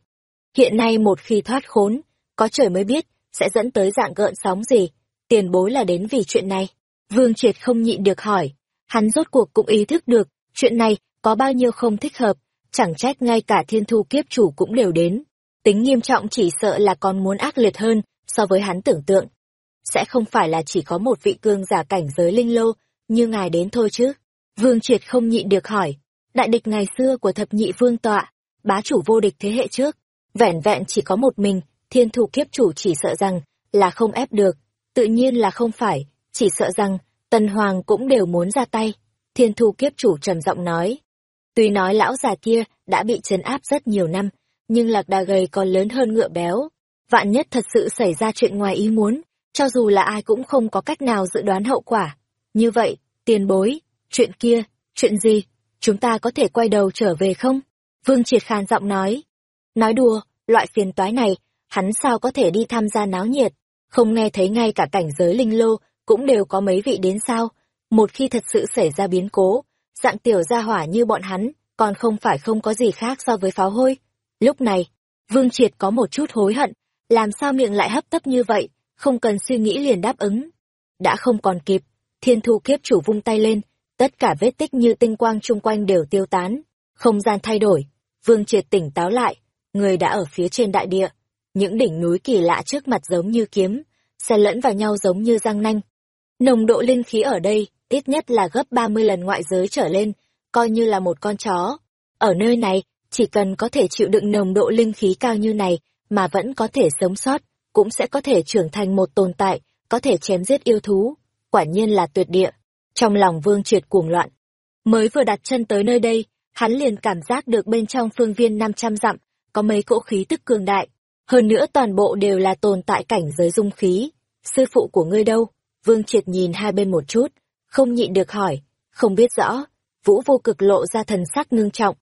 Hiện nay một khi thoát khốn, có trời mới biết, sẽ dẫn tới dạng gợn sóng gì, tiền bối là đến vì chuyện này. Vương Triệt không nhịn được hỏi, hắn rốt cuộc cũng ý thức được, chuyện này có bao nhiêu không thích hợp, chẳng trách ngay cả thiên thu kiếp chủ cũng đều đến. Tính nghiêm trọng chỉ sợ là còn muốn ác liệt hơn so với hắn tưởng tượng. Sẽ không phải là chỉ có một vị cương giả cảnh giới linh lô, như ngài đến thôi chứ. Vương Triệt không nhịn được hỏi, đại địch ngày xưa của thập nhị vương tọa, bá chủ vô địch thế hệ trước, vẻn vẹn chỉ có một mình, thiên thủ kiếp chủ chỉ sợ rằng là không ép được, tự nhiên là không phải, chỉ sợ rằng tần hoàng cũng đều muốn ra tay. Thiên thu kiếp chủ trầm giọng nói. Tuy nói lão già kia đã bị trấn áp rất nhiều năm, nhưng lạc đà gầy còn lớn hơn ngựa béo. Vạn nhất thật sự xảy ra chuyện ngoài ý muốn, cho dù là ai cũng không có cách nào dự đoán hậu quả. Như vậy, tiền bối, chuyện kia, chuyện gì, chúng ta có thể quay đầu trở về không? Vương Triệt Khàn giọng nói. Nói đùa, loại phiền toái này, hắn sao có thể đi tham gia náo nhiệt, không nghe thấy ngay cả cảnh giới linh lô, cũng đều có mấy vị đến sao. Một khi thật sự xảy ra biến cố, dạng tiểu gia hỏa như bọn hắn, còn không phải không có gì khác so với pháo hôi. Lúc này, Vương Triệt có một chút hối hận, làm sao miệng lại hấp tấp như vậy, không cần suy nghĩ liền đáp ứng. Đã không còn kịp, thiên thu kiếp chủ vung tay lên, tất cả vết tích như tinh quang chung quanh đều tiêu tán, không gian thay đổi, Vương Triệt tỉnh táo lại, người đã ở phía trên đại địa, những đỉnh núi kỳ lạ trước mặt giống như kiếm, xen lẫn vào nhau giống như răng nanh. Nồng độ linh khí ở đây, ít nhất là gấp 30 lần ngoại giới trở lên, coi như là một con chó. Ở nơi này, chỉ cần có thể chịu đựng nồng độ linh khí cao như này, mà vẫn có thể sống sót, cũng sẽ có thể trưởng thành một tồn tại, có thể chém giết yêu thú. Quả nhiên là tuyệt địa. Trong lòng vương triệt cuồng loạn. Mới vừa đặt chân tới nơi đây, hắn liền cảm giác được bên trong phương viên 500 dặm, có mấy cỗ khí tức cường đại. Hơn nữa toàn bộ đều là tồn tại cảnh giới dung khí. Sư phụ của ngươi đâu? Vương triệt nhìn hai bên một chút, không nhịn được hỏi, không biết rõ. Vũ vô cực lộ ra thần sắc ngưng trọng.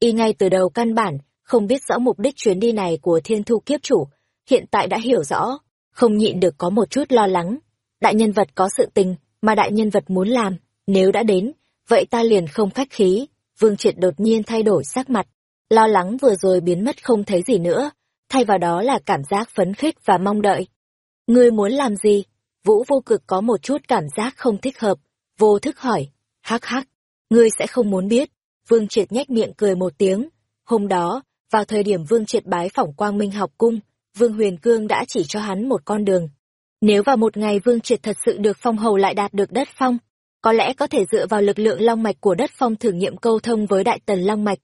Y ngay từ đầu căn bản, không biết rõ mục đích chuyến đi này của thiên thu kiếp chủ, hiện tại đã hiểu rõ, không nhịn được có một chút lo lắng. Đại nhân vật có sự tình, mà đại nhân vật muốn làm, nếu đã đến, vậy ta liền không khách khí. Vương Triệt đột nhiên thay đổi sắc mặt, lo lắng vừa rồi biến mất không thấy gì nữa, thay vào đó là cảm giác phấn khích và mong đợi. Ngươi muốn làm gì? Vũ vô cực có một chút cảm giác không thích hợp, vô thức hỏi, hắc hắc, ngươi sẽ không muốn biết. Vương Triệt nhếch miệng cười một tiếng. Hôm đó, vào thời điểm Vương Triệt bái phỏng Quang Minh học cung, Vương Huyền Cương đã chỉ cho hắn một con đường. Nếu vào một ngày Vương Triệt thật sự được phong hầu lại đạt được đất phong, có lẽ có thể dựa vào lực lượng long mạch của đất phong thử nghiệm câu thông với đại tần long mạch.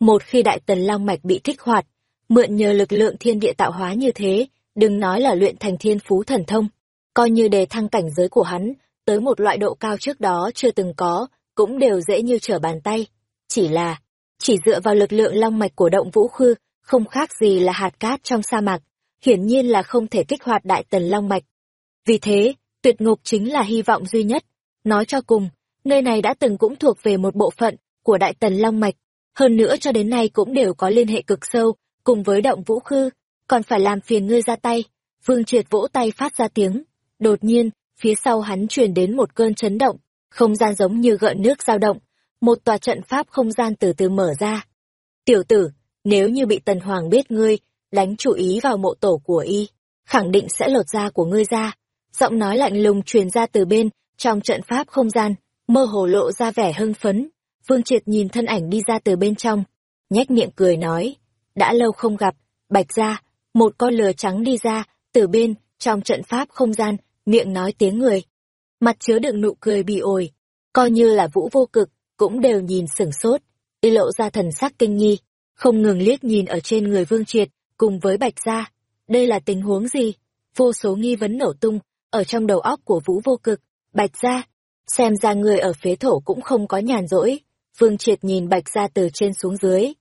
Một khi đại tần long mạch bị kích hoạt, mượn nhờ lực lượng thiên địa tạo hóa như thế, đừng nói là luyện thành thiên phú thần thông, coi như đề thăng cảnh giới của hắn, tới một loại độ cao trước đó chưa từng có, cũng đều dễ như trở bàn tay. Chỉ là, chỉ dựa vào lực lượng long mạch của động vũ khư, không khác gì là hạt cát trong sa mạc, hiển nhiên là không thể kích hoạt đại tần long mạch. Vì thế, tuyệt ngục chính là hy vọng duy nhất. Nói cho cùng, nơi này đã từng cũng thuộc về một bộ phận của đại tần long mạch, hơn nữa cho đến nay cũng đều có liên hệ cực sâu cùng với động vũ khư, còn phải làm phiền ngươi ra tay. Vương Triệt vỗ tay phát ra tiếng. Đột nhiên, phía sau hắn truyền đến một cơn chấn động, không gian giống như gợn nước dao động, một tòa trận pháp không gian từ từ mở ra. Tiểu tử, nếu như bị Tần Hoàng biết ngươi, đánh chủ ý vào mộ tổ của y, khẳng định sẽ lột da của ngươi ra. giọng nói lạnh lùng truyền ra từ bên, trong trận pháp không gian, mơ hồ lộ ra vẻ hưng phấn. Vương Triệt nhìn thân ảnh đi ra từ bên trong, nhếch miệng cười nói, đã lâu không gặp, bạch ra, một con lừa trắng đi ra, từ bên, trong trận pháp không gian, miệng nói tiếng người. Mặt chứa đựng nụ cười bị ổi, coi như là vũ vô cực, cũng đều nhìn sửng sốt, y lộ ra thần sắc kinh nghi, không ngừng liếc nhìn ở trên người Vương Triệt, cùng với Bạch Gia. Đây là tình huống gì? Vô số nghi vấn nổ tung, ở trong đầu óc của Vũ vô cực, Bạch Gia. Xem ra người ở phế thổ cũng không có nhàn rỗi. Vương Triệt nhìn Bạch Gia từ trên xuống dưới.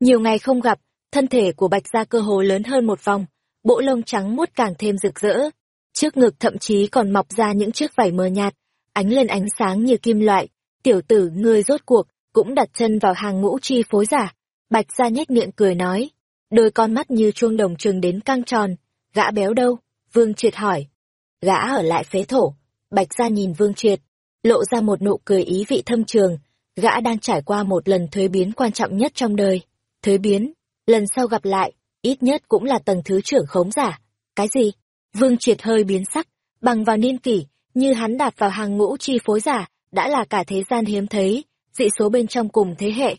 Nhiều ngày không gặp, thân thể của Bạch Gia cơ hồ lớn hơn một vòng, bộ lông trắng muốt càng thêm rực rỡ. Trước ngực thậm chí còn mọc ra những chiếc vảy mờ nhạt, ánh lên ánh sáng như kim loại. Tiểu tử ngươi rốt cuộc, cũng đặt chân vào hàng ngũ chi phối giả. Bạch Gia nhếch miệng cười nói, đôi con mắt như chuông đồng trừng đến căng tròn. Gã béo đâu? Vương Triệt hỏi. Gã ở lại phế thổ. Bạch Gia nhìn Vương Triệt, lộ ra một nụ cười ý vị thâm trường. Gã đang trải qua một lần thuế biến quan trọng nhất trong đời. Thuế biến, lần sau gặp lại, ít nhất cũng là tầng thứ trưởng khống giả. Cái gì? Vương Triệt hơi biến sắc, bằng vào niên kỷ, như hắn đạt vào hàng ngũ chi phối giả, đã là cả thế gian hiếm thấy, dị số bên trong cùng thế hệ.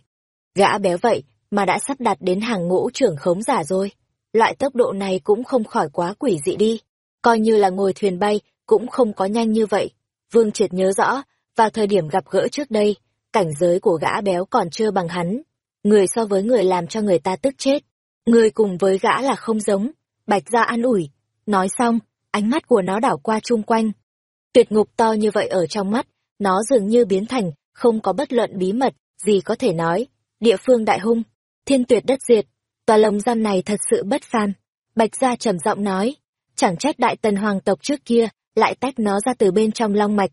Gã béo vậy, mà đã sắp đạt đến hàng ngũ trưởng khống giả rồi. Loại tốc độ này cũng không khỏi quá quỷ dị đi. Coi như là ngồi thuyền bay, cũng không có nhanh như vậy. Vương Triệt nhớ rõ, vào thời điểm gặp gỡ trước đây, cảnh giới của gã béo còn chưa bằng hắn. Người so với người làm cho người ta tức chết. Người cùng với gã là không giống. Bạch ra an ủi. Nói xong, ánh mắt của nó đảo qua chung quanh. Tuyệt ngục to như vậy ở trong mắt, nó dường như biến thành, không có bất luận bí mật, gì có thể nói. Địa phương đại hung, thiên tuyệt đất diệt, tòa lồng giam này thật sự bất phàm. Bạch gia trầm giọng nói, chẳng trách đại tần hoàng tộc trước kia lại tách nó ra từ bên trong long mạch.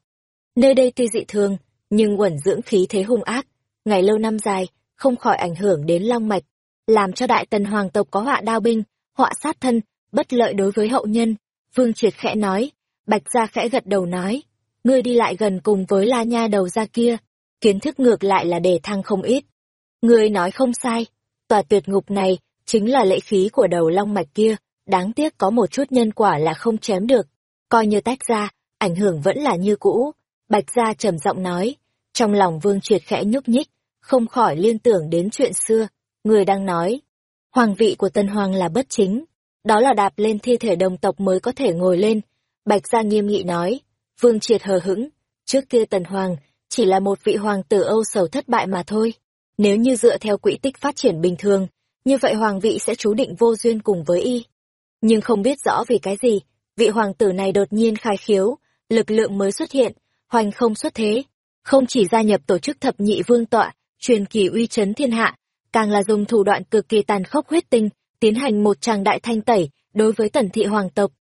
Nơi đây tuy dị thường, nhưng uẩn dưỡng khí thế hung ác, ngày lâu năm dài, không khỏi ảnh hưởng đến long mạch, làm cho đại tần hoàng tộc có họa đao binh, họa sát thân, bất lợi đối với hậu nhân. Vương Triệt khẽ nói, Bạch gia khẽ gật đầu nói, ngươi đi lại gần cùng với la nha đầu ra kia, kiến thức ngược lại là đề thăng không ít. Ngươi nói không sai, tòa tuyệt ngục này chính là lễ khí của đầu long mạch kia, đáng tiếc có một chút nhân quả là không chém được. Coi như tách ra, ảnh hưởng vẫn là như cũ. Bạch gia trầm giọng nói, trong lòng vương triệt khẽ nhúc nhích, không khỏi liên tưởng đến chuyện xưa. Người đang nói, hoàng vị của tân hoàng là bất chính, đó là đạp lên thi thể đồng tộc mới có thể ngồi lên. Bạch gia nghiêm nghị nói, vương triệt hờ hững, trước kia tần hoàng chỉ là một vị hoàng tử Âu sầu thất bại mà thôi. Nếu như dựa theo quỹ tích phát triển bình thường, như vậy hoàng vị sẽ chú định vô duyên cùng với y. Nhưng không biết rõ vì cái gì, vị hoàng tử này đột nhiên khai khiếu, lực lượng mới xuất hiện, hoành không xuất thế. Không chỉ gia nhập tổ chức thập nhị vương tọa, truyền kỳ uy chấn thiên hạ, càng là dùng thủ đoạn cực kỳ tàn khốc huyết tinh, tiến hành một tràng đại thanh tẩy đối với tần thị hoàng tộc.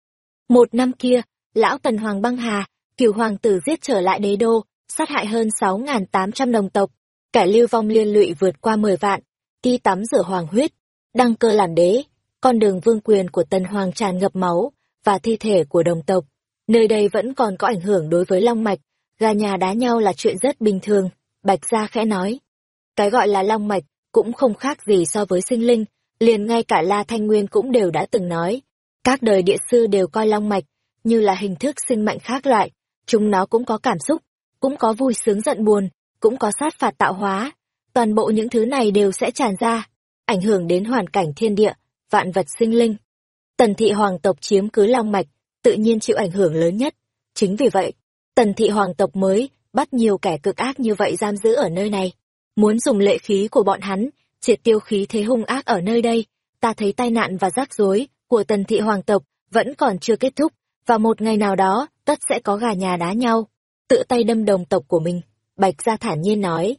Một năm kia, lão tần hoàng băng hà, cửu hoàng tử giết trở lại đế đô, sát hại hơn 6.800 đồng tộc, kẻ lưu vong liên lụy vượt qua 10 vạn, ti tắm rửa hoàng huyết, đăng cơ làm đế, con đường vương quyền của tần hoàng tràn ngập máu và thi thể của đồng tộc. Nơi đây vẫn còn có ảnh hưởng đối với long mạch, gà nhà đá nhau là chuyện rất bình thường, Bạch Gia khẽ nói. Cái gọi là long mạch cũng không khác gì so với sinh linh, liền ngay cả La Thanh Nguyên cũng đều đã từng nói. Các đời địa sư đều coi long mạch như là hình thức sinh mạnh khác loại, chúng nó cũng có cảm xúc, cũng có vui sướng giận buồn, cũng có sát phạt tạo hóa. Toàn bộ những thứ này đều sẽ tràn ra, ảnh hưởng đến hoàn cảnh thiên địa, vạn vật sinh linh. Tần thị hoàng tộc chiếm cứ long mạch, tự nhiên chịu ảnh hưởng lớn nhất. Chính vì vậy, tần thị hoàng tộc mới bắt nhiều kẻ cực ác như vậy giam giữ ở nơi này. Muốn dùng lệ khí của bọn hắn, triệt tiêu khí thế hung ác ở nơi đây, ta thấy tai nạn và rắc rối của tần thị hoàng tộc vẫn còn chưa kết thúc, và một ngày nào đó, tất sẽ có gà nhà đá nhau, tự tay đâm đồng tộc của mình. Bạch gia thản nhiên nói.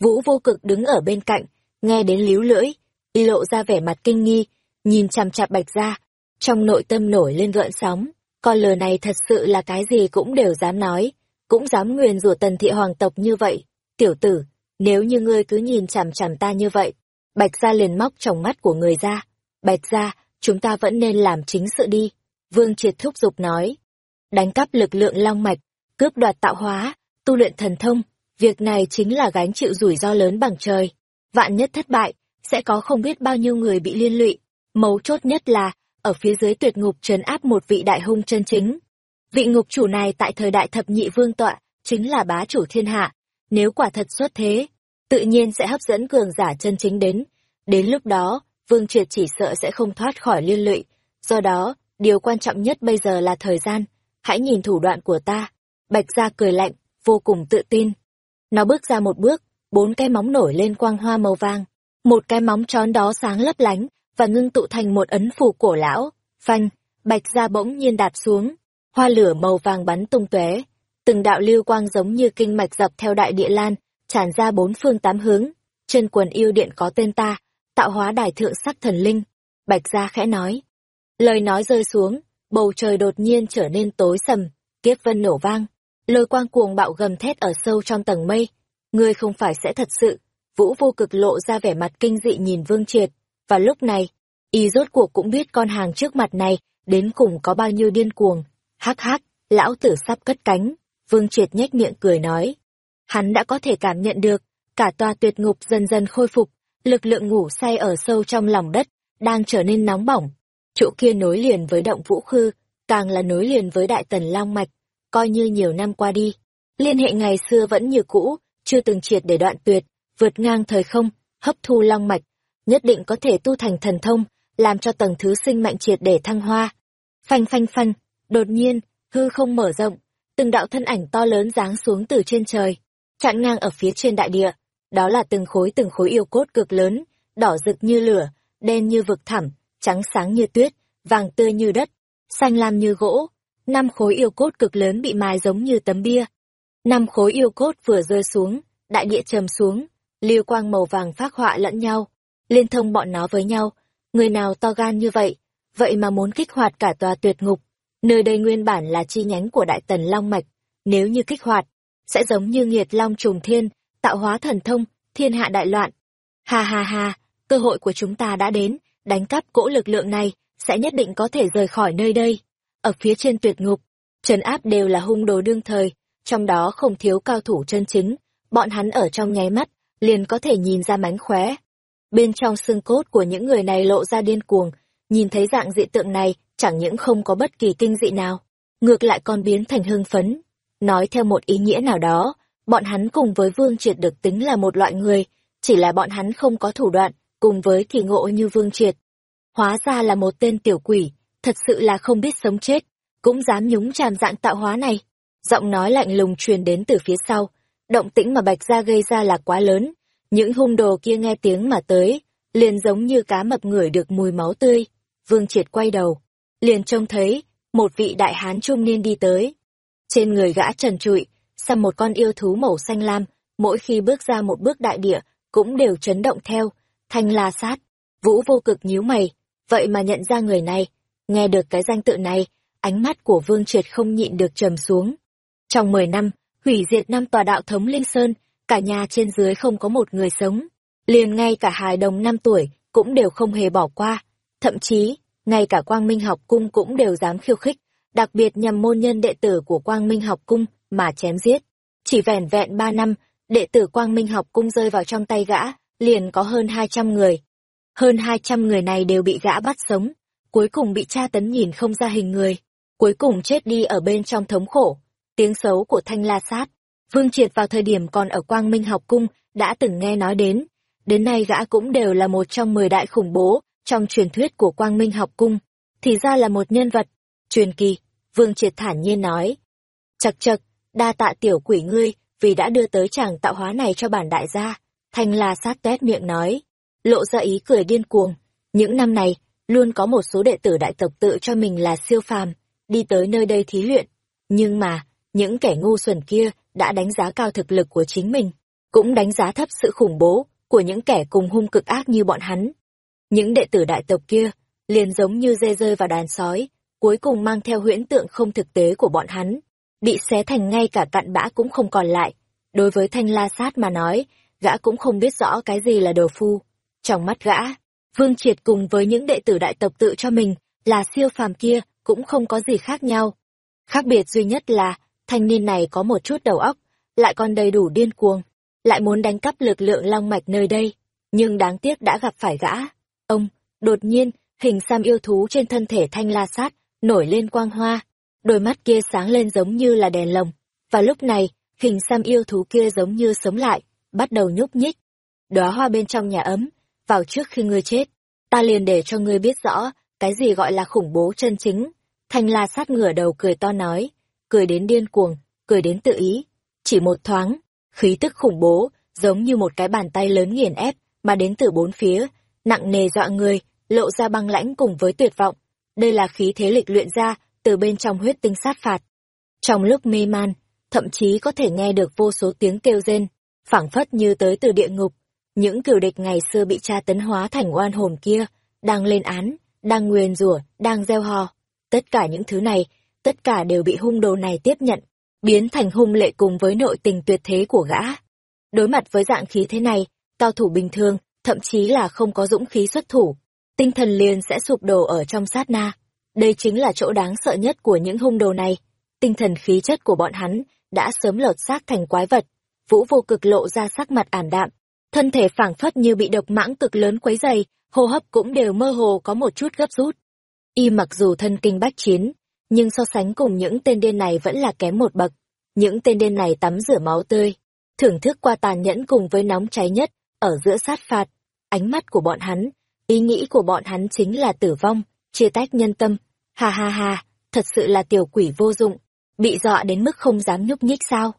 Vũ vô cực đứng ở bên cạnh, nghe đến líu lưỡi, y lộ ra vẻ mặt kinh nghi, nhìn chằm chặp bạch gia, trong nội tâm nổi lên gợn sóng. Con lừa này thật sự là cái gì cũng đều dám nói, cũng dám nguyền rủa tần thị hoàng tộc như vậy. Tiểu tử, nếu như ngươi cứ nhìn chằm chằm ta như vậy, bạch gia liền móc trong mắt của người ra. Bạch gia, chúng ta vẫn nên làm chính sự đi. Vương triệt thúc giục nói. Đánh cắp lực lượng long mạch, cướp đoạt tạo hóa, tu luyện thần thông, việc này chính là gánh chịu rủi ro lớn bằng trời. Vạn nhất thất bại, sẽ có không biết bao nhiêu người bị liên lụy. Mấu chốt nhất là, ở phía dưới tuyệt ngục trấn áp một vị đại hung chân chính. Vị ngục chủ này tại thời đại thập nhị vương tọa, chính là bá chủ thiên hạ. Nếu quả thật xuất thế, tự nhiên sẽ hấp dẫn cường giả chân chính đến. Đến lúc đó, Vương Triệt chỉ sợ sẽ không thoát khỏi liên lụy. Do đó, điều quan trọng nhất bây giờ là thời gian. Hãy nhìn thủ đoạn của ta. Bạch Gia cười lạnh, vô cùng tự tin. Nó bước ra một bước, bốn cái móng nổi lên quang hoa màu vàng. Một cái móng tròn đó sáng lấp lánh, và ngưng tụ thành một ấn phù cổ lão. Phanh, Bạch Gia bỗng nhiên đạp xuống. Hoa lửa màu vàng bắn tung tóe từng đạo lưu quang giống như kinh mạch dọc theo đại địa lan, tràn ra bốn phương tám hướng. chân quần yêu điện có tên ta, tạo hóa đài thượng sắc thần linh. Bạch gia khẽ nói. Lời nói rơi xuống, bầu trời đột nhiên trở nên tối sầm, kiếp vân nổ vang. Lôi quang cuồng bạo gầm thét ở sâu trong tầng mây. Ngươi không phải sẽ thật sự. Vũ vô cực lộ ra vẻ mặt kinh dị nhìn Vương Triệt. Và lúc này, y rốt cuộc cũng biết con hàng trước mặt này đến cùng có bao nhiêu điên cuồng. Hắc hắc, lão tử sắp cất cánh. Vương Triệt nhếch miệng cười nói. Hắn đã có thể cảm nhận được, cả tòa tuyệt ngục dần dần khôi phục, lực lượng ngủ say ở sâu trong lòng đất, đang trở nên nóng bỏng. Chỗ kia nối liền với động vũ khư, càng là nối liền với đại tần long mạch, coi như nhiều năm qua đi. Liên hệ ngày xưa vẫn như cũ, chưa từng triệt để đoạn tuyệt, vượt ngang thời không, hấp thu long mạch, nhất định có thể tu thành thần thông, làm cho tầng thứ sinh mệnh triệt để thăng hoa. Phanh phanh phanh, đột nhiên, hư không mở rộng, từng đạo thân ảnh to lớn giáng xuống từ trên trời, chặn ngang ở phía trên đại địa. Đó là từng khối từng khối yêu cốt cực lớn, đỏ rực như lửa, đen như vực thẳm, trắng sáng như tuyết, vàng tươi như đất, xanh lam như gỗ. Năm khối yêu cốt cực lớn bị mài giống như tấm bia. Năm khối yêu cốt vừa rơi xuống, đại địa trầm xuống, lưu quang màu vàng phác họa lẫn nhau, liên thông bọn nó với nhau. Người nào to gan như vậy, vậy mà muốn kích hoạt cả tòa tuyệt ngục, Nơi đây nguyên bản là chi nhánh của Đại Tần Long Mạch, nếu như kích hoạt, sẽ giống như nghiệt long trùng thiên, tạo hóa thần thông, thiên hạ đại loạn. Ha ha ha, cơ hội của chúng ta đã đến, đánh cắp cỗ lực lượng này, sẽ nhất định có thể rời khỏi nơi đây. Ở phía trên tuyệt ngục, trấn áp đều là hung đồ đương thời, trong đó không thiếu cao thủ chân chính, bọn hắn ở trong nháy mắt, liền có thể nhìn ra mánh khóe. Bên trong xương cốt của những người này lộ ra điên cuồng, nhìn thấy dạng dị tượng này, chẳng những không có bất kỳ kinh dị nào, ngược lại còn biến thành hưng phấn. Nói theo một ý nghĩa nào đó, bọn hắn cùng với Vương Triệt được tính là một loại người, chỉ là bọn hắn không có thủ đoạn, cùng với kỳ ngộ như Vương Triệt. Hóa ra là một tên tiểu quỷ, thật sự là không biết sống chết, cũng dám nhúng chàm dạng tạo hóa này. Giọng nói lạnh lùng truyền đến từ phía sau, động tĩnh mà Bạch Gia gây ra là quá lớn, những hung đồ kia nghe tiếng mà tới, liền giống như cá mập ngửi được mùi máu tươi. Vương Triệt quay đầu, liền trông thấy một vị đại hán trung niên đi tới. Trên người gã trần trụi, xăm một con yêu thú màu xanh lam, mỗi khi bước ra một bước đại địa, cũng đều chấn động theo, thanh la sát. Vũ vô cực nhíu mày, vậy mà nhận ra người này, nghe được cái danh tự này, ánh mắt của Vương Triệt không nhịn được trầm xuống. Trong mười năm, hủy diệt năm tòa đạo thống Linh Sơn, cả nhà trên dưới không có một người sống. Liền ngay cả hài đồng năm tuổi cũng đều không hề bỏ qua. Thậm chí, ngay cả Quang Minh học cung cũng đều dám khiêu khích, đặc biệt nhằm môn nhân đệ tử của Quang Minh học cung mà chém giết. Chỉ vẻn vẹn ba năm, đệ tử Quang Minh học cung rơi vào trong tay gã, liền có hơn hai trăm người. Hơn hai trăm người này đều bị gã bắt sống, cuối cùng bị tra tấn nhìn không ra hình người, cuối cùng chết đi ở bên trong thống khổ. Tiếng xấu của Thanh La Sát, Vương Triệt vào thời điểm còn ở Quang Minh học cung đã từng nghe nói đến, đến nay gã cũng đều là một trong mười đại khủng bố trong truyền thuyết của Quang Minh học cung, thì ra là một nhân vật, truyền kỳ, Vương Triệt thản nhiên nói. Chật chật, đa tạ tiểu quỷ ngươi, vì đã đưa tới chàng tạo hóa này cho bản đại gia, thanh la sát tét miệng nói, lộ ra ý cười điên cuồng. Những năm này, luôn có một số đệ tử đại tộc tự cho mình là siêu phàm, đi tới nơi đây thí luyện. Nhưng mà, những kẻ ngu xuẩn kia đã đánh giá cao thực lực của chính mình, cũng đánh giá thấp sự khủng bố của những kẻ cùng hung cực ác như bọn hắn. Những đệ tử đại tộc kia, liền giống như dê rơi vào đàn sói, cuối cùng mang theo huyễn tượng không thực tế của bọn hắn, bị xé thành ngay cả cặn bã cũng không còn lại. Đối với thanh la sát mà nói, gã cũng không biết rõ cái gì là đồ phu. Trong mắt gã, Vương Triệt cùng với những đệ tử đại tộc tự cho mình là siêu phàm kia cũng không có gì khác nhau. Khác biệt duy nhất là, thanh niên này có một chút đầu óc, lại còn đầy đủ điên cuồng, lại muốn đánh cắp lực lượng long mạch nơi đây, nhưng đáng tiếc đã gặp phải gã. Ông, đột nhiên, hình xăm yêu thú trên thân thể thanh la sát, nổi lên quang hoa. đôi mắt kia sáng lên giống như là đèn lồng. Và lúc này, hình xăm yêu thú kia giống như sống lại, bắt đầu nhúc nhích. Đóa hoa bên trong nhà ấm, vào trước khi ngươi chết, ta liền để cho ngươi biết rõ, cái gì gọi là khủng bố chân chính. Thanh la sát ngửa đầu cười to nói, cười đến điên cuồng, cười đến tự ý. Chỉ một thoáng, khí tức khủng bố, giống như một cái bàn tay lớn nghiền ép, mà đến từ bốn phía, nặng nề dọa người, lộ ra băng lãnh cùng với tuyệt vọng. Đây là khí thế lịch luyện ra, từ bên trong huyết tinh sát phạt. Trong lúc mê man, thậm chí có thể nghe được vô số tiếng kêu rên, phảng phất như tới từ địa ngục. Những cửu địch ngày xưa bị tra tấn hóa thành oan hồn kia, đang lên án, đang nguyền rủa, đang gieo hò. Tất cả những thứ này, tất cả đều bị hung đồ này tiếp nhận, biến thành hung lệ cùng với nội tình tuyệt thế của gã. Đối mặt với dạng khí thế này, cao thủ bình thường, thậm chí là không có dũng khí xuất thủ, tinh thần liền sẽ sụp đổ ở trong sát na. Đây chính là chỗ đáng sợ nhất của những hung đồ này. Tinh thần khí chất của bọn hắn đã sớm lột xác thành quái vật. Vũ vô cực lộ ra sắc mặt ảm đạm, thân thể phảng phất như bị độc mãng cực lớn quấy dày, hô hấp cũng đều mơ hồ có một chút gấp rút. Y mặc dù thân kinh bách chiến, nhưng so sánh cùng những tên điên này vẫn là kém một bậc. Những tên điên này tắm rửa máu tươi, thưởng thức qua tàn nhẫn cùng với nóng cháy nhất, ở giữa sát phạt. Ánh mắt của bọn hắn, ý nghĩ của bọn hắn chính là tử vong, chia tách nhân tâm. Ha ha ha, thật sự là tiểu quỷ vô dụng, bị dọa đến mức không dám nhúc nhích sao.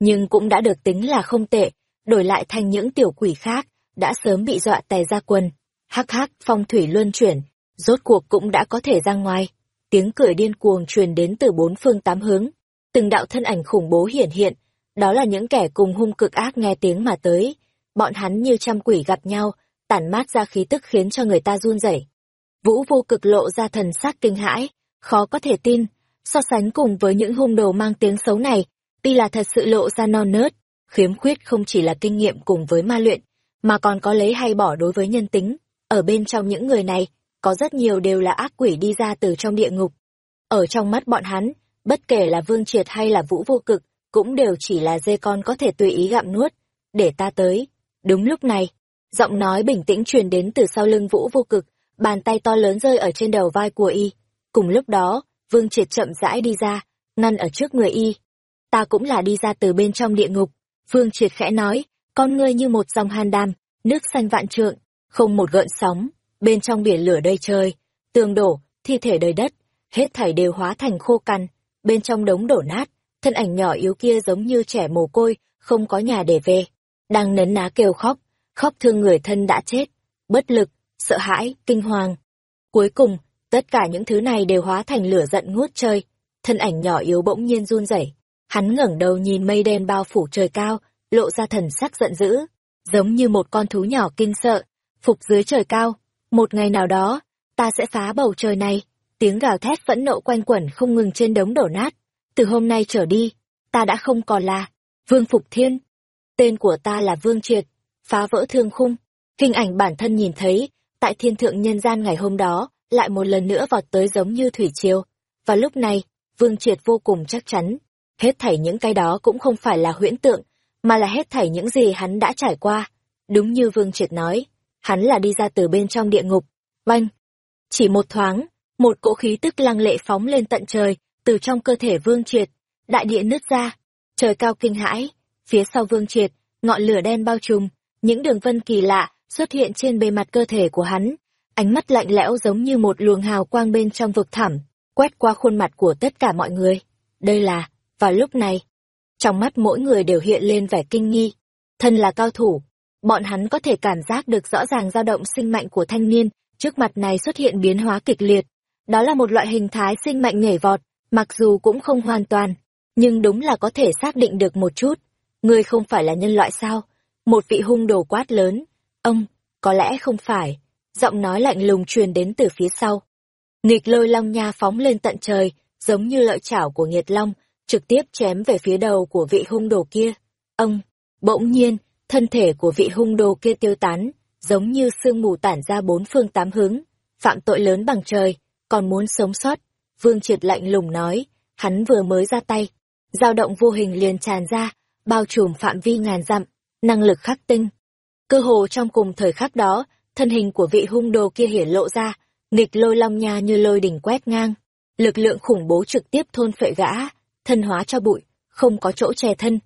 Nhưng cũng đã được tính là không tệ, đổi lại thành những tiểu quỷ khác, đã sớm bị dọa tè ra quần. Hắc hắc, phong thủy luân chuyển, rốt cuộc cũng đã có thể ra ngoài. Tiếng cười điên cuồng truyền đến từ bốn phương tám hướng. Từng đạo thân ảnh khủng bố hiển hiện, đó là những kẻ cùng hung cực ác nghe tiếng mà tới. Bọn hắn như trăm quỷ gặp nhau, tản mát ra khí tức khiến cho người ta run rẩy. Vũ vô cực lộ ra thần sắc kinh hãi, khó có thể tin, so sánh cùng với những hung đồ mang tiếng xấu này, tuy là thật sự lộ ra non nớt, khiếm khuyết không chỉ là kinh nghiệm cùng với ma luyện, mà còn có lấy hay bỏ đối với nhân tính. Ở bên trong những người này, có rất nhiều đều là ác quỷ đi ra từ trong địa ngục. Ở trong mắt bọn hắn, bất kể là vương triệt hay là vũ vô cực, cũng đều chỉ là dê con có thể tùy ý gặm nuốt. Để ta tới. Đúng lúc này, giọng nói bình tĩnh truyền đến từ sau lưng vũ vô cực, bàn tay to lớn rơi ở trên đầu vai của y. Cùng lúc đó, vương triệt chậm rãi đi ra, ngăn ở trước người y. Ta cũng là đi ra từ bên trong địa ngục. Vương triệt khẽ nói, con ngươi như một dòng hàn đàm, nước xanh vạn trượng, không một gợn sóng, bên trong biển lửa đầy trời, tường đổ, thi thể đầy đất, hết thảy đều hóa thành khô cằn, bên trong đống đổ nát, thân ảnh nhỏ yếu kia giống như trẻ mồ côi, không có nhà để về, đang nấn ná kêu khóc, khóc thương người thân đã chết, bất lực, sợ hãi, kinh hoàng. Cuối cùng, tất cả những thứ này đều hóa thành lửa giận ngút trời, thân ảnh nhỏ yếu bỗng nhiên run rẩy, hắn ngẩng đầu nhìn mây đen bao phủ trời cao, lộ ra thần sắc giận dữ, giống như một con thú nhỏ kinh sợ, phục dưới trời cao, một ngày nào đó, ta sẽ phá bầu trời này, tiếng gào thét phẫn nộ quanh quẩn không ngừng trên đống đổ nát, từ hôm nay trở đi, ta đã không còn là Vương Phục Thiên. Tên của ta là Vương Triệt, phá vỡ thương khung. Hình ảnh bản thân nhìn thấy, tại thiên thượng nhân gian ngày hôm đó, lại một lần nữa vọt tới giống như thủy triều. Và lúc này, Vương Triệt vô cùng chắc chắn, hết thảy những cái đó cũng không phải là huyễn tượng, mà là hết thảy những gì hắn đã trải qua. Đúng như Vương Triệt nói, hắn là đi ra từ bên trong địa ngục. Oanh! Chỉ một thoáng, một cỗ khí tức lăng lệ phóng lên tận trời, từ trong cơ thể Vương Triệt, đại địa nứt ra, trời cao kinh hãi, phía sau Vương Triệt, ngọn lửa đen bao trùm, những đường vân kỳ lạ xuất hiện trên bề mặt cơ thể của hắn, ánh mắt lạnh lẽo giống như một luồng hào quang bên trong vực thẳm, quét qua khuôn mặt của tất cả mọi người. Đây là, vào lúc này, trong mắt mỗi người đều hiện lên vẻ kinh nghi. Thân là cao thủ, bọn hắn có thể cảm giác được rõ ràng dao động sinh mạnh của thanh niên, trước mặt này xuất hiện biến hóa kịch liệt. Đó là một loại hình thái sinh mạnh nhảy vọt, mặc dù cũng không hoàn toàn, nhưng đúng là có thể xác định được một chút. Ngươi không phải là nhân loại sao? Một vị hung đồ quát lớn. Ông, có lẽ không phải. Giọng nói lạnh lùng truyền đến từ phía sau. Nghịch lôi long nha phóng lên tận trời, giống như lợi chảo của nghiệt long, trực tiếp chém về phía đầu của vị hung đồ kia. Ông, bỗng nhiên, thân thể của vị hung đồ kia tiêu tán, giống như sương mù tản ra bốn phương tám hướng, phạm tội lớn bằng trời, còn muốn sống sót. Vương Triệt lạnh lùng nói, hắn vừa mới ra tay, dao động vô hình liền tràn ra, bao trùm phạm vi ngàn dặm, năng lực khắc tinh. Cơ hồ trong cùng thời khắc đó, thân hình của vị hung đồ kia hiển lộ ra, nghịch lôi long nha như lôi đỉnh quét ngang, lực lượng khủng bố trực tiếp thôn phệ gã, thân hóa cho bụi, không có chỗ che thân.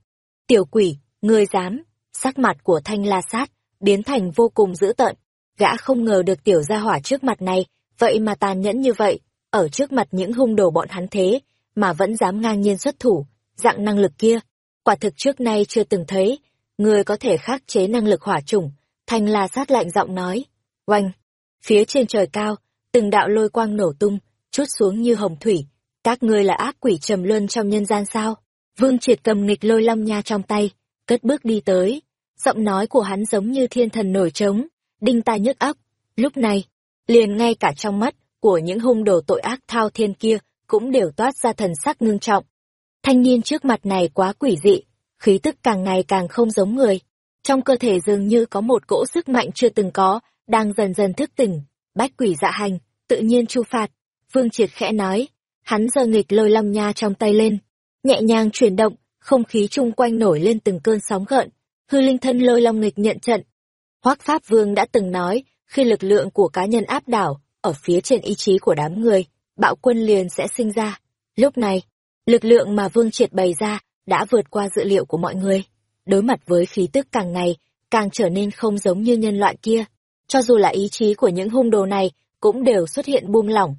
Tiểu quỷ, ngươi dám, sắc mặt của thanh la sát, biến thành vô cùng dữ tợn. Gã không ngờ được tiểu gia hỏa trước mặt này, vậy mà tàn nhẫn như vậy, ở trước mặt những hung đồ bọn hắn thế, mà vẫn dám ngang nhiên xuất thủ, dạng năng lực kia. Quả thực trước nay chưa từng thấy, người có thể khắc chế năng lực hỏa chủng, thanh la sát lạnh giọng nói. Oanh! Phía trên trời cao, từng đạo lôi quang nổ tung, chút xuống như hồng thủy. Các ngươi là ác quỷ trầm luân trong nhân gian sao? Vương triệt cầm nghịch lôi long nha trong tay, cất bước đi tới. Giọng nói của hắn giống như thiên thần nổi trống, đinh tai nhức óc. Lúc này, liền ngay cả trong mắt của những hung đồ tội ác thao thiên kia cũng đều toát ra thần sắc ngưng trọng. Thanh niên trước mặt này quá quỷ dị, khí tức càng ngày càng không giống người. Trong cơ thể dường như có một cỗ sức mạnh chưa từng có, đang dần dần thức tỉnh, bách quỷ dạ hành, tự nhiên chu phạt. Vương Triệt khẽ nói, hắn giơ nghịch lôi long nha trong tay lên, nhẹ nhàng chuyển động, không khí chung quanh nổi lên từng cơn sóng gợn, hư linh thân lôi long nghịch nhận trận. Hoắc Pháp Vương đã từng nói, khi lực lượng của cá nhân áp đảo, ở phía trên ý chí của đám người, bạo quân liền sẽ sinh ra. Lúc này, lực lượng mà Vương Triệt bày ra đã vượt qua dự liệu của mọi người. Đối mặt với khí tức càng ngày, càng trở nên không giống như nhân loại kia. Cho dù là ý chí của những hung đồ này, cũng đều xuất hiện buông lỏng.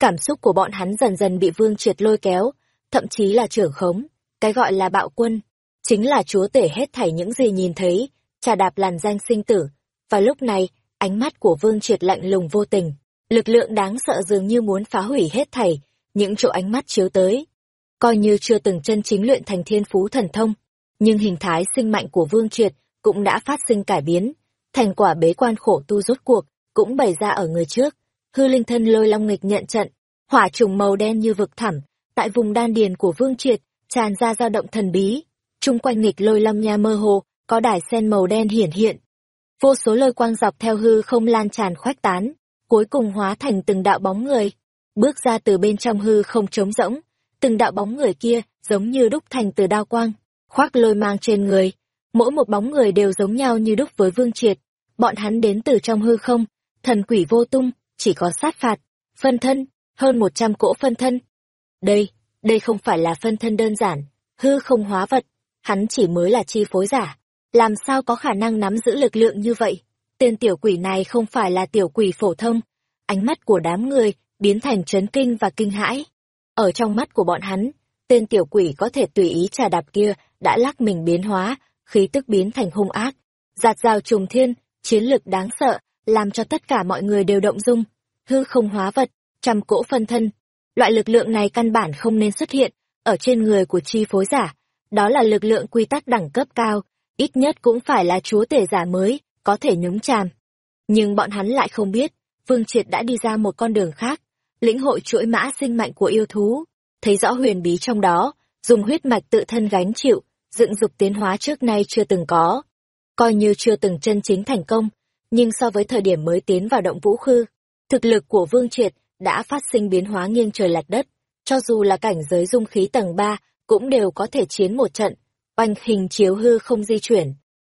Cảm xúc của bọn hắn dần dần bị Vương Triệt lôi kéo, thậm chí là trưởng khống. Cái gọi là bạo quân, chính là chúa tể hết thảy những gì nhìn thấy, trà đạp làn danh sinh tử. Và lúc này, ánh mắt của Vương Triệt lạnh lùng vô tình, lực lượng đáng sợ dường như muốn phá hủy hết thảy, những chỗ ánh mắt chiếu tới. Coi như chưa từng chân chính luyện thành thiên phú thần thông, nhưng hình thái sinh mạnh của Vương Triệt cũng đã phát sinh cải biến, thành quả bế quan khổ tu rốt cuộc cũng bày ra ở người trước. Hư linh thân lôi long nghịch nhận trận, hỏa trùng màu đen như vực thẳm, tại vùng đan điền của Vương Triệt, tràn ra dao động thần bí. Trung quanh nghịch lôi long nha mơ hồ, có đài sen màu đen hiển hiện. Vô số lôi quang dọc theo hư không lan tràn khoách tán, cuối cùng hóa thành từng đạo bóng người. Bước ra từ bên trong hư không trống rỗng, từng đạo bóng người kia giống như đúc thành từ đao quang, khoác lôi mang trên người. Mỗi một bóng người đều giống nhau như đúc với Vương Triệt. Bọn hắn đến từ trong hư không, thần quỷ vô tung, chỉ có sát phạt, phân thân, hơn một trăm cỗ phân thân. Đây, đây không phải là phân thân đơn giản, hư không hóa vật, hắn chỉ mới là chi phối giả. Làm sao có khả năng nắm giữ lực lượng như vậy? Tên tiểu quỷ này không phải là tiểu quỷ phổ thông. Ánh mắt của đám người biến thành chấn kinh và kinh hãi. Ở trong mắt của bọn hắn, tên tiểu quỷ có thể tùy ý trà đạp kia đã lắc mình biến hóa, khí tức biến thành hung ác. Giạt rào trùng thiên, chiến lực đáng sợ, làm cho tất cả mọi người đều động dung. Hư không hóa vật, trăm cỗ phân thân. Loại lực lượng này căn bản không nên xuất hiện ở trên người của chi phối giả. Đó là lực lượng quy tắc đẳng cấp cao, ít nhất cũng phải là chúa tể giả mới, có thể nhúng chàm. Nhưng bọn hắn lại không biết, Vương Triệt đã đi ra một con đường khác, lĩnh hội chuỗi mã sinh mạnh của yêu thú, thấy rõ huyền bí trong đó, dùng huyết mạch tự thân gánh chịu, dựng dục tiến hóa trước nay chưa từng có. Coi như chưa từng chân chính thành công, nhưng so với thời điểm mới tiến vào động vũ khư, thực lực của Vương Triệt đã phát sinh biến hóa nghiêng trời lật đất, cho dù là cảnh giới dung khí tầng 3 cũng đều có thể chiến một trận, oanh hình chiếu hư không di chuyển.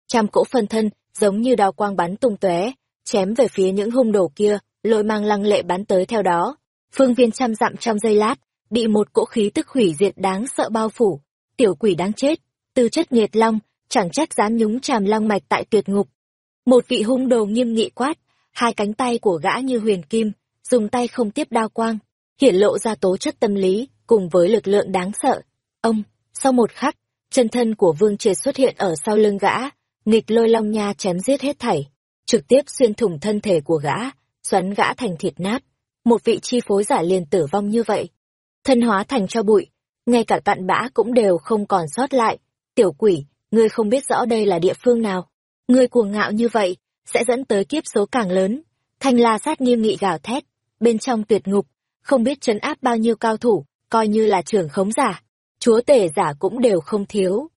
Trăm cỗ phân thân giống như đao quang bắn tung tóe, chém về phía những hung đồ kia, lôi mang lăng lệ bắn tới theo đó. Phương viên trăm dặm trong giây lát, bị một cỗ khí tức hủy diệt đáng sợ bao phủ. Tiểu quỷ đáng chết, tư chất nghiệt long, chẳng trách dám nhúng chàm long mạch tại tuyệt ngục. Một vị hung đồ nghiêm nghị quát, hai cánh tay của gã như huyền kim, dùng tay không tiếp đao quang, hiện lộ ra tố chất tâm lý, cùng với lực lượng đáng sợ. Ông, sau một khắc, chân thân của vương triệt xuất hiện ở sau lưng gã, nghịch lôi long nha chém giết hết thảy, trực tiếp xuyên thủng thân thể của gã, xoắn gã thành thịt nát. Một vị chi phối giả liền tử vong như vậy. Thân hóa thành cho bụi, ngay cả cặn bã cũng đều không còn sót lại. Tiểu quỷ, ngươi không biết rõ đây là địa phương nào. Ngươi cuồng ngạo như vậy, sẽ dẫn tới kiếp số càng lớn. Thanh la sát nghiêm nghị gào thét, bên trong tuyệt ngục, không biết chấn áp bao nhiêu cao thủ, coi như là trưởng khống giả. Chúa tể giả cũng đều không thiếu.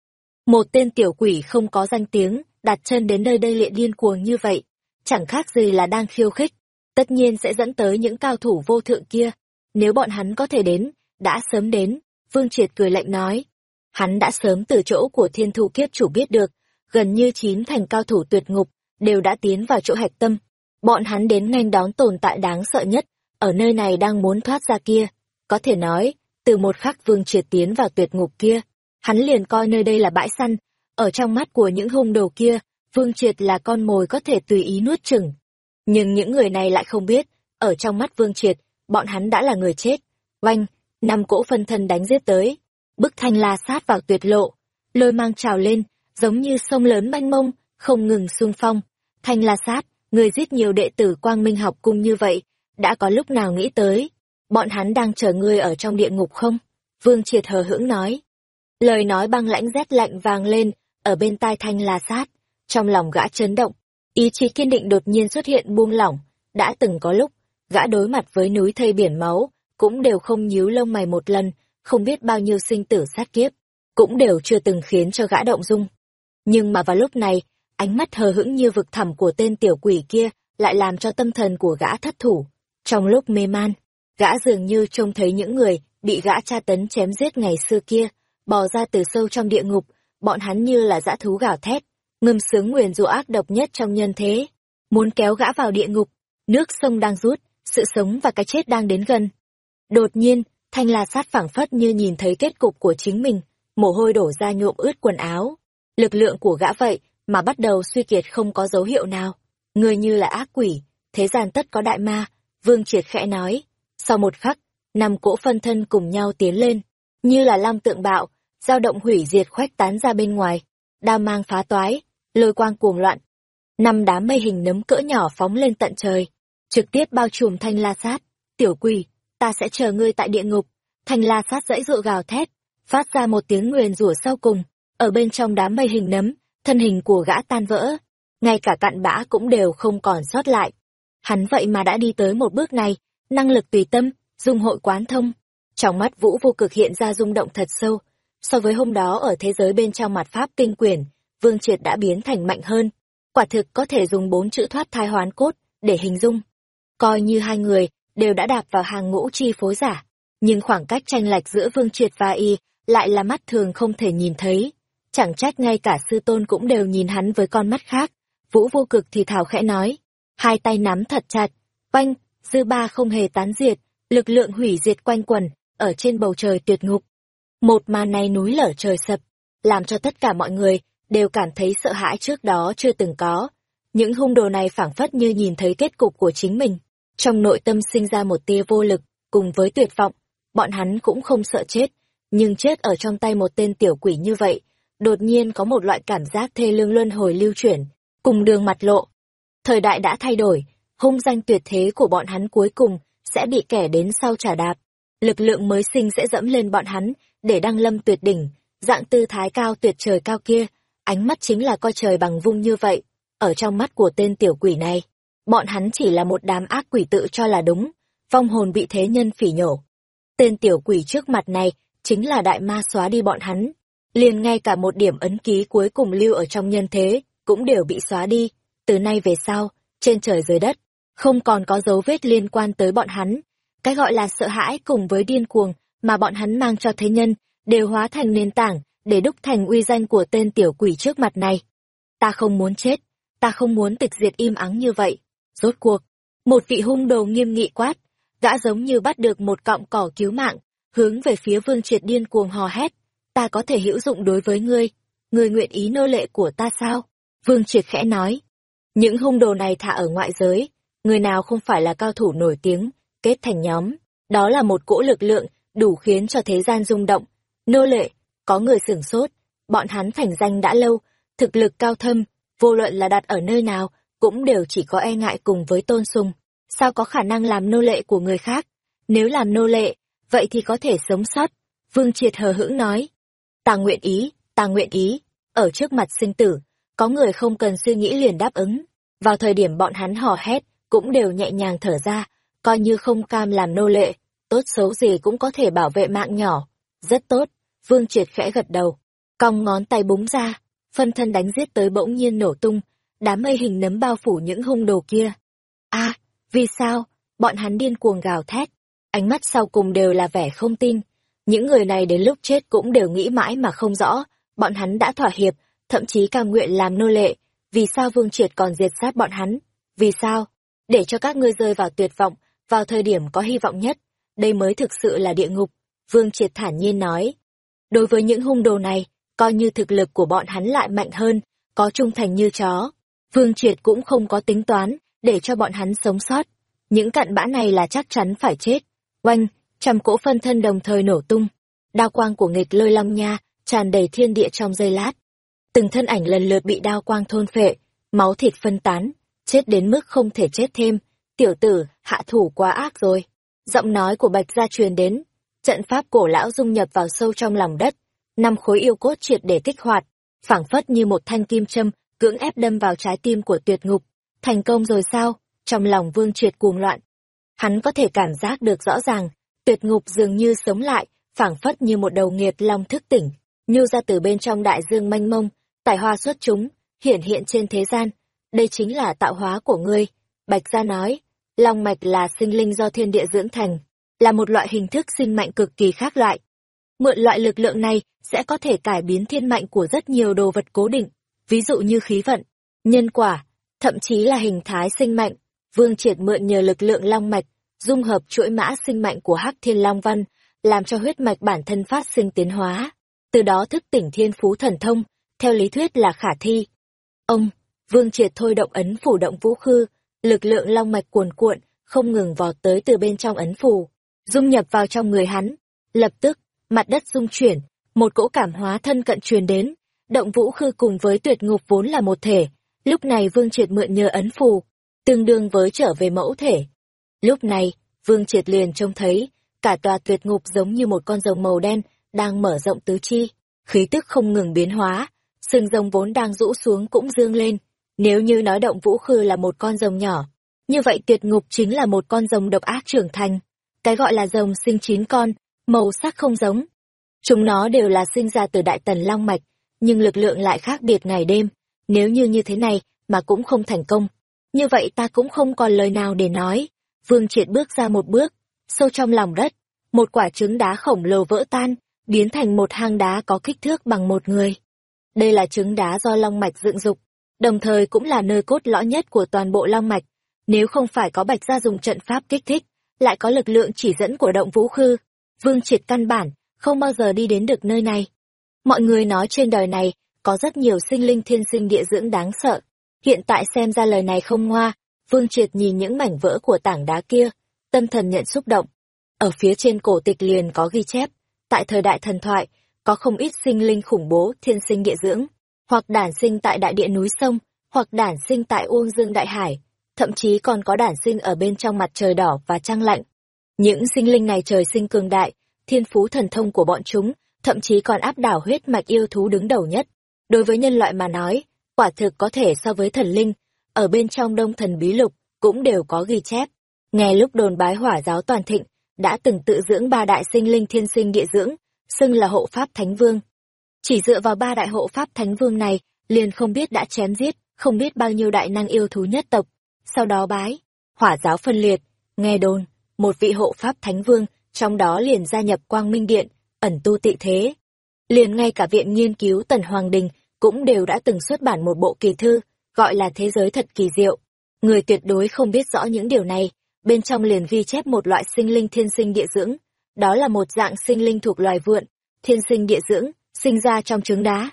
Một tên tiểu quỷ không có danh tiếng, đặt chân đến nơi đây liện điên cuồng như vậy, chẳng khác gì là đang khiêu khích. Tất nhiên sẽ dẫn tới những cao thủ vô thượng kia. Nếu bọn hắn có thể đến, đã sớm đến, Vương Triệt cười lạnh nói. Hắn đã sớm từ chỗ của thiên thu kiếp chủ biết được, gần như chín thành cao thủ tuyệt ngục, đều đã tiến vào chỗ hạch tâm. Bọn hắn đến nhanh đón tồn tại đáng sợ nhất, ở nơi này đang muốn thoát ra kia. Có thể nói, từ một khắc Vương Triệt tiến vào tuyệt ngục kia, hắn liền coi nơi đây là bãi săn, ở trong mắt của những hung đồ kia, Vương Triệt là con mồi có thể tùy ý nuốt chửng. Nhưng những người này lại không biết, ở trong mắt Vương Triệt, bọn hắn đã là người chết. Oanh, năm cỗ phân thân đánh giết tới, bức thanh la sát vào tuyệt lộ, lôi mang trào lên, giống như sông lớn manh mông, không ngừng xung phong. Thanh la sát, người giết nhiều đệ tử quang minh học cung như vậy, đã có lúc nào nghĩ tới, bọn hắn đang chờ ngươi ở trong địa ngục không? Vương Triệt hờ hững nói. Lời nói băng lãnh rét lạnh vang lên, ở bên tai thanh la sát, trong lòng gã chấn động, ý chí kiên định đột nhiên xuất hiện buông lỏng, đã từng có lúc, gã đối mặt với núi thây biển máu, cũng đều không nhíu lông mày một lần, không biết bao nhiêu sinh tử sát kiếp, cũng đều chưa từng khiến cho gã động dung. Nhưng mà vào lúc này, ánh mắt hờ hững như vực thẳm của tên tiểu quỷ kia lại làm cho tâm thần của gã thất thủ. Trong lúc mê man, gã dường như trông thấy những người bị gã tra tấn chém giết ngày xưa kia, bò ra từ sâu trong địa ngục, bọn hắn như là dã thú gào thét, ngâm sướng nguyền rủa ác độc nhất trong nhân thế, muốn kéo gã vào địa ngục, nước sông đang rút, sự sống và cái chết đang đến gần. Đột nhiên, Thanh La Sát phảng phất như nhìn thấy kết cục của chính mình, mồ hôi đổ ra nhuộm ướt quần áo. Lực lượng của gã vậy mà bắt đầu suy kiệt không có dấu hiệu nào. Người như là ác quỷ, thế gian tất có đại ma, Vương Triệt khẽ nói. Sau một khắc, năm cỗ phân thân cùng nhau tiến lên, như là lam tượng bạo, dao động hủy diệt khoách tán ra bên ngoài, đao mang phá toái, lôi quang cuồng loạn. Năm đám mây hình nấm cỡ nhỏ phóng lên tận trời, trực tiếp bao trùm thanh la sát. Tiểu quỷ, ta sẽ chờ ngươi tại địa ngục. Thanh la sát dãy dụa gào thét, phát ra một tiếng nguyền rủa sau cùng. Ở bên trong đám mây hình nấm, thân hình của gã tan vỡ. Ngay cả cặn bã cũng đều không còn sót lại. Hắn vậy mà đã đi tới một bước này, năng lực tùy tâm, dung hội quán thông. Trong mắt vũ vô cực hiện ra rung động thật sâu. So với hôm đó ở thế giới bên trong mặt pháp kinh quyển, Vương Triệt đã biến thành mạnh hơn. Quả thực có thể dùng bốn chữ thoát thai hoán cốt để hình dung. Coi như hai người đều đã đạp vào hàng ngũ chi phối giả, nhưng khoảng cách tranh lệch giữa Vương Triệt và y lại là mắt thường không thể nhìn thấy. Chẳng trách ngay cả sư tôn cũng đều nhìn hắn với con mắt khác. Vũ vô cực thì thảo khẽ nói, hai tay nắm thật chặt, oanh, dư ba không hề tán diệt, lực lượng hủy diệt quanh quần, ở trên bầu trời tuyệt ngục. Một màn này núi lở trời sập, làm cho tất cả mọi người đều cảm thấy sợ hãi trước đó chưa từng có. Những hung đồ này phảng phất như nhìn thấy kết cục của chính mình. Trong nội tâm sinh ra một tia vô lực, cùng với tuyệt vọng, bọn hắn cũng không sợ chết, nhưng chết ở trong tay một tên tiểu quỷ như vậy, đột nhiên có một loại cảm giác thê lương luân hồi lưu chuyển, cùng đường mặt lộ. Thời đại đã thay đổi, hung danh tuyệt thế của bọn hắn cuối cùng sẽ bị kẻ đến sau trả đạp. Lực lượng mới sinh sẽ dẫm lên bọn hắn, để đăng lâm tuyệt đỉnh, dạng tư thái cao tuyệt trời cao kia, ánh mắt chính là coi trời bằng vung như vậy. Ở trong mắt của tên tiểu quỷ này, bọn hắn chỉ là một đám ác quỷ tự cho là đúng, vong hồn bị thế nhân phỉ nhổ. Tên tiểu quỷ trước mặt này chính là đại ma xóa đi bọn hắn, liền ngay cả một điểm ấn ký cuối cùng lưu ở trong nhân thế cũng đều bị xóa đi. Từ nay về sau, trên trời dưới đất, không còn có dấu vết liên quan tới bọn hắn. Cái gọi là sợ hãi cùng với điên cuồng mà bọn hắn mang cho thế nhân đều hóa thành nền tảng để đúc thành uy danh của tên tiểu quỷ trước mặt này. Ta không muốn chết, ta không muốn tịch diệt im ắng như vậy. Rốt cuộc, một vị hung đồ nghiêm nghị quát, gã giống như bắt được một cọng cỏ cứu mạng, hướng về phía vương triệt điên cuồng hò hét. Ta có thể hữu dụng đối với ngươi, ngươi nguyện ý nô lệ của ta sao? Vương triệt khẽ nói. Những hung đồ này thả ở ngoại giới, người nào không phải là cao thủ nổi tiếng, kết thành nhóm. Đó là một cỗ lực lượng đủ khiến cho thế gian rung động. Nô lệ, có người sửng sốt, bọn hắn thành danh đã lâu, thực lực cao thâm, vô luận là đặt ở nơi nào, cũng đều chỉ có e ngại cùng với tôn sùng. Sao có khả năng làm nô lệ của người khác? Nếu làm nô lệ, vậy thì có thể sống sót. Vương Triệt hờ hững nói. Ta nguyện ý, ta nguyện ý. Ở trước mặt sinh tử, có người không cần suy nghĩ liền đáp ứng. Vào thời điểm bọn hắn hò hét, cũng đều nhẹ nhàng thở ra, coi như không cam làm nô lệ, tốt xấu gì cũng có thể bảo vệ mạng nhỏ. Rất tốt, Vương Triệt khẽ gật đầu, cong ngón tay búng ra, phân thân đánh giết tới bỗng nhiên nổ tung, đám mây hình nấm bao phủ những hung đồ kia. a vì sao? Bọn hắn điên cuồng gào thét, ánh mắt sau cùng đều là vẻ không tin. Những người này đến lúc chết cũng đều nghĩ mãi mà không rõ, bọn hắn đã thỏa hiệp, thậm chí cam nguyện làm nô lệ, vì sao Vương Triệt còn diệt sát bọn hắn? Vì sao? Để cho các ngươi rơi vào tuyệt vọng, vào thời điểm có hy vọng nhất. đây mới thực sự là địa ngục. Vương Triệt thản nhiên nói. Đối với những hung đồ này, coi như thực lực của bọn hắn lại mạnh hơn, có trung thành như chó. Vương Triệt cũng không có tính toán, để cho bọn hắn sống sót. Những cặn bã này là chắc chắn phải chết. Oanh, trăm cỗ phân thân đồng thời nổ tung. Đao quang của nghịch lôi long nha, tràn đầy thiên địa trong giây lát. Từng thân ảnh lần lượt bị đao quang thôn phệ, máu thịt phân tán, chết đến mức không thể chết thêm. Tiểu tử, hạ thủ quá ác rồi. Giọng nói của Bạch Gia truyền đến, trận pháp cổ lão dung nhập vào sâu trong lòng đất, năm khối yêu cốt triệt để kích hoạt, phảng phất như một thanh kim châm, cưỡng ép đâm vào trái tim của tuyệt ngục. Thành công rồi sao? Trong lòng Vương Triệt cuồng loạn. Hắn có thể cảm giác được rõ ràng, tuyệt ngục dường như sống lại, phảng phất như một đầu nghiệt long thức tỉnh, nhô ra từ bên trong đại dương mênh mông, tài hoa xuất chúng, hiển hiện trên thế gian. Đây chính là tạo hóa của ngươi. Bạch Gia nói, long mạch là sinh linh do thiên địa dưỡng thành, là một loại hình thức sinh mạnh cực kỳ khác loại. Mượn loại lực lượng này sẽ có thể cải biến thiên mạnh của rất nhiều đồ vật cố định, ví dụ như khí vận, nhân quả, thậm chí là hình thái sinh mạnh. Vương Triệt mượn nhờ lực lượng long mạch, dung hợp chuỗi mã sinh mạnh của Hắc Thiên Long Văn, làm cho huyết mạch bản thân phát sinh tiến hóa, từ đó thức tỉnh thiên phú thần thông, theo lý thuyết là khả thi. Ông, Vương Triệt thôi động ấn phủ động vũ khư, lực lượng long mạch cuồn cuộn, không ngừng vọt tới từ bên trong ấn phủ, dung nhập vào trong người hắn. Lập tức, mặt đất rung chuyển, một cỗ cảm hóa thân cận truyền đến, động vũ khư cùng với tuyệt ngục vốn là một thể, lúc này Vương Triệt mượn nhờ ấn phù, tương đương với trở về mẫu thể. Lúc này, Vương Triệt liền trông thấy, cả tòa tuyệt ngục giống như một con rồng màu đen, đang mở rộng tứ chi, khí tức không ngừng biến hóa, sừng rồng vốn đang rũ xuống cũng dương lên. Nếu như nói động vũ khư là một con rồng nhỏ, như vậy tuyệt ngục chính là một con rồng độc ác trưởng thành. Cái gọi là rồng sinh chín con, màu sắc không giống. Chúng nó đều là sinh ra từ đại tần long mạch, nhưng lực lượng lại khác biệt ngày đêm. Nếu như như thế này mà cũng không thành công, như vậy ta cũng không còn lời nào để nói. Vương Triệt bước ra một bước, sâu trong lòng đất, một quả trứng đá khổng lồ vỡ tan, biến thành một hang đá có kích thước bằng một người. Đây là trứng đá do long mạch dựng dục, đồng thời cũng là nơi cốt lõi nhất của toàn bộ long mạch. Nếu không phải có bạch gia dùng trận pháp kích thích, lại có lực lượng chỉ dẫn của động vũ khư, vương triệt căn bản, không bao giờ đi đến được nơi này. Mọi người nói trên đời này, có rất nhiều sinh linh thiên sinh địa dưỡng đáng sợ. Hiện tại xem ra lời này không ngoa, vương triệt nhìn những mảnh vỡ của tảng đá kia, tâm thần nhận xúc động. Ở phía trên cổ tịch liền có ghi chép, tại thời đại thần thoại, có không ít sinh linh khủng bố thiên sinh địa dưỡng, hoặc đản sinh tại đại địa núi sông, hoặc đản sinh tại uông dương đại hải, thậm chí còn có đản sinh ở bên trong mặt trời đỏ và trăng lạnh. Những sinh linh này trời sinh cường đại, thiên phú thần thông của bọn chúng, thậm chí còn áp đảo huyết mạch yêu thú đứng đầu nhất. Đối với nhân loại mà nói, quả thực có thể so với thần linh, ở bên trong đông thần bí lục, cũng đều có ghi chép. Nghe lúc đồn bái hỏa giáo toàn thịnh, đã từng tự dưỡng ba đại sinh linh thiên sinh địa dưỡng, xưng là hộ pháp thánh vương. Chỉ dựa vào ba đại hộ pháp thánh vương này, liền không biết đã chém giết, không biết bao nhiêu đại năng yêu thú nhất tộc. Sau đó bái, hỏa giáo phân liệt, nghe đồn, một vị hộ pháp thánh vương, trong đó liền gia nhập quang minh điện, ẩn tu tị thế. Liền ngay cả viện nghiên cứu Tần Hoàng Đình cũng đều đã từng xuất bản một bộ kỳ thư, gọi là Thế giới thật kỳ diệu. Người tuyệt đối không biết rõ những điều này, bên trong liền ghi chép một loại sinh linh thiên sinh địa dưỡng, đó là một dạng sinh linh thuộc loài vượn, thiên sinh địa dưỡng, sinh ra trong trứng đá.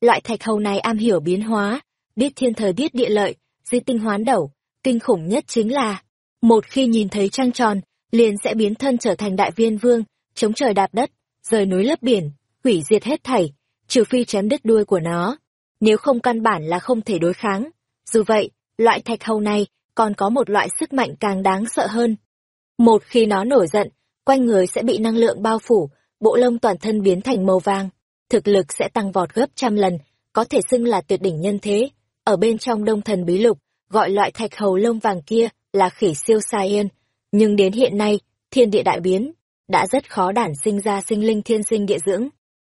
Loại thạch hầu này am hiểu biến hóa, biết thiên thời biết địa lợi, di tinh hoán đầu, kinh khủng nhất chính là, một khi nhìn thấy trăng tròn, liền sẽ biến thân trở thành đại viên vương, chống trời đạp đất, rời núi lấp biển, hủy diệt hết thảy, trừ phi chém đứt đuôi của nó. Nếu không căn bản là không thể đối kháng. Dù vậy, loại thạch hầu này còn có một loại sức mạnh càng đáng sợ hơn. Một khi nó nổi giận, quanh người sẽ bị năng lượng bao phủ, bộ lông toàn thân biến thành màu vàng, thực lực sẽ tăng vọt gấp trăm lần, có thể xưng là tuyệt đỉnh nhân thế. Ở bên trong đông thần bí lục, gọi loại thạch hầu lông vàng kia là khỉ siêu sai yên. Nhưng đến hiện nay, thiên địa đại biến, đã rất khó đản sinh ra sinh linh thiên sinh địa dưỡng.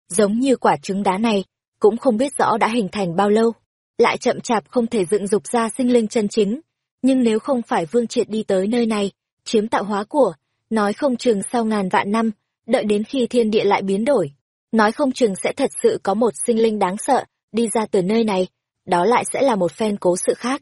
Giống như quả trứng đá này, cũng không biết rõ đã hình thành bao lâu, lại chậm chạp không thể dựng dục ra sinh linh chân chính. Nhưng nếu không phải Vương Triệt đi tới nơi này, chiếm tạo hóa của, nói không chừng sau ngàn vạn năm, đợi đến khi thiên địa lại biến đổi, nói không chừng sẽ thật sự có một sinh linh đáng sợ đi ra từ nơi này, đó lại sẽ là một phen cố sự khác.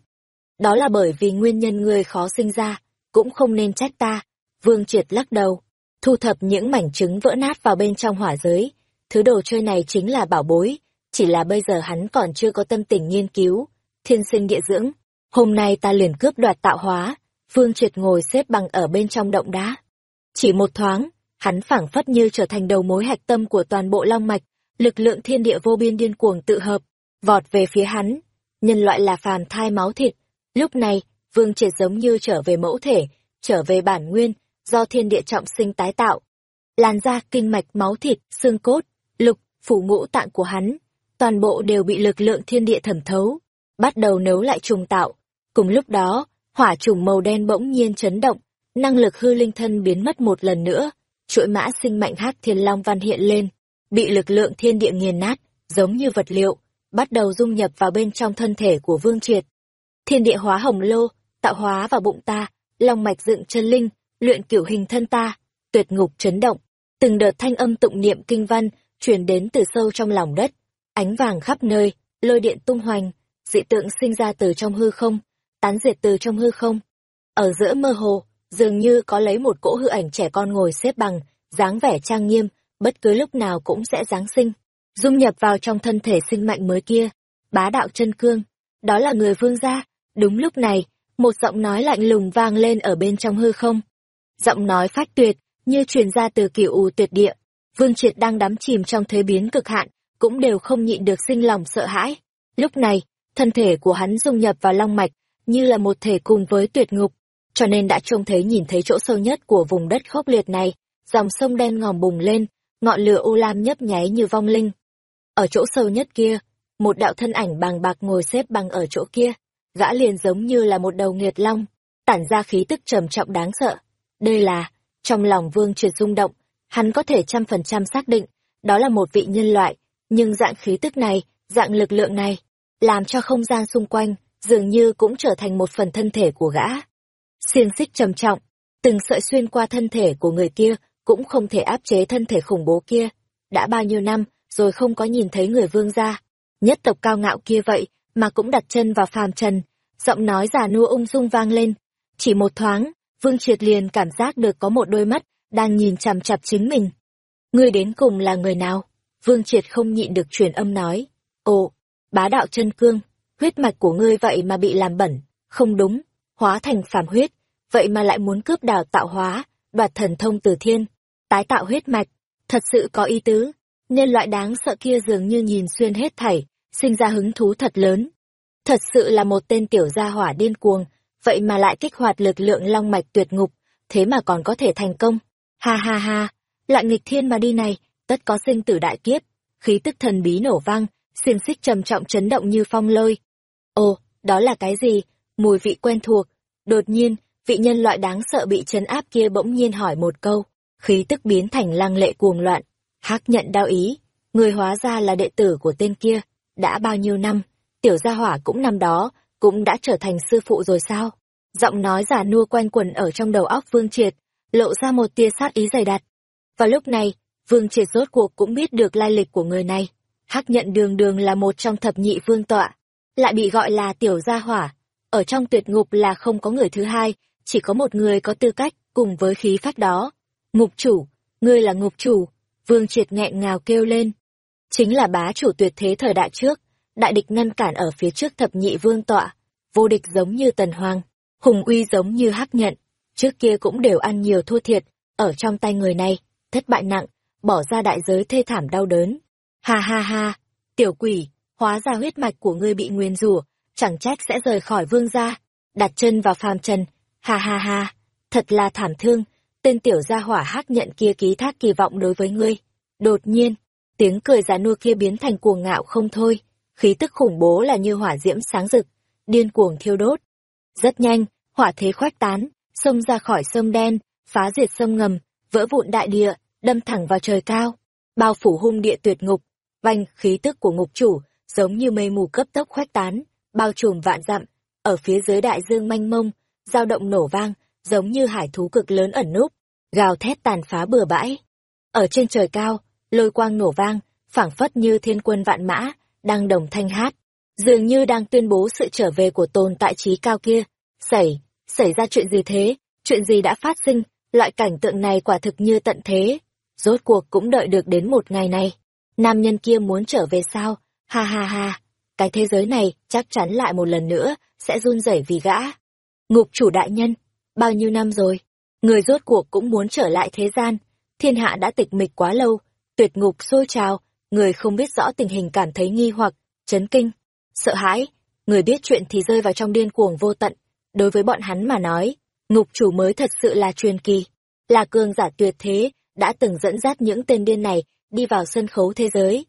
Đó là bởi vì nguyên nhân người khó sinh ra, cũng không nên trách ta. Vương Triệt lắc đầu, thu thập những mảnh trứng vỡ nát vào bên trong hỏa giới. Thứ đồ chơi này chính là bảo bối, chỉ là bây giờ hắn còn chưa có tâm tình nghiên cứu. Thiên sinh địa dưỡng, hôm nay ta liền cướp đoạt tạo hóa, vương Triệt ngồi xếp bằng ở bên trong động đá. Chỉ một thoáng, hắn phảng phất như trở thành đầu mối hạch tâm của toàn bộ long mạch, lực lượng thiên địa vô biên điên cuồng tự hợp, vọt về phía hắn. Nhân loại là phàm thai máu thịt. Lúc này, Vương Triệt giống như trở về mẫu thể, trở về bản nguyên, do thiên địa trọng sinh tái tạo. Làn da, kinh mạch, máu thịt, xương cốt, lục, phủ ngũ tạng của hắn, toàn bộ đều bị lực lượng thiên địa thẩm thấu, bắt đầu nấu lại trùng tạo. Cùng lúc đó, hỏa trùng màu đen bỗng nhiên chấn động, năng lực hư linh thân biến mất một lần nữa, chuỗi mã sinh mạnh hắc thiên long văn hiện lên, bị lực lượng thiên địa nghiền nát, giống như vật liệu, bắt đầu dung nhập vào bên trong thân thể của Vương Triệt. Thiên địa hóa hồng lô, tạo hóa vào bụng ta, long mạch dựng chân linh, luyện kiểu hình thân ta, tuyệt ngục chấn động, từng đợt thanh âm tụng niệm kinh văn truyền đến từ sâu trong lòng đất, ánh vàng khắp nơi, lôi điện tung hoành, dị tượng sinh ra từ trong hư không, tán diệt từ trong hư không. Ở giữa mơ hồ, dường như có lấy một cỗ hư ảnh trẻ con ngồi xếp bằng, dáng vẻ trang nghiêm, bất cứ lúc nào cũng sẽ giáng sinh, dung nhập vào trong thân thể sinh mạnh mới kia. Bá đạo chân cương, đó là người vương gia. Đúng lúc này, một giọng nói lạnh lùng vang lên ở bên trong hư không. Giọng nói phách tuyệt, như truyền ra từ cửu u tuyệt địa. Vương Triệt đang đắm chìm trong thế biến cực hạn, cũng đều không nhịn được sinh lòng sợ hãi. Lúc này, thân thể của hắn dung nhập vào long mạch, như là một thể cùng với tuyệt ngục, cho nên đã trông thấy nhìn thấy chỗ sâu nhất của vùng đất khốc liệt này, dòng sông đen ngòm bùng lên, ngọn lửa u lam nhấp nháy như vong linh. Ở chỗ sâu nhất kia, một đạo thân ảnh bàng bạc ngồi xếp bằng ở chỗ kia, gã liền giống như là một đầu nghiệt long, tản ra khí tức trầm trọng đáng sợ. Đây là, trong lòng vương triệt rung động, hắn có thể trăm phần trăm xác định, đó là một vị nhân loại, nhưng dạng khí tức này, dạng lực lượng này, làm cho không gian xung quanh, dường như cũng trở thành một phần thân thể của gã. Xiên xích trầm trọng, từng sợi xuyên qua thân thể của người kia, cũng không thể áp chế thân thể khủng bố kia. Đã bao nhiêu năm, rồi không có nhìn thấy người vương gia. Nhất tộc cao ngạo kia vậy, mà cũng đặt chân vào phàm trần. Giọng nói già nua ung dung vang lên. Chỉ một thoáng, vương triệt liền cảm giác được có một đôi mắt, đang nhìn chằm chặp chính mình. Ngươi đến cùng là người nào? Vương triệt không nhịn được truyền âm nói. Ồ, bá đạo chân cương, huyết mạch của ngươi vậy mà bị làm bẩn, không đúng, hóa thành phàm huyết, vậy mà lại muốn cướp đào tạo hóa, đoạt thần thông từ thiên, tái tạo huyết mạch, thật sự có ý tứ. nên loại đáng sợ kia dường như nhìn xuyên hết thảy, sinh ra hứng thú thật lớn. Thật sự là một tên tiểu gia hỏa điên cuồng, vậy mà lại kích hoạt lực lượng long mạch tuyệt ngục, thế mà còn có thể thành công. Ha ha ha, lại nghịch thiên mà đi này, tất có sinh tử đại kiếp, khí tức thần bí nổ vang, xiềng xích trầm trọng chấn động như phong lôi. Ồ, đó là cái gì? Mùi vị quen thuộc. Đột nhiên, vị nhân loại đáng sợ bị chấn áp kia bỗng nhiên hỏi một câu, khí tức biến thành lang lệ cuồng loạn. Hắc nhận đao ý, người hóa ra là đệ tử của tên kia, đã bao nhiêu năm, tiểu gia hỏa cũng năm đó, cũng đã trở thành sư phụ rồi sao? Giọng nói giả nua quanh quần ở trong đầu óc Vương Triệt, lộ ra một tia sát ý dày đặc. Và lúc này, Vương Triệt rốt cuộc cũng biết được lai lịch của người này. Hắc nhận đường đường là một trong thập nhị vương tọa, lại bị gọi là tiểu gia hỏa. Ở trong tuyệt ngục là không có người thứ hai, chỉ có một người có tư cách cùng với khí phách đó. Ngục chủ, ngươi là ngục chủ, vương triệt nghẹn ngào kêu lên. Chính là bá chủ tuyệt thế thời đại trước, đại địch ngăn cản ở phía trước thập nhị vương tọa, vô địch giống như tần hoàng, hùng uy giống như hắc nhận, trước kia cũng đều ăn nhiều thua thiệt, ở trong tay người này, thất bại nặng, bỏ ra đại giới thê thảm đau đớn. Ha ha ha, tiểu quỷ, hóa ra huyết mạch của ngươi bị nguyên rủa, chẳng trách sẽ rời khỏi vương gia, đặt chân vào phàm trần, ha ha ha, thật là thảm thương, tên tiểu gia hỏa hắc nhận kia ký thác kỳ vọng đối với ngươi. Đột nhiên, tiếng cười già nua kia biến thành cuồng ngạo không thôi, khí tức khủng bố là như hỏa diễm sáng rực, điên cuồng thiêu đốt. Rất nhanh, hỏa thế khoách tán, xông ra khỏi sông đen, phá diệt sông ngầm, vỡ vụn đại địa, đâm thẳng vào trời cao, bao phủ hung địa tuyệt ngục, vanh khí tức của ngục chủ giống như mây mù cấp tốc khoách tán, bao trùm vạn dặm, ở phía dưới đại dương mênh mông, dao động nổ vang, giống như hải thú cực lớn ẩn núp, gào thét tàn phá bừa bãi. Ở trên trời cao, lôi quang nổ vang, phảng phất như thiên quân vạn mã, đang đồng thanh hát, dường như đang tuyên bố sự trở về của tồn tại trí cao kia. Xảy, xảy ra chuyện gì thế? Chuyện gì đã phát sinh? Loại cảnh tượng này quả thực như tận thế. Rốt cuộc cũng đợi được đến một ngày này. Nam nhân kia muốn trở về sao? Ha ha ha. Cái thế giới này chắc chắn lại một lần nữa sẽ run rẩy vì gã. Ngục chủ đại nhân, bao nhiêu năm rồi? Người rốt cuộc cũng muốn trở lại thế gian. Thiên hạ đã tịch mịch quá lâu. Tuyệt ngục sôi trào. Người không biết rõ tình hình cảm thấy nghi hoặc, chấn kinh, sợ hãi. Người biết chuyện thì rơi vào trong điên cuồng vô tận. Đối với bọn hắn mà nói, ngục chủ mới thật sự là truyền kỳ. Là cường giả tuyệt thế, đã từng dẫn dắt những tên điên này đi vào sân khấu thế giới.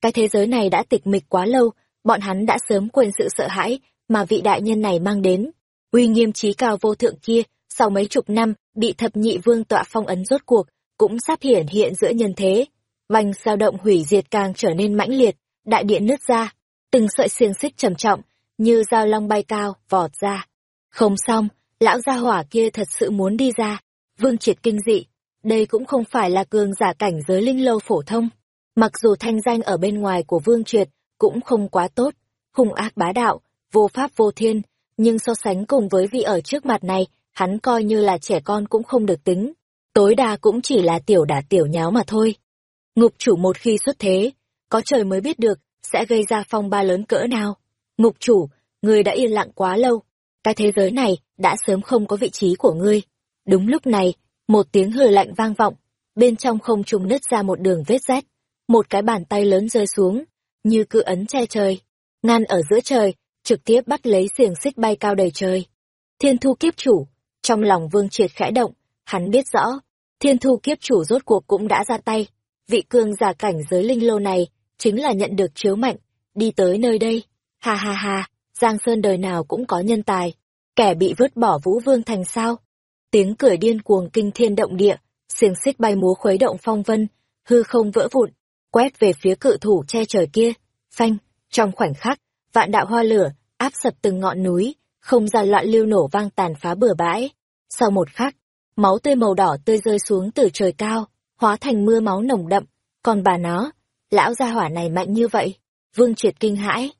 Cái thế giới này đã tịch mịch quá lâu, bọn hắn đã sớm quên sự sợ hãi mà vị đại nhân này mang đến. Uy nghiêm trí cao vô thượng kia, sau mấy chục năm, bị thập nhị vương tọa phong ấn rốt cuộc, cũng sắp hiển hiện giữa nhân thế. Vành sao động hủy diệt càng trở nên mãnh liệt, đại điện nứt ra, từng sợi xiềng xích trầm trọng, như dao long bay cao, vọt ra. Không xong, lão gia hỏa kia thật sự muốn đi ra. Vương triệt kinh dị, đây cũng không phải là cường giả cảnh giới linh lâu phổ thông. Mặc dù thanh danh ở bên ngoài của Vương Triệt cũng không quá tốt, hung ác bá đạo, vô pháp vô thiên, nhưng so sánh cùng với vị ở trước mặt này, hắn coi như là trẻ con cũng không được tính. Tối đa cũng chỉ là tiểu đả tiểu nháo mà thôi. Ngục chủ một khi xuất thế, có trời mới biết được, sẽ gây ra phong ba lớn cỡ nào. Ngục chủ, người đã yên lặng quá lâu. Cái thế giới này đã sớm không có vị trí của ngươi. Đúng lúc này, một tiếng hừ lạnh vang vọng, bên trong không trung nứt ra một đường vết rách, một cái bàn tay lớn rơi xuống, như cự ấn che trời, ngăn ở giữa trời, trực tiếp bắt lấy xiềng xích bay cao đầy trời. Thiên thu kiếp chủ, trong lòng vương triệt khẽ động, hắn biết rõ, thiên thu kiếp chủ rốt cuộc cũng đã ra tay, vị cương giả cảnh giới linh lô này, chính là nhận được chiếu mạnh, đi tới nơi đây, ha ha ha, Giang Sơn đời nào cũng có nhân tài, kẻ bị vứt bỏ vũ vương thành sao? Tiếng cười điên cuồng kinh thiên động địa, xiềng xích bay múa khuấy động phong vân, hư không vỡ vụn, quét về phía cự thủ che trời kia, phanh, trong khoảnh khắc, vạn đạo hoa lửa, áp sập từng ngọn núi, không gian loạn lưu nổ vang tàn phá bừa bãi. Sau một khắc, máu tươi màu đỏ tươi rơi xuống từ trời cao, hóa thành mưa máu nồng đậm, còn bà nó, lão gia hỏa này mạnh như vậy, vương triệt kinh hãi.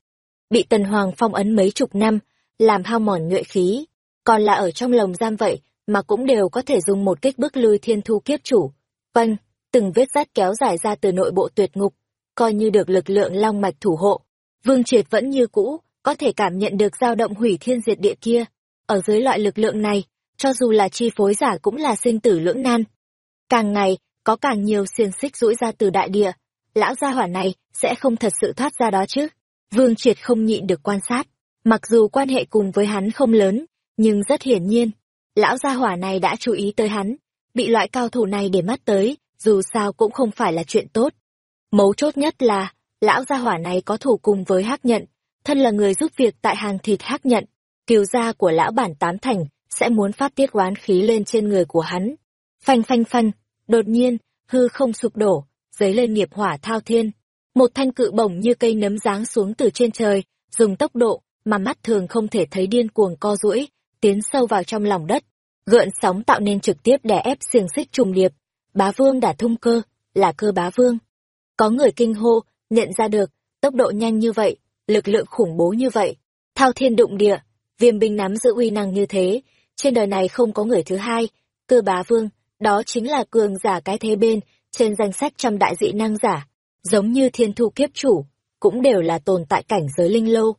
Bị tần hoàng phong ấn mấy chục năm, làm hao mòn nhuệ khí, còn là ở trong lồng giam vậy, mà cũng đều có thể dùng một kích bức lui thiên thu kiếp chủ. Vâng, từng vết rách kéo dài ra từ nội bộ tuyệt ngục, coi như được lực lượng long mạch thủ hộ. Vương Triệt vẫn như cũ, có thể cảm nhận được dao động hủy thiên diệt địa kia. Ở dưới loại lực lượng này, cho dù là chi phối giả cũng là sinh tử lưỡng nan. Càng ngày, có càng nhiều xiềng xích rũi ra từ đại địa, lão gia hỏa này sẽ không thật sự thoát ra đó chứ. Vương Triệt không nhịn được quan sát, mặc dù quan hệ cùng với hắn không lớn, nhưng rất hiển nhiên, lão gia hỏa này đã chú ý tới hắn, bị loại cao thủ này để mắt tới, dù sao cũng không phải là chuyện tốt. Mấu chốt nhất là, lão gia hỏa này có thủ cùng với hắc nhận, thân là người giúp việc tại hàng thịt hắc nhận, kiều gia của lão bản tám thành sẽ muốn phát tiết oán khí lên trên người của hắn. Phanh phanh phanh, đột nhiên, hư không sụp đổ, giấy lên nghiệp hỏa thao thiên. Một thanh cự bổng như cây nấm giáng xuống từ trên trời, dùng tốc độ mà mắt thường không thể thấy điên cuồng co duỗi tiến sâu vào trong lòng đất. Gợn sóng tạo nên trực tiếp đè ép xiềng xích trùng điệp. Bá vương đã thung cơ, là cơ bá vương. Có người kinh hô, nhận ra được, tốc độ nhanh như vậy, lực lượng khủng bố như vậy. Thao thiên đụng địa, viêm binh nắm giữ uy năng như thế, trên đời này không có người thứ hai, cơ bá vương, đó chính là cường giả cái thế bên, trên danh sách trăm đại dị năng giả, giống như thiên thu kiếp chủ, cũng đều là tồn tại cảnh giới linh lâu.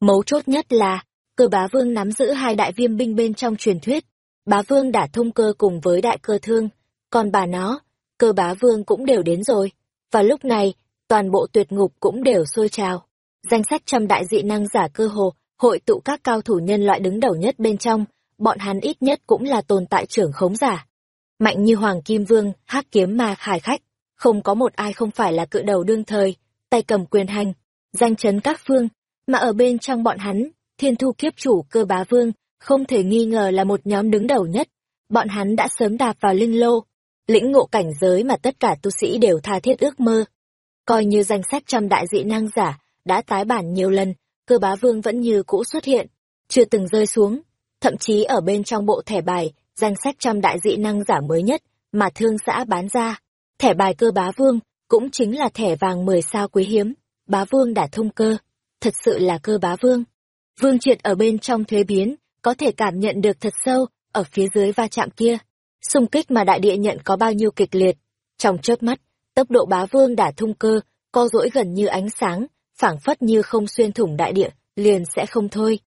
Mấu chốt nhất là, cơ bá vương nắm giữ hai đại viêm binh bên trong truyền thuyết. Bá vương đã thông cơ cùng với đại cơ thương, còn bà nó, cơ bá vương cũng đều đến rồi. Và lúc này, toàn bộ tuyệt ngục cũng đều sôi trào. Danh sách trăm đại dị năng giả cơ hồ, hội tụ các cao thủ nhân loại đứng đầu nhất bên trong, bọn hắn ít nhất cũng là tồn tại trưởng khống giả. Mạnh như Hoàng Kim Vương, hắc kiếm ma khải khách, không có một ai không phải là cự đầu đương thời, tay cầm quyền hành, danh chấn các phương, mà ở bên trong bọn hắn, thiên thu kiếp chủ cơ bá vương, không thể nghi ngờ là một nhóm đứng đầu nhất. Bọn hắn đã sớm đạp vào linh lô, lĩnh ngộ cảnh giới mà tất cả tu sĩ đều tha thiết ước mơ. Coi như danh sách trăm đại dị năng giả, đã tái bản nhiều lần, cơ bá vương vẫn như cũ xuất hiện, chưa từng rơi xuống. Thậm chí ở bên trong bộ thẻ bài, danh sách trăm đại dị năng giả mới nhất, mà thương xã bán ra. Thẻ bài cơ bá vương, cũng chính là thẻ vàng 10 sao quý hiếm. Bá vương đã thông cơ. Thật sự là cơ bá vương. Vương Triệt ở bên trong thuế biến, có thể cảm nhận được thật sâu, ở phía dưới va chạm kia xung kích mà đại địa nhận có bao nhiêu kịch liệt. Trong chớp mắt, tốc độ bá vương đả thung cơ, co rỗi gần như ánh sáng, phảng phất như không xuyên thủng đại địa, liền sẽ không thôi.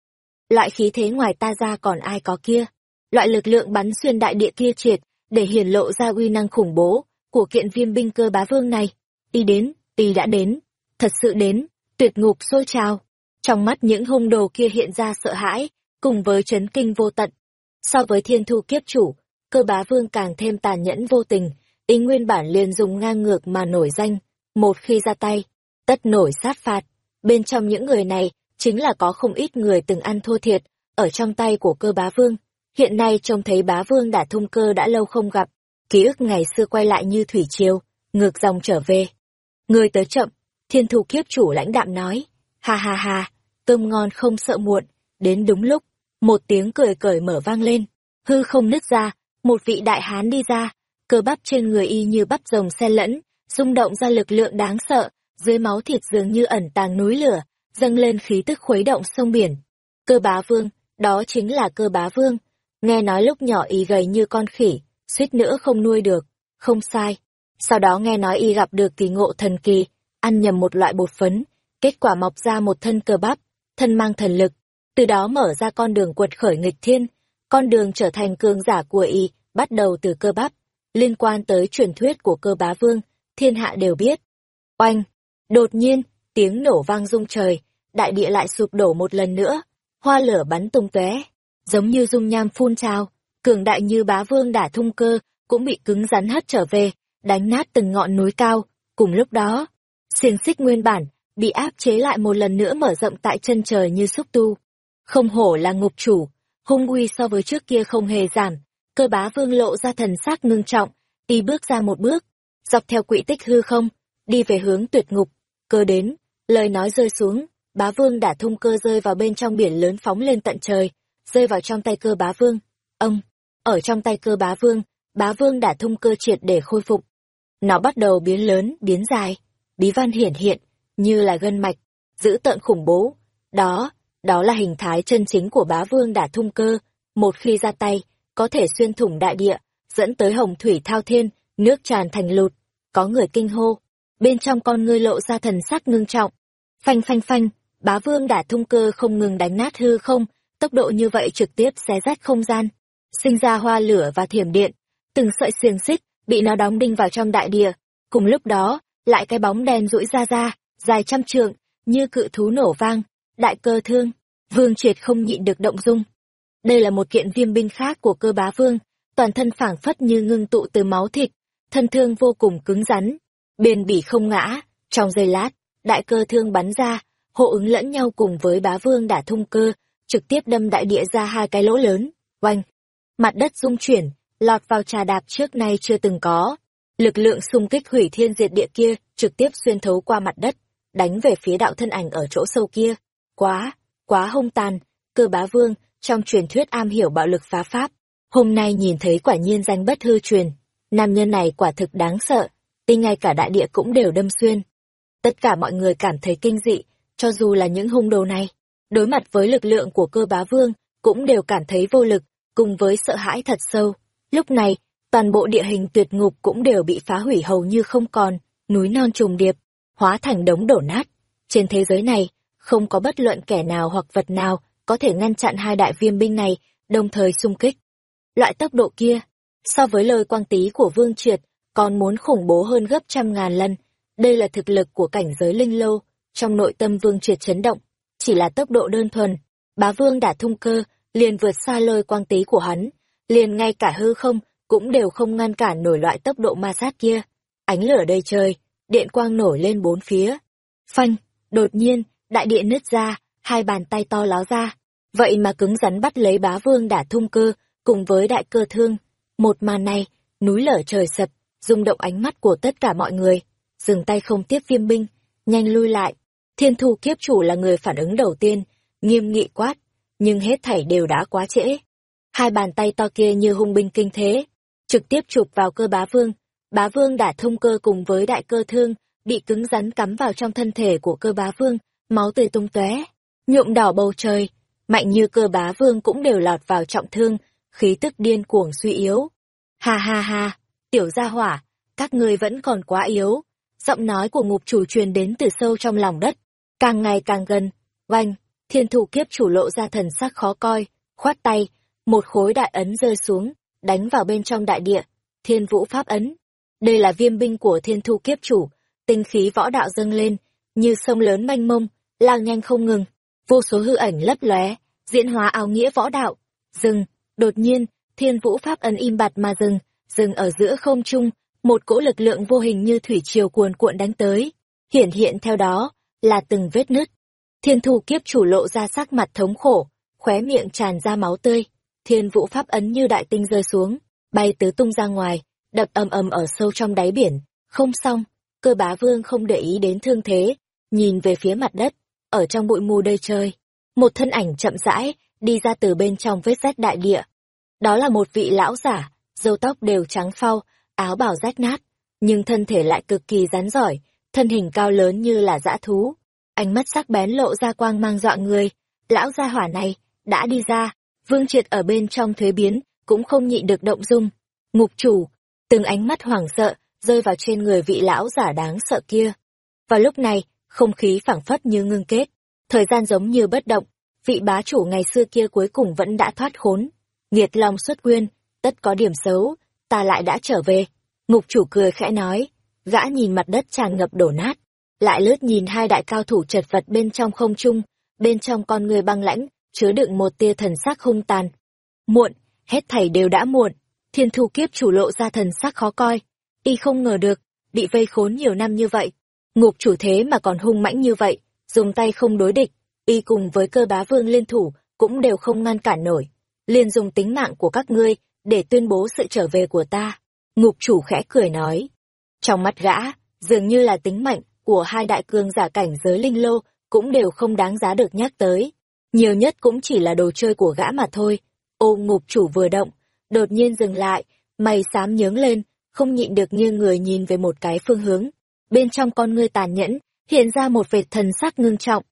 Loại khí thế ngoài ta ra còn ai có kia. Loại lực lượng bắn xuyên đại địa kia triệt, để hiển lộ ra uy năng khủng bố của kiện viêm binh cơ bá vương này. Y đến, y đã đến, thật sự đến, tuyệt ngục sôi trào. Trong mắt những hung đồ kia hiện ra sợ hãi, cùng với chấn kinh vô tận. So với thiên thu kiếp chủ, cơ bá vương càng thêm tàn nhẫn vô tình, ý nguyên bản liền dùng ngang ngược mà nổi danh, một khi ra tay, tất nổi sát phạt. Bên trong những người này, chính là có không ít người từng ăn thua thiệt, ở trong tay của cơ bá vương. Hiện nay trông thấy bá vương đã thung cơ đã lâu không gặp, ký ức ngày xưa quay lại như thủy triều, ngược dòng trở về. Người tới chậm, thiên thu kiếp chủ lãnh đạm nói, ha ha ha, cơm ngon không sợ muộn, đến đúng lúc, một tiếng cười cởi mở vang lên, hư không nứt ra, một vị đại hán đi ra, cơ bắp trên người y như bắp rồng xen lẫn, rung động ra lực lượng đáng sợ, dưới máu thịt dường như ẩn tàng núi lửa, dâng lên khí tức khuấy động sông biển. Cơ bá vương, đó chính là cơ bá vương. Nghe nói lúc nhỏ y gầy như con khỉ, suýt nữa không nuôi được, không sai. Sau đó nghe nói y gặp được kỳ ngộ thần kỳ, ăn nhầm một loại bột phấn, kết quả mọc ra một thân cơ bắp, thân mang thần lực, từ đó mở ra con đường quật khởi nghịch thiên, con đường trở thành cường giả của y, bắt đầu từ cơ bắp, liên quan tới truyền thuyết của cơ bá vương, thiên hạ đều biết. Oanh! Đột nhiên, tiếng nổ vang rung trời, đại địa lại sụp đổ một lần nữa, hoa lửa bắn tung tóe, giống như dung nham phun trào, cường đại như bá vương đả thung cơ, cũng bị cứng rắn hất trở về, đánh nát từng ngọn núi cao. Cùng lúc đó, xiềng xích nguyên bản, bị áp chế lại một lần nữa mở rộng tại chân trời như xúc tu. Không hổ là ngục chủ, hung uy so với trước kia không hề giảm, cơ bá vương lộ ra thần sắc ngưng trọng, y bước ra một bước, dọc theo quỹ tích hư không, đi về hướng tuyệt ngục, cơ đến, lời nói rơi xuống, bá vương đã thung cơ rơi vào bên trong biển lớn phóng lên tận trời, rơi vào trong tay cơ bá vương. Ông, ở trong tay cơ bá vương, bá vương đã thung cơ triệt để khôi phục. Nó bắt đầu biến lớn, biến dài, bí văn hiển hiện, như là gân mạch, giữ tợn khủng bố. Đó, đó là hình thái chân chính của bá vương đả thung cơ, một khi ra tay, có thể xuyên thủng đại địa, dẫn tới hồng thủy thao thiên, nước tràn thành lụt. Có người kinh hô, bên trong con ngươi lộ ra thần sắc ngưng trọng. Phanh phanh phanh, bá vương đả thung cơ không ngừng đánh nát hư không, tốc độ như vậy trực tiếp xé rách không gian, sinh ra hoa lửa và thiểm điện, từng sợi xiềng xích bị nó đóng đinh vào trong đại địa. Cùng lúc đó, lại cái bóng đen rũi ra ra, dài trăm trượng, như cự thú nổ vang, đại cơ thương, vương triệt không nhịn được động dung. Đây là một kiện viêm binh khác của cơ bá vương, toàn thân phảng phất như ngưng tụ từ máu thịt, thân thương vô cùng cứng rắn, bền bỉ không ngã, trong giây lát, đại cơ thương bắn ra, hộ ứng lẫn nhau cùng với bá vương đả thung cơ, trực tiếp đâm đại địa ra hai cái lỗ lớn, oanh. Mặt đất rung chuyển, lọt vào trà đạp trước nay chưa từng có. Lực lượng xung kích hủy thiên diệt địa kia trực tiếp xuyên thấu qua mặt đất, đánh về phía đạo thân ảnh ở chỗ sâu kia. Quá, quá hung tàn, cơ bá vương, trong truyền thuyết am hiểu bạo lực phá pháp. Hôm nay nhìn thấy quả nhiên danh bất hư truyền. Nam nhân này quả thực đáng sợ, tinh ngay cả đại địa cũng đều đâm xuyên. Tất cả mọi người cảm thấy kinh dị, cho dù là những hung đồ này. Đối mặt với lực lượng của cơ bá vương, cũng đều cảm thấy vô lực, cùng với sợ hãi thật sâu. Lúc này, toàn bộ địa hình tuyệt ngục cũng đều bị phá hủy hầu như không còn, núi non trùng điệp, hóa thành đống đổ nát. Trên thế giới này, không có bất luận kẻ nào hoặc vật nào có thể ngăn chặn hai đại viêm binh này đồng thời xung kích. Loại tốc độ kia, so với lời quang tí của Vương Triệt, còn muốn khủng bố hơn gấp trăm ngàn lần. Đây là thực lực của cảnh giới linh lô, trong nội tâm Vương Triệt chấn động, chỉ là tốc độ đơn thuần. Bá Vương đã thung cơ, liền vượt xa lôi quang tí của hắn, liền ngay cả hư không, cũng đều không ngăn cản nổi loại tốc độ ma sát kia. Ánh lửa đầy trời, điện quang nổi lên bốn phía. Phanh, đột nhiên, đại điện nứt ra, hai bàn tay to láo ra. Vậy mà cứng rắn bắt lấy bá vương đã thung cơ, cùng với đại cơ thương. Một màn này, núi lở trời sập, rung động ánh mắt của tất cả mọi người. Dừng tay không tiếp viêm binh, nhanh lui lại. Thiên thu kiếp chủ là người phản ứng đầu tiên, nghiêm nghị quát, nhưng hết thảy đều đã quá trễ. Hai bàn tay to kia như hung binh kinh thế, trực tiếp chụp vào cơ bá vương. Bá vương đã thông cơ cùng với đại cơ thương, bị cứng rắn cắm vào trong thân thể của cơ bá vương, máu tươi tung tóe, nhuộm đỏ bầu trời, mạnh như cơ bá vương cũng đều lọt vào trọng thương, khí tức điên cuồng suy yếu. Ha ha ha, tiểu gia hỏa, các ngươi vẫn còn quá yếu. Giọng nói của ngục chủ truyền đến từ sâu trong lòng đất, càng ngày càng gần. Oanh, thiên thủ kiếp chủ lộ ra thần sắc khó coi, khoát tay, một khối đại ấn rơi xuống, đánh vào bên trong đại địa, thiên vũ pháp ấn. Đây là viêm binh của thiên thu kiếp chủ, tinh khí võ đạo dâng lên, như sông lớn mênh mông, lao nhanh không ngừng, vô số hư ảnh lấp lóe, diễn hóa áo nghĩa võ đạo. Dừng, đột nhiên, thiên vũ pháp ấn im bặt mà dừng, dừng ở giữa không trung, một cỗ lực lượng vô hình như thủy triều cuồn cuộn đánh tới. Hiển hiện theo đó, là từng vết nứt. Thiên thu kiếp chủ lộ ra sắc mặt thống khổ, khóe miệng tràn ra máu tươi. Thiên vũ pháp ấn như đại tinh rơi xuống, bay tứ tung ra ngoài, đập ầm ầm ở sâu trong đáy biển. Không xong, cơ bá vương không để ý đến thương thế, nhìn về phía mặt đất, ở trong bụi mù đầy trời. Một thân ảnh chậm rãi, đi ra từ bên trong vết rách đại địa. Đó là một vị lão giả, râu tóc đều trắng phau, áo bào rách nát, nhưng thân thể lại cực kỳ rắn giỏi, thân hình cao lớn như là dã thú. Ánh mắt sắc bén lộ ra quang mang dọa người. Lão gia hỏa này, đã đi ra, vương triệt ở bên trong thuế biến, cũng không nhịn được động dung. Ngục chủ, từng ánh mắt hoảng sợ, rơi vào trên người vị lão giả đáng sợ kia. Vào lúc này, không khí phảng phất như ngưng kết, thời gian giống như bất động, vị bá chủ ngày xưa kia cuối cùng vẫn đã thoát khốn. Nghiệt lòng xuất quyên, tất có điểm xấu, ta lại đã trở về. Ngục chủ cười khẽ nói, gã nhìn mặt đất tràn ngập đổ nát, lại lướt nhìn hai đại cao thủ chật vật bên trong không trung, bên trong con người băng lãnh, chứa đựng một tia thần sắc hung tàn. Muộn, hết thảy đều đã muộn, thiên thu kiếp chủ lộ ra thần sắc khó coi, y không ngờ được, bị vây khốn nhiều năm như vậy, ngục chủ thế mà còn hung mãnh như vậy, dùng tay không đối địch, y cùng với cơ bá vương liên thủ, cũng đều không ngăn cản nổi, liền dùng tính mạng của các ngươi, để tuyên bố sự trở về của ta. Ngục chủ khẽ cười nói. Trong mắt gã, dường như là tính mạnh của hai đại cương giả cảnh giới linh lô, cũng đều không đáng giá được nhắc tới. Nhiều nhất cũng chỉ là đồ chơi của gã mà thôi. Ô ngục chủ vừa động, đột nhiên dừng lại, mày xám nhướng lên, không nhịn được nghiêng người nhìn về một cái phương hướng. Bên trong con ngươi tàn nhẫn, hiện ra một vệt thần sắc ngưng trọng.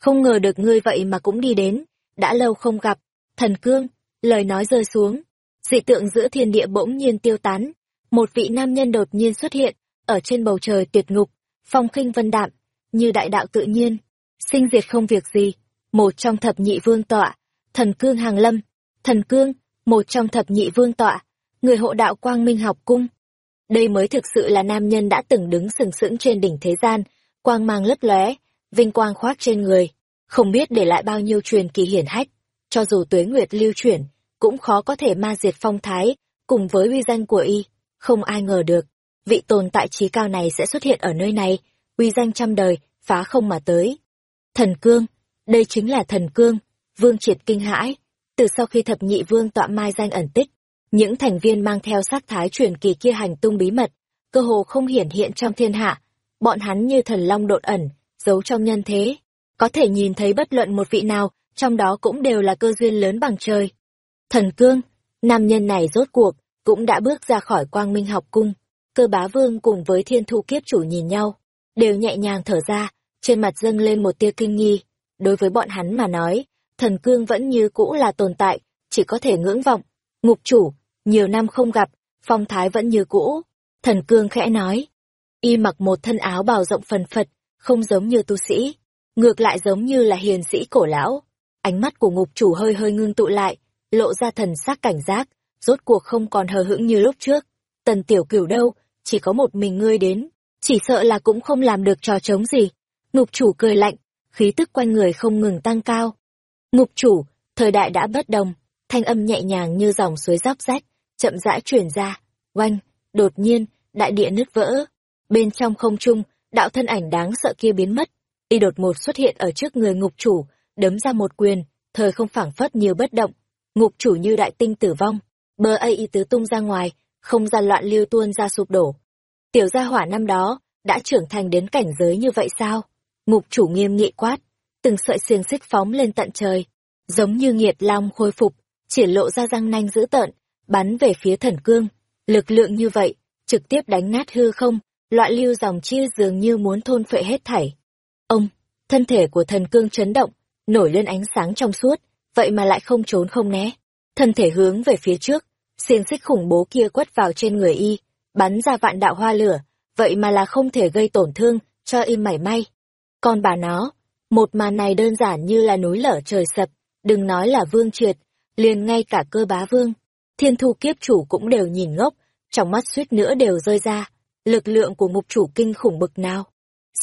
Không ngờ được ngươi vậy mà cũng đi đến, đã lâu không gặp. Thần cương, lời nói rơi xuống, dị tượng giữa thiên địa bỗng nhiên tiêu tán. Một vị nam nhân đột nhiên xuất hiện, ở trên bầu trời tuyệt ngục, phong khinh vân đạm, như đại đạo tự nhiên, sinh diệt không việc gì. Một trong thập nhị vương tọa, thần cương hàng lâm, thần cương, một trong thập nhị vương tọa, người hộ đạo quang minh học cung. Đây mới thực sự là nam nhân đã từng đứng sừng sững trên đỉnh thế gian, quang mang lấp lóe, vinh quang khoác trên người, không biết để lại bao nhiêu truyền kỳ hiển hách, cho dù tuế nguyệt lưu chuyển, cũng khó có thể ma diệt phong thái, cùng với uy danh của y, không ai ngờ được, vị tồn tại trí cao này sẽ xuất hiện ở nơi này, uy danh trăm đời, phá không mà tới. Thần cương, đây chính là thần cương, vương triệt kinh hãi, từ sau khi thập nhị vương tọa mai danh ẩn tích, những thành viên mang theo sắc thái truyền kỳ kia hành tung bí mật, cơ hồ không hiển hiện trong thiên hạ, bọn hắn như thần long độn ẩn, giấu trong nhân thế, có thể nhìn thấy bất luận một vị nào, trong đó cũng đều là cơ duyên lớn bằng trời. Thần cương, nam nhân này rốt cuộc, cũng đã bước ra khỏi quang minh học cung, cơ bá vương cùng với thiên thu kiếp chủ nhìn nhau, đều nhẹ nhàng thở ra, trên mặt dâng lên một tia kinh nghi. Đối với bọn hắn mà nói, thần cương vẫn như cũ là tồn tại, chỉ có thể ngưỡng vọng. Ngục chủ, nhiều năm không gặp, phong thái vẫn như cũ. Thần cương khẽ nói. Y mặc một thân áo bào rộng phần phật, không giống như tu sĩ. Ngược lại giống như là hiền sĩ cổ lão. Ánh mắt của ngục chủ hơi hơi ngưng tụ lại, lộ ra thần sắc cảnh giác, rốt cuộc không còn hờ hững như lúc trước. Tần tiểu cửu đâu, chỉ có một mình ngươi đến, chỉ sợ là cũng không làm được trò trống gì. Ngục chủ cười lạnh, khí tức quanh người không ngừng tăng cao. Ngục chủ, thời đại đã bất đồng, thanh âm nhẹ nhàng như dòng suối róc rách, chậm rãi chuyển ra. Oanh, đột nhiên, đại địa nứt vỡ. Bên trong không trung, đạo thân ảnh đáng sợ kia biến mất. Y đột một xuất hiện ở trước người ngục chủ, đấm ra một quyền, thời không phảng phất nhiều bất động. Ngục chủ như đại tinh tử vong, bờ ấy y tứ tung ra ngoài, không gian loạn lưu tuôn ra sụp đổ. Tiểu gia hỏa năm đó, đã trưởng thành đến cảnh giới như vậy sao? Ngục chủ nghiêm nghị quát, từng sợi xiềng xích phóng lên tận trời, giống như nghiệt long khôi phục, triển lộ ra răng nanh dữ tợn, bắn về phía thần cương. Lực lượng như vậy, trực tiếp đánh nát hư không, loại lưu dòng chia dường như muốn thôn phệ hết thảy. Ông, thân thể của thần cương chấn động, nổi lên ánh sáng trong suốt, vậy mà lại không trốn không né. Thân thể hướng về phía trước, xiên xích khủng bố kia quất vào trên người y, bắn ra vạn đạo hoa lửa, vậy mà là không thể gây tổn thương cho y mảy may. Còn bà nó, một màn này đơn giản như là núi lở trời sập, đừng nói là vương triệt, liền ngay cả cơ bá vương. Thiên thu kiếp chủ cũng đều nhìn ngốc, trong mắt suýt nữa đều rơi ra. Lực lượng của ngục chủ kinh khủng bực nào.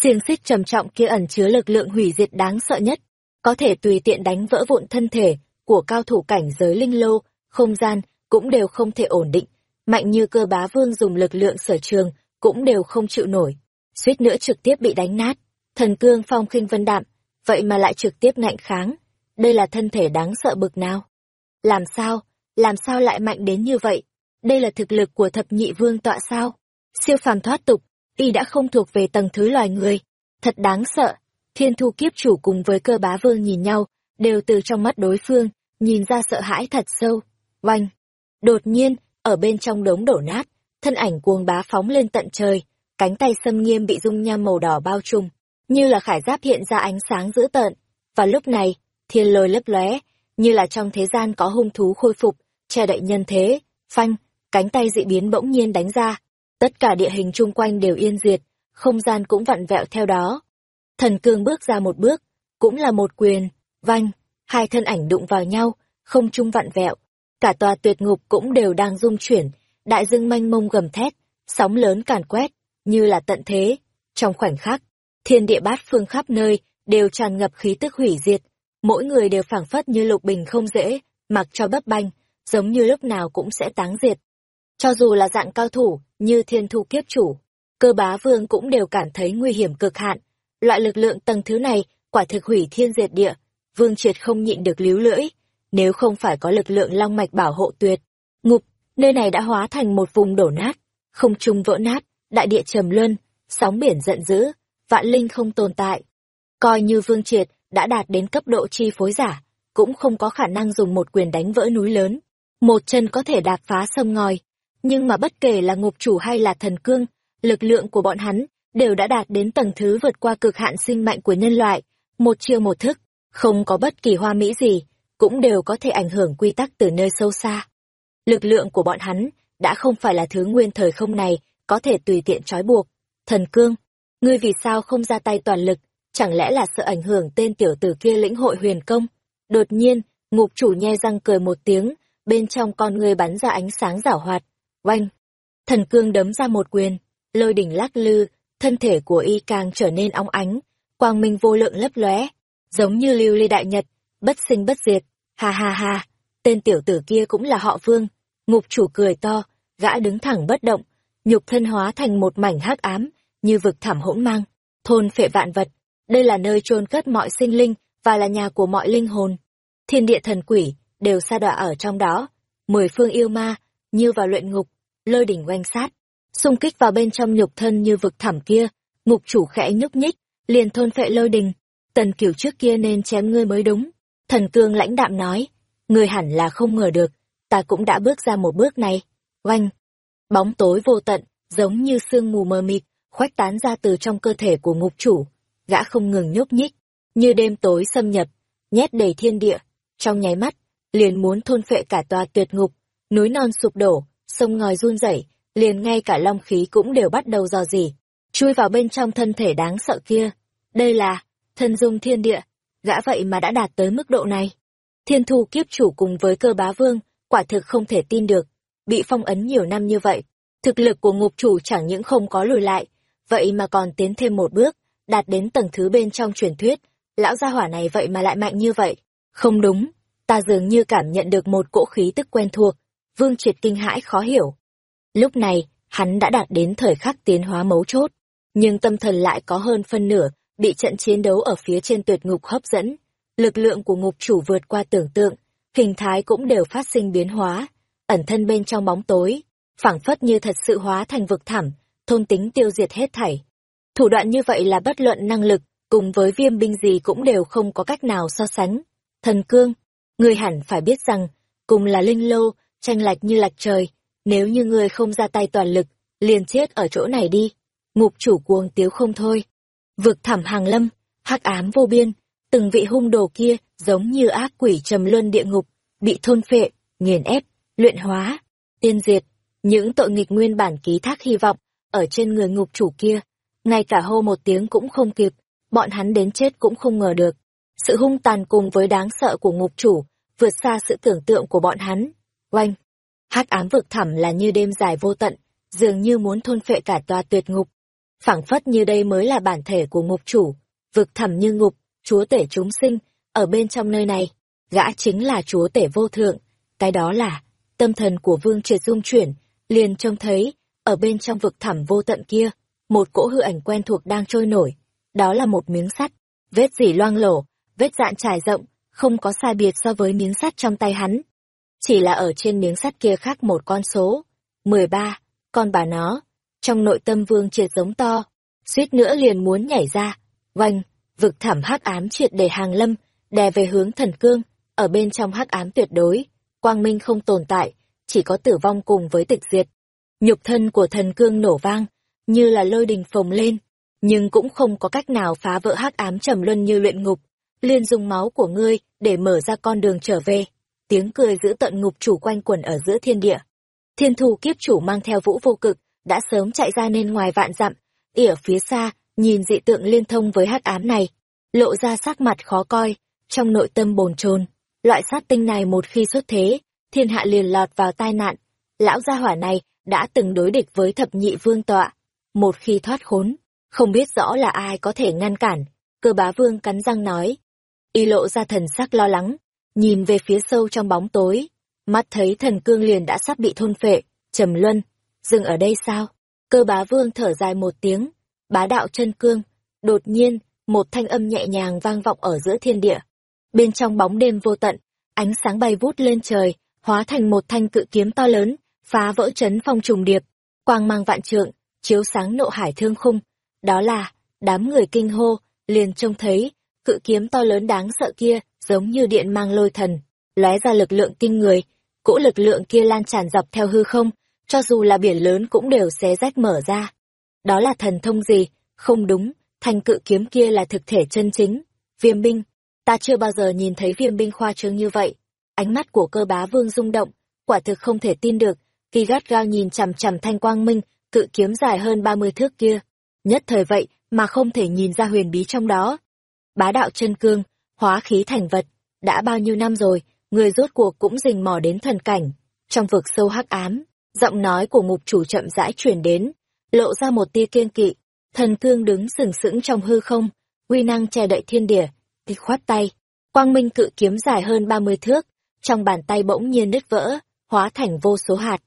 Xiềng xích trầm trọng kia ẩn chứa lực lượng hủy diệt đáng sợ nhất, có thể tùy tiện đánh vỡ vụn thân thể của cao thủ cảnh giới linh lô, không gian, cũng đều không thể ổn định. Mạnh như cơ bá vương dùng lực lượng sở trường, cũng đều không chịu nổi. Suýt nữa trực tiếp bị đánh nát. Thần cương phong khinh vân đạm, vậy mà lại trực tiếp ngạnh kháng. Đây là thân thể đáng sợ bực nào? Làm sao? Làm sao lại mạnh đến như vậy? Đây là thực lực của thập nhị vương tọa sao? Siêu phàm thoát tục, y đã không thuộc về tầng thứ loài người. Thật đáng sợ. Thiên thu kiếp chủ cùng với cơ bá vương nhìn nhau, đều từ trong mắt đối phương, nhìn ra sợ hãi thật sâu. Oanh! Đột nhiên, ở bên trong đống đổ nát, thân ảnh cuồng bá phóng lên tận trời, cánh tay xâm nghiêm bị dung nham màu đỏ bao trùm, như là khải giáp hiện ra ánh sáng dữ tợn. Và lúc này, thiên lôi lấp lóe, như là trong thế gian có hung thú khôi phục, che đậy nhân thế, phanh, cánh tay dị biến bỗng nhiên đánh ra. Tất cả địa hình chung quanh đều yên diệt, không gian cũng vặn vẹo theo đó. Thần cương bước ra một bước, cũng là một quyền, vanh, hai thân ảnh đụng vào nhau, không trung vặn vẹo. Cả tòa tuyệt ngục cũng đều đang rung chuyển, đại dương manh mông gầm thét, sóng lớn càn quét, như là tận thế. Trong khoảnh khắc, thiên địa bát phương khắp nơi đều tràn ngập khí tức hủy diệt, mỗi người đều phảng phất như lục bình không dễ, mặc cho bấp banh, giống như lúc nào cũng sẽ táng diệt. Cho dù là dạng cao thủ, như thiên thu kiếp chủ, cơ bá vương cũng đều cảm thấy nguy hiểm cực hạn. Loại lực lượng tầng thứ này, quả thực hủy thiên diệt địa, vương triệt không nhịn được líu lưỡi. Nếu không phải có lực lượng long mạch bảo hộ tuyệt, ngục, nơi này đã hóa thành một vùng đổ nát, không trung vỡ nát, đại địa trầm luân, sóng biển giận dữ, vạn linh không tồn tại. Coi như vương triệt đã đạt đến cấp độ chi phối giả, cũng không có khả năng dùng một quyền đánh vỡ núi lớn. Một chân có thể đạp phá sông ngòi. Nhưng mà bất kể là ngục chủ hay là thần cương, lực lượng của bọn hắn đều đã đạt đến tầng thứ vượt qua cực hạn sinh mạnh của nhân loại. Một chiêu một thức, không có bất kỳ hoa mỹ gì, cũng đều có thể ảnh hưởng quy tắc từ nơi sâu xa. Lực lượng của bọn hắn đã không phải là thứ nguyên thời không này có thể tùy tiện trói buộc. Thần cương, ngươi vì sao không ra tay toàn lực, chẳng lẽ là sợ ảnh hưởng tên tiểu tử kia lĩnh hội huyền công? Đột nhiên, ngục chủ nhe răng cười một tiếng, bên trong con người bắn ra ánh sáng giảo hoạt. Oanh! Thần cương đấm ra một quyền, lôi đỉnh lắc lư, thân thể của y càng trở nên óng ánh, quang minh vô lượng lấp lóe, giống như lưu ly đại nhật, bất sinh bất diệt. Ha ha ha, tên tiểu tử kia cũng là họ vương. Ngục chủ cười to, gã đứng thẳng bất động, nhục thân hóa thành một mảnh hắc ám, như vực thẳm hỗn mang, thôn phệ vạn vật. Đây là nơi chôn cất mọi sinh linh, và là nhà của mọi linh hồn. Thiên địa thần quỷ, đều sa đọa ở trong đó. Mười phương yêu ma, như vào luyện ngục, lôi đỉnh oanh sát, xung kích vào bên trong nhục thân như vực thẳm kia, ngục chủ khẽ nhúc nhích, liền thôn phệ lôi đình. Tần kiều trước kia nên chém ngươi mới đúng. Thần cương lãnh đạm nói, ngươi hẳn là không ngờ được, ta cũng đã bước ra một bước này. Oanh! Bóng tối vô tận, giống như sương mù mờ mịt, khoách tán ra từ trong cơ thể của ngục chủ. Gã không ngừng nhúc nhích, như đêm tối xâm nhập, nhét đầy thiên địa. Trong nháy mắt, liền muốn thôn phệ cả tòa tuyệt ngục, núi non sụp đổ, sông ngòi run rẩy, liền ngay cả long khí cũng đều bắt đầu dò dỉ, chui vào bên trong thân thể đáng sợ kia. Đây là thân dung thiên địa, gã vậy mà đã đạt tới mức độ này. Thiên thu kiếp chủ cùng với cơ bá vương, quả thực không thể tin được, bị phong ấn nhiều năm như vậy, thực lực của ngục chủ chẳng những không có lùi lại, vậy mà còn tiến thêm một bước, đạt đến tầng thứ bên trong truyền thuyết, lão gia hỏa này vậy mà lại mạnh như vậy. Không đúng, ta dường như cảm nhận được một cỗ khí tức quen thuộc, vương triệt kinh hãi khó hiểu. Lúc này, hắn đã đạt đến thời khắc tiến hóa mấu chốt, nhưng tâm thần lại có hơn phân nửa, bị trận chiến đấu ở phía trên tuyệt ngục hấp dẫn. Lực lượng của ngục chủ vượt qua tưởng tượng, hình thái cũng đều phát sinh biến hóa, ẩn thân bên trong bóng tối, phảng phất như thật sự hóa thành vực thẳm, thôn tính tiêu diệt hết thảy. Thủ đoạn như vậy là bất luận năng lực, cùng với viêm binh gì cũng đều không có cách nào so sánh. Thần cương, người hẳn phải biết rằng, cùng là linh lô, tranh lệch như lạch trời, nếu như người không ra tay toàn lực, liền chết ở chỗ này đi. Ngục chủ cuồng tiếu không thôi. Vực thẳm hàng lâm, hắc ám vô biên, từng vị hung đồ kia giống như ác quỷ trầm luân địa ngục, bị thôn phệ, nghiền ép, luyện hóa, tiên diệt, những tội nghịch nguyên bản ký thác hy vọng, ở trên người ngục chủ kia. Ngay cả hô một tiếng cũng không kịp, bọn hắn đến chết cũng không ngờ được. Sự hung tàn cùng với đáng sợ của ngục chủ, vượt xa sự tưởng tượng của bọn hắn. Oanh! hắc ám vực thẳm là như đêm dài vô tận, dường như muốn thôn phệ cả tòa tuyệt ngục. phảng phất như đây mới là bản thể của ngục chủ, vực thẳm như ngục, chúa tể chúng sinh, ở bên trong nơi này, gã chính là chúa tể vô thượng, cái đó là, tâm thần của vương triệt dung chuyển, liền trông thấy, ở bên trong vực thẳm vô tận kia, một cỗ hư ảnh quen thuộc đang trôi nổi, đó là một miếng sắt, vết dỉ loang lổ, vết dạn trải rộng, không có sai biệt so với miếng sắt trong tay hắn. Chỉ là ở trên miếng sắt kia khác một con số, 13, con bà nó, trong nội tâm vương triệt giống to, suýt nữa liền muốn nhảy ra, oanh, vực thẳm hắc ám triệt để hàng lâm, đè về hướng thần cương, ở bên trong hắc ám tuyệt đối, quang minh không tồn tại, chỉ có tử vong cùng với tịch diệt. Nhục thân của thần cương nổ vang, như là lôi đình phồng lên, nhưng cũng không có cách nào phá vỡ hắc ám trầm luân như luyện ngục. Liên dùng máu của ngươi để mở ra con đường trở về. Tiếng cười giữ tận ngục chủ quanh quẩn ở giữa thiên địa. Thiên thù kiếp chủ mang theo vũ vô cực, đã sớm chạy ra nên ngoài vạn dặm, y ở phía xa, nhìn dị tượng liên thông với hắc ám này, lộ ra sắc mặt khó coi, trong nội tâm bồn chồn. Loại sát tinh này một khi xuất thế, thiên hạ liền lọt vào tai nạn. Lão gia hỏa này đã từng đối địch với thập nhị vương tọa. Một khi thoát khốn, không biết rõ là ai có thể ngăn cản. Cơ bá vương cắn răng nói. Y lộ ra thần sắc lo lắng, nhìn về phía sâu trong bóng tối. Mắt thấy thần cương liền đã sắp bị thôn phệ, trầm luân. Dừng ở đây sao? Cơ bá vương thở dài một tiếng. Bá đạo chân cương. Đột nhiên, một thanh âm nhẹ nhàng vang vọng ở giữa thiên địa. Bên trong bóng đêm vô tận, ánh sáng bay vút lên trời, hóa thành một thanh cự kiếm to lớn, phá vỡ chấn phong trùng điệp, quang mang vạn trượng, chiếu sáng nộ hải thương khung. Đó là, đám người kinh hô, liền trông thấy, cự kiếm to lớn đáng sợ kia, giống như điện mang lôi thần, lóe ra lực lượng kinh người, cỗ lực lượng kia lan tràn dọc theo hư không, cho dù là biển lớn cũng đều xé rách mở ra. Đó là thần thông gì? Không đúng, thanh cự kiếm kia là thực thể chân chính. Viêm binh, ta chưa bao giờ nhìn thấy viêm binh khoa trương như vậy. Ánh mắt của cơ bá vương rung động, quả thực không thể tin được, khi gắt gao nhìn chằm chằm thanh quang minh, cự kiếm dài hơn ba mươi thước kia. Nhất thời vậy mà không thể nhìn ra huyền bí trong đó. Bá đạo chân cương, hóa khí thành vật, đã bao nhiêu năm rồi, người rốt cuộc cũng rình mò đến thần cảnh. Trong vực sâu hắc ám, giọng nói của ngục chủ chậm rãi truyền đến, lộ ra một tia kiên kỵ. Thần cương đứng sừng sững trong hư không, uy năng che đậy thiên địa, thì khoát tay. Quang minh cự kiếm dài hơn ba mươi thước, trong bàn tay bỗng nhiên nứt vỡ, hóa thành vô số hạt.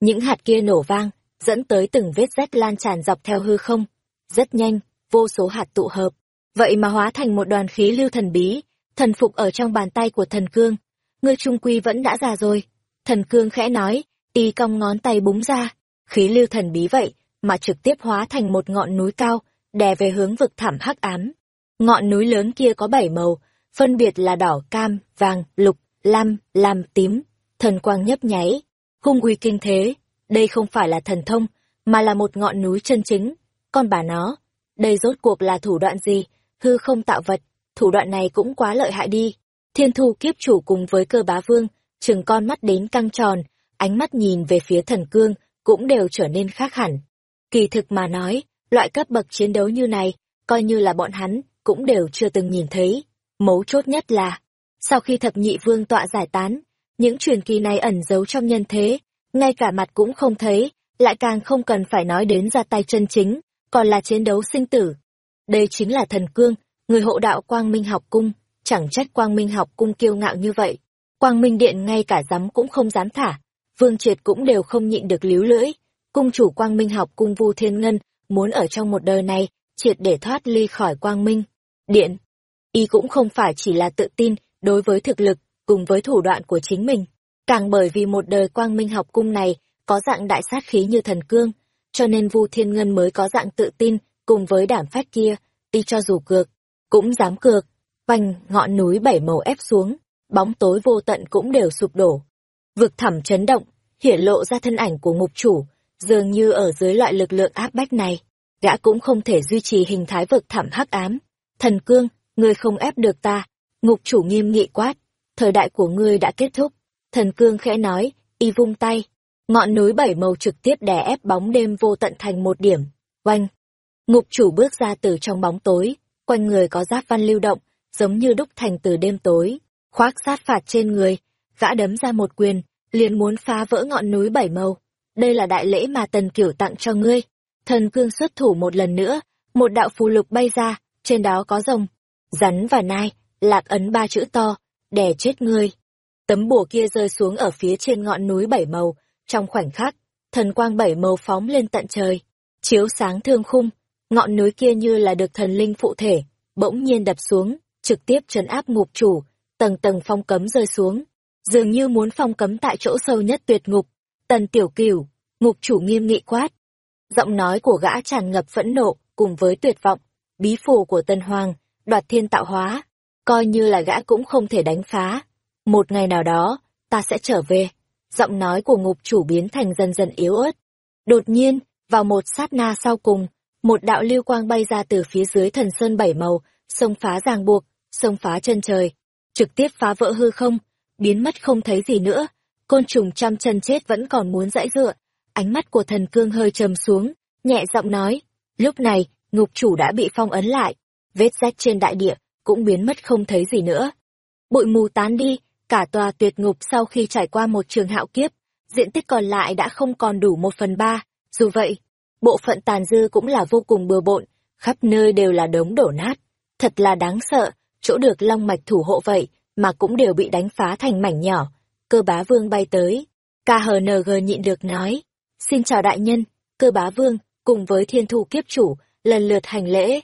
Những hạt kia nổ vang, dẫn tới từng vết rách lan tràn dọc theo hư không. Rất nhanh, vô số hạt tụ hợp. Vậy mà hóa thành một đoàn khí lưu thần bí, thần phục ở trong bàn tay của thần cương. Ngươi trung quy vẫn đã già rồi. Thần cương khẽ nói, y cong ngón tay búng ra. Khí lưu thần bí vậy, mà trực tiếp hóa thành một ngọn núi cao, đè về hướng vực thẳm hắc ám. Ngọn núi lớn kia có bảy màu, phân biệt là đỏ, cam, vàng, lục, lam, lam, tím, thần quang nhấp nháy, hung uy kinh thế. Đây không phải là thần thông, mà là một ngọn núi chân chính. Con bà nó, đây rốt cuộc là thủ đoạn gì? Hư không tạo vật, thủ đoạn này cũng quá lợi hại đi. Thiên thu kiếp chủ cùng với cơ bá vương, chừng con mắt đến căng tròn, ánh mắt nhìn về phía thần cương, cũng đều trở nên khác hẳn. Kỳ thực mà nói, loại cấp bậc chiến đấu như này, coi như là bọn hắn, cũng đều chưa từng nhìn thấy. Mấu chốt nhất là, sau khi thập nhị vương tọa giải tán, những truyền kỳ này ẩn giấu trong nhân thế, ngay cả mặt cũng không thấy, lại càng không cần phải nói đến ra tay chân chính, còn là chiến đấu sinh tử. Đây chính là thần cương, người hộ đạo Quang Minh học cung, chẳng trách Quang Minh học cung kiêu ngạo như vậy. Quang Minh điện ngay cả dám cũng không dám thả, Vương Triệt cũng đều không nhịn được líu lưỡi. Cung chủ Quang Minh học cung Vu Thiên Ngân muốn ở trong một đời này triệt để thoát ly khỏi Quang Minh điện. Y cũng không phải chỉ là tự tin đối với thực lực cùng với thủ đoạn của chính mình, càng bởi vì một đời Quang Minh học cung này có dạng đại sát khí như thần cương, cho nên Vu Thiên Ngân mới có dạng tự tin cùng với đảm phát kia, đi cho dù cược, cũng dám cược. Vành ngọn núi bảy màu ép xuống, bóng tối vô tận cũng đều sụp đổ. Vực thẳm chấn động, hiển lộ ra thân ảnh của ngục chủ, dường như ở dưới loại lực lượng áp bách này, gã cũng không thể duy trì hình thái vực thẳm hắc ám. Thần cương, ngươi không ép được ta. Ngục chủ nghiêm nghị quát, thời đại của ngươi đã kết thúc. Thần cương khẽ nói, y vung tay. ngọn núi bảy màu trực tiếp đè ép bóng đêm vô tận thành một điểm. Oanh! Ngục chủ bước ra từ trong bóng tối, quanh người có giáp văn lưu động, giống như đúc thành từ đêm tối, khoác sát phạt trên người, gã đấm ra một quyền, liền muốn phá vỡ ngọn núi bảy màu. Đây là đại lễ mà Tần Kiểu tặng cho ngươi. Thần cương xuất thủ một lần nữa, một đạo phù lục bay ra, trên đó có rồng, rắn và nai, lạc ấn ba chữ to, đè chết ngươi. Tấm bùa kia rơi xuống ở phía trên ngọn núi bảy màu, trong khoảnh khắc, thần quang bảy màu phóng lên tận trời, chiếu sáng thương khung, ngọn núi kia như là được thần linh phụ thể, bỗng nhiên đập xuống, trực tiếp trấn áp ngục chủ, tầng tầng phong cấm rơi xuống, dường như muốn phong cấm tại chỗ sâu nhất tuyệt ngục. Tần Tiểu Cửu, ngục chủ nghiêm nghị quát. Giọng nói của gã tràn ngập phẫn nộ, cùng với tuyệt vọng, bí phù của Tân Hoàng, đoạt thiên tạo hóa, coi như là gã cũng không thể đánh phá. Một ngày nào đó, ta sẽ trở về. Giọng nói của ngục chủ biến thành dần dần yếu ớt. Đột nhiên, vào một sát na sau cùng, một đạo lưu quang bay ra từ phía dưới thần sơn bảy màu, xông phá ràng buộc, xông phá chân trời, trực tiếp phá vỡ hư không, biến mất không thấy gì nữa. Côn trùng trăm chân chết vẫn còn muốn dãy dựa. Ánh mắt của thần cương hơi trầm xuống, nhẹ giọng nói. Lúc này, ngục chủ đã bị phong ấn lại. Vết rách trên đại địa, cũng biến mất không thấy gì nữa. Bụi mù tán đi, cả tòa tuyệt ngục sau khi trải qua một trường hạo kiếp, diện tích còn lại đã không còn đủ một phần ba. Dù vậy, bộ phận tàn dư cũng là vô cùng bừa bộn, khắp nơi đều là đống đổ nát. Thật là đáng sợ, chỗ được long mạch thủ hộ vậy, mà cũng đều bị đánh phá thành mảnh nhỏ. Cơ bá vương bay tới. KHNG nhịn được nói. Xin chào đại nhân, cơ bá vương, cùng với thiên thu kiếp chủ, lần lượt hành lễ.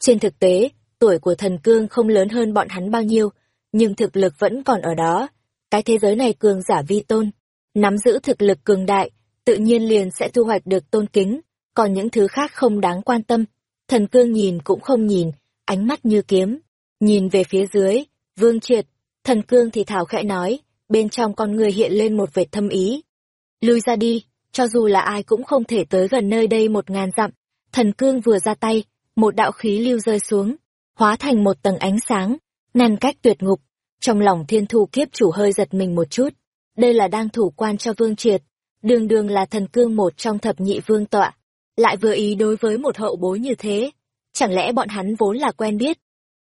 Trên thực tế, tuổi của thần cương không lớn hơn bọn hắn bao nhiêu, nhưng thực lực vẫn còn ở đó. Cái thế giới này cường giả vi tôn, nắm giữ thực lực cường đại, tự nhiên liền sẽ thu hoạch được tôn kính, còn những thứ khác không đáng quan tâm. Thần cương nhìn cũng không nhìn, ánh mắt như kiếm, nhìn về phía dưới, vương triệt, thần cương thì thảo khẽ nói, bên trong con người hiện lên một vệt thâm ý. Lui ra đi, cho dù là ai cũng không thể tới gần nơi đây một ngàn dặm. Thần cương vừa ra tay, một đạo khí lưu rơi xuống, hóa thành một tầng ánh sáng, ngăn cách tuyệt ngục. Trong lòng thiên thu kiếp chủ hơi giật mình một chút. Đây là đang thủ quan cho vương triệt, đường đường là thần cương một trong thập nhị vương tọa. Lại vừa ý đối với một hậu bối như thế. Chẳng lẽ bọn hắn vốn là quen biết?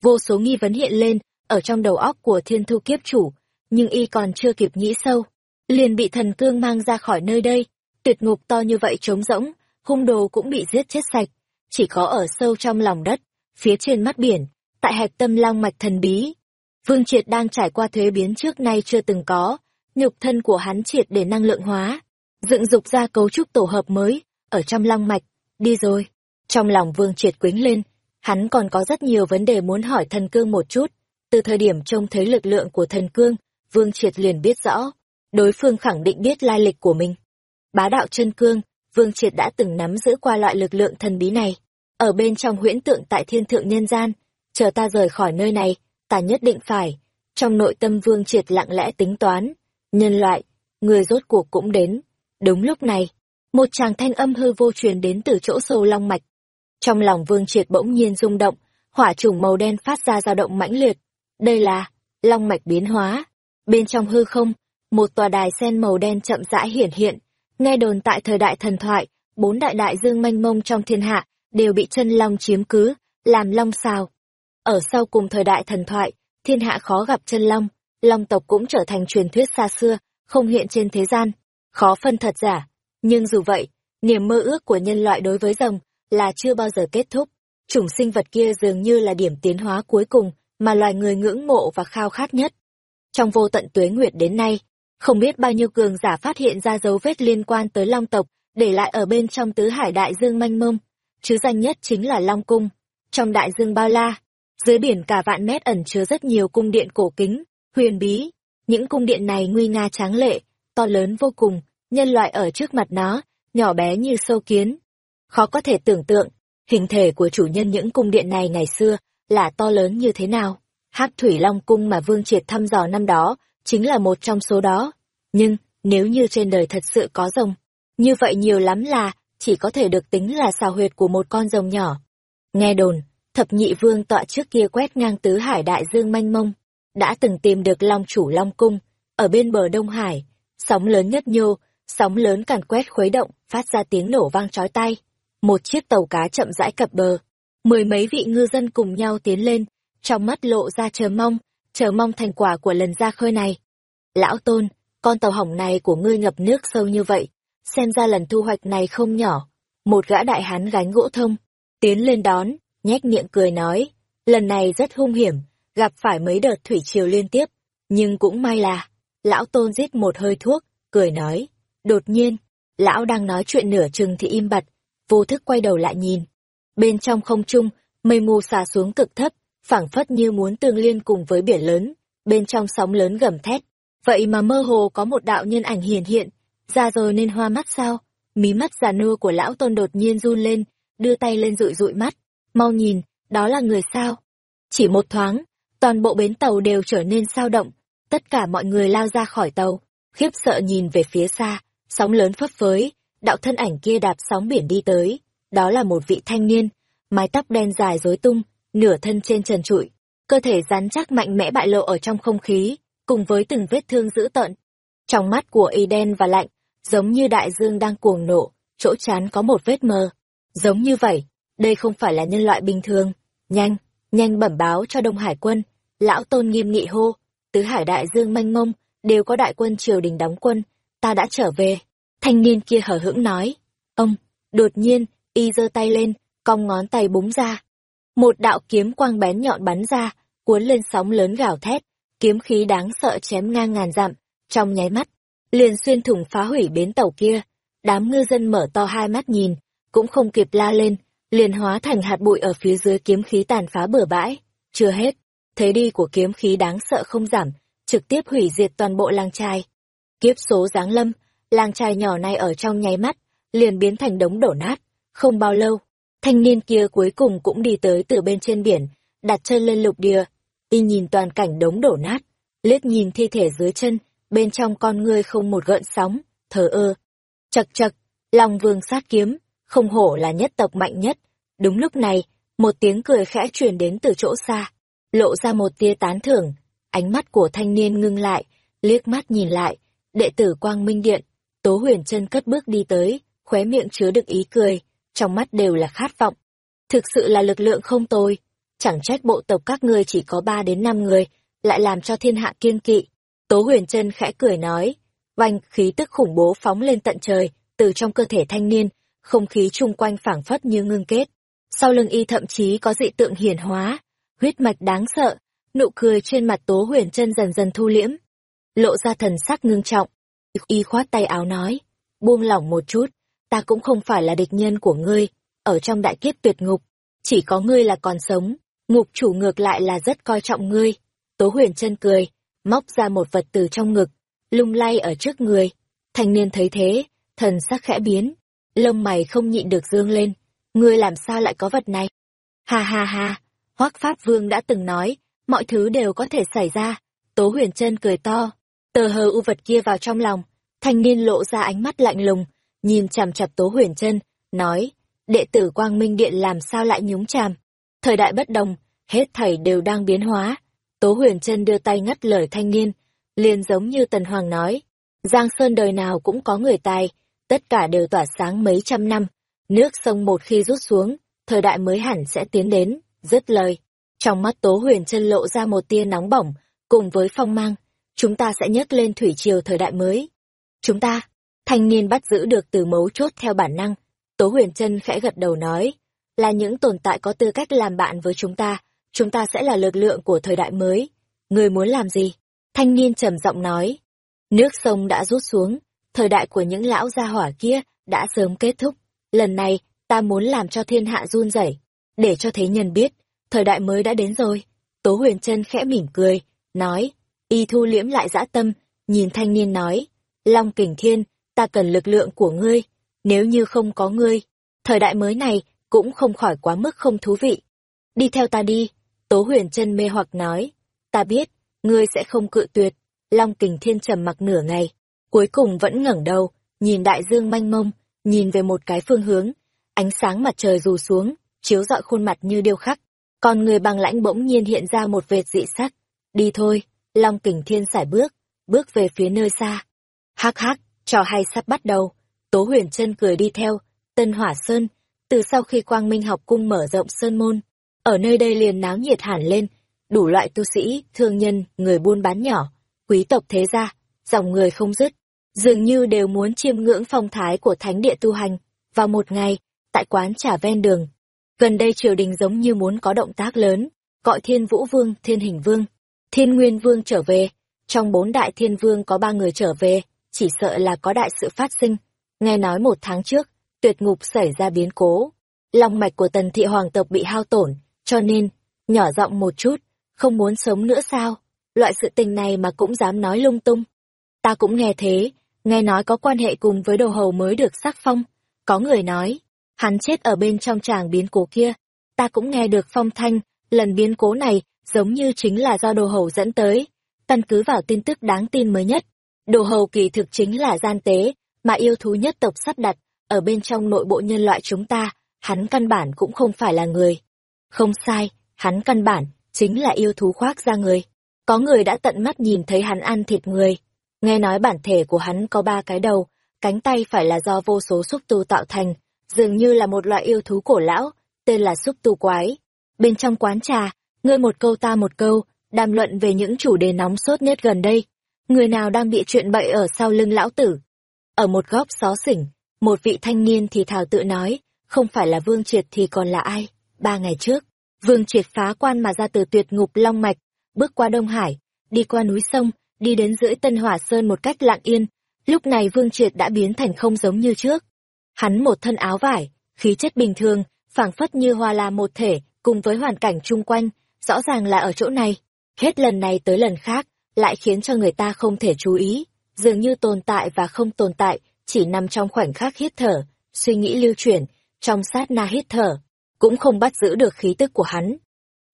Vô số nghi vấn hiện lên, ở trong đầu óc của thiên thu kiếp chủ, nhưng y còn chưa kịp nghĩ sâu. Liền bị thần cương mang ra khỏi nơi đây, tuyệt ngục to như vậy trống rỗng, hung đồ cũng bị giết chết sạch. Chỉ có ở sâu trong lòng đất, phía trên mắt biển, tại hạch tâm long mạch thần bí. Vương Triệt đang trải qua thuế biến trước nay chưa từng có, nhục thân của hắn triệt để năng lượng hóa, dựng dục ra cấu trúc tổ hợp mới, ở trong long mạch, đi rồi. Trong lòng Vương Triệt quính lên, hắn còn có rất nhiều vấn đề muốn hỏi thần cương một chút. Từ thời điểm trông thấy lực lượng của thần cương, Vương Triệt liền biết rõ, đối phương khẳng định biết lai lịch của mình. Bá đạo chân cương, Vương Triệt đã từng nắm giữ qua loại lực lượng thần bí này. Ở bên trong huyễn tượng tại thiên thượng nhân gian, chờ ta rời khỏi nơi này, ta nhất định phải. Trong nội tâm Vương Triệt lặng lẽ tính toán, nhân loại, người rốt cuộc cũng đến. Đúng lúc này, một chàng thanh âm hư vô truyền đến từ chỗ sâu long mạch. Trong lòng Vương Triệt bỗng nhiên rung động, hỏa trùng màu đen phát ra dao động mãnh liệt. Đây là long mạch biến hóa. Bên trong hư không, một tòa đài sen màu đen chậm rãi hiển hiện. Nghe đồn tại thời đại thần thoại, bốn đại đại dương mênh mông trong thiên hạ đều bị chân long chiếm cứ, làm long xào. Ở sau cùng thời đại thần thoại, thiên hạ khó gặp chân long, long tộc cũng trở thành truyền thuyết xa xưa, không hiện trên thế gian, khó phân thật giả. Nhưng dù vậy, niềm mơ ước của nhân loại đối với rồng là chưa bao giờ kết thúc. Chủng sinh vật kia dường như là điểm tiến hóa cuối cùng mà loài người ngưỡng mộ và khao khát nhất. Trong vô tận tuế nguyệt đến nay, không biết bao nhiêu cường giả phát hiện ra dấu vết liên quan tới long tộc, để lại ở bên trong tứ hải đại dương manh mông, chứ danh nhất chính là Long Cung. Trong đại dương bao la, dưới biển cả vạn mét ẩn chứa rất nhiều cung điện cổ kính, huyền bí. Những cung điện này nguy nga tráng lệ, to lớn vô cùng, nhân loại ở trước mặt nó, nhỏ bé như sâu kiến. Khó có thể tưởng tượng, hình thể của chủ nhân những cung điện này ngày xưa là to lớn như thế nào. Hắc Thủy Long Cung mà Vương Triệt thăm dò năm đó, chính là một trong số đó. Nhưng, nếu như trên đời thật sự có rồng, như vậy nhiều lắm là, chỉ có thể được tính là xào huyệt của một con rồng nhỏ. Nghe đồn, thập nhị vương tọa trước kia quét ngang tứ hải đại dương manh mông, đã từng tìm được long chủ long cung, ở bên bờ Đông Hải, sóng lớn nhất nhô, sóng lớn càn quét khuấy động, phát ra tiếng nổ vang chói tai. Một chiếc tàu cá chậm rãi cập bờ. Mười mấy vị ngư dân cùng nhau tiến lên, trong mắt lộ ra chờ mong, chờ mong thành quả của lần ra khơi này. Lão Tôn, con tàu hỏng này của ngươi ngập nước sâu như vậy, xem ra lần thu hoạch này không nhỏ. Một gã đại hán gánh gỗ thông, tiến lên đón, nhếch miệng cười nói, lần này rất hung hiểm, gặp phải mấy đợt thủy triều liên tiếp, nhưng cũng may là, lão tôn giết một hơi thuốc, cười nói, đột nhiên, lão đang nói chuyện nửa chừng thì im bặt, vô thức quay đầu lại nhìn. Bên trong không trung, mây mù xà xuống cực thấp, phảng phất như muốn tương liên cùng với biển lớn, bên trong sóng lớn gầm thét. Vậy mà mơ hồ có một đạo nhân ảnh hiển hiện, ra rồi nên hoa mắt sao? Mí mắt già nua của lão tôn đột nhiên run lên, đưa tay lên dụi dụi mắt. Mau nhìn, đó là người sao? Chỉ một thoáng, toàn bộ bến tàu đều trở nên sao động, tất cả mọi người lao ra khỏi tàu, khiếp sợ nhìn về phía xa, sóng lớn phấp phới, đạo thân ảnh kia đạp sóng biển đi tới, đó là một vị thanh niên, mái tóc đen dài rối tung, nửa thân trên trần trụi, cơ thể rắn chắc mạnh mẽ bại lộ ở trong không khí, cùng với từng vết thương dữ tợn. Trong mắt của y đen và lạnh, giống như đại dương đang cuồng nộ, chỗ chán có một vết mờ. Giống như vậy, đây không phải là nhân loại bình thường. Nhanh, nhanh bẩm báo cho Đông Hải quân. Lão Tôn nghiêm nghị hô, tứ hải đại dương mênh mông, đều có đại quân triều đình đóng quân, ta đã trở về. Thanh niên kia hở hững nói, ông, đột nhiên, y giơ tay lên, cong ngón tay búng ra. Một đạo kiếm quang bén nhọn bắn ra, cuốn lên sóng lớn gào thét, kiếm khí đáng sợ chém ngang ngàn dặm, trong nháy mắt, liền xuyên thủng phá hủy bến tàu kia. Đám ngư dân mở to hai mắt nhìn, cũng không kịp la lên, liền hóa thành hạt bụi ở phía dưới kiếm khí tàn phá bừa bãi. Chưa hết, thế đi của kiếm khí đáng sợ không giảm, trực tiếp hủy diệt toàn bộ làng trai. Kiếp số giáng lâm, làng trai nhỏ này ở trong nháy mắt, liền biến thành đống đổ nát. Không bao lâu, thanh niên kia cuối cùng cũng đi tới từ bên trên biển, đặt chân lên lục địa, y nhìn toàn cảnh đống đổ nát, liếc nhìn thi thể dưới chân, bên trong con ngươi không một gợn sóng, thờ ơ. Chật chật, Long Vương sát kiếm, không hổ là nhất tộc mạnh nhất. Đúng lúc này, một tiếng cười khẽ truyền đến từ chỗ xa, lộ ra một tia tán thưởng. Ánh mắt của thanh niên ngưng lại, liếc mắt nhìn lại, đệ tử Quang Minh Điện, Tố Huyền chân cất bước đi tới, khóe miệng chứa được ý cười, trong mắt đều là khát vọng. Thực sự là lực lượng không tồi, chẳng trách bộ tộc các ngươi chỉ có ba đến năm người, lại làm cho thiên hạ kiên kỵ. Tố huyền chân khẽ cười nói, vành khí tức khủng bố phóng lên tận trời, từ trong cơ thể thanh niên, không khí chung quanh phảng phất như ngưng kết. Sau lưng y thậm chí có dị tượng hiển hóa, huyết mạch đáng sợ, nụ cười trên mặt tố huyền chân dần dần thu liễm. Lộ ra thần sắc ngưng trọng. Y khoát tay áo nói, buông lỏng một chút, ta cũng không phải là địch nhân của ngươi, ở trong đại kiếp tuyệt ngục, chỉ có ngươi là còn sống, ngục chủ ngược lại là rất coi trọng ngươi. Tố huyền chân cười, móc ra một vật từ trong ngực, lung lay ở trước người. Thanh niên thấy thế, thần sắc khẽ biến, lông mày không nhịn được dương lên. Ngươi làm sao lại có vật này? Ha ha ha, Hoắc Pháp Vương đã từng nói, mọi thứ đều có thể xảy ra. Tố huyền chân cười to, tờ hờ u vật kia vào trong lòng. Thanh niên lộ ra ánh mắt lạnh lùng, nhìn chằm chặp Tố huyền chân, nói, đệ tử Quang Minh Điện làm sao lại nhúng chàm. Thời đại bất đồng, hết thảy đều đang biến hóa. Tố huyền chân đưa tay ngắt lời thanh niên, liền giống như Tần Hoàng nói. Giang Sơn đời nào cũng có người tài, tất cả đều tỏa sáng mấy trăm năm. Nước sông một khi rút xuống, thời đại mới hẳn sẽ tiến đến, dứt lời. Trong mắt Tố huyền chân lộ ra một tia nóng bỏng, cùng với phong mang, chúng ta sẽ nhấc lên thủy triều thời đại mới. Chúng ta, thanh niên bắt giữ được từ mấu chốt theo bản năng. Tố huyền chân khẽ gật đầu nói, là những tồn tại có tư cách làm bạn với chúng ta, chúng ta sẽ là lực lượng của thời đại mới. Người muốn làm gì? Thanh niên trầm giọng nói. Nước sông đã rút xuống, thời đại của những lão gia hỏa kia đã sớm kết thúc. Lần này, ta muốn làm cho thiên hạ run rẩy, để cho thế nhân biết, thời đại mới đã đến rồi. Tố huyền chân khẽ mỉm cười, nói, y thu liễm lại dã tâm, nhìn thanh niên nói, Long kình thiên, ta cần lực lượng của ngươi, nếu như không có ngươi, thời đại mới này cũng không khỏi quá mức không thú vị. Đi theo ta đi, Tố huyền chân mê hoặc nói, ta biết, ngươi sẽ không cự tuyệt. Long kình thiên trầm mặc nửa ngày, cuối cùng vẫn ngẩng đầu, nhìn đại dương manh mông, nhìn về một cái phương hướng, ánh sáng mặt trời rủ xuống, chiếu rọi khuôn mặt như điêu khắc. Còn người bằng lãnh bỗng nhiên hiện ra một vệt dị sắc. Đi thôi, Long kình thiên sải bước, bước về phía nơi xa. Hắc hắc, Trò hay sắp bắt đầu. Tố huyền chân cười đi theo, Tân Hỏa Sơn, từ sau khi Quang Minh học cung mở rộng Sơn Môn, ở nơi đây liền náo nhiệt hẳn lên, đủ loại tu sĩ, thương nhân, người buôn bán nhỏ, quý tộc thế gia, dòng người không dứt, dường như đều muốn chiêm ngưỡng phong thái của thánh địa tu hành. Vào một ngày, tại quán trà ven đường, gần đây triều đình giống như muốn có động tác lớn, gọi Thiên Vũ Vương, Thiên Hình Vương, Thiên Nguyên Vương trở về. Trong bốn đại thiên vương có ba người trở về, chỉ sợ là có đại sự phát sinh. Nghe nói một tháng trước, tuyệt ngục xảy ra biến cố. Long mạch của tần thị hoàng tộc bị hao tổn, cho nên, nhỏ giọng một chút, không muốn sống nữa sao? Loại sự tình này mà cũng dám nói lung tung. Ta cũng nghe thế, nghe nói có quan hệ cùng với đồ hầu mới được sắc phong. Có người nói, hắn chết ở bên trong tràng biến cố kia. Ta cũng nghe được phong thanh, lần biến cố này giống như chính là do đồ hầu dẫn tới. Căn cứ vào tin tức đáng tin mới nhất, đồ hầu kỳ thực chính là gian tế, mà yêu thú nhất tộc sắp đặt, ở bên trong nội bộ nhân loại chúng ta, hắn căn bản cũng không phải là người. Không sai, hắn căn bản, chính là yêu thú khoác ra người. Có người đã tận mắt nhìn thấy hắn ăn thịt người. Nghe nói bản thể của hắn có ba cái đầu, cánh tay phải là do vô số xúc tu tạo thành, dường như là một loại yêu thú cổ lão, tên là xúc tu quái. Bên trong quán trà, ngươi một câu ta một câu, đàm luận về những chủ đề nóng sốt nhất gần đây. Người nào đang bị chuyện bậy ở sau lưng lão tử? Ở một góc xó xỉnh, một vị thanh niên thì thào tự nói, không phải là Vương Triệt thì còn là ai? Ba ngày trước, Vương Triệt phá quan mà ra từ tuyệt ngục Long Mạch, bước qua Đông Hải, đi qua núi sông, đi đến dưới Tân Hỏa Sơn một cách lặng yên. Lúc này Vương Triệt đã biến thành không giống như trước. Hắn một thân áo vải, khí chất bình thường, phảng phất như hoa la một thể, cùng với hoàn cảnh chung quanh, rõ ràng là ở chỗ này. Hết lần này tới lần khác, lại khiến cho người ta không thể chú ý, dường như tồn tại và không tồn tại, chỉ nằm trong khoảnh khắc hít thở, suy nghĩ lưu chuyển, trong sát na hít thở, cũng không bắt giữ được khí tức của hắn.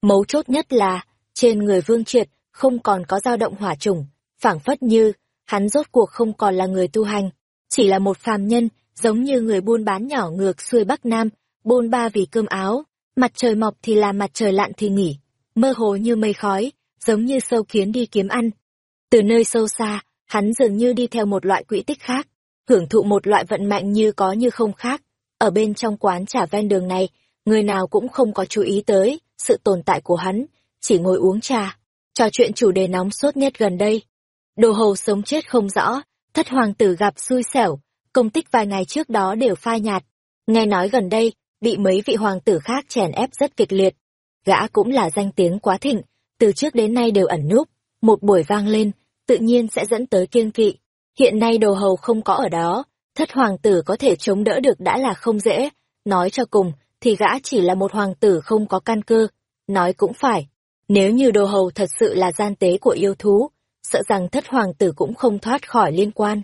Mấu chốt nhất là, trên người Vương Triệt không còn có dao động hỏa trùng, phảng phất như, hắn rốt cuộc không còn là người tu hành, chỉ là một phàm nhân, giống như người buôn bán nhỏ ngược xuôi Bắc Nam, buôn ba vì cơm áo, mặt trời mọc thì là mặt trời lặn thì nghỉ, mơ hồ như mây khói, giống như sâu kiến đi kiếm ăn. Từ nơi sâu xa, hắn dường như đi theo một loại quỹ tích khác, hưởng thụ một loại vận mạnh như có như không khác. Ở bên trong quán trà ven đường này, người nào cũng không có chú ý tới sự tồn tại của hắn, chỉ ngồi uống trà, trò chuyện chủ đề nóng sốt nhất gần đây. Đồ hầu sống chết không rõ, thất hoàng tử gặp xui xẻo, công tích vài ngày trước đó đều phai nhạt. Nghe nói gần đây, bị mấy vị hoàng tử khác chèn ép rất kịch liệt. Gã cũng là danh tiếng quá thịnh, từ trước đến nay đều ẩn núp, một buổi vang lên, tự nhiên sẽ dẫn tới kiên kỵ. Hiện nay đồ hầu không có ở đó, thất hoàng tử có thể chống đỡ được đã là không dễ, nói cho cùng, thì gã chỉ là một hoàng tử không có căn cơ. Nói cũng phải, nếu như đồ hầu thật sự là gian tế của yêu thú, sợ rằng thất hoàng tử cũng không thoát khỏi liên quan.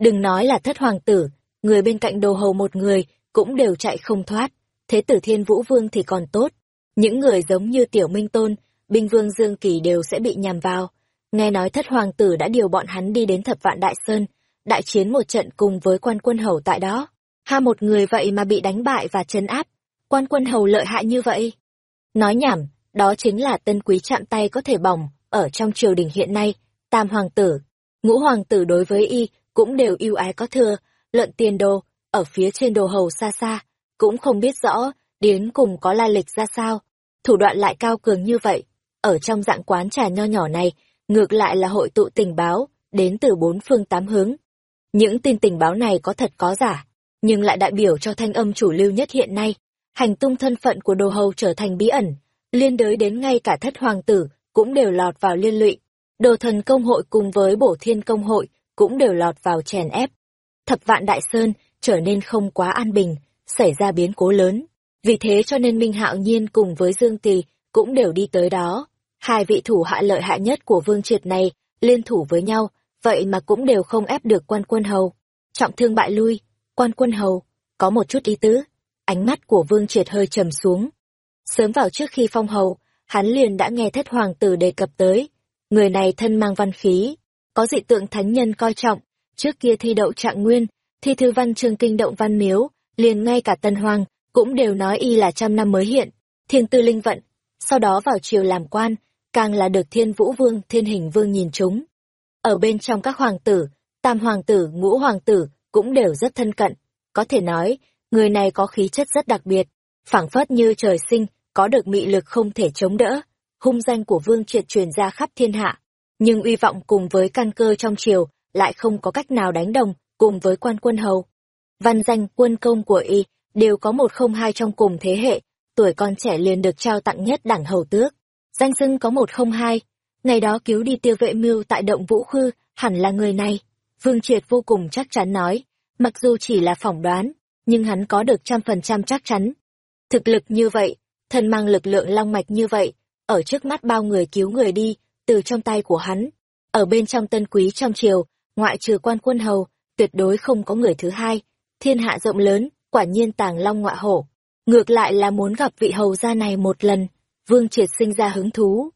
Đừng nói là thất hoàng tử, người bên cạnh đồ hầu một người cũng đều chạy không thoát, thế tử thiên vũ vương thì còn tốt. Những người giống như tiểu minh tôn, binh vương Dương Kỳ đều sẽ bị nhằm vào. Nghe nói thất hoàng tử đã điều bọn hắn đi đến thập vạn đại sơn, đại chiến một trận cùng với quan quân hầu tại đó. Ha một người vậy mà bị đánh bại và chấn áp, quan quân hầu lợi hại như vậy. Nói nhảm, đó chính là tân quý chạm tay có thể bỏng, ở trong triều đình hiện nay, tam hoàng tử, ngũ hoàng tử đối với y, cũng đều yêu ái có thừa, lợn tiền đồ, ở phía trên đồ hầu xa xa, cũng không biết rõ, đến cùng có lai lịch ra sao, thủ đoạn lại cao cường như vậy, ở trong dạng quán trà nho nhỏ này, ngược lại là hội tụ tình báo, đến từ bốn phương tám hướng. Những tin tình báo này có thật có giả, nhưng lại đại biểu cho thanh âm chủ lưu nhất hiện nay. Hành tung thân phận của đồ hầu trở thành bí ẩn, liên đới đến ngay cả thất hoàng tử cũng đều lọt vào liên lụy. Đồ thần công hội cùng với bổ thiên công hội cũng đều lọt vào chèn ép. Thập vạn đại sơn trở nên không quá an bình, xảy ra biến cố lớn. Vì thế cho nên Minh Hạo Nhiên cùng với Dương Tỳ cũng đều đi tới đó. Hai vị thủ hạ lợi hại nhất của vương triệt này liên thủ với nhau, vậy mà cũng đều không ép được quan quân hầu. Trọng thương bại lui, quan quân hầu, có một chút ý tứ. Ánh mắt của vương triệt hơi trầm xuống. Sớm vào trước khi phong hầu, hắn liền đã nghe thất hoàng tử đề cập tới. Người này thân mang văn khí, có dị tượng thánh nhân coi trọng, trước kia thi đậu trạng nguyên, thi thư văn chương kinh động văn miếu, liền ngay cả tân hoàng, cũng đều nói y là trăm năm mới hiện, thiên tư linh vận, sau đó vào triều làm quan, càng là được thiên vũ vương, thiên hình vương nhìn chúng. Ở bên trong các hoàng tử, tam hoàng tử, ngũ hoàng tử cũng đều rất thân cận. Có thể nói, người này có khí chất rất đặc biệt, phảng phất như trời sinh, có được mị lực không thể chống đỡ. Hung danh của Vương Triệt truyền ra khắp thiên hạ, nhưng uy vọng cùng với căn cơ trong triều lại không có cách nào đánh đồng cùng với quan quân hầu. Văn danh quân công của y đều có một không hai trong cùng thế hệ, tuổi con trẻ liền được trao tặng nhất đẳng hầu tước. Danh xưng có một không hai, ngày đó cứu đi tiêu vệ mưu tại động vũ khư, hẳn là người này. Vương Triệt vô cùng chắc chắn nói, mặc dù chỉ là phỏng đoán, nhưng hắn có được trăm phần trăm chắc chắn. Thực lực như vậy, thân mang lực lượng long mạch như vậy, ở trước mắt bao người cứu người đi, từ trong tay của hắn. Ở bên trong tân quý trong triều, ngoại trừ quan quân hầu, tuyệt đối không có người thứ hai. Thiên hạ rộng lớn, quả nhiên tàng long ngọa hổ. Ngược lại là muốn gặp vị hầu gia này một lần, Vương Triệt sinh ra hứng thú.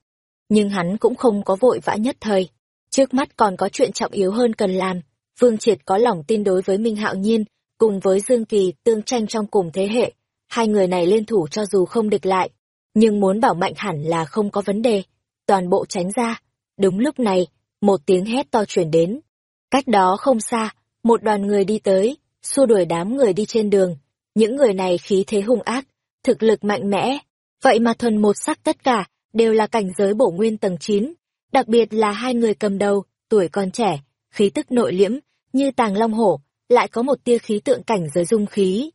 Nhưng hắn cũng không có vội vã nhất thời. Trước mắt còn có chuyện trọng yếu hơn cần làm. Vương Triệt có lòng tin đối với Minh Hạo Nhiên, cùng với Dương Kỳ tương tranh trong cùng thế hệ. Hai người này liên thủ cho dù không địch lại, nhưng muốn bảo mạnh hẳn là không có vấn đề. Toàn bộ tránh ra. Đúng lúc này, một tiếng hét to chuyển đến. Cách đó không xa, một đoàn người đi tới, xua đuổi đám người đi trên đường. Những người này khí thế hung ác, thực lực mạnh mẽ. Vậy mà thuần một sắc tất cả, đều là cảnh giới bổ nguyên tầng 9. Đặc biệt là hai người cầm đầu, tuổi còn trẻ, khí tức nội liễm, như tàng long hổ, lại có một tia khí tượng cảnh giới dung khí.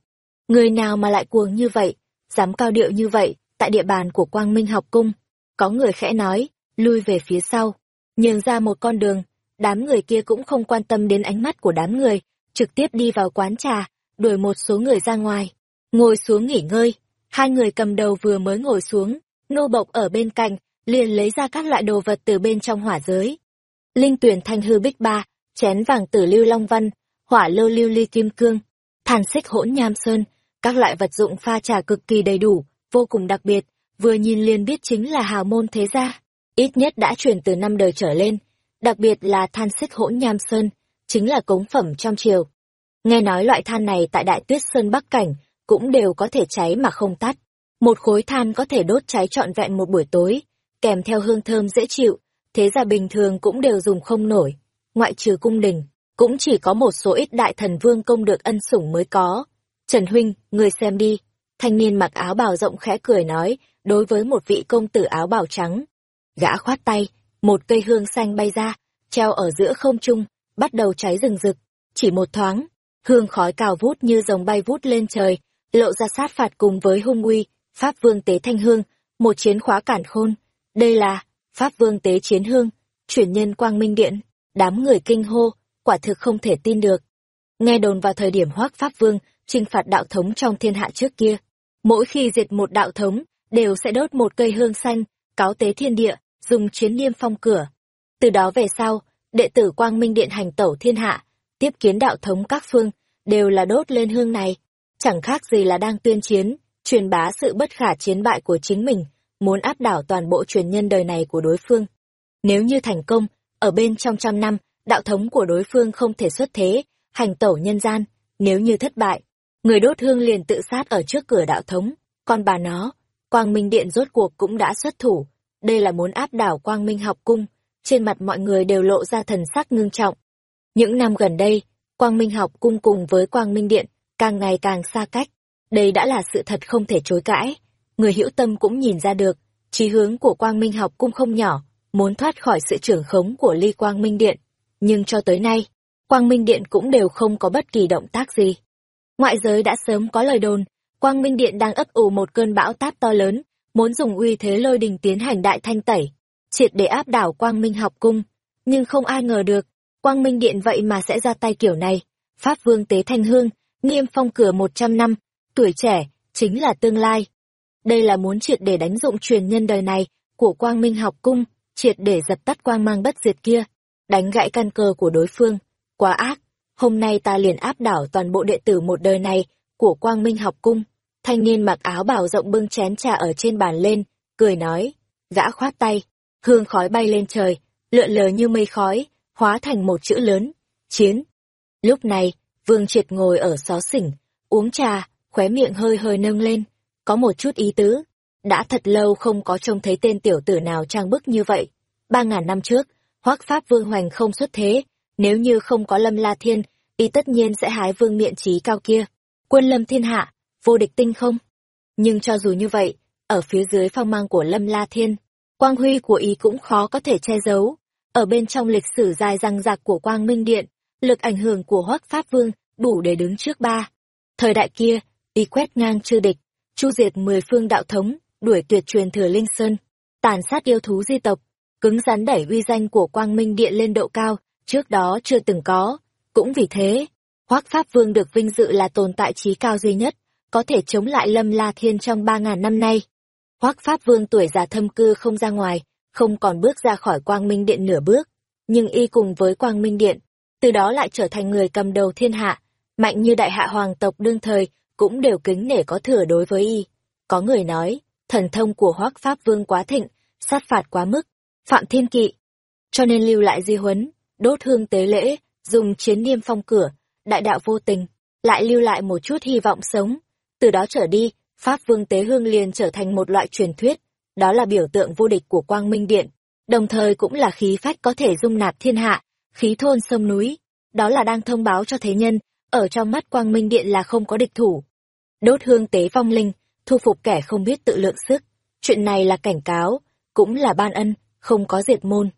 Người nào mà lại cuồng như vậy, dám cao điệu như vậy, tại địa bàn của Quang Minh học cung. Có người khẽ nói, lui về phía sau, nhường ra một con đường, đám người kia cũng không quan tâm đến ánh mắt của đám người, trực tiếp đi vào quán trà, đuổi một số người ra ngoài, ngồi xuống nghỉ ngơi. Hai người cầm đầu vừa mới ngồi xuống, nô bộc ở bên cạnh, liền lấy ra các loại đồ vật từ bên trong hỏa giới. Linh tuyển thanh hư bích ba, chén vàng tử lưu long văn, hỏa lô lưu ly kim cương, thàn xích hỗn nham sơn, các loại vật dụng pha trà cực kỳ đầy đủ, vô cùng đặc biệt, vừa nhìn liền biết chính là hào môn thế gia, ít nhất đã truyền từ năm đời trở lên, đặc biệt là than xích hỗn nham sơn, chính là cống phẩm trong triều. Nghe nói loại than này tại Đại Tuyết Sơn Bắc Cảnh cũng đều có thể cháy mà không tắt. Một khối than có thể đốt cháy trọn vẹn một buổi tối, kèm theo hương thơm dễ chịu, thế gia bình thường cũng đều dùng không nổi. Ngoại trừ cung đình, cũng chỉ có một số ít đại thần vương công được ân sủng mới có. Trần Huynh, người xem đi. Thanh niên mặc áo bào rộng khẽ cười nói, đối với một vị công tử áo bào trắng. Gã khoát tay, một cây hương xanh bay ra, treo ở giữa không trung, bắt đầu cháy rừng rực. Chỉ một thoáng, hương khói cao vút như dòng bay vút lên trời, lộ ra sát phạt cùng với hung uy, Pháp Vương Tế Thanh Hương, một chiến khóa cản khôn. Đây là Pháp Vương Tế Chiến Hương, chuyển nhân Quang Minh Điện. Đám người kinh hô, quả thực không thể tin được. Nghe đồn vào thời điểm Hoác Pháp Vương trinh phạt đạo thống trong thiên hạ trước kia, mỗi khi diệt một đạo thống, đều sẽ đốt một cây hương xanh, cáo tế thiên địa, dùng chiến niêm phong cửa. Từ đó về sau, đệ tử Quang Minh Điện hành tẩu thiên hạ, tiếp kiến đạo thống các phương, đều là đốt lên hương này. Chẳng khác gì là đang tuyên chiến, truyền bá sự bất khả chiến bại của chính mình, muốn áp đảo toàn bộ truyền nhân đời này của đối phương. Nếu như thành công, ở bên trong trăm năm, đạo thống của đối phương không thể xuất thế, hành tẩu nhân gian, nếu như thất bại, người đốt hương liền tự sát ở trước cửa đạo thống, còn bà nó, Quang Minh Điện rốt cuộc cũng đã xuất thủ, đây là muốn áp đảo Quang Minh học cung, trên mặt mọi người đều lộ ra thần sắc ngưng trọng. Những năm gần đây, Quang Minh học cung cùng với Quang Minh Điện càng ngày càng xa cách, đây đã là sự thật không thể chối cãi. Người hữu tâm cũng nhìn ra được, chí hướng của Quang Minh học cung không nhỏ, muốn thoát khỏi sự trưởng khống của Ly Quang Minh Điện. Nhưng cho tới nay, Quang Minh Điện cũng đều không có bất kỳ động tác gì. Ngoại giới đã sớm có lời đồn, Quang Minh Điện đang ấp ủ một cơn bão táp to lớn, muốn dùng uy thế lôi đình tiến hành đại thanh tẩy, triệt để áp đảo Quang Minh học cung. Nhưng không ai ngờ được, Quang Minh Điện vậy mà sẽ ra tay kiểu này. Pháp Vương Tế Thanh Hương, nghiêm phong cửa một trăm năm, tuổi trẻ, chính là tương lai. Đây là muốn triệt để đánh dụng truyền nhân đời này của Quang Minh học cung, triệt để dập tắt quang mang bất diệt kia, đánh gãy căn cơ của đối phương. Quá ác, hôm nay ta liền áp đảo toàn bộ đệ tử một đời này của Quang Minh học cung. Thanh niên mặc áo bào rộng bưng chén trà ở trên bàn lên, cười nói, gã khoát tay, hương khói bay lên trời, lượn lờ như mây khói, hóa thành một chữ lớn, chiến. Lúc này, Vương Triệt ngồi ở xó xỉnh, uống trà, khóe miệng hơi hơi nâng lên, có một chút ý tứ. Đã thật lâu không có trông thấy tên tiểu tử nào trang bức như vậy. Ba ngàn năm trước, hoắc Pháp Vương Hoành không xuất thế, nếu như không có Lâm La Thiên, y tất nhiên sẽ hái vương miện trí cao kia. Quân Lâm Thiên Hạ, vô địch tinh không. Nhưng cho dù như vậy, ở phía dưới phong mang của Lâm La Thiên, quang huy của y cũng khó có thể che giấu. Ở bên trong lịch sử dài răng rạc của Quang Minh Điện, lực ảnh hưởng của Hoắc Pháp Vương đủ để đứng trước ba. Thời đại kia, y quét ngang chư địch, chu diệt mười phương đạo thống, đuổi tuyệt truyền thừa Linh Sơn, tàn sát yêu thú di tộc, cứng rắn đẩy uy danh của Quang Minh Điện lên độ cao, trước đó chưa từng có. Cũng vì thế, Hoác Pháp Vương được vinh dự là tồn tại trí cao duy nhất, có thể chống lại Lâm La Thiên trong ba ngàn năm nay. Hoác Pháp Vương tuổi già thâm cư không ra ngoài, không còn bước ra khỏi Quang Minh Điện nửa bước, nhưng y cùng với Quang Minh Điện, từ đó lại trở thành người cầm đầu thiên hạ, mạnh như đại hạ hoàng tộc đương thời, cũng đều kính nể có thừa đối với y. Có người nói, thần thông của Hoác Pháp Vương quá thịnh, sát phạt quá mức, phạm thiên kỵ. Cho nên lưu lại di huấn, đốt hương tế lễ, dùng chiến niêm phong cửa, đại đạo vô tình, lại lưu lại một chút hy vọng sống. Từ đó trở đi, Pháp Vương Tế Hương liền trở thành một loại truyền thuyết, đó là biểu tượng vô địch của Quang Minh Điện, đồng thời cũng là khí phách có thể dung nạp thiên hạ, khí thôn sông núi, đó là đang thông báo cho thế nhân, ở trong mắt Quang Minh Điện là không có địch thủ. Đốt hương tế vong linh, thu phục kẻ không biết tự lượng sức, chuyện này là cảnh cáo, cũng là ban ân, không có diệt môn,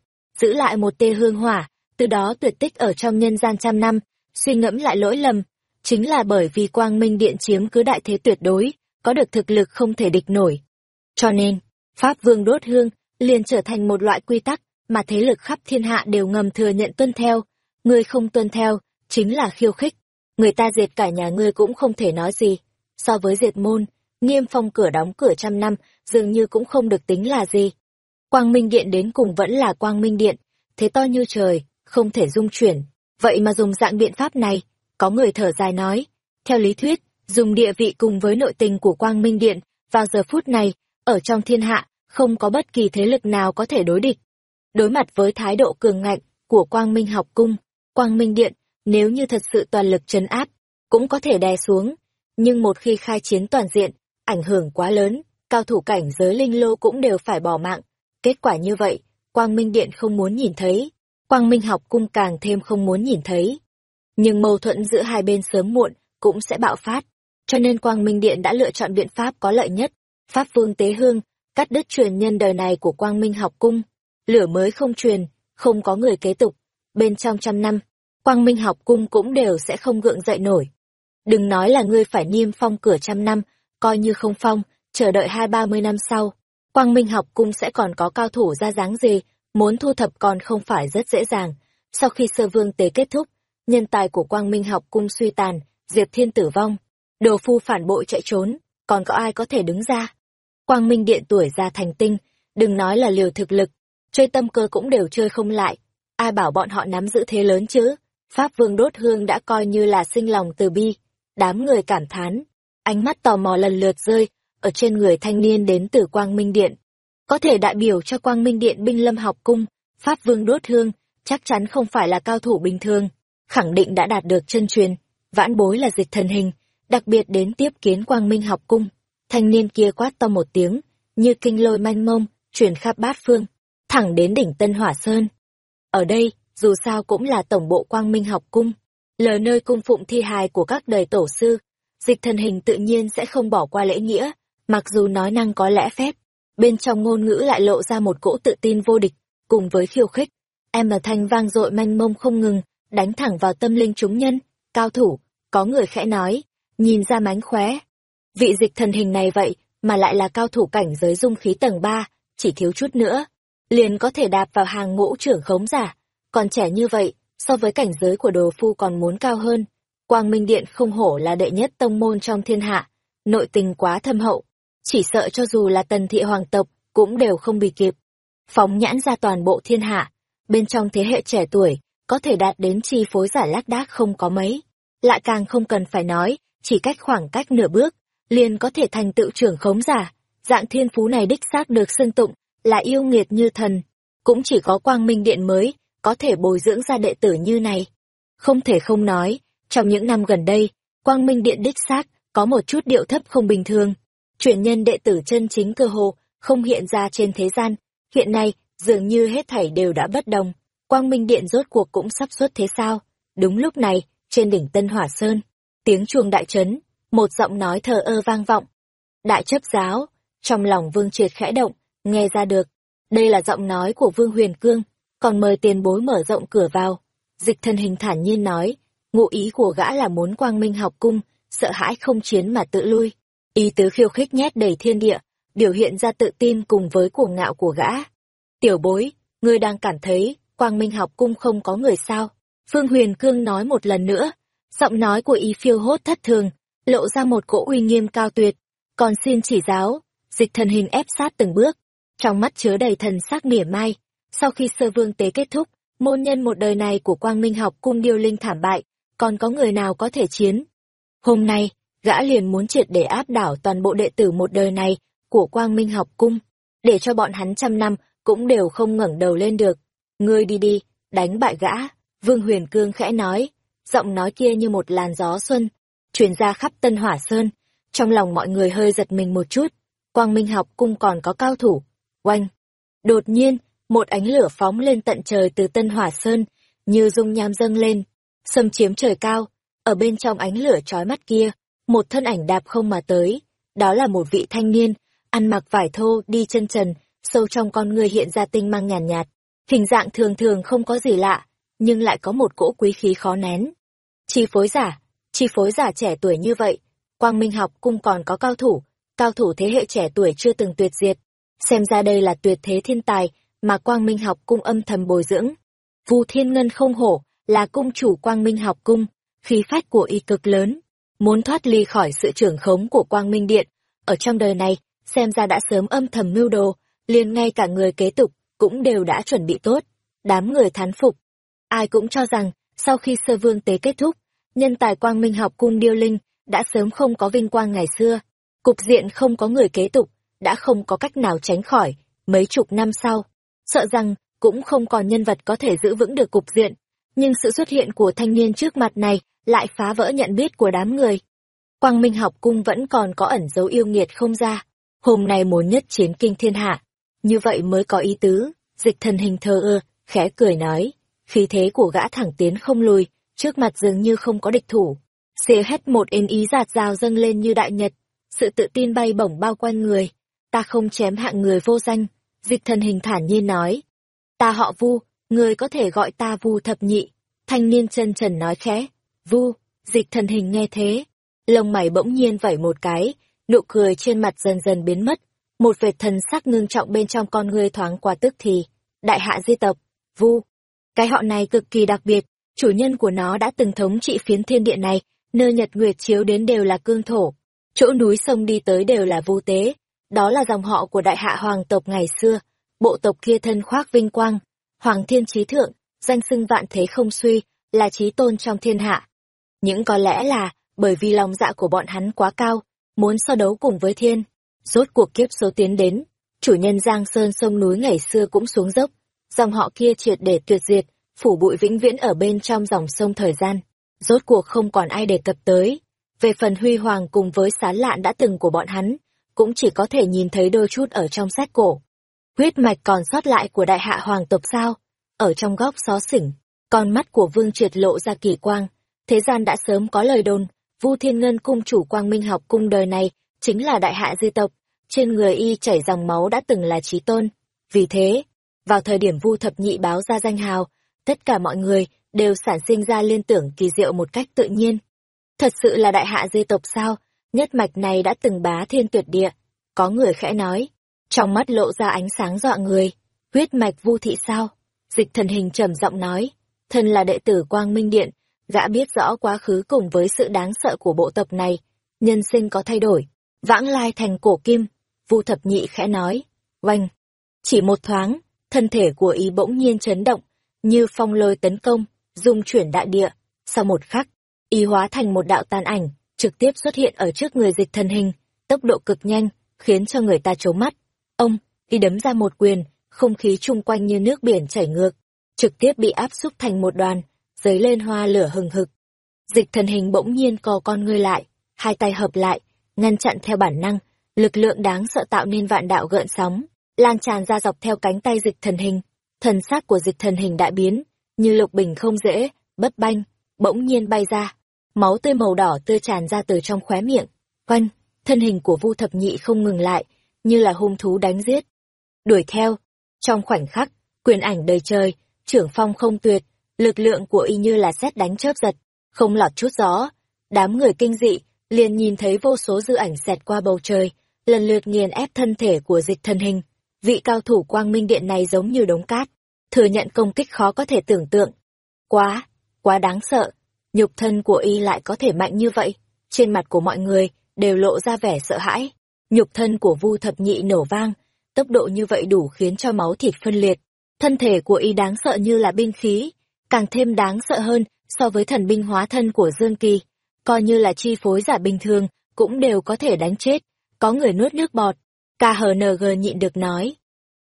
giữ lại một tê hương hỏa, từ đó tuyệt tích ở trong nhân gian trăm năm, suy ngẫm lại lỗi lầm, chính là bởi vì quang minh điện chiếm cứ đại thế tuyệt đối, có được thực lực không thể địch nổi. Cho nên, Pháp Vương đốt hương liền trở thành một loại quy tắc mà thế lực khắp thiên hạ đều ngầm thừa nhận tuân theo, người không tuân theo, chính là khiêu khích. Người ta diệt cả nhà ngươi cũng không thể nói gì. So với diệt môn, nghiêm phong cửa đóng cửa trăm năm, dường như cũng không được tính là gì. Quang Minh Điện đến cùng vẫn là Quang Minh Điện, thế to như trời, không thể dung chuyển. Vậy mà dùng dạng biện pháp này, có người thở dài nói, theo lý thuyết, dùng địa vị cùng với nội tình của Quang Minh Điện, vào giờ phút này, ở trong thiên hạ, không có bất kỳ thế lực nào có thể đối địch. Đối mặt với thái độ cường ngạnh của Quang Minh học cung, Quang Minh Điện, nếu như thật sự toàn lực trấn áp, cũng có thể đè xuống. Nhưng một khi khai chiến toàn diện, ảnh hưởng quá lớn, cao thủ cảnh giới linh lô cũng đều phải bỏ mạng. Kết quả như vậy, Quang Minh Điện không muốn nhìn thấy. Quang Minh học cung càng thêm không muốn nhìn thấy. Nhưng mâu thuẫn giữa hai bên sớm muộn cũng sẽ bạo phát, cho nên Quang Minh Điện đã lựa chọn biện pháp có lợi nhất, Pháp Vương Tế Hương, cắt đứt truyền nhân đời này của Quang Minh học cung. Lửa mới không truyền, không có người kế tục, bên trong trăm năm, Quang Minh học cung cũng đều sẽ không gượng dậy nổi. Đừng nói là ngươi phải niêm phong cửa trăm năm, coi như không phong, chờ đợi hai ba mươi năm sau, Quang Minh học cung sẽ còn có cao thủ ra dáng gì, muốn thu thập còn không phải rất dễ dàng. Sau khi sơ vương tế kết thúc, nhân tài của quang minh học cung suy tàn, Diệp Thiên tử vong, đồ phu phản bội chạy trốn, còn có ai có thể đứng ra? Quang minh điện tuổi ra thành tinh, đừng nói là liều thực lực, chơi tâm cơ cũng đều chơi không lại. Ai bảo bọn họ nắm giữ thế lớn chứ? Pháp vương đốt hương đã coi như là sinh lòng từ bi. Đám người cảm thán, ánh mắt tò mò lần lượt rơi, ở trên người thanh niên đến từ Quang Minh Điện có thể đại biểu cho quang minh điện binh lâm học cung, Pháp Vương đốt hương, chắc chắn không phải là cao thủ bình thường, khẳng định đã đạt được chân truyền, vãn bối là dịch thần hình, đặc biệt đến tiếp kiến quang minh học cung. Thanh niên kia quát to một tiếng, như kinh lôi manh mông, truyền khắp bát phương, thẳng đến đỉnh Tân Hỏa Sơn. Ở đây, dù sao cũng là tổng bộ quang minh học cung, lờ nơi cung phụng thi hài của các đời tổ sư, dịch thần hình tự nhiên sẽ không bỏ qua lễ nghĩa, mặc dù nói năng có lẽ phép, bên trong ngôn ngữ lại lộ ra một cỗ tự tin vô địch, cùng với khiêu khích. Em là thanh vang dội manh mông không ngừng, đánh thẳng vào tâm linh chúng nhân, cao thủ, có người khẽ nói, nhìn ra mánh khóe. Vị dịch thần hình này vậy, mà lại là cao thủ cảnh giới dung khí tầng 3, chỉ thiếu chút nữa, liền có thể đạp vào hàng ngũ trưởng khống giả. Còn trẻ như vậy, so với cảnh giới của đồ phu còn muốn cao hơn. Quang Minh Điện không hổ là đệ nhất tông môn trong thiên hạ, nội tình quá thâm hậu, chỉ sợ cho dù là tần thị hoàng tộc, cũng đều không bị kịp. Phóng nhãn ra toàn bộ thiên hạ, bên trong thế hệ trẻ tuổi, có thể đạt đến chi phối giả lác đác không có mấy. Lại càng không cần phải nói, chỉ cách khoảng cách nửa bước, liền có thể thành tựu trưởng khống giả. Dạng thiên phú này đích xác được xưng tụng, là yêu nghiệt như thần. Cũng chỉ có quang minh điện mới, có thể bồi dưỡng ra đệ tử như này. Không thể không nói, trong những năm gần đây, quang minh điện đích xác, có một chút điệu thấp không bình thường chuyển nhân đệ tử chân chính cơ hồ không hiện ra trên thế gian hiện nay dường như hết thảy đều đã bất đồng Quang Minh Điện rốt cuộc cũng sắp xuất thế sao? Đúng lúc này, trên đỉnh Tân Hỏa Sơn, tiếng chuông đại trấn, một giọng nói thờ ơ vang vọng. Đại chấp giáo, trong lòng Vương Triệt khẽ động, nghe ra được. Đây là giọng nói của Vương Huyền Cương, còn mời tiền bối mở rộng cửa vào. Dịch thân hình thản nhiên nói, ngụ ý của gã là muốn quang minh học cung, sợ hãi không chiến mà tự lui. Ý tứ khiêu khích nhét đầy thiên địa, biểu hiện ra tự tin cùng với cuồng ngạo của gã. Tiểu bối, ngươi đang cảm thấy, quang minh học cung không có người sao. Phương Huyền Cương nói một lần nữa, giọng nói của ý phiêu hốt thất thường, lộ ra một cỗ uy nghiêm cao tuyệt. Còn xin chỉ giáo, dịch thần hình ép sát từng bước, trong mắt chứa đầy thần sắc mỉa mai. Sau khi sơ vương tế kết thúc, môn nhân một đời này của quang minh học cung điêu linh thảm bại, còn có người nào có thể chiến. Hôm nay, gã liền muốn triệt để áp đảo toàn bộ đệ tử một đời này của quang minh học cung, để cho bọn hắn trăm năm cũng đều không ngẩng đầu lên được. Ngươi đi đi, đánh bại gã, Vương Huyền Cương khẽ nói, giọng nói kia như một làn gió xuân, truyền ra khắp Tân Hỏa Sơn. Trong lòng mọi người hơi giật mình một chút, quang minh học cung còn có cao thủ. Oanh! Đột nhiên, một ánh lửa phóng lên tận trời từ Tân Hỏa Sơn, như dung nham dâng lên, xâm chiếm trời cao. Ở bên trong ánh lửa chói mắt kia, một thân ảnh đạp không mà tới. Đó là một vị thanh niên, ăn mặc vải thô đi chân trần, sâu trong con người hiện ra tinh mang nhàn nhạt, nhạt. Hình dạng thường thường không có gì lạ, nhưng lại có một cỗ quý khí khó nén. Chi phối giả, chi phối giả trẻ tuổi như vậy, quang minh học cung còn có cao thủ, cao thủ thế hệ trẻ tuổi chưa từng tuyệt diệt. Xem ra đây là tuyệt thế thiên tài mà quang minh học cung âm thầm bồi dưỡng. Vu Thiên Ngân không hổ, là cung chủ quang minh học cung, khí phách của y cực lớn, muốn thoát ly khỏi sự trưởng khống của quang minh điện. Ở trong đời này, xem ra đã sớm âm thầm mưu đồ, liền ngay cả người kế tục, cũng đều đã chuẩn bị tốt. Đám người thán phục. Ai cũng cho rằng, sau khi sơ vương tế kết thúc, nhân tài quang minh học cung điêu linh đã sớm không có vinh quang ngày xưa. Cục diện không có người kế tục, đã không có cách nào tránh khỏi, mấy chục năm sau. Sợ rằng, cũng không còn nhân vật có thể giữ vững được cục diện. Nhưng sự xuất hiện của thanh niên trước mặt này lại phá vỡ nhận biết của đám người. Quang Minh học cung vẫn còn có ẩn dấu yêu nghiệt không ra. Hôm nay muốn nhất chiến kinh thiên hạ. Như vậy mới có ý tứ, dịch thần hình thơ ơ, khẽ cười nói. Khí thế của gã thẳng tiến không lùi, trước mặt dường như không có địch thủ. Xìa hết một ên ý giạt rào dâng lên như đại nhật, sự tự tin bay bổng bao quanh người. Ta không chém hạng người vô danh, dịch thần hình thản nhiên nói. Ta họ vu, người có thể gọi ta vu thập nhị. Thanh niên chân trần nói khẽ. Vu, dịch thần hình nghe thế. Lông mày bỗng nhiên vẩy một cái, nụ cười trên mặt dần dần biến mất. Một vệt thần sắc ngưng trọng bên trong con ngươi thoáng qua tức thì. Đại hạ di tộc, vu. Cái họ này cực kỳ đặc biệt, chủ nhân của nó đã từng thống trị phiến thiên địa này, nơi nhật nguyệt chiếu đến đều là cương thổ. Chỗ núi sông đi tới đều là vu tế. Đó là dòng họ của đại hạ hoàng tộc ngày xưa. Bộ tộc kia thân khoác vinh quang. Hoàng thiên trí thượng, danh xưng vạn thế không suy, là trí tôn trong thiên hạ. Những có lẽ là, bởi vì lòng dạ của bọn hắn quá cao, muốn so đấu cùng với thiên. Rốt cuộc kiếp số tiến đến, chủ nhân Giang Sơn sông núi ngày xưa cũng xuống dốc, dòng họ kia triệt để tuyệt diệt, phủ bụi vĩnh viễn ở bên trong dòng sông thời gian. Rốt cuộc không còn ai đề cập tới. Về phần huy hoàng cùng với sán lạn đã từng của bọn hắn, cũng chỉ có thể nhìn thấy đôi chút ở trong sách cổ. Huyết mạch còn sót lại của đại hạ hoàng tộc sao? Ở trong góc xó xỉnh, con mắt của vương triệt lộ ra kỳ quang. Thế gian đã sớm có lời đồn, Vu Thiên Ngân cung chủ quang minh học cung đời này, chính là đại hạ di tộc, trên người y chảy dòng máu đã từng là trí tôn. Vì thế, vào thời điểm Vu Thập Nhị báo ra danh hào, tất cả mọi người đều sản sinh ra liên tưởng kỳ diệu một cách tự nhiên. Thật sự là đại hạ di tộc sao, nhất mạch này đã từng bá thiên tuyệt địa. Có người khẽ nói, trong mắt lộ ra ánh sáng dọa người, huyết mạch Vu thị sao? Dịch thần hình trầm giọng nói, thân là đệ tử Quang Minh Điện, gã biết rõ quá khứ cùng với sự đáng sợ của bộ tộc này, nhân sinh có thay đổi, vãng lai thành cổ kim, Vu thập nhị khẽ nói, oanh. Chỉ một thoáng, thân thể của ý bỗng nhiên chấn động, như phong lôi tấn công, dung chuyển đại địa. Sau một khắc, y hóa thành một đạo tàn ảnh, trực tiếp xuất hiện ở trước người dịch thần hình, tốc độ cực nhanh, khiến cho người ta trố mắt. Ông, y đấm ra một quyền, không khí chung quanh như nước biển chảy ngược, trực tiếp bị áp xúc thành một đoàn, dấy lên hoa lửa hừng hực. Dịch thần hình bỗng nhiên co con ngươi lại, hai tay hợp lại, ngăn chặn theo bản năng, lực lượng đáng sợ tạo nên vạn đạo gợn sóng, lan tràn ra dọc theo cánh tay dịch thần hình. thần sắc của dịch thần hình đại biến, như lục bình không dễ, bất banh, bỗng nhiên bay ra. Máu tươi màu đỏ tươi tràn ra từ trong khóe miệng. Quanh, thân hình của Vu Thập Nhị không ngừng lại, như là hung thú đánh giết. Đuổi theo, trong khoảnh khắc, quyền ảnh đầy trời, trưởng phong không tuyệt, lực lượng của y như là xét đánh chớp giật, không lọt chút gió. Đám người kinh dị, liền nhìn thấy vô số dư ảnh xẹt qua bầu trời, lần lượt nghiền ép thân thể của dịch thần hình. Vị cao thủ quang minh điện này giống như đống cát, thừa nhận công kích khó có thể tưởng tượng. Quá, quá đáng sợ, nhục thân của y lại có thể mạnh như vậy. Trên mặt của mọi người đều lộ ra vẻ sợ hãi. Nhục thân của Vu Thập Nhị nổ vang, tốc độ như vậy đủ khiến cho máu thịt phân liệt. Thân thể của y đáng sợ như là binh khí, càng thêm đáng sợ hơn so với thần binh hóa thân của Dương Kỳ. Coi như là chi phối giả bình thường, cũng đều có thể đánh chết. Có người nuốt nước bọt. KHNG nhịn được nói.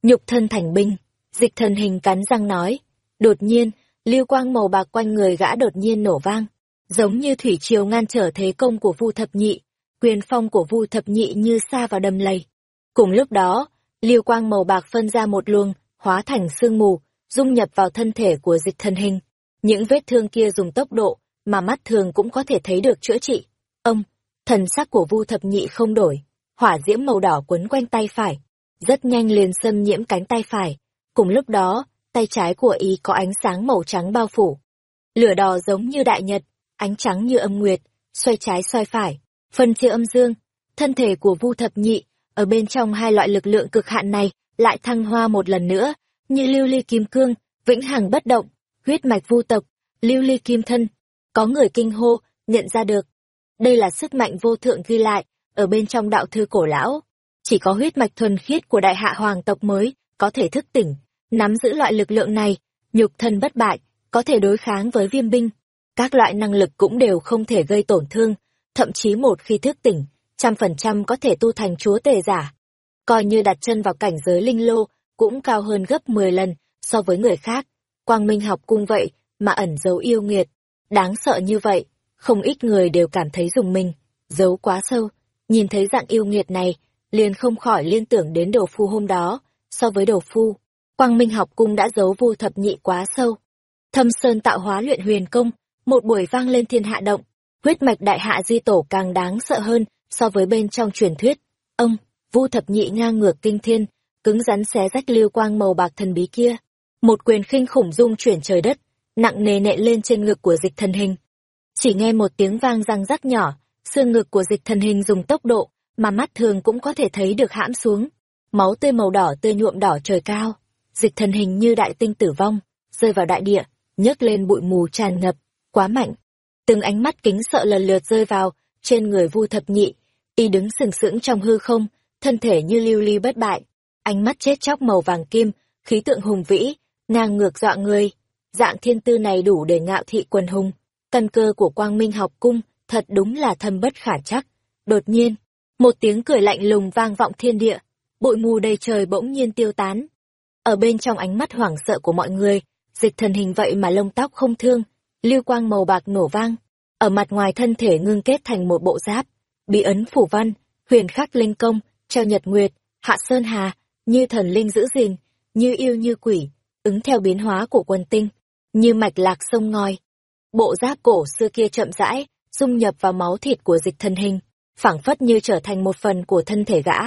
Nhục thân thành binh. Dịch thần hình cắn răng nói. Đột nhiên, lưu quang màu bạc quanh người gã đột nhiên nổ vang. Giống như thủy triều ngăn trở thế công của Vu Thập Nhị. Quyền phong của Vu Thập Nhị như xa vào đầm lầy. Cùng lúc đó, Liêu quang màu bạc phân ra một luồng, hóa thành sương mù, dung nhập vào thân thể của dịch thần hình. Những vết thương kia dùng tốc độ mà mắt thường cũng có thể thấy được chữa trị. Ông, thần sắc của Vu Thập Nhị không đổi, hỏa diễm màu đỏ quấn quanh tay phải, rất nhanh liền xâm nhiễm cánh tay phải. Cùng lúc đó, tay trái của y có ánh sáng màu trắng bao phủ. Lửa đỏ giống như đại nhật, ánh trắng như âm nguyệt, xoay trái xoay phải, phân chia âm dương. Thân thể của Vu Thập Nhị, ở bên trong hai loại lực lượng cực hạn này, lại thăng hoa một lần nữa, như lưu ly kim cương, vĩnh hằng bất động, huyết mạch vu tộc, lưu ly kim thân. Có người kinh hô, nhận ra được. Đây là sức mạnh vô thượng ghi lại, ở bên trong đạo thư cổ lão. Chỉ có huyết mạch thuần khiết của đại hạ hoàng tộc mới, có thể thức tỉnh, nắm giữ loại lực lượng này, nhục thân bất bại, có thể đối kháng với viêm binh. Các loại năng lực cũng đều không thể gây tổn thương, thậm chí một khi thức tỉnh, trăm phần trăm có thể tu thành chúa tề giả. Coi như đặt chân vào cảnh giới linh lô, cũng cao hơn gấp 10 lần so với người khác. Quang Minh học cung vậy mà ẩn giấu yêu nghiệt. Đáng sợ như vậy, không ít người đều cảm thấy dùng mình, giấu quá sâu. Nhìn thấy dạng yêu nghiệt này, liền không khỏi liên tưởng đến đồ phu hôm đó. So với đồ phu, Quang Minh học cung đã giấu vu thập nhị quá sâu. Thâm Sơn tạo hóa luyện huyền công, một buổi vang lên thiên hạ động. Huyết mạch đại hạ di tổ càng đáng sợ hơn so với bên trong truyền thuyết. Ông, vu thập nhị ngang ngược kinh thiên, cứng rắn xé rách lưu quang màu bạc thần bí kia. Một quyền khinh khủng dung chuyển trời đất, nặng nề nệ lên trên ngực của dịch thần hình. Chỉ nghe một tiếng vang răng rắc nhỏ, xương ngực của dịch thần hình dùng tốc độ mà mắt thường cũng có thể thấy được hãm xuống. Máu tươi màu đỏ tươi nhuộm đỏ trời cao, dịch thần hình như đại tinh tử vong, rơi vào đại địa, nhấc lên bụi mù tràn ngập, quá mạnh. Từng ánh mắt kính sợ lần lượt rơi vào trên người Vu Thập Nhị, y đứng sừng sững trong hư không, thân thể như lưu ly bất bại, ánh mắt chết chóc màu vàng kim, khí tượng hùng vĩ, ngang ngược dọa người. Dạng thiên tư này đủ để ngạo thị quần hùng. Căn cơ của quang minh học cung, thật đúng là thâm bất khả chắc. Đột nhiên, một tiếng cười lạnh lùng vang vọng thiên địa, bụi mù đầy trời bỗng nhiên tiêu tán. Ở bên trong ánh mắt hoảng sợ của mọi người, dịch thần hình vậy mà lông tóc không thương, lưu quang màu bạc nổ vang. Ở mặt ngoài thân thể ngưng kết thành một bộ giáp, bí ấn phủ văn, huyền khắc linh công, treo nhật nguyệt, hạ sơn hà, như thần linh giữ gìn, như yêu như quỷ, ứng theo biến hóa của quân tinh, như mạch lạc sông ngòi. Bộ giáp cổ xưa kia chậm rãi, dung nhập vào máu thịt của dịch thần hình, phảng phất như trở thành một phần của thân thể gã.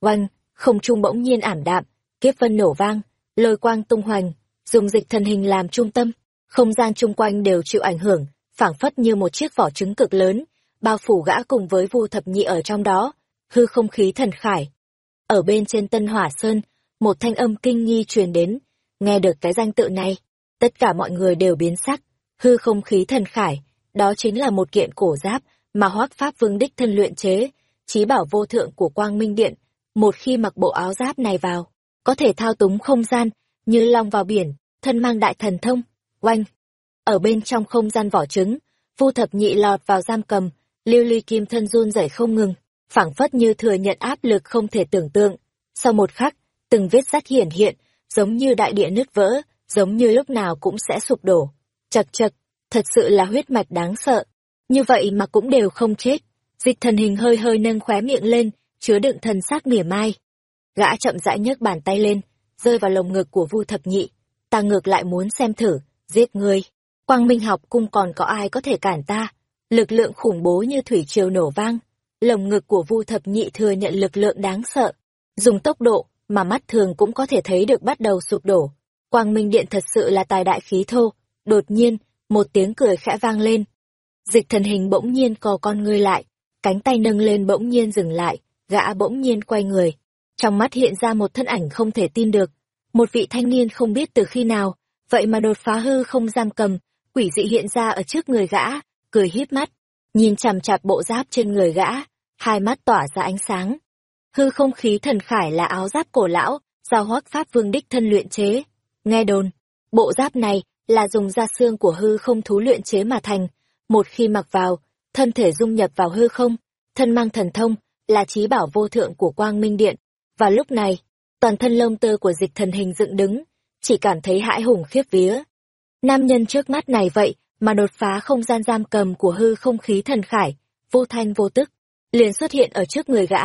Oanh, không trung bỗng nhiên ảm đạm, kiếp vân nổ vang, lôi quang tung hoành, dùng dịch thần hình làm trung tâm, không gian chung quanh đều chịu ảnh hưởng, phảng phất như một chiếc vỏ trứng cực lớn, bao phủ gã cùng với vu thập nhị ở trong đó, hư không khí thần khải, ở bên trên Tân Hỏa Sơn, một thanh âm kinh nghi truyền đến, nghe được cái danh tự này, tất cả mọi người đều biến sắc, hư không khí thần khải, đó chính là một kiện cổ giáp mà Hoắc Pháp Vương đích thân luyện chế, trí bảo vô thượng của Quang Minh Điện, một khi mặc bộ áo giáp này vào, có thể thao túng không gian, như long vào biển, thân mang đại thần thông, oanh. Ở bên trong không gian vỏ trứng, Vu Thập Nhị lọt vào giam cầm, Lưu Ly Kim thân run rẩy không ngừng, phảng phất như thừa nhận áp lực không thể tưởng tượng. Sau một khắc, từng vết rách hiển hiện, giống như đại địa nứt vỡ, giống như lúc nào cũng sẽ sụp đổ. Chật chật, thật sự là huyết mạch đáng sợ. Như vậy mà cũng đều không chết. Dịch thần hình hơi hơi nâng khóe miệng lên, chứa đựng thần sát mỉa mai. Gã chậm rãi nhấc bàn tay lên, rơi vào lồng ngực của Vu Thập Nhị. ta ngược lại muốn xem thử, giết ngươi. Quang Minh học cung còn có ai có thể cản ta? Lực lượng khủng bố như thủy triều nổ vang, lồng ngực của Vu Thập Nhị thừa nhận lực lượng đáng sợ, dùng tốc độ mà mắt thường cũng có thể thấy được bắt đầu sụp đổ. Quang Minh Điện thật sự là tài đại khí thô, đột nhiên, một tiếng cười khẽ vang lên. Dịch thần hình bỗng nhiên co con ngươi lại, cánh tay nâng lên bỗng nhiên dừng lại, gã bỗng nhiên quay người. Trong mắt hiện ra một thân ảnh không thể tin được. Một vị thanh niên không biết từ khi nào, vậy mà đột phá hư không giam cầm, quỷ dị hiện ra ở trước người gã, cười híp mắt, nhìn chằm chặp bộ giáp trên người gã, hai mắt tỏa ra ánh sáng. Hư không khí thần khải là áo giáp cổ lão, do hoác pháp vương đích thân luyện chế. Nghe đồn, bộ giáp này là dùng da xương của hư không thú luyện chế mà thành, một khi mặc vào, thân thể dung nhập vào hư không, thân mang thần thông, là trí bảo vô thượng của quang minh điện. Và lúc này, toàn thân lông tơ của dịch thần hình dựng đứng, chỉ cảm thấy hãi hùng khiếp vía. Nam nhân trước mắt này vậy mà đột phá không gian giam cầm của hư không khí thần khải, vô thanh vô tức, liền xuất hiện ở trước người gã.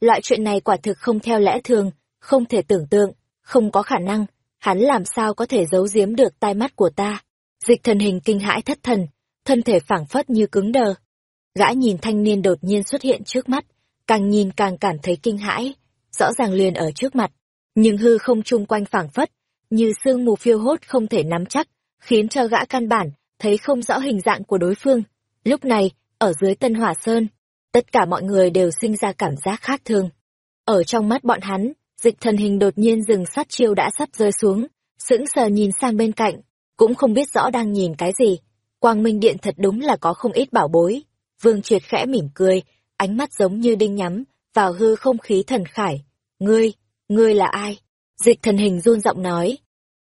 Loại chuyện này quả thực không theo lẽ thường, không thể tưởng tượng, không có khả năng, hắn làm sao có thể giấu giếm được tai mắt của ta. Dịch thần hình kinh hãi thất thần, thân thể phảng phất như cứng đờ. Gã nhìn thanh niên đột nhiên xuất hiện trước mắt, càng nhìn càng cảm thấy kinh hãi, rõ ràng liền ở trước mặt, nhưng hư không chung quanh phảng phất, như sương mù phiêu hốt không thể nắm chắc, khiến cho gã căn bản, thấy không rõ hình dạng của đối phương. Lúc này, ở dưới Tân Hỏa Sơn, tất cả mọi người đều sinh ra cảm giác khác thường. Ở trong mắt bọn hắn, dịch thần hình đột nhiên dừng sát chiêu đã sắp rơi xuống, sững sờ nhìn sang bên cạnh, cũng không biết rõ đang nhìn cái gì. Quang Minh Điện thật đúng là có không ít bảo bối. Vương Triệt khẽ mỉm cười, ánh mắt giống như đinh nhắm, vào hư không khí thần khải. Ngươi, ngươi là ai? Dịch thần hình run giọng nói.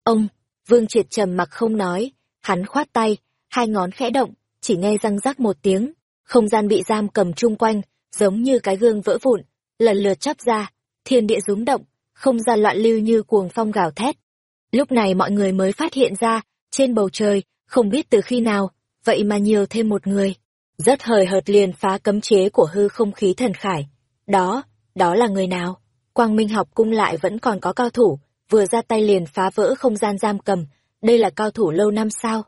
Ông, Vương Triệt trầm mặc không nói, hắn khoát tay, hai ngón khẽ động, chỉ nghe răng rắc một tiếng, không gian bị giam cầm chung quanh, giống như cái gương vỡ vụn, lần lượt chắp ra, thiên địa rúng động, không gian loạn lưu như cuồng phong gào thét. Lúc này mọi người mới phát hiện ra, trên bầu trời, không biết từ khi nào, vậy mà nhiều thêm một người. Rất hời hợt liền phá cấm chế của hư không khí thần khải. Đó, đó là người nào? Quang Minh học cung lại vẫn còn có cao thủ, vừa ra tay liền phá vỡ không gian giam cầm, đây là cao thủ lâu năm sao?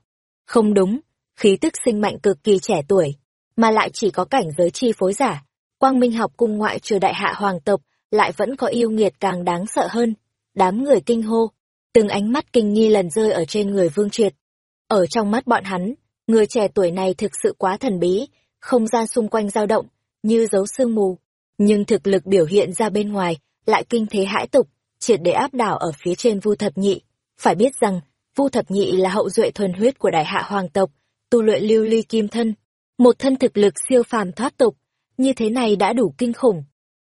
Không đúng, khí tức sinh mạnh cực kỳ trẻ tuổi, mà lại chỉ có cảnh giới chi phối giả. Quang Minh học cung ngoại trừ đại hạ hoàng tộc, lại vẫn có yêu nghiệt càng đáng sợ hơn. Đám người kinh hô, từng ánh mắt kinh nghi lần rơi ở trên người Vương Triệt. Ở trong mắt bọn hắn, người trẻ tuổi này thực sự quá thần bí, không gian xung quanh dao động, như dấu sương mù. Nhưng thực lực biểu hiện ra bên ngoài, lại kinh thế hãi tục, triệt để áp đảo ở phía trên Vu Thập Nhị. Phải biết rằng, Vu Thập Nhị là hậu duệ thuần huyết của đại hạ hoàng tộc, tu luyện lưu ly kim thân, một thân thực lực siêu phàm thoát tục, như thế này đã đủ kinh khủng.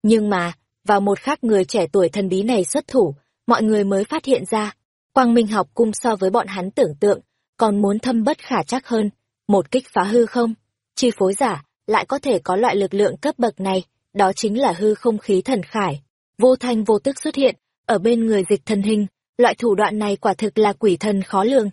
Nhưng mà, vào một khắc người trẻ tuổi thần bí này xuất thủ, mọi người mới phát hiện ra, Quang Minh học cung so với bọn hắn tưởng tượng, còn muốn thâm bất khả chắc hơn, một kích phá hư không, chi phối giả, lại có thể có loại lực lượng cấp bậc này, đó chính là hư không khí thần khải. Vô thanh vô tức xuất hiện, ở bên người dịch thần hình, loại thủ đoạn này quả thực là quỷ thần khó lường.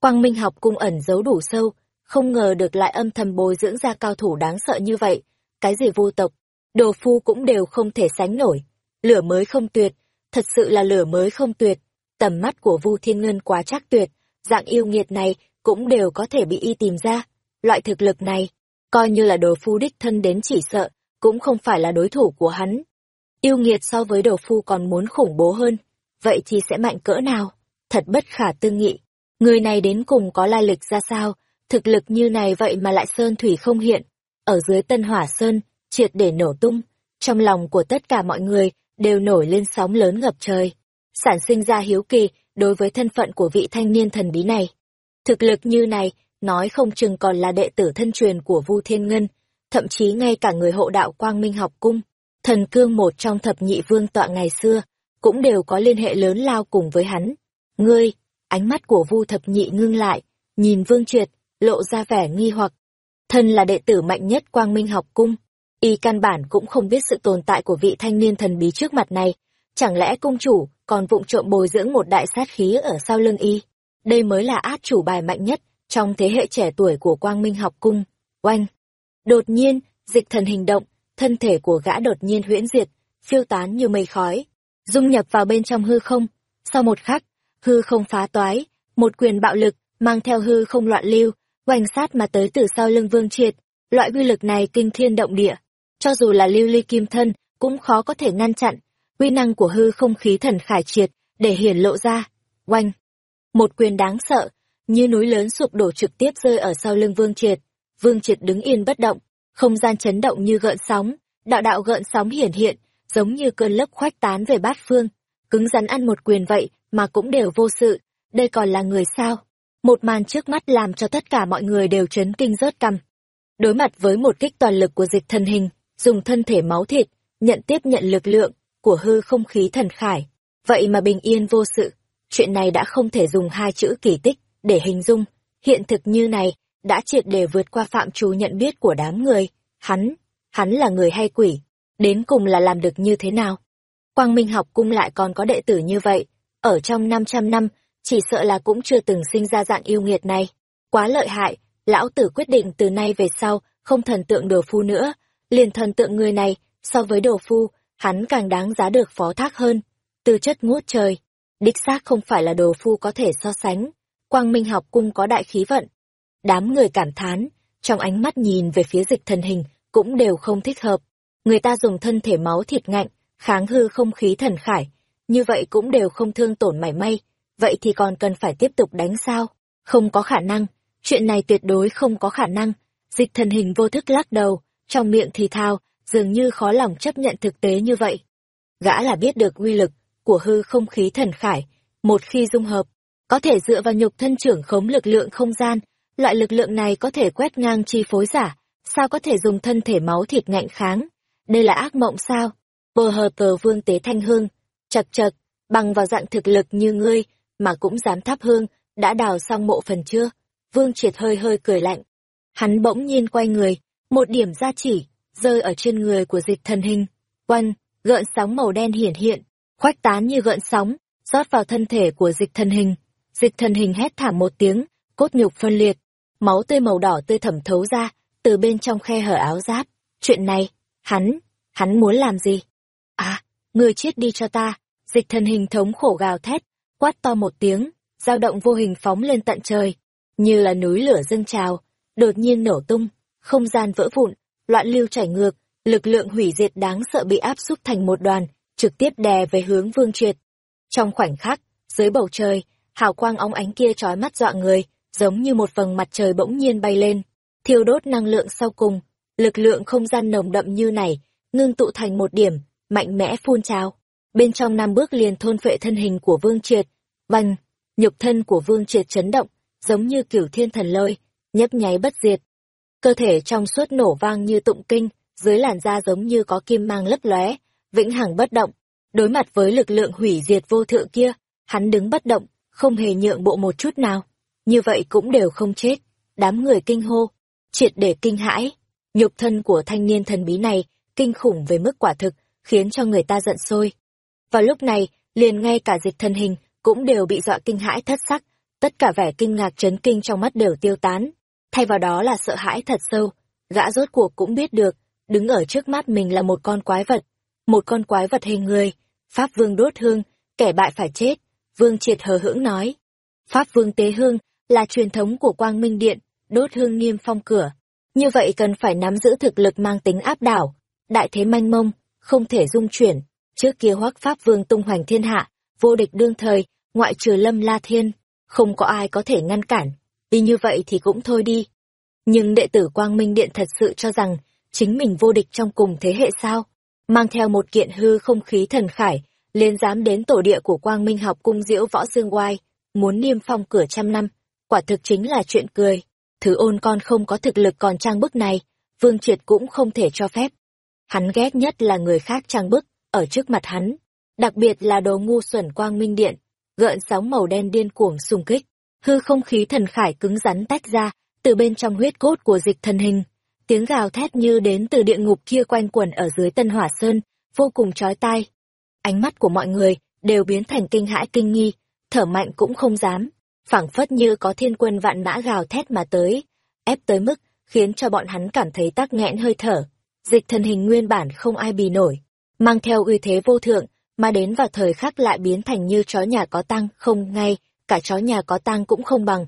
Quang Minh học cung ẩn giấu đủ sâu, không ngờ được lại âm thầm bồi dưỡng ra cao thủ đáng sợ như vậy. Cái gì vô tộc, đồ phu cũng đều không thể sánh nổi. Lửa mới không tuyệt, thật sự là lửa mới không tuyệt. Tầm mắt của Vu Thiên Ngân quá chắc tuyệt, dạng yêu nghiệt này cũng đều có thể bị y tìm ra. Loại thực lực này, coi như là đồ phu đích thân đến chỉ sợ, cũng không phải là đối thủ của hắn. Yêu nghiệt so với đồ phu còn muốn khủng bố hơn, vậy thì sẽ mạnh cỡ nào? Thật bất khả tư nghị. Người này đến cùng có lai lịch ra sao? Thực lực như này vậy mà lại sơn thủy không hiện. Ở dưới tân hỏa sơn, triệt để nổ tung. Trong lòng của tất cả mọi người đều nổi lên sóng lớn ngập trời. Sản sinh ra hiếu kỳ đối với thân phận của vị thanh niên thần bí này. Thực lực như này, nói không chừng còn là đệ tử thân truyền của Vu Thiên Ngân, thậm chí ngay cả người hộ đạo Quang Minh học cung, thần cương một trong thập nhị vương tọa ngày xưa, cũng đều có liên hệ lớn lao cùng với hắn. Ngươi, ánh mắt của Vu thập nhị ngưng lại, nhìn Vương Triệt, lộ ra vẻ nghi hoặc. Thần là đệ tử mạnh nhất Quang Minh học cung, y căn bản cũng không biết sự tồn tại của vị thanh niên thần bí trước mặt này, chẳng lẽ cung chủ còn vụng trộm bồi dưỡng một đại sát khí ở sau lưng y? Đây mới là át chủ bài mạnh nhất trong thế hệ trẻ tuổi của Quang Minh học cung. Oanh! Đột nhiên, dịch thần hình động, thân thể của gã đột nhiên huyễn diệt, phiêu tán như mây khói, dung nhập vào bên trong hư không. Sau một khắc, hư không phá toái, một quyền bạo lực, mang theo hư không loạn lưu, oanh sát mà tới từ sau lưng Vương Triệt. Loại uy lực này kinh thiên động địa, cho dù là lưu ly kim thân, cũng khó có thể ngăn chặn. Uy năng của hư không khí thần khải triệt, để hiển lộ ra. Oanh! Một quyền đáng sợ, như núi lớn sụp đổ trực tiếp rơi ở sau lưng Vương Triệt. Vương Triệt đứng yên bất động, không gian chấn động như gợn sóng, đạo đạo gợn sóng hiển hiện, giống như cơn lốc khoách tán về bát phương. Cứng rắn ăn một quyền vậy mà cũng đều vô sự, đây còn là người sao? Một màn trước mắt làm cho tất cả mọi người đều chấn kinh rớt cằm. Đối mặt với một kích toàn lực của dịch thần hình, dùng thân thể máu thịt, nhận tiếp nhận lực lượng của hư không khí thần khải. Vậy mà bình yên vô sự, chuyện này đã không thể dùng hai chữ kỳ tích để hình dung. Hiện thực như này, đã triệt để vượt qua phạm trù nhận biết của đám người. Hắn, hắn là người hay quỷ, đến cùng là làm được như thế nào? Quang Minh học cung lại còn có đệ tử như vậy, ở trong 500 năm, chỉ sợ là cũng chưa từng sinh ra dạng yêu nghiệt này. Quá lợi hại, lão tử quyết định từ nay về sau, không thần tượng đồ phu nữa, liền thần tượng người này, so với đồ phu, hắn càng đáng giá được phó thác hơn. Tư chất ngút trời, đích xác không phải là đồ phu có thể so sánh. Quang Minh học cung có đại khí vận. Đám người cảm thán, trong ánh mắt nhìn về phía dịch thần hình, cũng đều không thích hợp. Người ta dùng thân thể máu thịt ngạnh, kháng hư không khí thần khải, như vậy cũng đều không thương tổn mảy may, vậy thì còn cần phải tiếp tục đánh sao? Không có khả năng, chuyện này tuyệt đối không có khả năng. Dịch thần hình vô thức lắc đầu, trong miệng thì thao, dường như khó lòng chấp nhận thực tế như vậy. Gã là biết được uy lực của hư không khí thần khải, một khi dung hợp, có thể dựa vào nhục thân trưởng khống lực lượng không gian, loại lực lượng này có thể quét ngang chi phối giả, sao có thể dùng thân thể máu thịt ngạnh kháng? Đây là ác mộng sao? Bờ hờ tờ vương tế thanh hương, chật chật, bằng vào dạng thực lực như ngươi, mà cũng dám thắp hương, đã đào xong mộ phần chưa? Vương triệt hơi hơi cười lạnh. Hắn bỗng nhiên quay người, một điểm ra chỉ, rơi ở trên người của dịch thần hình. Quanh, gợn sóng màu đen hiển hiện, khoách tán như gợn sóng, rót vào thân thể của dịch thần hình. Dịch thần hình hét thảm một tiếng, cốt nhục phân liệt, máu tươi màu đỏ tươi thẩm thấu ra, từ bên trong khe hở áo giáp. Chuyện này, hắn, hắn muốn làm gì? À, người chết đi cho ta, dịch thần hình thống khổ gào thét, quát to một tiếng, dao động vô hình phóng lên tận trời, như là núi lửa dâng trào, đột nhiên nổ tung, không gian vỡ vụn, loạn lưu chảy ngược, lực lượng hủy diệt đáng sợ bị áp xúc thành một đoàn, trực tiếp đè về hướng Vương Triệt. Trong khoảnh khắc, dưới bầu trời, hào quang óng ánh kia trói mắt dọa người, giống như một vầng mặt trời bỗng nhiên bay lên, thiêu đốt năng lượng sau cùng, lực lượng không gian nồng đậm như này, ngưng tụ thành một điểm, mạnh mẽ phun trào. Bên trong năm bước liền thôn phệ thân hình của Vương Triệt, bành, nhục thân của Vương Triệt chấn động, giống như cửu thiên thần lôi, nhấp nháy bất diệt. Cơ thể trong suốt nổ vang như tụng kinh, dưới làn da giống như có kim mang lấp lóe, vĩnh hằng bất động. Đối mặt với lực lượng hủy diệt vô thượng kia, hắn đứng bất động, không hề nhượng bộ một chút nào. Như vậy cũng đều không chết. Đám người kinh hô, triệt để kinh hãi. Nhục thân của thanh niên thần bí này, kinh khủng về mức quả thực, khiến cho người ta giận sôi. Vào lúc này, liền ngay cả dịch thân hình, cũng đều bị dọa kinh hãi thất sắc, tất cả vẻ kinh ngạc chấn kinh trong mắt đều tiêu tán. Thay vào đó là sợ hãi thật sâu, gã rốt cuộc cũng biết được, đứng ở trước mắt mình là một con quái vật, một con quái vật hình người, Pháp Vương đốt hương, kẻ bại phải chết, Vương triệt hờ hững nói. Pháp Vương tế hương là truyền thống của Quang Minh Điện, đốt hương nghiêm phong cửa. Như vậy cần phải nắm giữ thực lực mang tính áp đảo, đại thế manh mông, không thể dung chuyển. Trước kia hoắc Pháp Vương tung hoành thiên hạ, vô địch đương thời, ngoại trừ Lâm La Thiên, không có ai có thể ngăn cản. Vì như vậy thì cũng thôi đi. Nhưng đệ tử Quang Minh Điện thật sự cho rằng, chính mình vô địch trong cùng thế hệ sao? Mang theo một kiện hư không khí thần khải, lên dám đến tổ địa của Quang Minh học cung diễu võ dương oai, muốn niêm phong cửa trăm năm, quả thực chính là chuyện cười. Thứ ôn con không có thực lực còn trang bức này, Vương Triệt cũng không thể cho phép. Hắn ghét nhất là người khác trang bức, ở trước mặt hắn. Đặc biệt là đồ ngu xuẩn quang minh điện, gợn sóng màu đen điên cuồng xung kích. Hư không khí thần khải cứng rắn tách ra, từ bên trong huyết cốt của dịch thần hình. Tiếng gào thét như đến từ địa ngục kia quanh quẩn ở dưới tân hỏa sơn, vô cùng chói tai. Ánh mắt của mọi người đều biến thành kinh hãi kinh nghi, thở mạnh cũng không dám, phảng phất như có thiên quân vạn mã gào thét mà tới, ép tới mức khiến cho bọn hắn cảm thấy tắc nghẽn hơi thở. Dịch thần hình nguyên bản không ai bì nổi, mang theo uy thế vô thượng, mà đến vào thời khắc lại biến thành như chó nhà có tăng, không ngay, cả chó nhà có tăng cũng không bằng.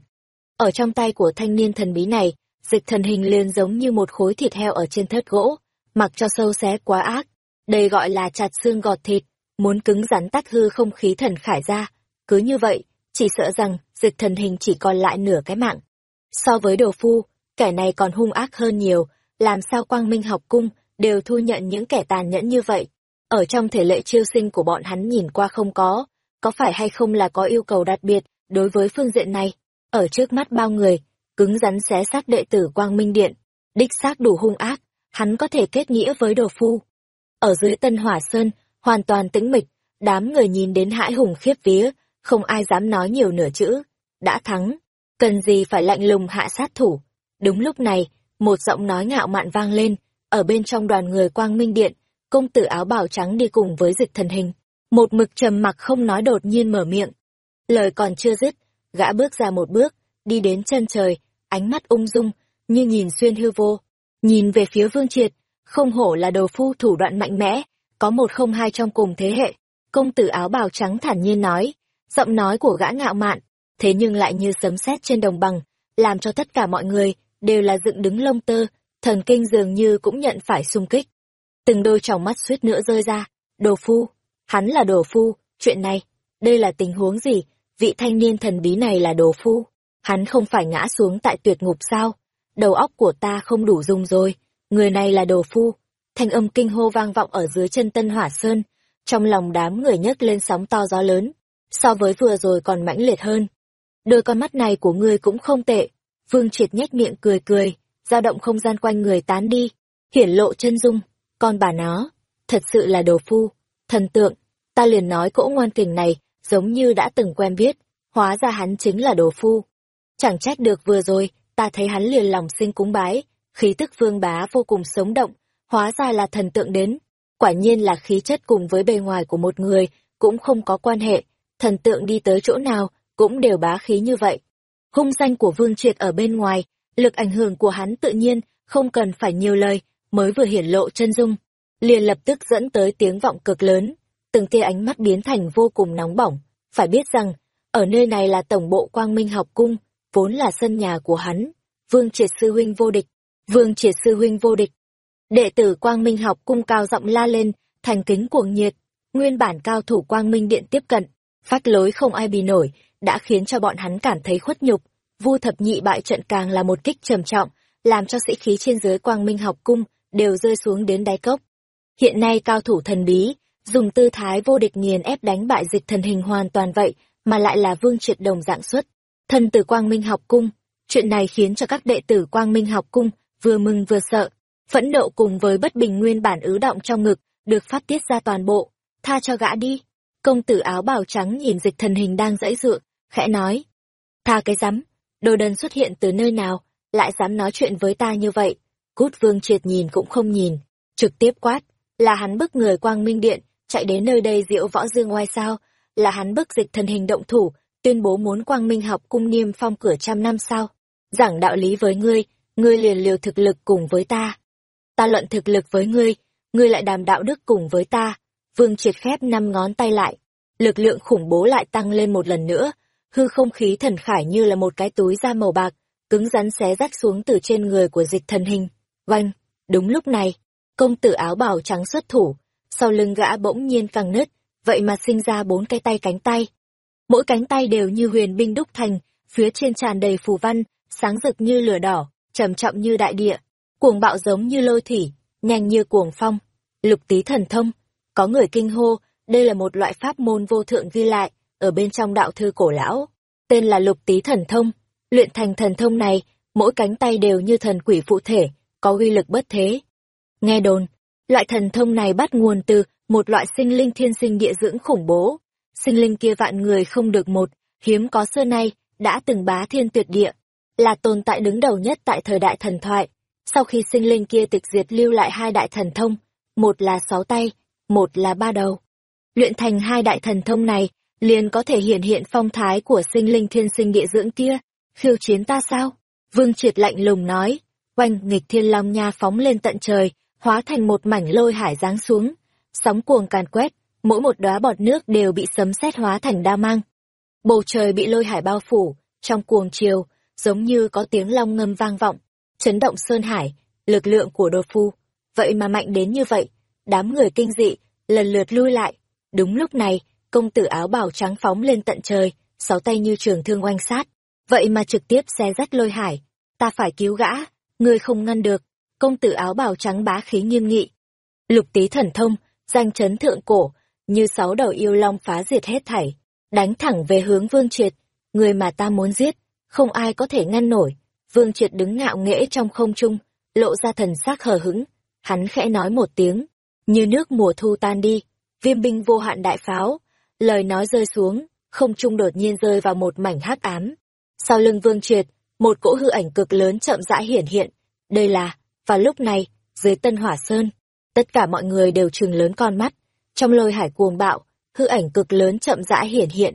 Ở trong tay của thanh niên thần bí này, dịch thần hình liền giống như một khối thịt heo ở trên thớt gỗ, mặc cho sâu xé quá ác. Đây gọi là chặt xương gọt thịt, muốn cứng rắn tắt hư không khí thần khải ra. Cứ như vậy, chỉ sợ rằng dịch thần hình chỉ còn lại nửa cái mạng. So với đồ phu, kẻ này còn hung ác hơn nhiều, làm sao quang minh học cung đều thu nhận những kẻ tàn nhẫn như vậy. Ở trong thể lệ chiêu sinh của bọn hắn nhìn qua không có, có phải hay không là có yêu cầu đặc biệt đối với phương diện này? Ở trước mắt bao người, cứng rắn xé xác đệ tử quang minh điện, đích xác đủ hung ác, hắn có thể kết nghĩa với đồ phu. Ở dưới tân hỏa sơn, hoàn toàn tĩnh mịch, đám người nhìn đến hãi hùng khiếp vía, không ai dám nói nhiều nửa chữ. Đã thắng, cần gì phải lạnh lùng hạ sát thủ. Đúng lúc này, một giọng nói ngạo mạn vang lên, ở bên trong đoàn người quang minh điện, công tử áo bào trắng đi cùng với dịch thần hình. Một mực trầm mặc không nói đột nhiên mở miệng. Lời còn chưa dứt, gã bước ra một bước, đi đến chân trời, ánh mắt ung dung, như nhìn xuyên hư vô. Nhìn về phía vương triệt, không hổ là đầu phu thủ đoạn mạnh mẽ, có một không hai trong cùng thế hệ. Công tử áo bào trắng thản nhiên nói, giọng nói của gã ngạo mạn, thế nhưng lại như sấm sét trên đồng bằng, làm cho tất cả mọi người đều là dựng đứng lông tơ, thần kinh dường như cũng nhận phải xung kích. Từng đôi tròng mắt suýt nữa rơi ra, đồ phu, hắn là đồ phu, chuyện này, đây là tình huống gì, vị thanh niên thần bí này là đồ phu, hắn không phải ngã xuống tại tuyệt ngục sao, đầu óc của ta không đủ dùng rồi, người này là đồ phu, thanh âm kinh hô vang vọng ở dưới chân tân hỏa sơn, trong lòng đám người nhấc lên sóng to gió lớn, so với vừa rồi còn mãnh liệt hơn. Đôi con mắt này của ngươi cũng không tệ, Vương Triệt nhếch miệng cười cười, dao động không gian quanh người tán đi, hiển lộ chân dung, con bà nó, thật sự là đồ phu, thần tượng, ta liền nói cỗ ngoan kình này, giống như đã từng quen biết, hóa ra hắn chính là đồ phu. Chẳng trách được vừa rồi, ta thấy hắn liền lòng sinh cúng bái, khí tức vương bá vô cùng sống động, hóa ra là thần tượng đến. Quả nhiên là khí chất cùng với bề ngoài của một người, cũng không có quan hệ, thần tượng đi tới chỗ nào, cũng đều bá khí như vậy. Hung danh của Vương Triệt ở bên ngoài, lực ảnh hưởng của hắn tự nhiên, không cần phải nhiều lời, mới vừa hiển lộ chân dung. Liền lập tức dẫn tới tiếng vọng cực lớn, từng tia ánh mắt biến thành vô cùng nóng bỏng. Phải biết rằng, ở nơi này là tổng bộ quang minh học cung, vốn là sân nhà của hắn. Vương Triệt Sư Huynh vô địch, Vương Triệt Sư Huynh vô địch. Đệ tử quang minh học cung cao giọng la lên, thành kính cuồng nhiệt. Nguyên bản cao thủ quang minh điện tiếp cận, phát lối không ai bì nổi, đã khiến cho bọn hắn cảm thấy khuất nhục. Vu thập nhị bại trận càng là một kích trầm trọng, làm cho sĩ khí trên dưới quang minh học cung đều rơi xuống đến đáy cốc. Hiện nay cao thủ thần bí, dùng tư thái vô địch nghiền ép đánh bại dịch thần hình hoàn toàn vậy, mà lại là vương triệt đồng dạng xuất. Thần tử quang minh học cung, chuyện này khiến cho các đệ tử quang minh học cung vừa mừng vừa sợ, phẫn nộ cùng với bất bình nguyên bản ứ động trong ngực, được phát tiết ra toàn bộ, tha cho gã đi. Công tử áo bào trắng nhìn dịch thần hình đang dãy dựa, khẽ nói. Tha cái rắm, đồ đần xuất hiện từ nơi nào, lại dám nói chuyện với ta như vậy. Cút vương triệt nhìn cũng không nhìn, trực tiếp quát, là hắn bức người quang minh điện, chạy đến nơi đây diệu võ dương ngoài sao, là hắn bức dịch thần hình động thủ, tuyên bố muốn quang minh học cung niêm phong cửa trăm năm sao. Giảng đạo lý với ngươi, ngươi liền liều thực lực cùng với ta. Ta luận thực lực với ngươi, ngươi lại đàm đạo đức cùng với ta. Vương triệt khép năm ngón tay lại, lực lượng khủng bố lại tăng lên một lần nữa, hư không khí thần khải như là một cái túi da màu bạc, cứng rắn xé rách xuống từ trên người của dịch thần hình. Oanh, đúng lúc này, công tử áo bào trắng xuất thủ, sau lưng gã bỗng nhiên căng nứt, vậy mà sinh ra bốn cái tay cánh tay. Mỗi cánh tay đều như huyền binh đúc thành, phía trên tràn đầy phù văn, sáng rực như lửa đỏ, trầm trọng như đại địa, cuồng bạo giống như lôi thủy, nhanh như cuồng phong. Lục tí thần thông, có người kinh hô, đây là một loại pháp môn vô thượng ghi lại, ở bên trong đạo thư cổ lão, tên là lục tý thần thông. Luyện thành thần thông này, mỗi cánh tay đều như thần quỷ phụ thể, có uy lực bất thế. Nghe đồn, loại thần thông này bắt nguồn từ một loại sinh linh thiên sinh địa dưỡng khủng bố. Sinh linh kia vạn người không được một, hiếm có xưa nay, đã từng bá thiên tuyệt địa, là tồn tại đứng đầu nhất tại thời đại thần thoại. Sau khi sinh linh kia tịch diệt lưu lại hai đại thần thông, một là sáu tay, một là ba đầu. Luyện thành hai đại thần thông này, liền có thể hiện hiện phong thái của sinh linh thiên sinh địa dưỡng kia, khiêu chiến ta sao? Vương triệt lạnh lùng nói, quanh nghịch thiên long nha phóng lên tận trời, hóa thành một mảnh lôi hải giáng xuống, sóng cuồng càn quét, mỗi một đóa bọt nước đều bị sấm sét hóa thành đa mang. Bầu trời bị lôi hải bao phủ, trong cuồng chiều, giống như có tiếng long ngâm vang vọng, chấn động sơn hải, lực lượng của đồ phu. Vậy mà mạnh đến như vậy, đám người kinh dị, lần lượt lui lại. Đúng lúc này, công tử áo bào trắng phóng lên tận trời, sáu tay như trường thương oanh sát. Vậy mà trực tiếp xe rách lôi hải. Ta phải cứu gã, ngươi không ngăn được. Công tử áo bào trắng bá khí nghiêm nghị. Lục tí thần thông, danh chấn thượng cổ, như sáu đầu yêu long phá diệt hết thảy, đánh thẳng về hướng Vương Triệt, người mà ta muốn giết, không ai có thể ngăn nổi. Vương Triệt đứng ngạo nghễ trong không trung, lộ ra thần sắc hờ hững, hắn khẽ nói một tiếng, như nước mùa thu tan đi, viêm binh vô hạn đại pháo, lời nói rơi xuống, không trung đột nhiên rơi vào một mảnh hắc ám. Sau lưng Vương Triệt, một cỗ hư ảnh cực lớn chậm rãi hiển hiện, đây là, và lúc này, dưới Tân Hỏa Sơn, tất cả mọi người đều trừng lớn con mắt, trong lôi hải cuồng bạo, hư ảnh cực lớn chậm rãi hiển hiện.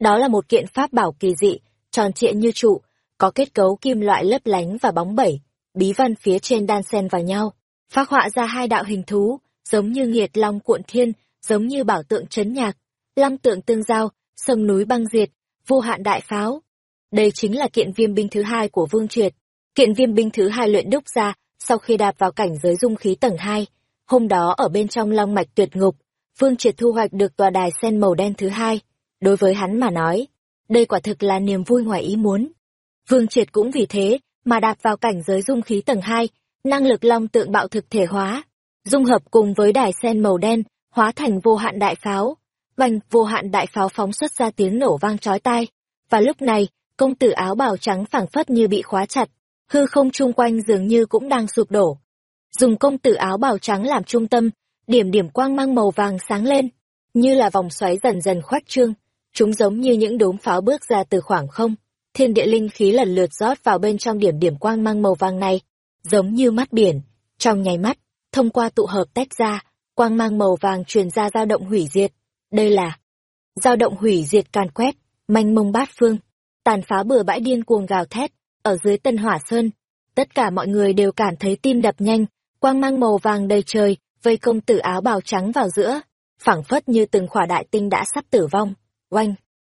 Đó là một kiện pháp bảo kỳ dị, tròn trịa như trụ, có kết cấu kim loại lấp lánh và bóng bẩy, bí văn phía trên đan xen vào nhau, phác họa ra hai đạo hình thú, giống như nghiệt long cuộn thiên, giống như bảo tượng chấn nhạc, long tượng tương giao, sông núi băng diệt, vô hạn đại pháo. Đây chính là kiện viêm binh thứ hai của Vương Triệt. Kiện viêm binh thứ hai luyện đúc ra, sau khi đạp vào cảnh giới dung khí tầng 2. Hôm đó ở bên trong long mạch tuyệt ngục, Vương Triệt thu hoạch được tòa đài sen màu đen thứ hai. Đối với hắn mà nói, đây quả thực là niềm vui ngoài ý muốn. Vương Triệt cũng vì thế mà đạp vào cảnh giới dung khí tầng 2, năng lực long tượng bạo thực thể hóa, dung hợp cùng với đài sen màu đen, hóa thành vô hạn đại pháo. Bành vô hạn đại pháo phóng xuất ra tiếng nổ vang chói tai. Và lúc này, công tử áo bào trắng phảng phất như bị khóa chặt, hư không chung quanh dường như cũng đang sụp đổ. Dùng công tử áo bào trắng làm trung tâm, điểm điểm quang mang màu vàng sáng lên, như là vòng xoáy dần dần khoách trương. Chúng giống như những đốm pháo bước ra từ khoảng không. Thiên địa linh khí lần lượt rót vào bên trong điểm điểm quang mang màu vàng này, giống như mắt biển. Trong nháy mắt, thông qua tụ hợp tách ra, quang mang màu vàng truyền ra dao động hủy diệt. Đây là dao động hủy diệt càn quét, manh mông bát phương, tàn phá bừa bãi điên cuồng gào thét, ở dưới tân hỏa sơn. Tất cả mọi người đều cảm thấy tim đập nhanh, quang mang màu vàng đầy trời, vây công tử áo bào trắng vào giữa, phảng phất như từng khỏa đại tinh đã sắp tử vong. Oanh!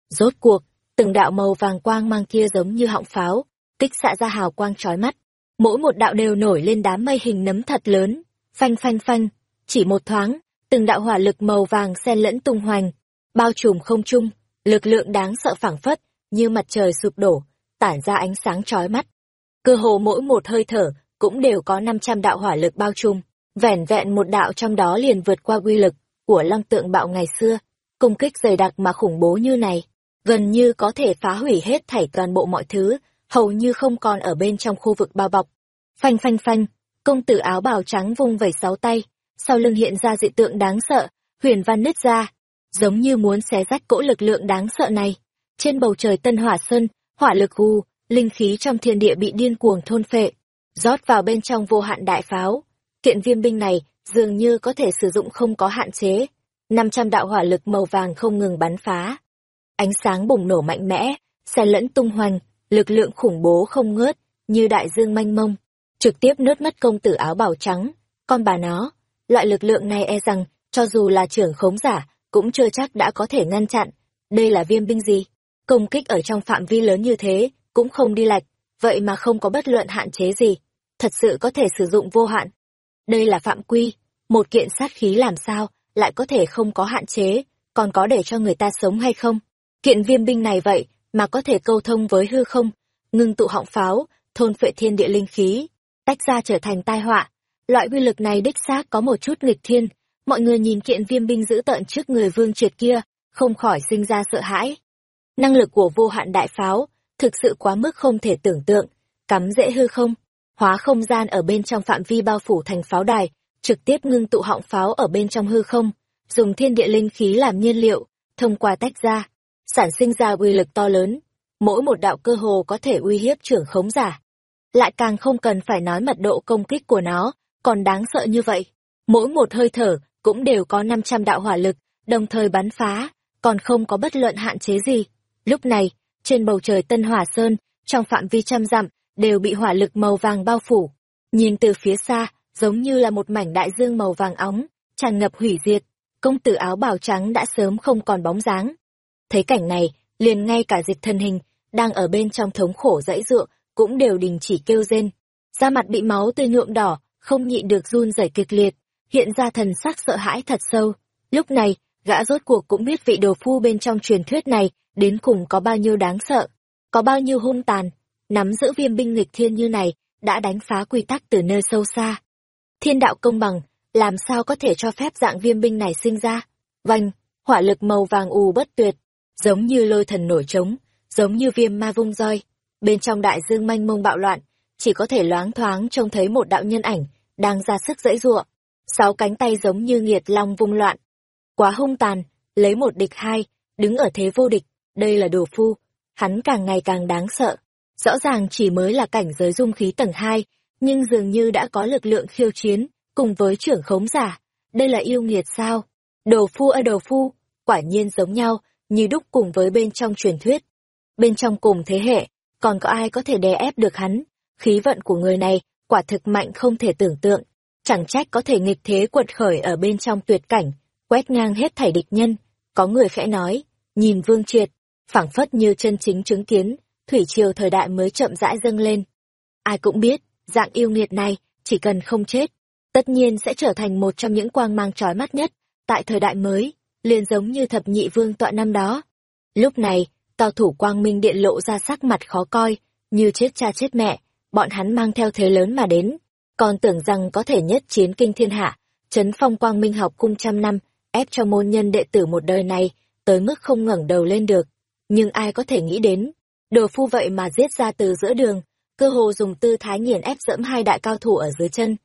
Rốt cuộc, từng đạo màu vàng quang mang kia giống như họng pháo, kích xạ ra hào quang chói mắt. Mỗi một đạo đều nổi lên đám mây hình nấm thật lớn, phanh phanh phanh, chỉ một thoáng, từng đạo hỏa lực màu vàng xen lẫn tung hoành, bao trùm không trung, lực lượng đáng sợ phảng phất, như mặt trời sụp đổ, tản ra ánh sáng chói mắt. Cơ hồ mỗi một hơi thở cũng đều có 500 đạo hỏa lực bao trùm, vẻn vẹn một đạo trong đó liền vượt qua quy lực của lăng tượng bạo ngày xưa, công kích dày đặc mà khủng bố như này, gần như có thể phá hủy hết thảy toàn bộ mọi thứ, hầu như không còn ở bên trong khu vực bao bọc. Phanh phanh phanh, công tử áo bào trắng vung vẩy sáu tay, sau lưng hiện ra dị tượng đáng sợ, huyền văn nứt ra, giống như muốn xé rách cỗ lực lượng đáng sợ này. Trên bầu trời Tân Hỏa Sơn, hỏa lực hù, linh khí trong thiên địa bị điên cuồng thôn phệ, rót vào bên trong vô hạn đại pháo. Kiện viêm binh này dường như có thể sử dụng không có hạn chế. 500 đạo hỏa lực màu vàng không ngừng bắn phá. Ánh sáng bùng nổ mạnh mẽ, xen lẫn tung hoành, lực lượng khủng bố không ngớt, như đại dương manh mông, trực tiếp nứt mất công tử áo bảo trắng. Con bà nó, loại lực lượng này e rằng, cho dù là trưởng khống giả, cũng chưa chắc đã có thể ngăn chặn. Đây là viêm binh gì? Công kích ở trong phạm vi lớn như thế, cũng không đi lệch, vậy mà không có bất luận hạn chế gì. Thật sự có thể sử dụng vô hạn. Đây là phạm quy, một kiện sát khí làm sao, lại có thể không có hạn chế, còn có để cho người ta sống hay không? Kiện viêm binh này vậy, mà có thể câu thông với hư không, ngưng tụ họng pháo, thôn phệ thiên địa linh khí, tách ra trở thành tai họa. Loại uy lực này đích xác có một chút nghịch thiên, mọi người nhìn kiện viêm binh giữ tợn trước người vương triệt kia, không khỏi sinh ra sợ hãi. Năng lực của vô hạn đại pháo, thực sự quá mức không thể tưởng tượng, cắm dễ hư không, hóa không gian ở bên trong phạm vi bao phủ thành pháo đài, trực tiếp ngưng tụ họng pháo ở bên trong hư không, dùng thiên địa linh khí làm nhiên liệu, thông qua tách ra, sản sinh ra uy lực to lớn. Mỗi một đạo cơ hồ có thể uy hiếp trưởng khống giả. Lại càng không cần phải nói mật độ công kích của nó, còn đáng sợ như vậy. Mỗi một hơi thở cũng đều có 500 đạo hỏa lực, đồng thời bắn phá, còn không có bất luận hạn chế gì. Lúc này, trên bầu trời Tân Hỏa Sơn, trong phạm vi trăm dặm, đều bị hỏa lực màu vàng bao phủ. Nhìn từ phía xa, giống như là một mảnh đại dương màu vàng óng, tràn ngập hủy diệt. công tử áo bào trắng đã sớm không còn bóng dáng. Thấy cảnh này, liền ngay cả dịch thân hình, đang ở bên trong thống khổ dãy dựa, cũng đều đình chỉ kêu rên. Da mặt bị máu tươi nhuộm đỏ, không nhịn được run rẩy kịch liệt, hiện ra thần sắc sợ hãi thật sâu. Lúc này, gã rốt cuộc cũng biết vị đồ phu bên trong truyền thuyết này đến cùng có bao nhiêu đáng sợ, có bao nhiêu hung tàn, nắm giữ viêm binh nghịch thiên như này, đã đánh phá quy tắc từ nơi sâu xa. Thiên đạo công bằng, làm sao có thể cho phép dạng viêm binh này sinh ra? Vành, hỏa lực màu vàng ù bất tuyệt, giống như lôi thần nổi trống, giống như viêm ma vung roi. Bên trong đại dương manh mông bạo loạn, chỉ có thể loáng thoáng trông thấy một đạo nhân ảnh, đang ra sức dãy giụa. Sáu cánh tay giống như nghiệt long vung loạn. Quá hung tàn, lấy một địch hai, đứng ở thế vô địch, đây là đồ phu. Hắn càng ngày càng đáng sợ. Rõ ràng chỉ mới là cảnh giới dung khí tầng hai, nhưng dường như đã có lực lượng khiêu chiến, cùng với trưởng khống giả. Đây là yêu nghiệt sao? Đồ phu ơi đồ phu, quả nhiên giống nhau, như đúc cùng với bên trong truyền thuyết. Bên trong cùng thế hệ, còn có ai có thể đè ép được hắn? Khí vận của người này, quả thực mạnh không thể tưởng tượng. Chẳng trách có thể nghịch thế quật khởi ở bên trong tuyệt cảnh, quét ngang hết thảy địch nhân. Có người khẽ nói, nhìn vương triệt, phảng phất như chân chính chứng kiến, thủy triều thời đại mới chậm rãi dâng lên. Ai cũng biết, dạng yêu nghiệt này, chỉ cần không chết, tất nhiên sẽ trở thành một trong những quang mang trói mắt nhất, tại thời đại mới, liền giống như thập nhị vương tọa năm đó. Lúc này, cao thủ quang minh điện lộ ra sắc mặt khó coi, như chết cha chết mẹ, bọn hắn mang theo thế lớn mà đến, còn tưởng rằng có thể nhất chiến kinh thiên hạ, chấn phong quang minh học cung trăm năm, ép cho môn nhân đệ tử một đời này, tới mức không ngẩng đầu lên được. Nhưng ai có thể nghĩ đến, đồ phu vậy mà giết ra từ giữa đường, cơ hồ dùng tư thái nghiền ép dẫm hai đại cao thủ ở dưới chân.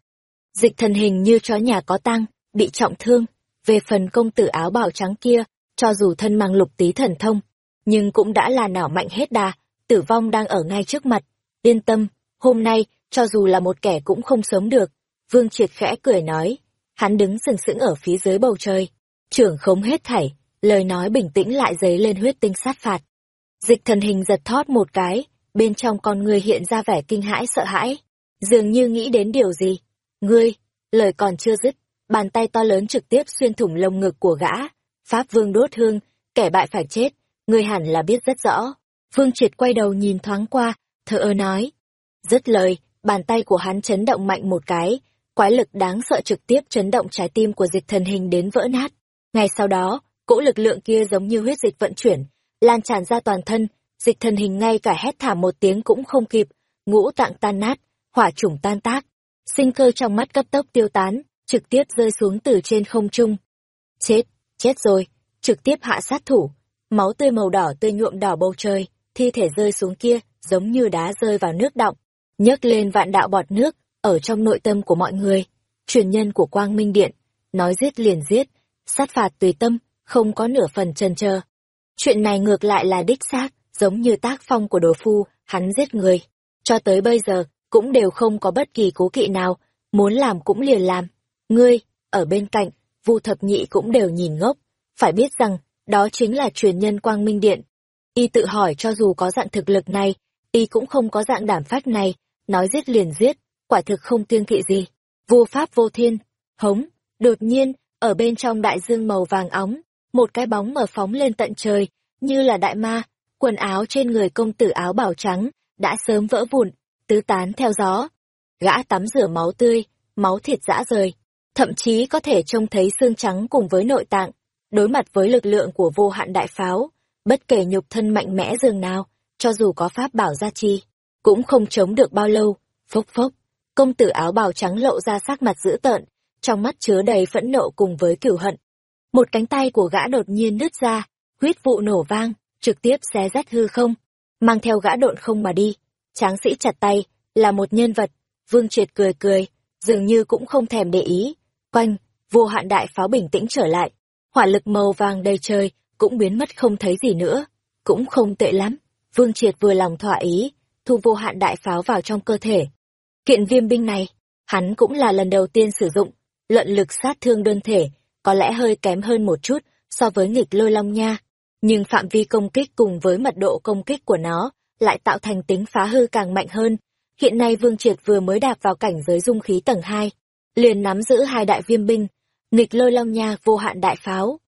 Dịch thần hình như chó nhà có tăng, bị trọng thương. Về phần công tử áo bào trắng kia, cho dù thân mang lục tí thần thông, nhưng cũng đã là nảo mạnh hết đà, tử vong đang ở ngay trước mặt. Yên tâm, hôm nay, cho dù là một kẻ cũng không sống được. Vương Triệt khẽ cười nói, hắn đứng sừng sững ở phía dưới bầu trời. Trưởng khống hết thảy, lời nói bình tĩnh lại dấy lên huyết tinh sát phạt. Dịch thần hình giật thót một cái, bên trong con người hiện ra vẻ kinh hãi sợ hãi. Dường như nghĩ đến điều gì. Ngươi, lời còn chưa dứt, bàn tay to lớn trực tiếp xuyên thủng lồng ngực của gã. Pháp vương đốt hương, kẻ bại phải chết, ngươi hẳn là biết rất rõ. Vương triệt quay đầu nhìn thoáng qua, thở ơ nói. Dứt lời, bàn tay của hắn chấn động mạnh một cái, quái lực đáng sợ trực tiếp chấn động trái tim của dịch thần hình đến vỡ nát. Ngay sau đó, cỗ lực lượng kia giống như huyết dịch vận chuyển, lan tràn ra toàn thân, dịch thần hình ngay cả hét thảm một tiếng cũng không kịp, ngũ tạng tan nát, hỏa chủng tan tác, sinh cơ trong mắt cấp tốc tiêu tán, trực tiếp rơi xuống từ trên không trung. Chết, chết rồi, trực tiếp hạ sát thủ, máu tươi màu đỏ tươi nhuộm đỏ bầu trời, thi thể rơi xuống kia, giống như đá rơi vào nước động, nhấc lên vạn đạo bọt nước, ở trong nội tâm của mọi người. Truyền nhân của Quang Minh Điện, nói giết liền giết, sát phạt tùy tâm, không có nửa phần chần chờ. Chuyện này ngược lại là đích xác, giống như tác phong của đồ phu, hắn giết người. Cho tới bây giờ, cũng đều không có bất kỳ cố kỵ nào, muốn làm cũng liền làm. Ngươi, ở bên cạnh, Vu Thập Nhị cũng đều nhìn ngốc, phải biết rằng, đó chính là truyền nhân Quang Minh Điện. Y tự hỏi cho dù có dạng thực lực này, Y cũng không có dạng đảm phách này, nói giết liền giết, quả thực không kiêng kỵ gì. Vô pháp vô thiên, hống, đột nhiên, ở bên trong đại dương màu vàng óng, một cái bóng mở phóng lên tận trời, như là đại ma, quần áo trên người công tử áo bảo trắng, đã sớm vỡ vụn, tứ tán theo gió. Gã tắm rửa máu tươi, máu thịt dã rời, thậm chí có thể trông thấy xương trắng cùng với nội tạng. Đối mặt với lực lượng của vô hạn đại pháo, bất kể nhục thân mạnh mẽ dường nào, cho dù có pháp bảo gia chi, cũng không chống được bao lâu. Phốc phốc, công tử áo bào trắng lộ ra sắc mặt dữ tợn, trong mắt chứa đầy phẫn nộ cùng với cửu hận. Một cánh tay của gã đột nhiên nứt ra, huyết vụ nổ vang, trực tiếp xé rách hư không, mang theo gã độn không mà đi. Tráng sĩ chặt tay, là một nhân vật, vương triệt cười cười, dường như cũng không thèm để ý. Quanh, vô hạn đại pháo bình tĩnh trở lại, hỏa lực màu vàng đầy trời, cũng biến mất không thấy gì nữa, cũng không tệ lắm. Vương triệt vừa lòng thỏa ý, thu vô hạn đại pháo vào trong cơ thể. Kiện viêm binh này, hắn cũng là lần đầu tiên sử dụng, luận lực sát thương đơn thể, có lẽ hơi kém hơn một chút so với nghịch lôi long nha. Nhưng phạm vi công kích cùng với mật độ công kích của nó lại tạo thành tính phá hư càng mạnh hơn. Hiện nay Vương Triệt vừa mới đạp vào cảnh giới dung khí tầng 2, liền nắm giữ hai đại viêm binh, nghịch lôi long nha vô hạn đại pháo.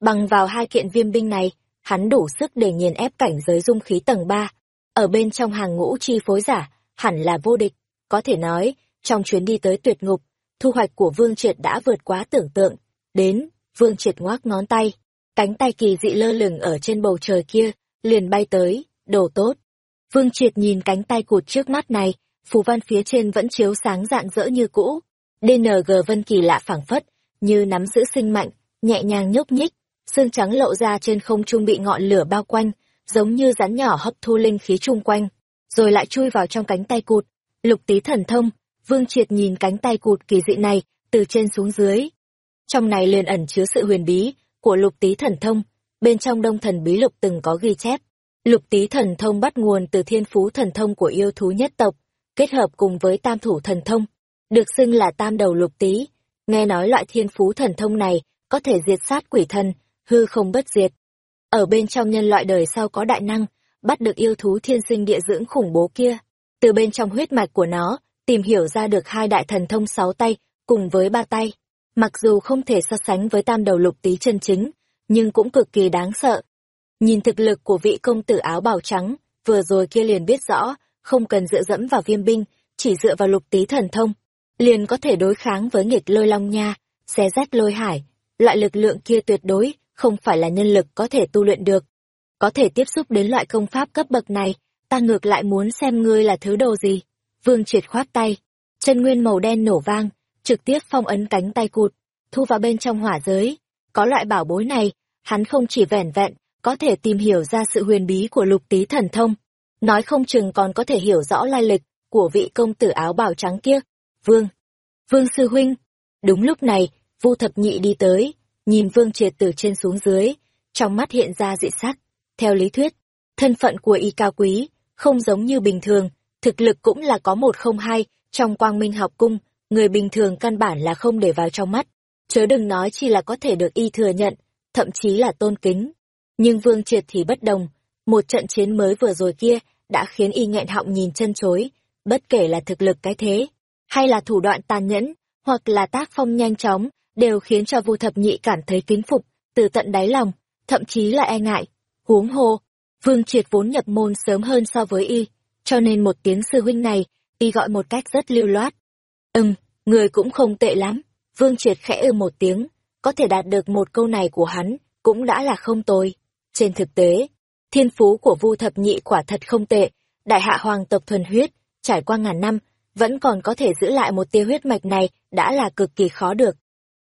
Bằng vào hai kiện viêm binh này, hắn đủ sức để nghiền ép cảnh giới dung khí tầng 3. Ở bên trong hàng ngũ chi phối giả, hẳn là vô địch. Có thể nói, trong chuyến đi tới tuyệt ngục, thu hoạch của Vương Triệt đã vượt quá tưởng tượng. Đến, Vương Triệt ngoác ngón tay, cánh tay kỳ dị lơ lửng ở trên bầu trời kia, liền bay tới, đồ tốt. Vương Triệt nhìn cánh tay cụt trước mắt này, phù văn phía trên vẫn chiếu sáng rạng rỡ như cũ. DNG Vân Kỳ lạ phảng phất, như nắm giữ sinh mạnh, nhẹ nhàng nhúc nhích, xương trắng lộ ra trên không trung bị ngọn lửa bao quanh, giống như rắn nhỏ hấp thu linh khí chung quanh, rồi lại chui vào trong cánh tay cụt. Lục tí thần thông, Vương Triệt nhìn cánh tay cụt kỳ dị này, từ trên xuống dưới. Trong này liền ẩn chứa sự huyền bí của lục tí thần thông, bên trong đông thần bí lục từng có ghi chép. Lục tí thần thông bắt nguồn từ thiên phú thần thông của yêu thú nhất tộc, kết hợp cùng với tam thủ thần thông, được xưng là tam đầu lục tí. Nghe nói loại thiên phú thần thông này có thể diệt sát quỷ thần, hư không bất diệt. Ở bên trong nhân loại đời sau có đại năng, bắt được yêu thú thiên sinh địa dưỡng khủng bố kia. Từ bên trong huyết mạch của nó, tìm hiểu ra được hai đại thần thông sáu tay, cùng với ba tay. Mặc dù không thể so sánh với tam đầu lục tí chân chính, nhưng cũng cực kỳ đáng sợ. Nhìn thực lực của vị công tử áo bào trắng, vừa rồi kia liền biết rõ, không cần dựa dẫm vào viêm binh, chỉ dựa vào lục tí thần thông, liền có thể đối kháng với nghịch lôi long nha, xé rách lôi hải. Loại lực lượng kia tuyệt đối, không phải là nhân lực có thể tu luyện được. Có thể tiếp xúc đến loại công pháp cấp bậc này, ta ngược lại muốn xem ngươi là thứ đồ gì. Vương triệt khoát tay, chân nguyên màu đen nổ vang, trực tiếp phong ấn cánh tay cụt, thu vào bên trong hỏa giới. Có loại bảo bối này, hắn không chỉ vẻn vẹn, có thể tìm hiểu ra sự huyền bí của lục tí thần thông. Nói không chừng còn có thể hiểu rõ lai lịch của vị công tử áo bào trắng kia. Vương! Vương sư huynh! Đúng lúc này, Vu thập nhị đi tới, nhìn Vương Triệt từ trên xuống dưới, trong mắt hiện ra dị sắc. Theo lý thuyết, thân phận của y cao quý, không giống như bình thường, thực lực cũng là có một không hai, trong quang minh học cung, người bình thường căn bản là không để vào trong mắt, chớ đừng nói chi là có thể được y thừa nhận, thậm chí là tôn kính. Nhưng Vương Triệt thì bất đồng, một trận chiến mới vừa rồi kia đã khiến y nghẹn họng nhìn chân chối, bất kể là thực lực cái thế, hay là thủ đoạn tàn nhẫn, hoặc là tác phong nhanh chóng, đều khiến cho Vu Thập Nhị cảm thấy kính phục từ tận đáy lòng, thậm chí là e ngại. Huống hồ, Vương Triệt vốn nhập môn sớm hơn so với y, cho nên một tiếng sư huynh này, y gọi một cách rất lưu loát. Ừm, người cũng không tệ lắm. Vương Triệt khẽ ư một tiếng, có thể đạt được một câu này của hắn, cũng đã là không tồi. Trên thực tế, thiên phú của Vu Thập Nhị quả thật không tệ, đại hạ hoàng tộc thuần huyết, trải qua ngàn năm, vẫn còn có thể giữ lại một tia huyết mạch này đã là cực kỳ khó được.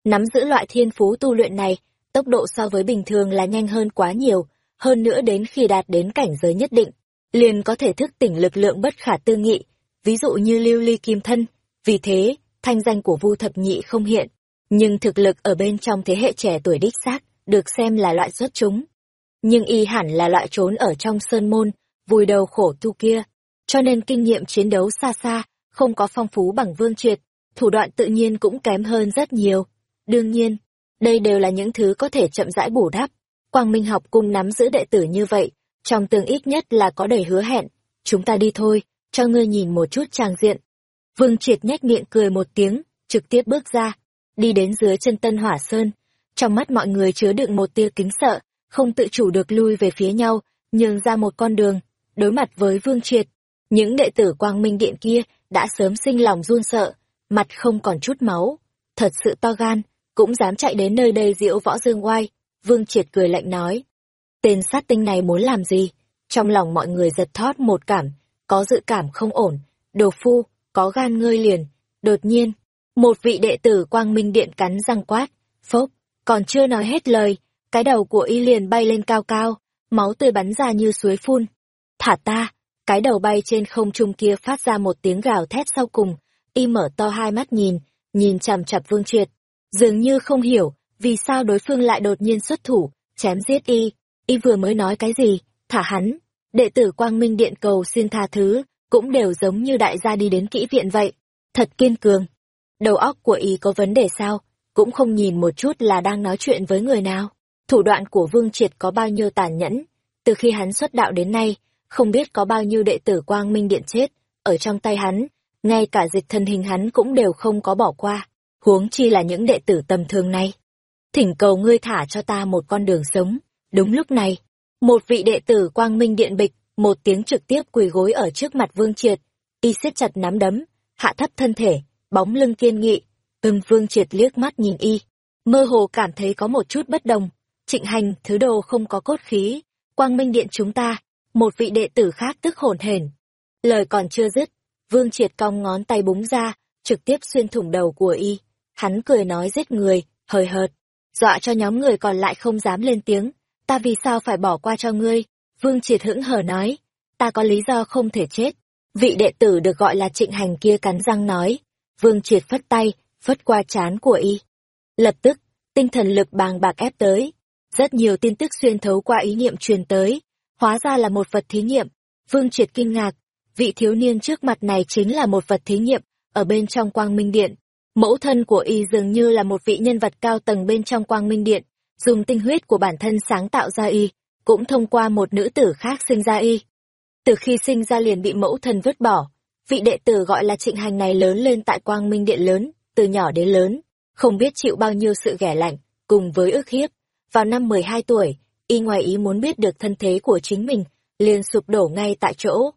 Nắm giữ loại thiên phú tu luyện này, tốc độ so với bình thường là nhanh hơn quá nhiều, hơn nữa đến khi đạt đến cảnh giới nhất định, liền có thể thức tỉnh lực lượng bất khả tư nghị, ví dụ như lưu ly kim thân. Vì thế, thanh danh của Vu Thập Nhị không hiện, nhưng thực lực ở bên trong thế hệ trẻ tuổi đích xác, được xem là loại xuất chúng. Nhưng y hẳn là loại trốn ở trong sơn môn, vùi đầu khổ tu kia, cho nên kinh nghiệm chiến đấu xa xa, không có phong phú bằng vương triệt, thủ đoạn tự nhiên cũng kém hơn rất nhiều. Đương nhiên, đây đều là những thứ có thể chậm rãi bù đắp. Quang Minh học cung nắm giữ đệ tử như vậy, trong tương ít nhất là có đầy hứa hẹn. Chúng ta đi thôi, cho ngươi nhìn một chút trang diện. Vương Triệt nhếch miệng cười một tiếng, trực tiếp bước ra, đi đến dưới chân Tân Hỏa Sơn. Trong mắt mọi người chứa đựng một tia kính sợ, không tự chủ được lui về phía nhau, nhường ra một con đường, đối mặt với Vương Triệt. Những đệ tử Quang Minh Điện kia đã sớm sinh lòng run sợ, mặt không còn chút máu. Thật sự to gan, cũng dám chạy đến nơi đây diễu võ dương oai. Vương Triệt cười lạnh nói. Tên sát tinh này muốn làm gì? Trong lòng mọi người giật thót một cảm, có dự cảm không ổn. Đồ phu, có gan ngươi liền. Đột nhiên, một vị đệ tử quang minh điện cắn răng quát. Phốc, còn chưa nói hết lời, cái đầu của y liền bay lên cao cao, máu tươi bắn ra như suối phun. Thả ta, cái đầu bay trên không trung kia phát ra một tiếng gào thét sau cùng, y mở to hai mắt nhìn, nhìn chằm chặp Vương Triệt, dường như không hiểu vì sao đối phương lại đột nhiên xuất thủ, chém giết y, y vừa mới nói cái gì, thả hắn. Đệ tử Quang Minh Điện cầu xin tha thứ, cũng đều giống như đại gia đi đến kỹ viện vậy, thật kiên cường. Đầu óc của y có vấn đề sao, cũng không nhìn một chút là đang nói chuyện với người nào. Thủ đoạn của Vương Triệt có bao nhiêu tàn nhẫn, từ khi hắn xuất đạo đến nay, không biết có bao nhiêu đệ tử Quang Minh Điện chết, ở trong tay hắn, ngay cả dịch thân hình hắn cũng đều không có bỏ qua. huống chi là những đệ tử tầm thường này. Thỉnh cầu ngươi thả cho ta một con đường sống. Đúng lúc này, một vị đệ tử quang minh điện bịch, một tiếng trực tiếp quỳ gối ở trước mặt Vương Triệt, y siết chặt nắm đấm, hạ thấp thân thể, bóng lưng kiên nghị. Ưng Vương Triệt liếc mắt nhìn y, mơ hồ cảm thấy có một chút bất đồng. Trịnh hành, thứ đồ không có cốt khí, quang minh điện chúng ta, một vị đệ tử khác tức hồn hển. Lời còn chưa dứt, Vương Triệt cong ngón tay búng ra, trực tiếp xuyên thủng đầu của y. Hắn cười nói giết người, hời hợt, dọa cho nhóm người còn lại không dám lên tiếng. Ta vì sao phải bỏ qua cho ngươi? Vương Triệt hững hờ nói, ta có lý do không thể chết. Vị đệ tử được gọi là trịnh hành kia cắn răng nói. Vương Triệt phất tay, phất qua chán của y. Lập tức, tinh thần lực bàng bạc ép tới. Rất nhiều tin tức xuyên thấu qua ý niệm truyền tới. Hóa ra là một vật thí nghiệm. Vương Triệt kinh ngạc. Vị thiếu niên trước mặt này chính là một vật thí nghiệm, ở bên trong quang minh điện. Mẫu thân của y dường như là một vị nhân vật cao tầng bên trong quang minh điện, dùng tinh huyết của bản thân sáng tạo ra y, cũng thông qua một nữ tử khác sinh ra y. Từ khi sinh ra liền bị mẫu thân vứt bỏ, vị đệ tử gọi là trịnh hành này lớn lên tại quang minh điện lớn, từ nhỏ đến lớn, không biết chịu bao nhiêu sự ghẻ lạnh, cùng với ước hiếp. Vào năm 12 tuổi, y ngoài ý muốn biết được thân thế của chính mình, liền sụp đổ ngay tại chỗ.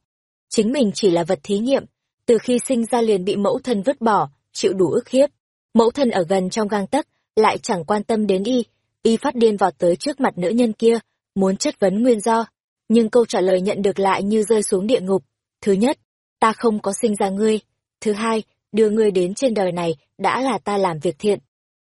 Chính mình chỉ là vật thí nghiệm, từ khi sinh ra liền bị mẫu thân vứt bỏ, chịu đủ ức hiếp. Mẫu thân ở gần trong gang tấc, lại chẳng quan tâm đến y, y phát điên vọt tới trước mặt nữ nhân kia, muốn chất vấn nguyên do. Nhưng câu trả lời nhận được lại như rơi xuống địa ngục. Thứ nhất, ta không có sinh ra ngươi. Thứ hai, đưa ngươi đến trên đời này đã là ta làm việc thiện.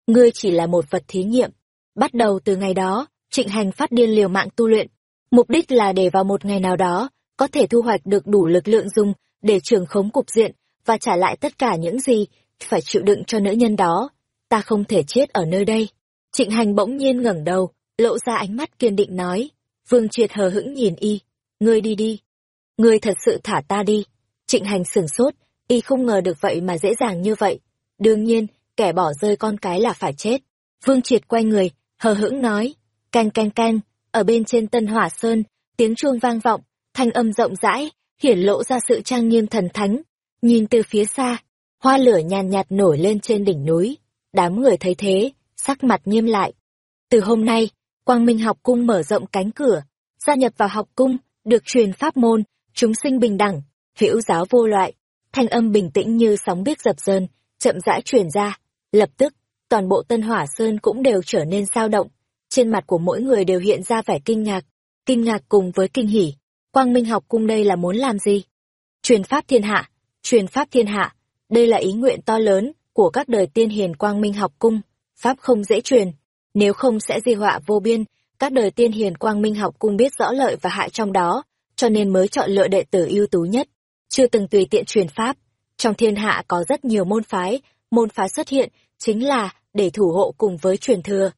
Ngươi chỉ là một vật thí nghiệm. Bắt đầu từ ngày đó, trịnh hành phát điên liều mạng tu luyện. Mục đích là để vào một ngày nào đó, có thể thu hoạch được đủ lực lượng dùng để trường khống cục diện và trả lại tất cả những gì phải chịu đựng cho nữ nhân đó. Ta không thể chết ở nơi đây. Trịnh hành bỗng nhiên ngẩng đầu, lộ ra ánh mắt kiên định nói. Vương Triệt hờ hững nhìn y. Ngươi đi đi. Ngươi thật sự thả ta đi. Trịnh hành sửng sốt, y không ngờ được vậy mà dễ dàng như vậy. Đương nhiên, kẻ bỏ rơi con cái là phải chết. Vương Triệt quay người, hờ hững nói. Canh canh canh, ở bên trên Tân Hỏa Sơn, tiếng chuông vang vọng, thanh âm rộng rãi, hiển lộ ra sự trang nghiêm thần thánh. Nhìn từ phía xa, hoa lửa nhàn nhạt nổi lên trên đỉnh núi. Đám người thấy thế, sắc mặt nghiêm lại. Từ hôm nay, Quang Minh học cung mở rộng cánh cửa, gia nhập vào học cung, được truyền pháp môn, chúng sinh bình đẳng, hữu giáo vô loại. Thanh âm bình tĩnh như sóng biếc dập dờn, chậm rãi truyền ra. Lập tức, toàn bộ Tân Hỏa Sơn cũng đều trở nên sao động. Trên mặt của mỗi người đều hiện ra vẻ kinh ngạc, kinh ngạc cùng với kinh hỉ. Quang Minh học cung đây là muốn làm gì? Truyền pháp thiên hạ, truyền pháp thiên hạ, đây là ý nguyện to lớn của các đời tiên hiền Quang Minh học cung, pháp không dễ truyền, nếu không sẽ di họa vô biên, các đời tiên hiền Quang Minh học cung biết rõ lợi và hại trong đó, cho nên mới chọn lựa đệ tử ưu tú nhất, chưa từng tùy tiện truyền pháp. Trong thiên hạ có rất nhiều môn phái, môn phái xuất hiện chính là để thủ hộ cùng với truyền thừa.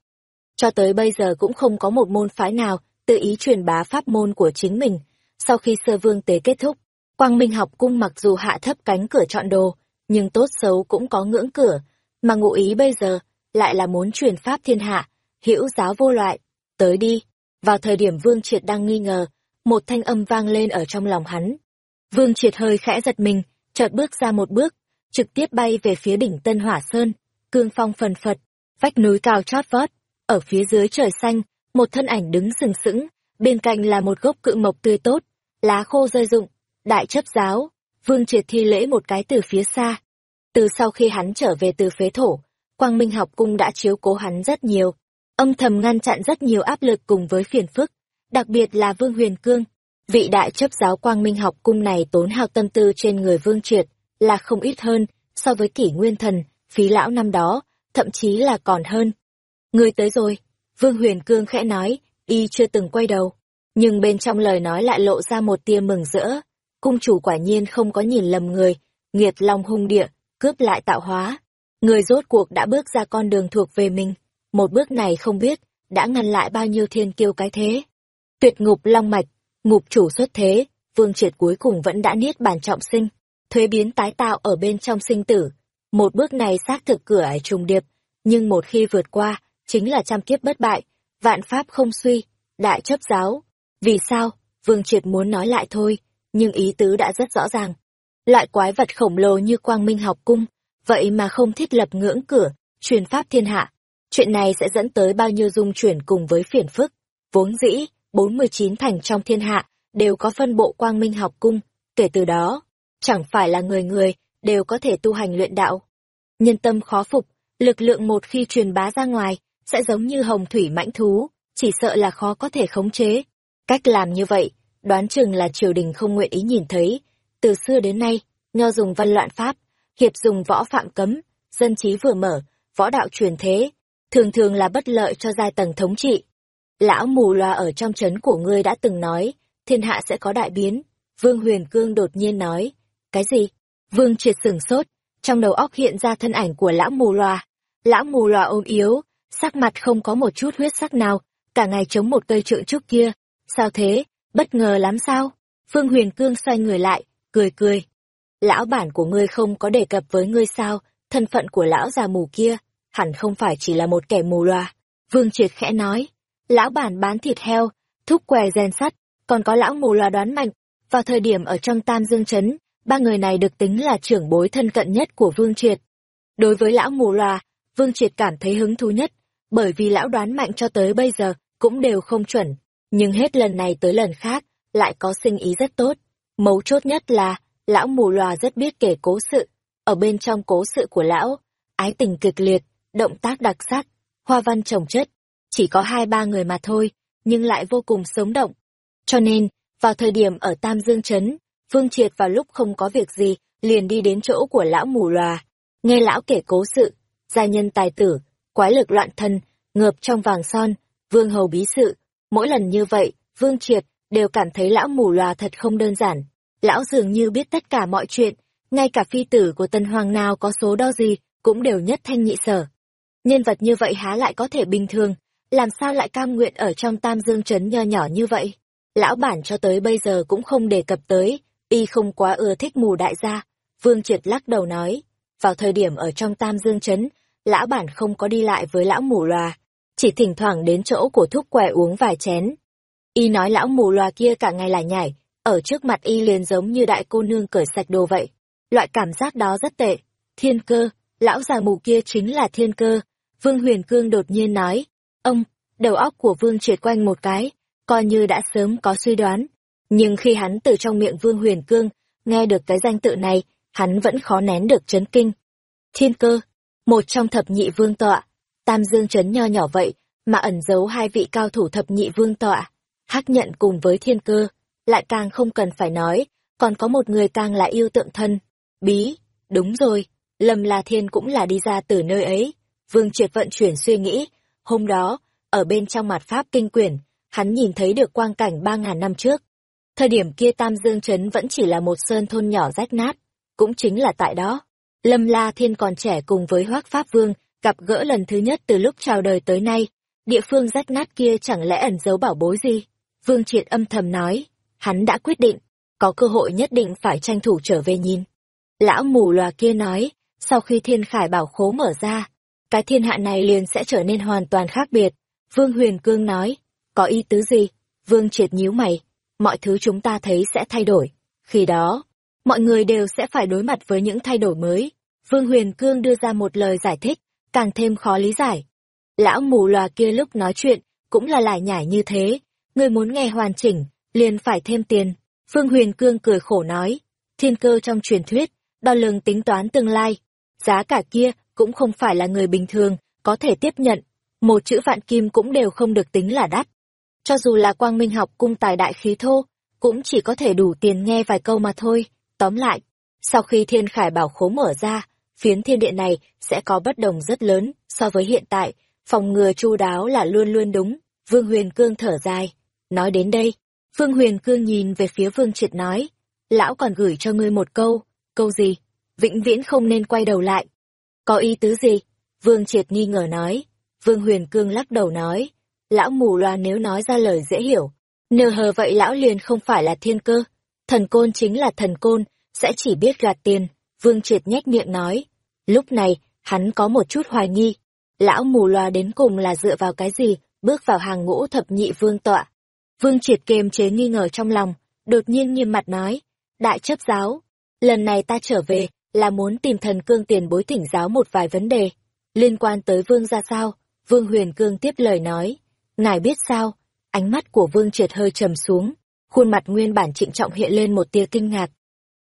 Cho tới bây giờ cũng không có một môn phái nào tự ý truyền bá pháp môn của chính mình, sau khi sơ vương tế kết thúc, Quang Minh học cung mặc dù hạ thấp cánh cửa chọn đồ, nhưng tốt xấu cũng có ngưỡng cửa, mà ngụ ý bây giờ lại là muốn truyền pháp thiên hạ, hữu giáo vô loại, tới đi. Vào thời điểm Vương Triệt đang nghi ngờ, một thanh âm vang lên ở trong lòng hắn. Vương Triệt hơi khẽ giật mình, chợt bước ra một bước, trực tiếp bay về phía đỉnh Tân Hỏa Sơn, cương phong phần phật, vách núi cao chót vót, ở phía dưới trời xanh, một thân ảnh đứng sừng sững, bên cạnh là một gốc cự mộc tươi tốt, lá khô rơi rụng, đại chấp giáo, vương triệt thi lễ một cái từ phía xa. Từ sau khi hắn trở về từ phế thổ, Quang Minh học cung đã chiếu cố hắn rất nhiều, âm thầm ngăn chặn rất nhiều áp lực cùng với phiền phức, đặc biệt là Vương Huyền Cương. Vị đại chấp giáo Quang Minh học cung này tốn hao tâm tư trên người Vương Triệt, là không ít hơn so với kỷ nguyên thần, phí lão năm đó, thậm chí là còn hơn. Người tới rồi, Vương Huyền Cương khẽ nói, y chưa từng quay đầu nhưng bên trong lời nói lại lộ ra một tia mừng rỡ. Cung chủ quả nhiên không có nhìn lầm người, nghiệt long hung địa, cướp lại tạo hóa. Người rốt cuộc đã bước ra con đường thuộc về mình, một bước này không biết, đã ngăn lại bao nhiêu thiên kiêu cái thế. Tuyệt ngục long mạch, ngục chủ xuất thế, vương triệt cuối cùng vẫn đã niết bàn trọng sinh, thuế biến tái tạo ở bên trong sinh tử. Một bước này xác thực cửa ải trùng điệp, nhưng một khi vượt qua, chính là trăm kiếp bất bại, vạn pháp không suy, đại chấp giáo, vì sao? Vương Triệt muốn nói lại thôi, nhưng ý tứ đã rất rõ ràng. Loại quái vật khổng lồ như quang minh học cung, vậy mà không thiết lập ngưỡng cửa, truyền pháp thiên hạ. Chuyện này sẽ dẫn tới bao nhiêu dung chuyển cùng với phiền phức. Vốn dĩ, 49 thành trong thiên hạ, đều có phân bộ quang minh học cung, kể từ đó, chẳng phải là người người, đều có thể tu hành luyện đạo. Nhân tâm khó phục, lực lượng một khi truyền bá ra ngoài, sẽ giống như hồng thủy mãnh thú, chỉ sợ là khó có thể khống chế. Cách làm như vậy, đoán chừng là triều đình không nguyện ý nhìn thấy. Từ xưa đến nay, nho dùng văn loạn pháp, hiệp dùng võ phạm cấm, dân trí vừa mở, võ đạo truyền thế, thường thường là bất lợi cho giai tầng thống trị. Lão mù loa ở trong trấn của ngươi đã từng nói, thiên hạ sẽ có đại biến. Vương Huyền Cương đột nhiên nói, cái gì? Vương triệt sửng sốt, trong đầu óc hiện ra thân ảnh của lão mù loa. Lão mù loa ôm yếu, sắc mặt không có một chút huyết sắc nào, cả ngày chống một cây trượng trước kia. Sao thế? Bất ngờ lắm sao? Phương Huyền Cương xoay người lại, cười cười. Lão bản của ngươi không có đề cập với ngươi sao, thân phận của lão già mù kia, hẳn không phải chỉ là một kẻ mù loa. Vương Triệt khẽ nói, lão bản bán thịt heo, thúc què rèn sắt, còn có lão mù loa đoán mạnh. Vào thời điểm ở trong Tam Dương Trấn, ba người này được tính là trưởng bối thân cận nhất của Vương Triệt. Đối với lão mù loa, Vương Triệt cảm thấy hứng thú nhất, bởi vì lão đoán mạnh cho tới bây giờ cũng đều không chuẩn, nhưng hết lần này tới lần khác, lại có sinh ý rất tốt. Mấu chốt nhất là, lão mù loà rất biết kể cố sự, ở bên trong cố sự của lão, ái tình kịch liệt, động tác đặc sắc, hoa văn trồng chất, chỉ có hai ba người mà thôi, nhưng lại vô cùng sống động. Cho nên, vào thời điểm ở Tam Dương Trấn, Vương Triệt vào lúc không có việc gì, liền đi đến chỗ của lão mù loà, nghe lão kể cố sự, gia nhân tài tử, quái lực loạn thân, ngợp trong vàng son, vương hầu bí sự. Mỗi lần như vậy, Vương Triệt đều cảm thấy lão mù loà thật không đơn giản. Lão dường như biết tất cả mọi chuyện, ngay cả phi tử của tân hoàng nào có số đo gì, cũng đều nhất thanh nhị sở. Nhân vật như vậy há lại có thể bình thường, làm sao lại cam nguyện ở trong tam dương trấn nho nhỏ như vậy? Lão bản cho tới bây giờ cũng không đề cập tới, y không quá ưa thích mù đại gia. Vương Triệt lắc đầu nói, vào thời điểm ở trong tam dương trấn, lão bản không có đi lại với lão mù loà, chỉ thỉnh thoảng đến chỗ của thúc què uống vài chén. Y nói lão mù loà kia cả ngày là nhảy, ở trước mặt y liền giống như đại cô nương cởi sạch đồ vậy. Loại cảm giác đó rất tệ. Thiên cơ, lão già mù kia chính là thiên cơ. Vương Huyền Cương đột nhiên nói, ông, đầu óc của Vương triệt quanh một cái, coi như đã sớm có suy đoán. Nhưng khi hắn từ trong miệng Vương Huyền Cương, nghe được cái danh tự này, hắn vẫn khó nén được chấn kinh. Thiên cơ, một trong thập nhị vương tọa, tam dương chấn nho nhỏ vậy, mà ẩn giấu hai vị cao thủ thập nhị vương tọa, hắc nhận cùng với thiên cơ, lại càng không cần phải nói, còn có một người càng là yêu tượng thân. Bí, đúng rồi, Lâm La Thiên cũng là đi ra từ nơi ấy. Vương Triệt vận chuyển suy nghĩ, hôm đó, ở bên trong mặt Pháp kinh quyển, hắn nhìn thấy được quang cảnh ba ngàn năm trước. Thời điểm kia Tam Dương Trấn vẫn chỉ là một sơn thôn nhỏ rách nát, cũng chính là tại đó. Lâm La Thiên còn trẻ cùng với Hoác Pháp Vương, gặp gỡ lần thứ nhất từ lúc chào đời tới nay. Địa phương rách nát kia chẳng lẽ ẩn giấu bảo bối gì? Vương Triệt âm thầm nói, hắn đã quyết định, có cơ hội nhất định phải tranh thủ trở về nhìn. Lão mù lòa kia nói, sau khi thiên khải bảo khố mở ra, cái thiên hạ này liền sẽ trở nên hoàn toàn khác biệt. Vương Huyền Cương nói, có ý tứ gì? Vương triệt nhíu mày, mọi thứ chúng ta thấy sẽ thay đổi. Khi đó, mọi người đều sẽ phải đối mặt với những thay đổi mới. Vương Huyền Cương đưa ra một lời giải thích, càng thêm khó lý giải. Lão mù lòa kia lúc nói chuyện, cũng là lải nhải như thế. Người muốn nghe hoàn chỉnh, liền phải thêm tiền. Phương Huyền Cương cười khổ nói, thiên cơ trong truyền thuyết, đo lường tính toán tương lai. Giá cả kia cũng không phải là người bình thường, có thể tiếp nhận. Một chữ vạn kim cũng đều không được tính là đắt. Cho dù là quang minh học cung tài đại khí thô, cũng chỉ có thể đủ tiền nghe vài câu mà thôi. Tóm lại, sau khi thiên khải bảo khố mở ra, phiến thiên địa này sẽ có bất đồng rất lớn so với hiện tại, phòng ngừa chu đáo là luôn luôn đúng. Vương Huyền Cương thở dài. Nói đến đây, Vương Huyền Cương nhìn về phía Vương Triệt nói, lão còn gửi cho ngươi một câu, câu gì? Vĩnh viễn không nên quay đầu lại. Có ý tứ gì? Vương Triệt nghi ngờ nói. Vương Huyền Cương lắc đầu nói, lão mù loa nếu nói ra lời dễ hiểu, nờ hờ vậy lão liền không phải là thiên cơ. Thần côn chính là thần côn, sẽ chỉ biết gạt tiền. Vương Triệt nhếch miệng nói. Lúc này, hắn có một chút hoài nghi. Lão mù loa đến cùng là dựa vào cái gì, bước vào hàng ngũ thập nhị vương tọa. Vương Triệt kiềm chế nghi ngờ trong lòng, đột nhiên nghiêm mặt nói, đại chấp giáo, lần này ta trở về, là muốn tìm thần cương tiền bối thỉnh giáo một vài vấn đề. Liên quan tới vương ra sao? Vương huyền cương tiếp lời nói. Ngài biết sao? Ánh mắt của vương triệt hơi trầm xuống. Khuôn mặt nguyên bản trịnh trọng hiện lên một tia kinh ngạc.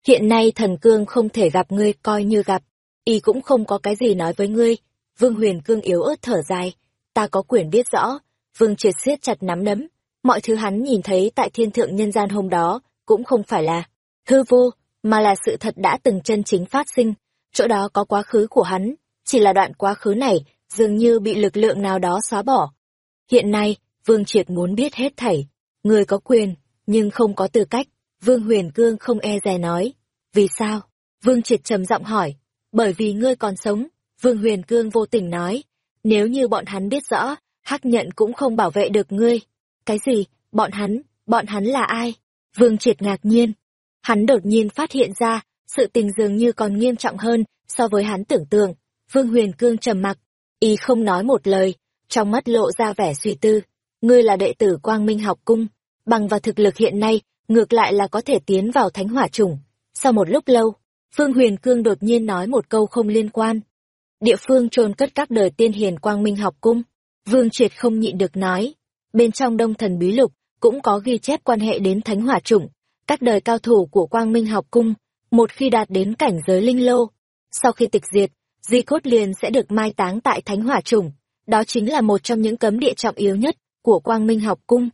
Hiện nay thần cương không thể gặp ngươi coi như gặp. Y cũng không có cái gì nói với ngươi. Vương huyền cương yếu ớt thở dài. Ta có quyền biết rõ. Vương triệt siết chặt nắm đấm. Mọi thứ hắn nhìn thấy tại thiên thượng nhân gian hôm đó cũng không phải là hư vô, mà là sự thật đã từng chân chính phát sinh. Chỗ đó có quá khứ của hắn, chỉ là đoạn quá khứ này dường như bị lực lượng nào đó xóa bỏ. Hiện nay, Vương Triệt muốn biết hết thảy. Người có quyền, nhưng không có tư cách. Vương Huyền Cương không e dè nói. Vì sao? Vương Triệt trầm giọng hỏi. Bởi vì ngươi còn sống. Vương Huyền Cương vô tình nói. Nếu như bọn hắn biết rõ, hắc nhận cũng không bảo vệ được ngươi. Cái gì? Bọn hắn? Bọn hắn là ai? Vương Triệt ngạc nhiên. Hắn đột nhiên phát hiện ra, sự tình dường như còn nghiêm trọng hơn so với hắn tưởng tượng. Vương Huyền Cương trầm mặc, y không nói một lời, trong mắt lộ ra vẻ suy tư. Ngươi là đệ tử Quang Minh học cung, bằng vào thực lực hiện nay, ngược lại là có thể tiến vào thánh hỏa chủng. Sau một lúc lâu, Phương Huyền Cương đột nhiên nói một câu không liên quan. Địa phương trôn cất các đời tiên hiền Quang Minh học cung. Vương Triệt không nhịn được nói. Bên trong đông thần bí lục, cũng có ghi chép quan hệ đến thánh hỏa chủng. Các đời cao thủ của Quang Minh học cung, một khi đạt đến cảnh giới linh lô, sau khi tịch diệt, di cốt liền sẽ được mai táng tại thánh hỏa chủng. Đó chính là một trong những cấm địa trọng yếu nhất của Quang Minh học cung.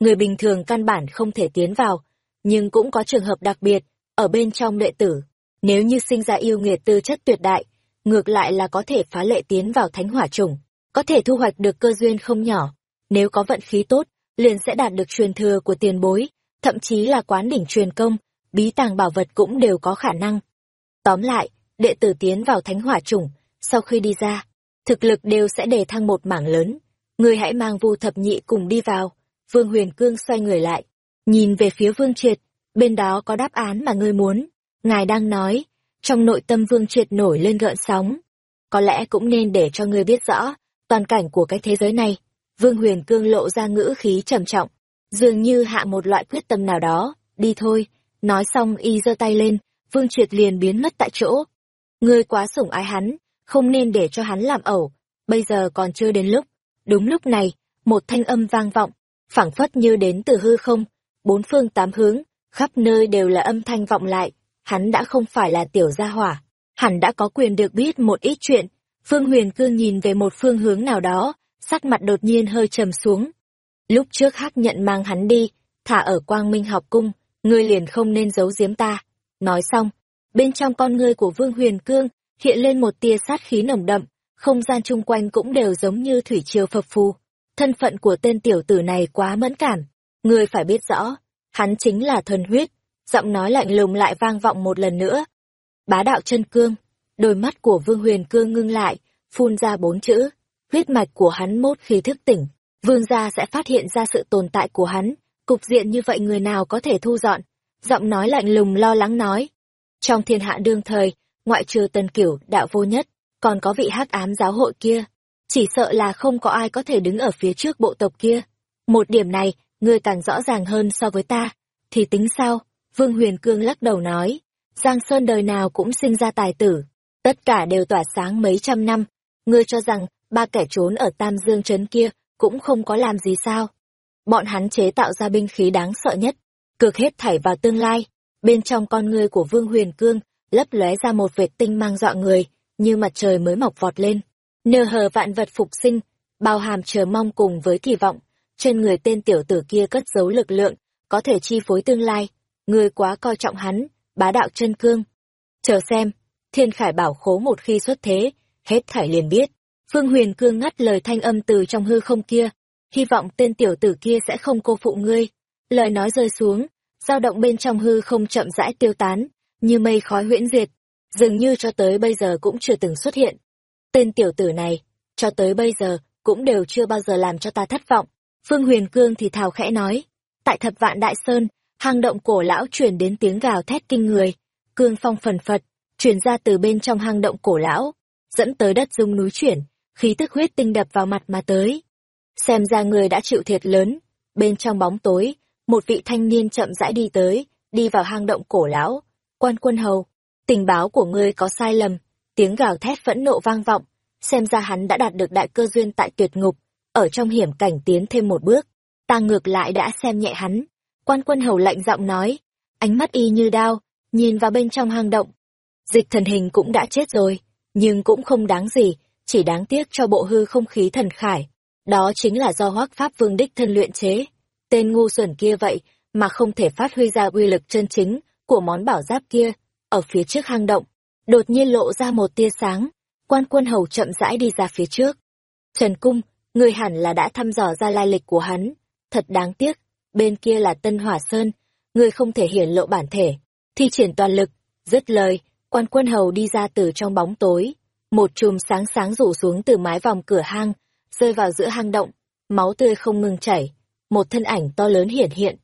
Người bình thường căn bản không thể tiến vào, nhưng cũng có trường hợp đặc biệt, ở bên trong đệ tử. Nếu như sinh ra yêu nghiệt tư chất tuyệt đại, ngược lại là có thể phá lệ tiến vào thánh hỏa chủng, có thể thu hoạch được cơ duyên không nhỏ. Nếu có vận khí tốt, liền sẽ đạt được truyền thừa của tiền bối, thậm chí là quán đỉnh truyền công, bí tàng bảo vật cũng đều có khả năng. Tóm lại, đệ tử tiến vào thánh hỏa chủng, sau khi đi ra, thực lực đều sẽ đề thăng một mảng lớn. Người hãy mang vu thập nhị cùng đi vào. Vương Huyền Cương xoay người lại, nhìn về phía Vương Triệt, bên đó có đáp án mà ngươi muốn. Ngài đang nói, trong nội tâm Vương Triệt nổi lên gợn sóng. Có lẽ cũng nên để cho ngươi biết rõ, toàn cảnh của cái thế giới này. Vương Huyền Cương lộ ra ngữ khí trầm trọng, dường như hạ một loại quyết tâm nào đó, đi thôi. Nói xong y giơ tay lên, Vương Triệt liền biến mất tại chỗ. Ngươi quá sủng ái hắn, không nên để cho hắn làm ẩu, bây giờ còn chưa đến lúc. Đúng lúc này, một thanh âm vang vọng, phảng phất như đến từ hư không, bốn phương tám hướng, khắp nơi đều là âm thanh vọng lại, hắn đã không phải là tiểu gia hỏa, hẳn đã có quyền được biết một ít chuyện. Phương Huyền Cương nhìn về một phương hướng nào đó, sắc mặt đột nhiên hơi trầm xuống. Lúc trước hắc nhận mang hắn đi, thả ở quang minh học cung, ngươi liền không nên giấu giếm ta. Nói xong, bên trong con ngươi của Vương Huyền Cương hiện lên một tia sát khí nồng đậm, không gian chung quanh cũng đều giống như thủy triều phập phù. Thân phận của tên tiểu tử này quá mẫn cảm, ngươi phải biết rõ, hắn chính là thuần huyết, giọng nói lạnh lùng lại vang vọng một lần nữa. Bá đạo chân cương, đôi mắt của Vương Huyền Cương ngưng lại, phun ra bốn chữ, huyết mạch của hắn mốt khi thức tỉnh, vương gia sẽ phát hiện ra sự tồn tại của hắn, cục diện như vậy người nào có thể thu dọn. Giọng nói lạnh lùng lo lắng nói. Trong thiên hạ đương thời, ngoại trừ tần cửu đạo vô nhất, còn có vị hắc ám giáo hội kia. Chỉ sợ là không có ai có thể đứng ở phía trước bộ tộc kia. Một điểm này, ngươi càng rõ ràng hơn so với ta. Thì tính sao? Vương Huyền Cương lắc đầu nói. Giang Sơn đời nào cũng sinh ra tài tử. Tất cả đều tỏa sáng mấy trăm năm. Ngươi cho rằng, ba kẻ trốn ở Tam Dương Trấn kia cũng không có làm gì sao. Bọn hắn chế tạo ra binh khí đáng sợ nhất, cược hết thảy vào tương lai. Bên trong con ngươi của Vương Huyền Cương, lấp lóe ra một vệt tinh mang dọa người, như mặt trời mới mọc vọt lên. Nờ hờ vạn vật phục sinh, bao hàm chờ mong cùng với kỳ vọng, trên người tên tiểu tử kia cất giấu lực lượng, có thể chi phối tương lai. Người quá coi trọng hắn, bá đạo chân cương. Chờ xem, thiên khải bảo khố một khi xuất thế, hết thảy liền biết. Phương Huyền Cương ngắt lời thanh âm từ trong hư không kia, hy vọng tên tiểu tử kia sẽ không cô phụ ngươi. Lời nói rơi xuống, dao động bên trong hư không chậm rãi tiêu tán, như mây khói huyễn diệt, dường như cho tới bây giờ cũng chưa từng xuất hiện. Tên tiểu tử này, cho tới bây giờ, cũng đều chưa bao giờ làm cho ta thất vọng. Phương Huyền Cương thì thào khẽ nói, tại thập vạn đại sơn, hang động cổ lão truyền đến tiếng gào thét kinh người, cương phong phần phật, truyền ra từ bên trong hang động cổ lão, dẫn tới đất rung núi chuyển, khí tức huyết tinh đập vào mặt mà tới. Xem ra người đã chịu thiệt lớn, bên trong bóng tối, một vị thanh niên chậm rãi đi tới, đi vào hang động cổ lão, quan quân hầu, tình báo của ngươi có sai lầm, tiếng gào thét phẫn nộ vang vọng, xem ra hắn đã đạt được đại cơ duyên tại tuyệt ngục, ở trong hiểm cảnh tiến thêm một bước, ta ngược lại đã xem nhẹ hắn. Quan quân hầu lạnh giọng nói, ánh mắt y như đao, nhìn vào bên trong hang động. Dịch thần hình cũng đã chết rồi, nhưng cũng không đáng gì, chỉ đáng tiếc cho bộ hư không khí thần khải. Đó chính là do hoác pháp vương đích thân luyện chế. Tên ngu xuẩn kia vậy mà không thể phát huy ra uy lực chân chính của món bảo giáp kia. Ở phía trước hang động, đột nhiên lộ ra một tia sáng, quan quân hầu chậm rãi đi ra phía trước. Trần Cung, người hẳn là đã thăm dò ra lai lịch của hắn. Thật đáng tiếc, bên kia là Tân Hỏa Sơn, người không thể hiển lộ bản thể. Thi triển toàn lực, dứt lời, quan quân hầu đi ra từ trong bóng tối. Một chùm sáng sáng rủ xuống từ mái vòng cửa hang, rơi vào giữa hang động, máu tươi không ngừng chảy. Một thân ảnh to lớn hiển hiện.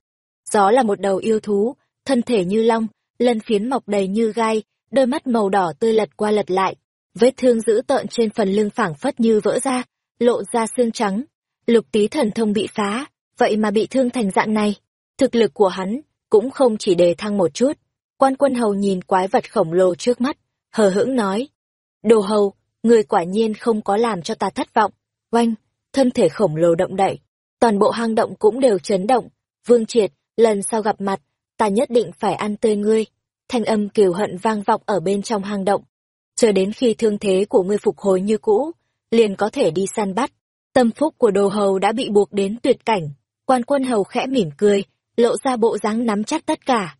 Gió là một đầu yêu thú, thân thể như long, lân phiến mọc đầy như gai, đôi mắt màu đỏ tươi lật qua lật lại. Vết thương dữ tợn trên phần lưng phảng phất như vỡ ra, lộ ra xương trắng. Lục tí thần thông bị phá, vậy mà bị thương thành dạng này. Thực lực của hắn cũng không chỉ đề thăng một chút. Quan quân hầu nhìn quái vật khổng lồ trước mắt, hờ hững nói. Đồ hầu, người quả nhiên không có làm cho ta thất vọng. Oanh, thân thể khổng lồ động đậy. Toàn bộ hang động cũng đều chấn động. Vương triệt, lần sau gặp mặt, ta nhất định phải ăn tươi ngươi. Thanh âm kiều hận vang vọng ở bên trong hang động. Chờ đến khi thương thế của ngươi phục hồi như cũ, liền có thể đi săn bắt. Tâm phúc của đồ hầu đã bị buộc đến tuyệt cảnh. Quan quân hầu khẽ mỉm cười, lộ ra bộ dáng nắm chắc tất cả.